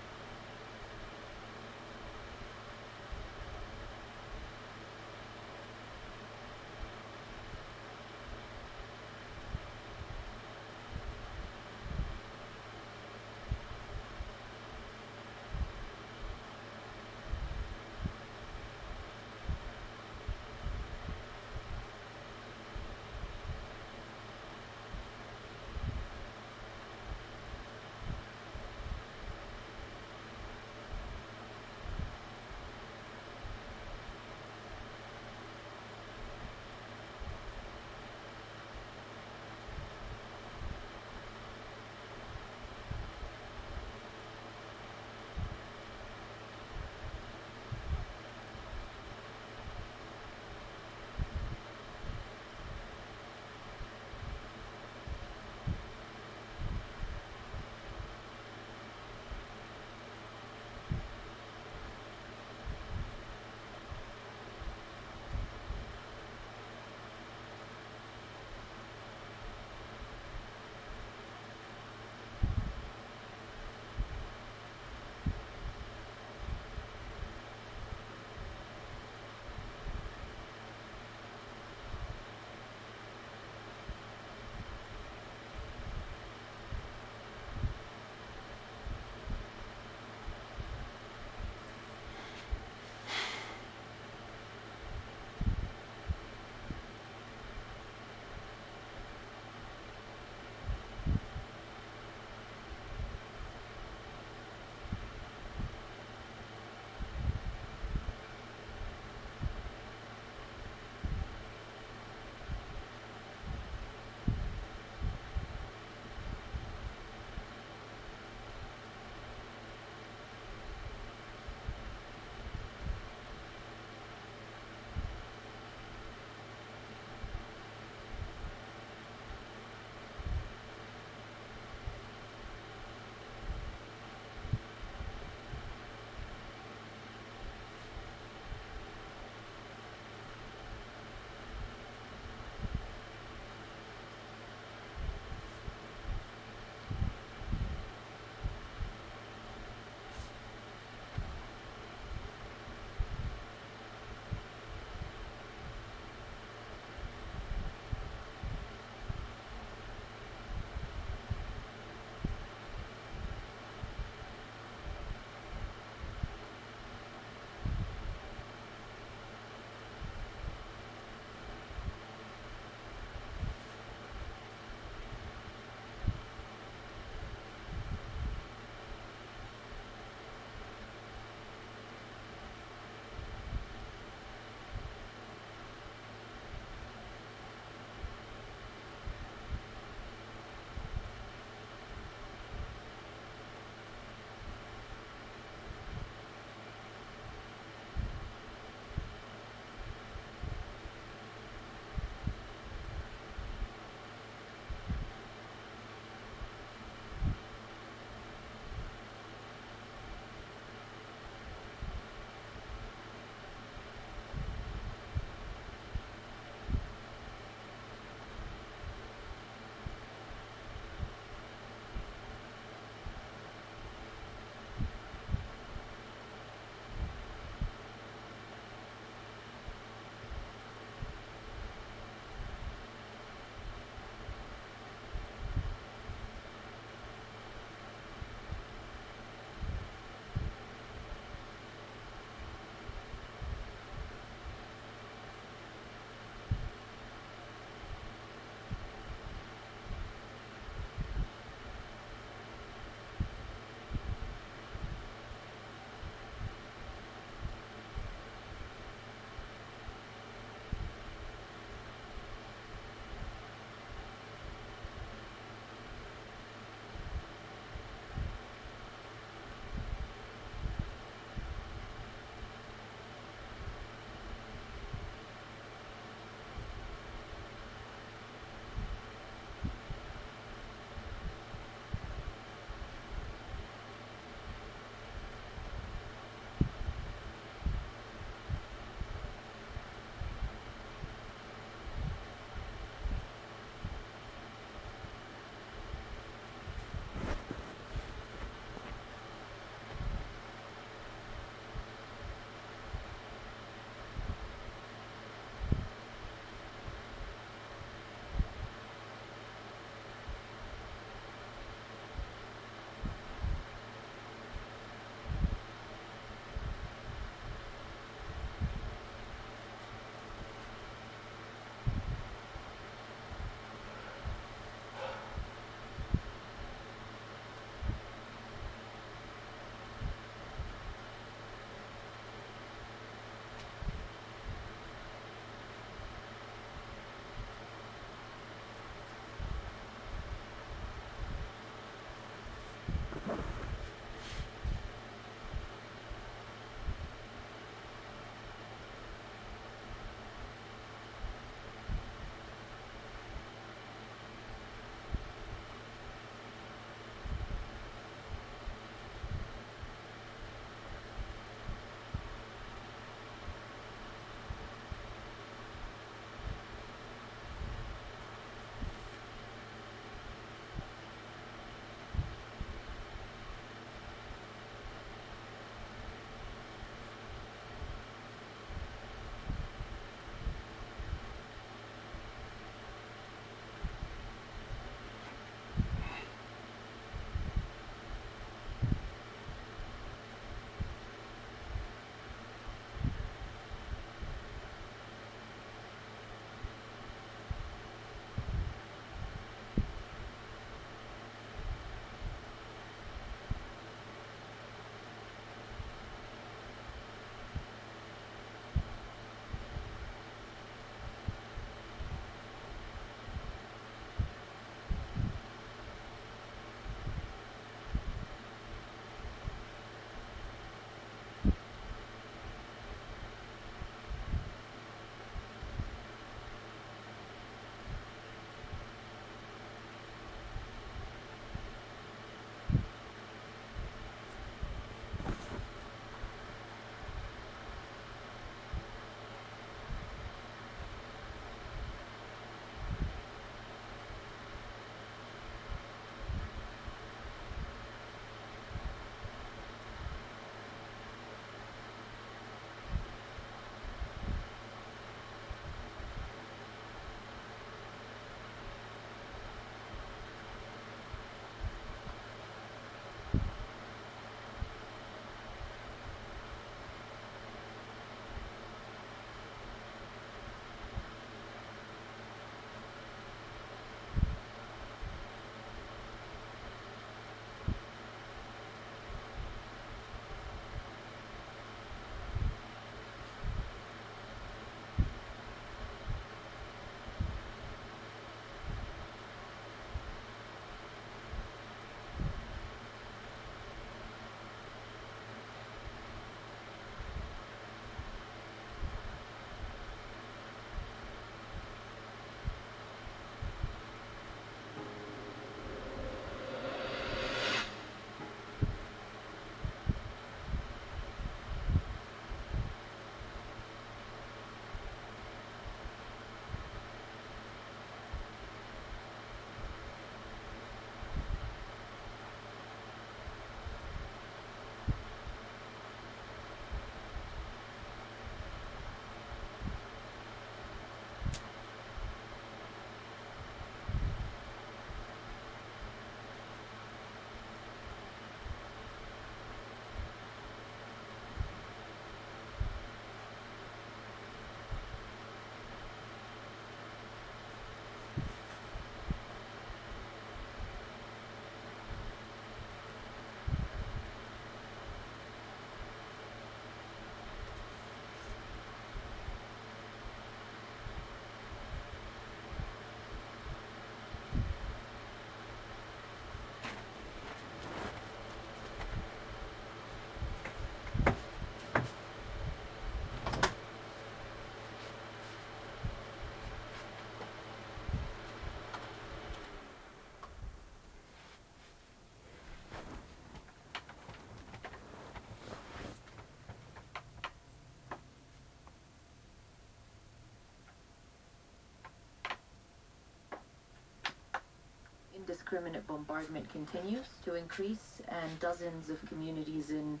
Indiscriminate bombardment continues to increase, and dozens of communities in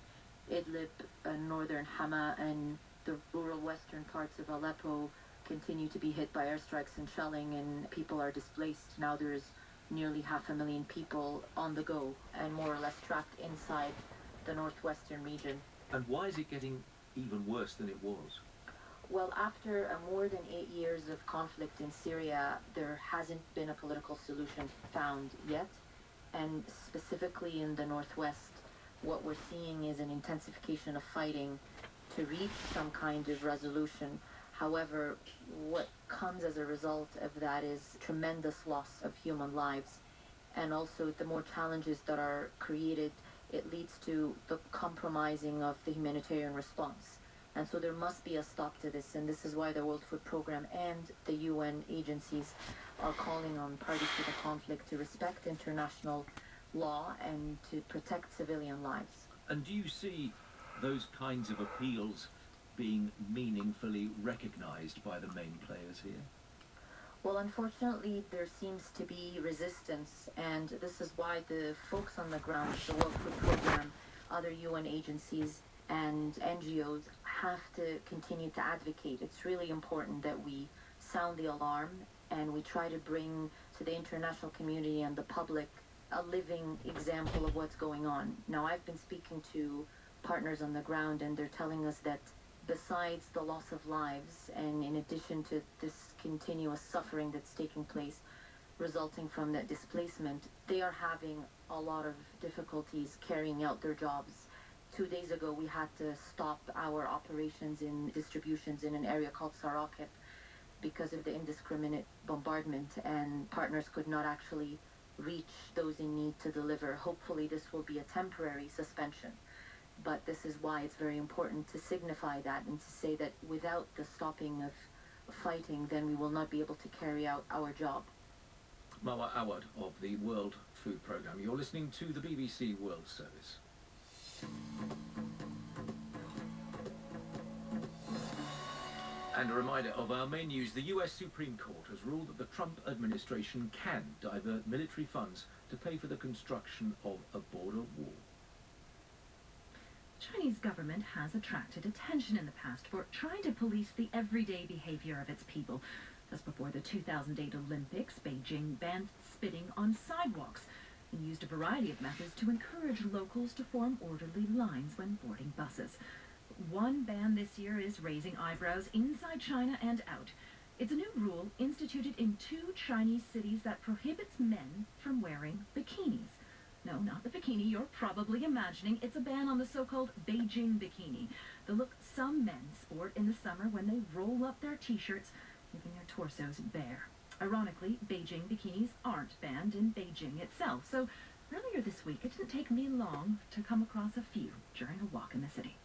Idlib, uh, northern Hama, and the rural western parts of Aleppo continue to be hit by airstrikes and shelling, and people are displaced. Now there's nearly half a million people on the go and more or less trapped inside the northwestern region. And why is it getting even worse than it was? Well, after uh, more than eight years of conflict in Syria, there hasn't been a political solution found yet. And specifically in the northwest, what we're seeing is an intensification of fighting to reach some kind of resolution. However, what comes as a result of that is tremendous loss of human lives. And also, the more challenges that are created, it leads to the compromising of the humanitarian response. And so there must be a stop to this, and this is why the World Food Programme and the UN agencies are calling on parties to the conflict to respect international law and to protect civilian lives. And do you see those kinds of appeals being meaningfully recognized by the main players here? Well, unfortunately, there seems to be resistance, and this is why the folks on the ground, the World Food Programme, other UN agencies, and NGOs have to continue to advocate. It's really important that we sound the alarm and we try to bring to the international community and the public a living example of what's going on. Now, I've been speaking to partners on the ground, and they're telling us that besides the loss of lives, and in addition to this continuous suffering that's taking place resulting from that displacement, they are having a lot of difficulties carrying out their jobs. Two days ago, we had to stop our operations in distributions in an area called Saraqib because of the indiscriminate bombardment, and partners could not actually reach those in need to deliver. Hopefully, this will be a temporary suspension. But this is why it's very important to signify that and to say that without the stopping of fighting, then we will not be able to carry out our job. Marwa Awad of the World Food Programme. You're listening to the BBC World Service. And a reminder of our main news, the US Supreme Court has ruled that the Trump administration can divert military funds to pay for the construction of a border wall. Chinese government has attracted attention in the past for trying to police the everyday behavior of its people. Just before the 2008 Olympics, Beijing banned spitting on sidewalks and used a variety of methods to encourage locals to form orderly lines when boarding buses. One ban this year is raising eyebrows inside China and out. It's a new rule instituted in two Chinese cities that prohibits men from wearing bikinis. No, not the bikini you're probably imagining. It's a ban on the so-called Beijing bikini, the look some men sport in the summer when they roll up their t-shirts, leaving their torsos bare. Ironically, Beijing bikinis aren't banned in Beijing itself, so earlier this week it didn't take me long to come across a few during a walk in the city.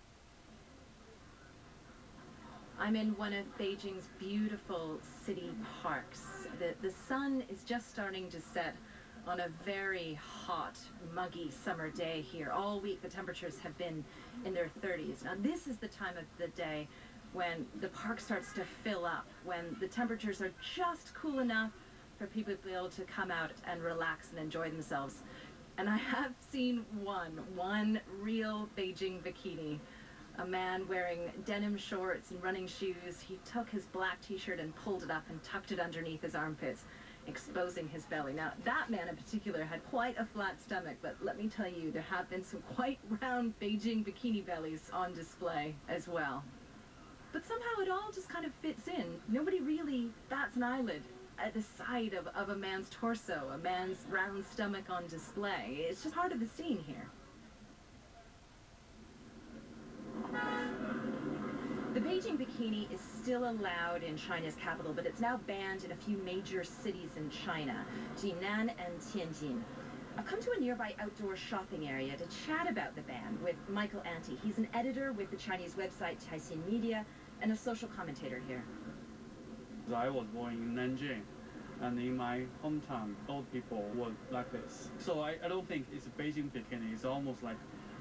I'm in one of Beijing's beautiful city parks. The, the sun is just starting to set on a very hot, muggy summer day here. All week the temperatures have been in their 30s. Now this is the time of the day when the park starts to fill up, when the temperatures are just cool enough for people to be able to come out and relax and enjoy themselves. And I have (laughs) seen one, one real Beijing bikini. A man wearing denim shorts and running shoes. He took his black t-shirt and pulled it up and tucked it underneath his armpits exposing his belly. Now, that man in particular had quite a flat stomach, but let me tell you, there have been some quite round Beijing bikini bellies on display as well. But somehow it all just kind of fits in. Nobody really bats an eyelid at the side of, of a man's torso, a man's round stomach on display. It's just part of the scene here. The Beijing bikini is still allowed in China's capital, but it's now banned in a few major cities in China, Jinan and Tianjin. I've come to a nearby outdoor shopping area to chat about the ban with Michael Anti. He's an editor with the Chinese website Caixin Media and a social commentator here. I was born in Nanjing, and in my hometown, old people were like this. So I, I don't think it's a Beijing bikini. It's almost like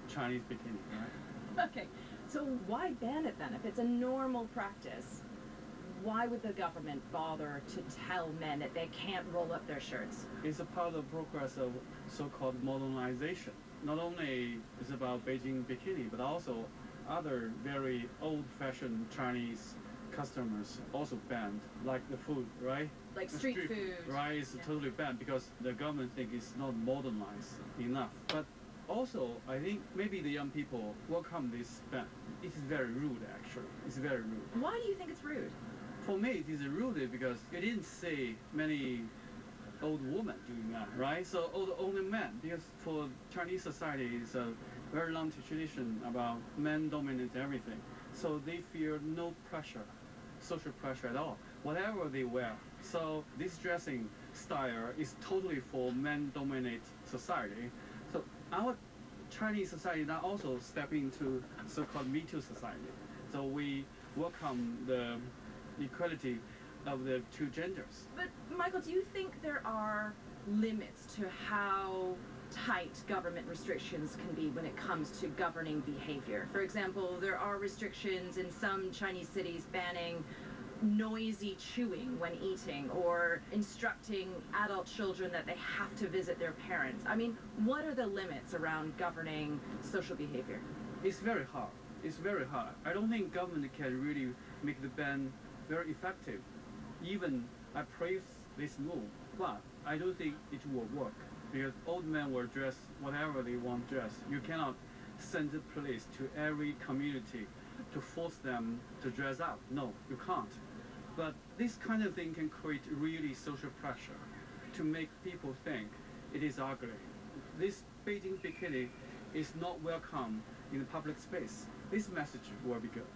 Chinese bikini, right? (laughs) Okay, so why ban it then? If it's a normal practice, why would the government bother to tell men that they can't roll up their shirts? It's a part of the progress of so-called modernization. Not only is about Beijing bikini, but also other very old-fashioned Chinese customers also banned, like the food, right? Like The street food. Right, is Yeah. totally banned because the government think it's not modernized enough. But also, I think maybe the young people welcome this ban. It is very rude, actually. It's very rude. Why do you think it's rude? For me, it is rude because you didn't see many old women doing that, right? So the only men, because for Chinese society, it's a very long tradition about men dominate everything. So they feel no pressure, social pressure at all, whatever they wear. So this dressing style is totally for men dominate society. So our Chinese society now also step into so-called Me Too society. So we welcome the equality of the two genders. But Michael, do you think there are limits to how tight government restrictions can be when it comes to governing behavior? For example, there are restrictions in some Chinese cities banning noisy chewing when eating or instructing adult children that they have to visit their parents. I mean, what are the limits around governing social behavior? It's very hard. It's very hard. I don't think government can really make the ban very effective. Even I praise this move, but I don't think it will work because old men will dress whatever they want to dress. You cannot send the police to every community to force them to dress up. No, you can't. But this kind of thing can create really social pressure to make people think it is ugly. This Beijing bikini is not welcome in the public space. This message will be good.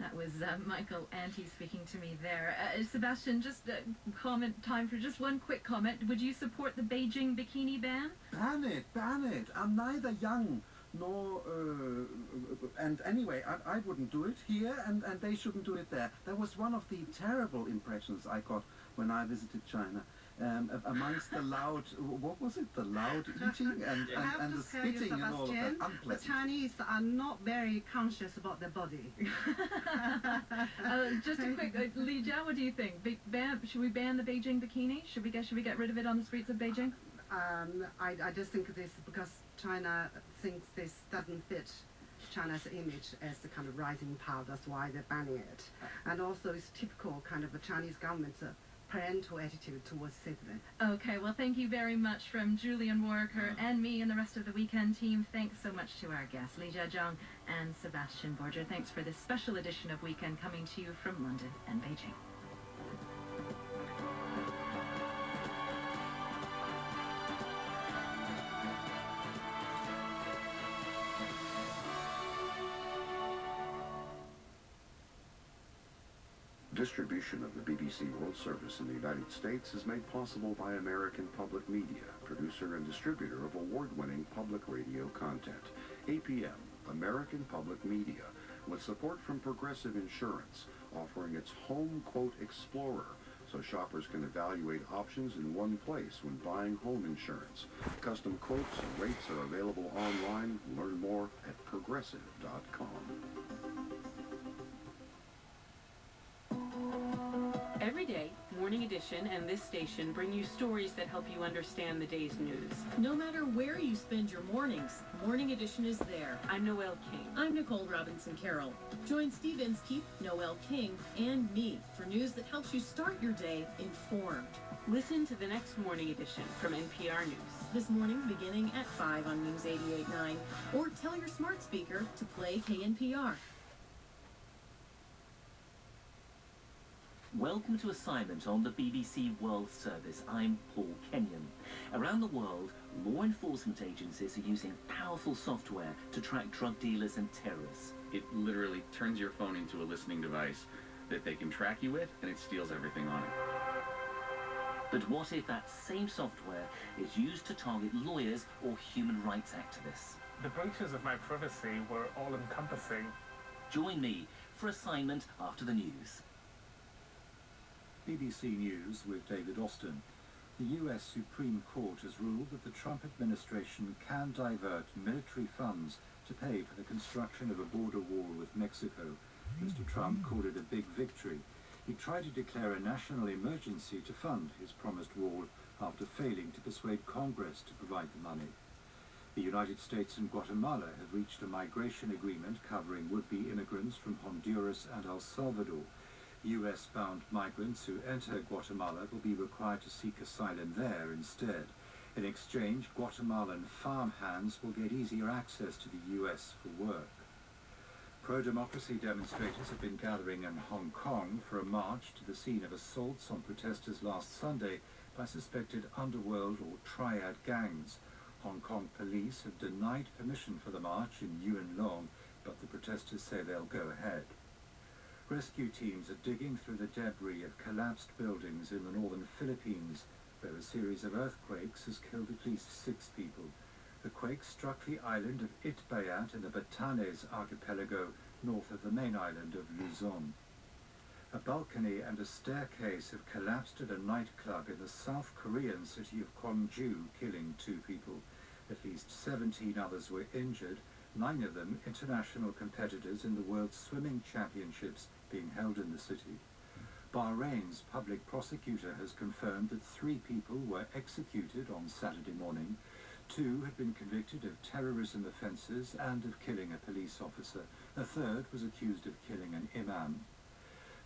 That was uh, Michael Anti speaking to me there. Uh, Sebastian, just uh, comment time for just one quick comment. Would you support the Beijing bikini ban? Ban it, ban it. I'm neither young nor. Uh, and anyway, I, I wouldn't do it here, and, and they shouldn't do it there. That was one of the terrible impressions I got when I visited China. Um, amongst the loud, what was it? The loud eating and, and, and the tell you, spitting and all of that. Sebastian, the Chinese are not very conscious about their body. (laughs) uh, just a (laughs) quick, uh, Li Jia, what do you think? Be- ban, should we ban the Beijing bikini? Should we get should we get rid of it on the streets of Beijing? Um, I, I just think this because China thinks this doesn't fit China's image as the kind of rising power. That's why they're banning it. And also, it's typical kind of a Chinese government's uh, parental attitude towards citizens. Okay, well, thank you very much from Julian Walker mm. and me and the rest of the weekend team. Thanks so much to our guests, Li Jiazhang and Sebastian Borger. Thanks for this special edition of Weekend coming to you from London and Beijing. Distribution of the BBC World Service in the United States is made possible by American Public Media, producer and distributor of award-winning public radio content. APM, American Public Media, with support from Progressive Insurance, offering its Home Quote Explorer, so shoppers can evaluate options in one place when buying home insurance. Custom quotes and rates are available online. Learn more at progressive.com. Every day, Morning Edition and this station bring you stories that help you understand the day's news. No matter where you spend your mornings, Morning Edition is there. I'm Noel King. I'm Nicole Robinson Carroll. Join Steve Inskeep, Noel King, and me for news that helps you start your day informed. Listen to the next Morning Edition from NPR News. This morning, beginning at 5 on News 88.9, or tell your smart speaker to play KNPR. Welcome to assignment on the BBC World Service. I'm Paul Kenyon. Around the world, law enforcement agencies are using powerful software to track drug dealers and terrorists. It literally turns your phone into a listening device that they can track you with, and it steals everything on it. But what if that same software is used to target lawyers or human rights activists? The breaches of my privacy were all encompassing. Join me for assignment after the news. BBC News with David Austin. The US Supreme Court has ruled that the Trump administration can divert military funds to pay for the construction of a border wall with Mexico. Mr. Trump called it a big victory. He tried to declare a national emergency to fund his promised wall after failing to persuade Congress to provide the money. The United States and Guatemala have reached a migration agreement covering would-be immigrants from Honduras and El Salvador. US-bound migrants who enter Guatemala will be required to seek asylum there instead. In exchange, Guatemalan farm hands will get easier access to the US for work. Pro-democracy demonstrators have been gathering in Hong Kong for a march to the scene of assaults on protesters last Sunday by suspected underworld or triad gangs. Hong Kong police have denied permission for the march in Yuen Long, but the protesters say they'll go ahead. Rescue teams are digging through the debris of collapsed buildings in the northern Philippines, where a series of earthquakes has killed at least six people. The quake struck the island of Itbayat in the Batanes archipelago, north of the main island of Luzon. A balcony and a staircase have collapsed at a nightclub in the South Korean city of Gwangju, killing two people. At least 17 others were injured, nine of them international competitors in the World Swimming Championships being held in the city. Bahrain's public prosecutor has confirmed that three people were executed on Saturday morning. Two had been convicted of terrorism offences and of killing a police officer. A third was accused of killing an imam.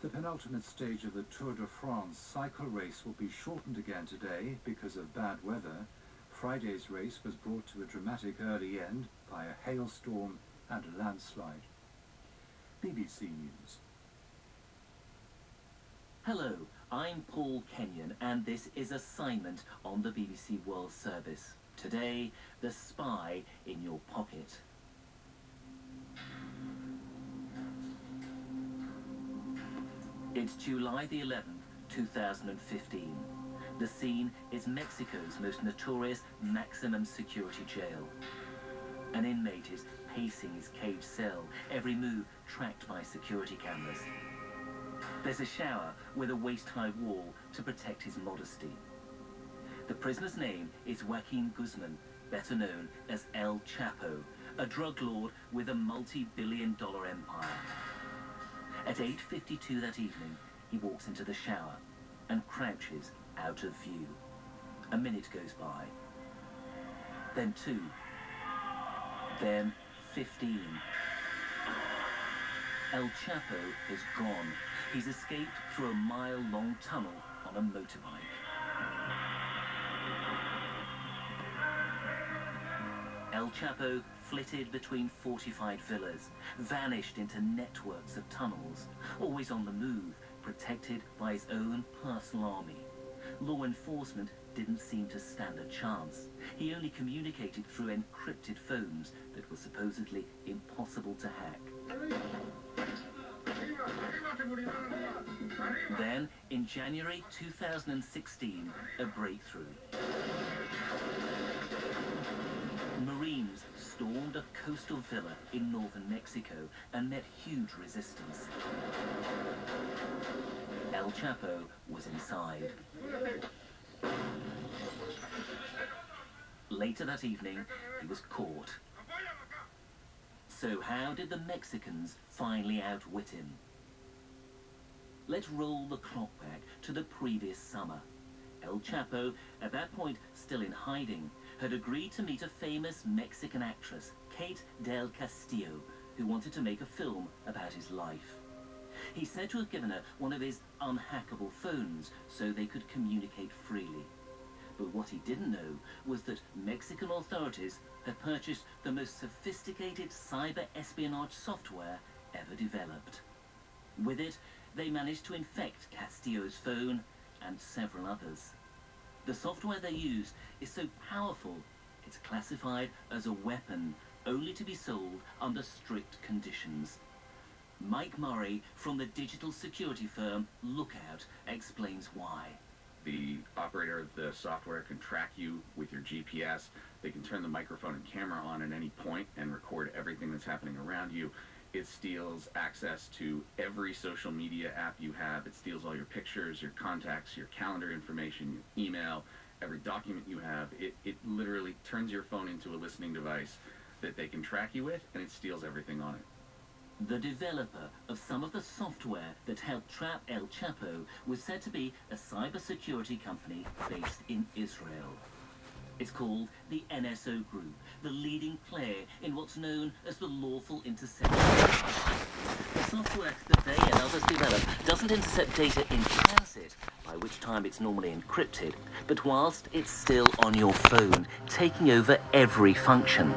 The penultimate stage of the Tour de France cycle race will be shortened again today because of bad weather. Friday's race was brought to a dramatic early end by a hailstorm and a landslide. BBC News. Hello, I'm Paul Kenyon, and this is Assignment on the BBC World Service. Today, The Spy in Your Pocket. It's July the 11th, 2015. The scene is Mexico's most notorious maximum security jail. An inmate is pacing his cage cell, every move tracked by security cameras. There's a shower with a waist-high wall to protect his modesty. The prisoner's name is Joaquin Guzman, better known as El Chapo, a drug lord with a multi-billion dollar empire. At 8.52 that evening, he walks into the shower and crouches out of view. A minute goes by. Then two. Then 15. El Chapo is gone. He's escaped through a mile-long tunnel on a motorbike. El Chapo flitted between fortified villas, vanished into networks of tunnels, always on the move, protected by his own personal army. Law enforcement didn't seem to stand a chance. He only communicated through encrypted phones that were supposedly impossible to hack. Then, in January 2016, a breakthrough. Marines stormed a coastal villa in northern Mexico and met huge resistance. El Chapo was inside. Later that evening, he was caught. So how did the Mexicans finally outwit him? Let's roll the clock back to the previous summer. El Chapo, at that point still in hiding, had agreed to meet a famous Mexican actress, Kate del Castillo, who wanted to make a film about his life. He's said to have given her one of his unhackable phones so they could communicate freely. But what he didn't know was that Mexican authorities had purchased the most sophisticated cyber espionage software ever developed. With it, they managed to infect Castillo's phone and several others. The software they use is so powerful, it's classified as a weapon, only to be sold under strict conditions. Mike Murray from the digital security firm Lookout explains why. The operator of the software can track you with your GPS. They can turn the microphone and camera on at any point and record everything that's happening around you. It steals access to every social media app you have. It steals all your pictures, your contacts, your calendar information, your email, every document you have. It, it literally turns your phone into a listening device that they can track you with, and it steals everything on it. The developer of some of the software that helped trap El Chapo was said to be a cybersecurity company based in Israel. It's called the NSO Group, the leading player in what's known as the lawful interception. The software that they and others develop doesn't intercept data in transit, by which time it's normally encrypted, but whilst it's still on your phone, taking over every function.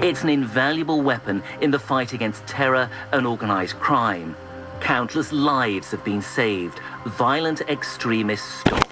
It's an invaluable weapon in the fight against terror and organised crime. Countless lives have been saved, violent extremists stopped.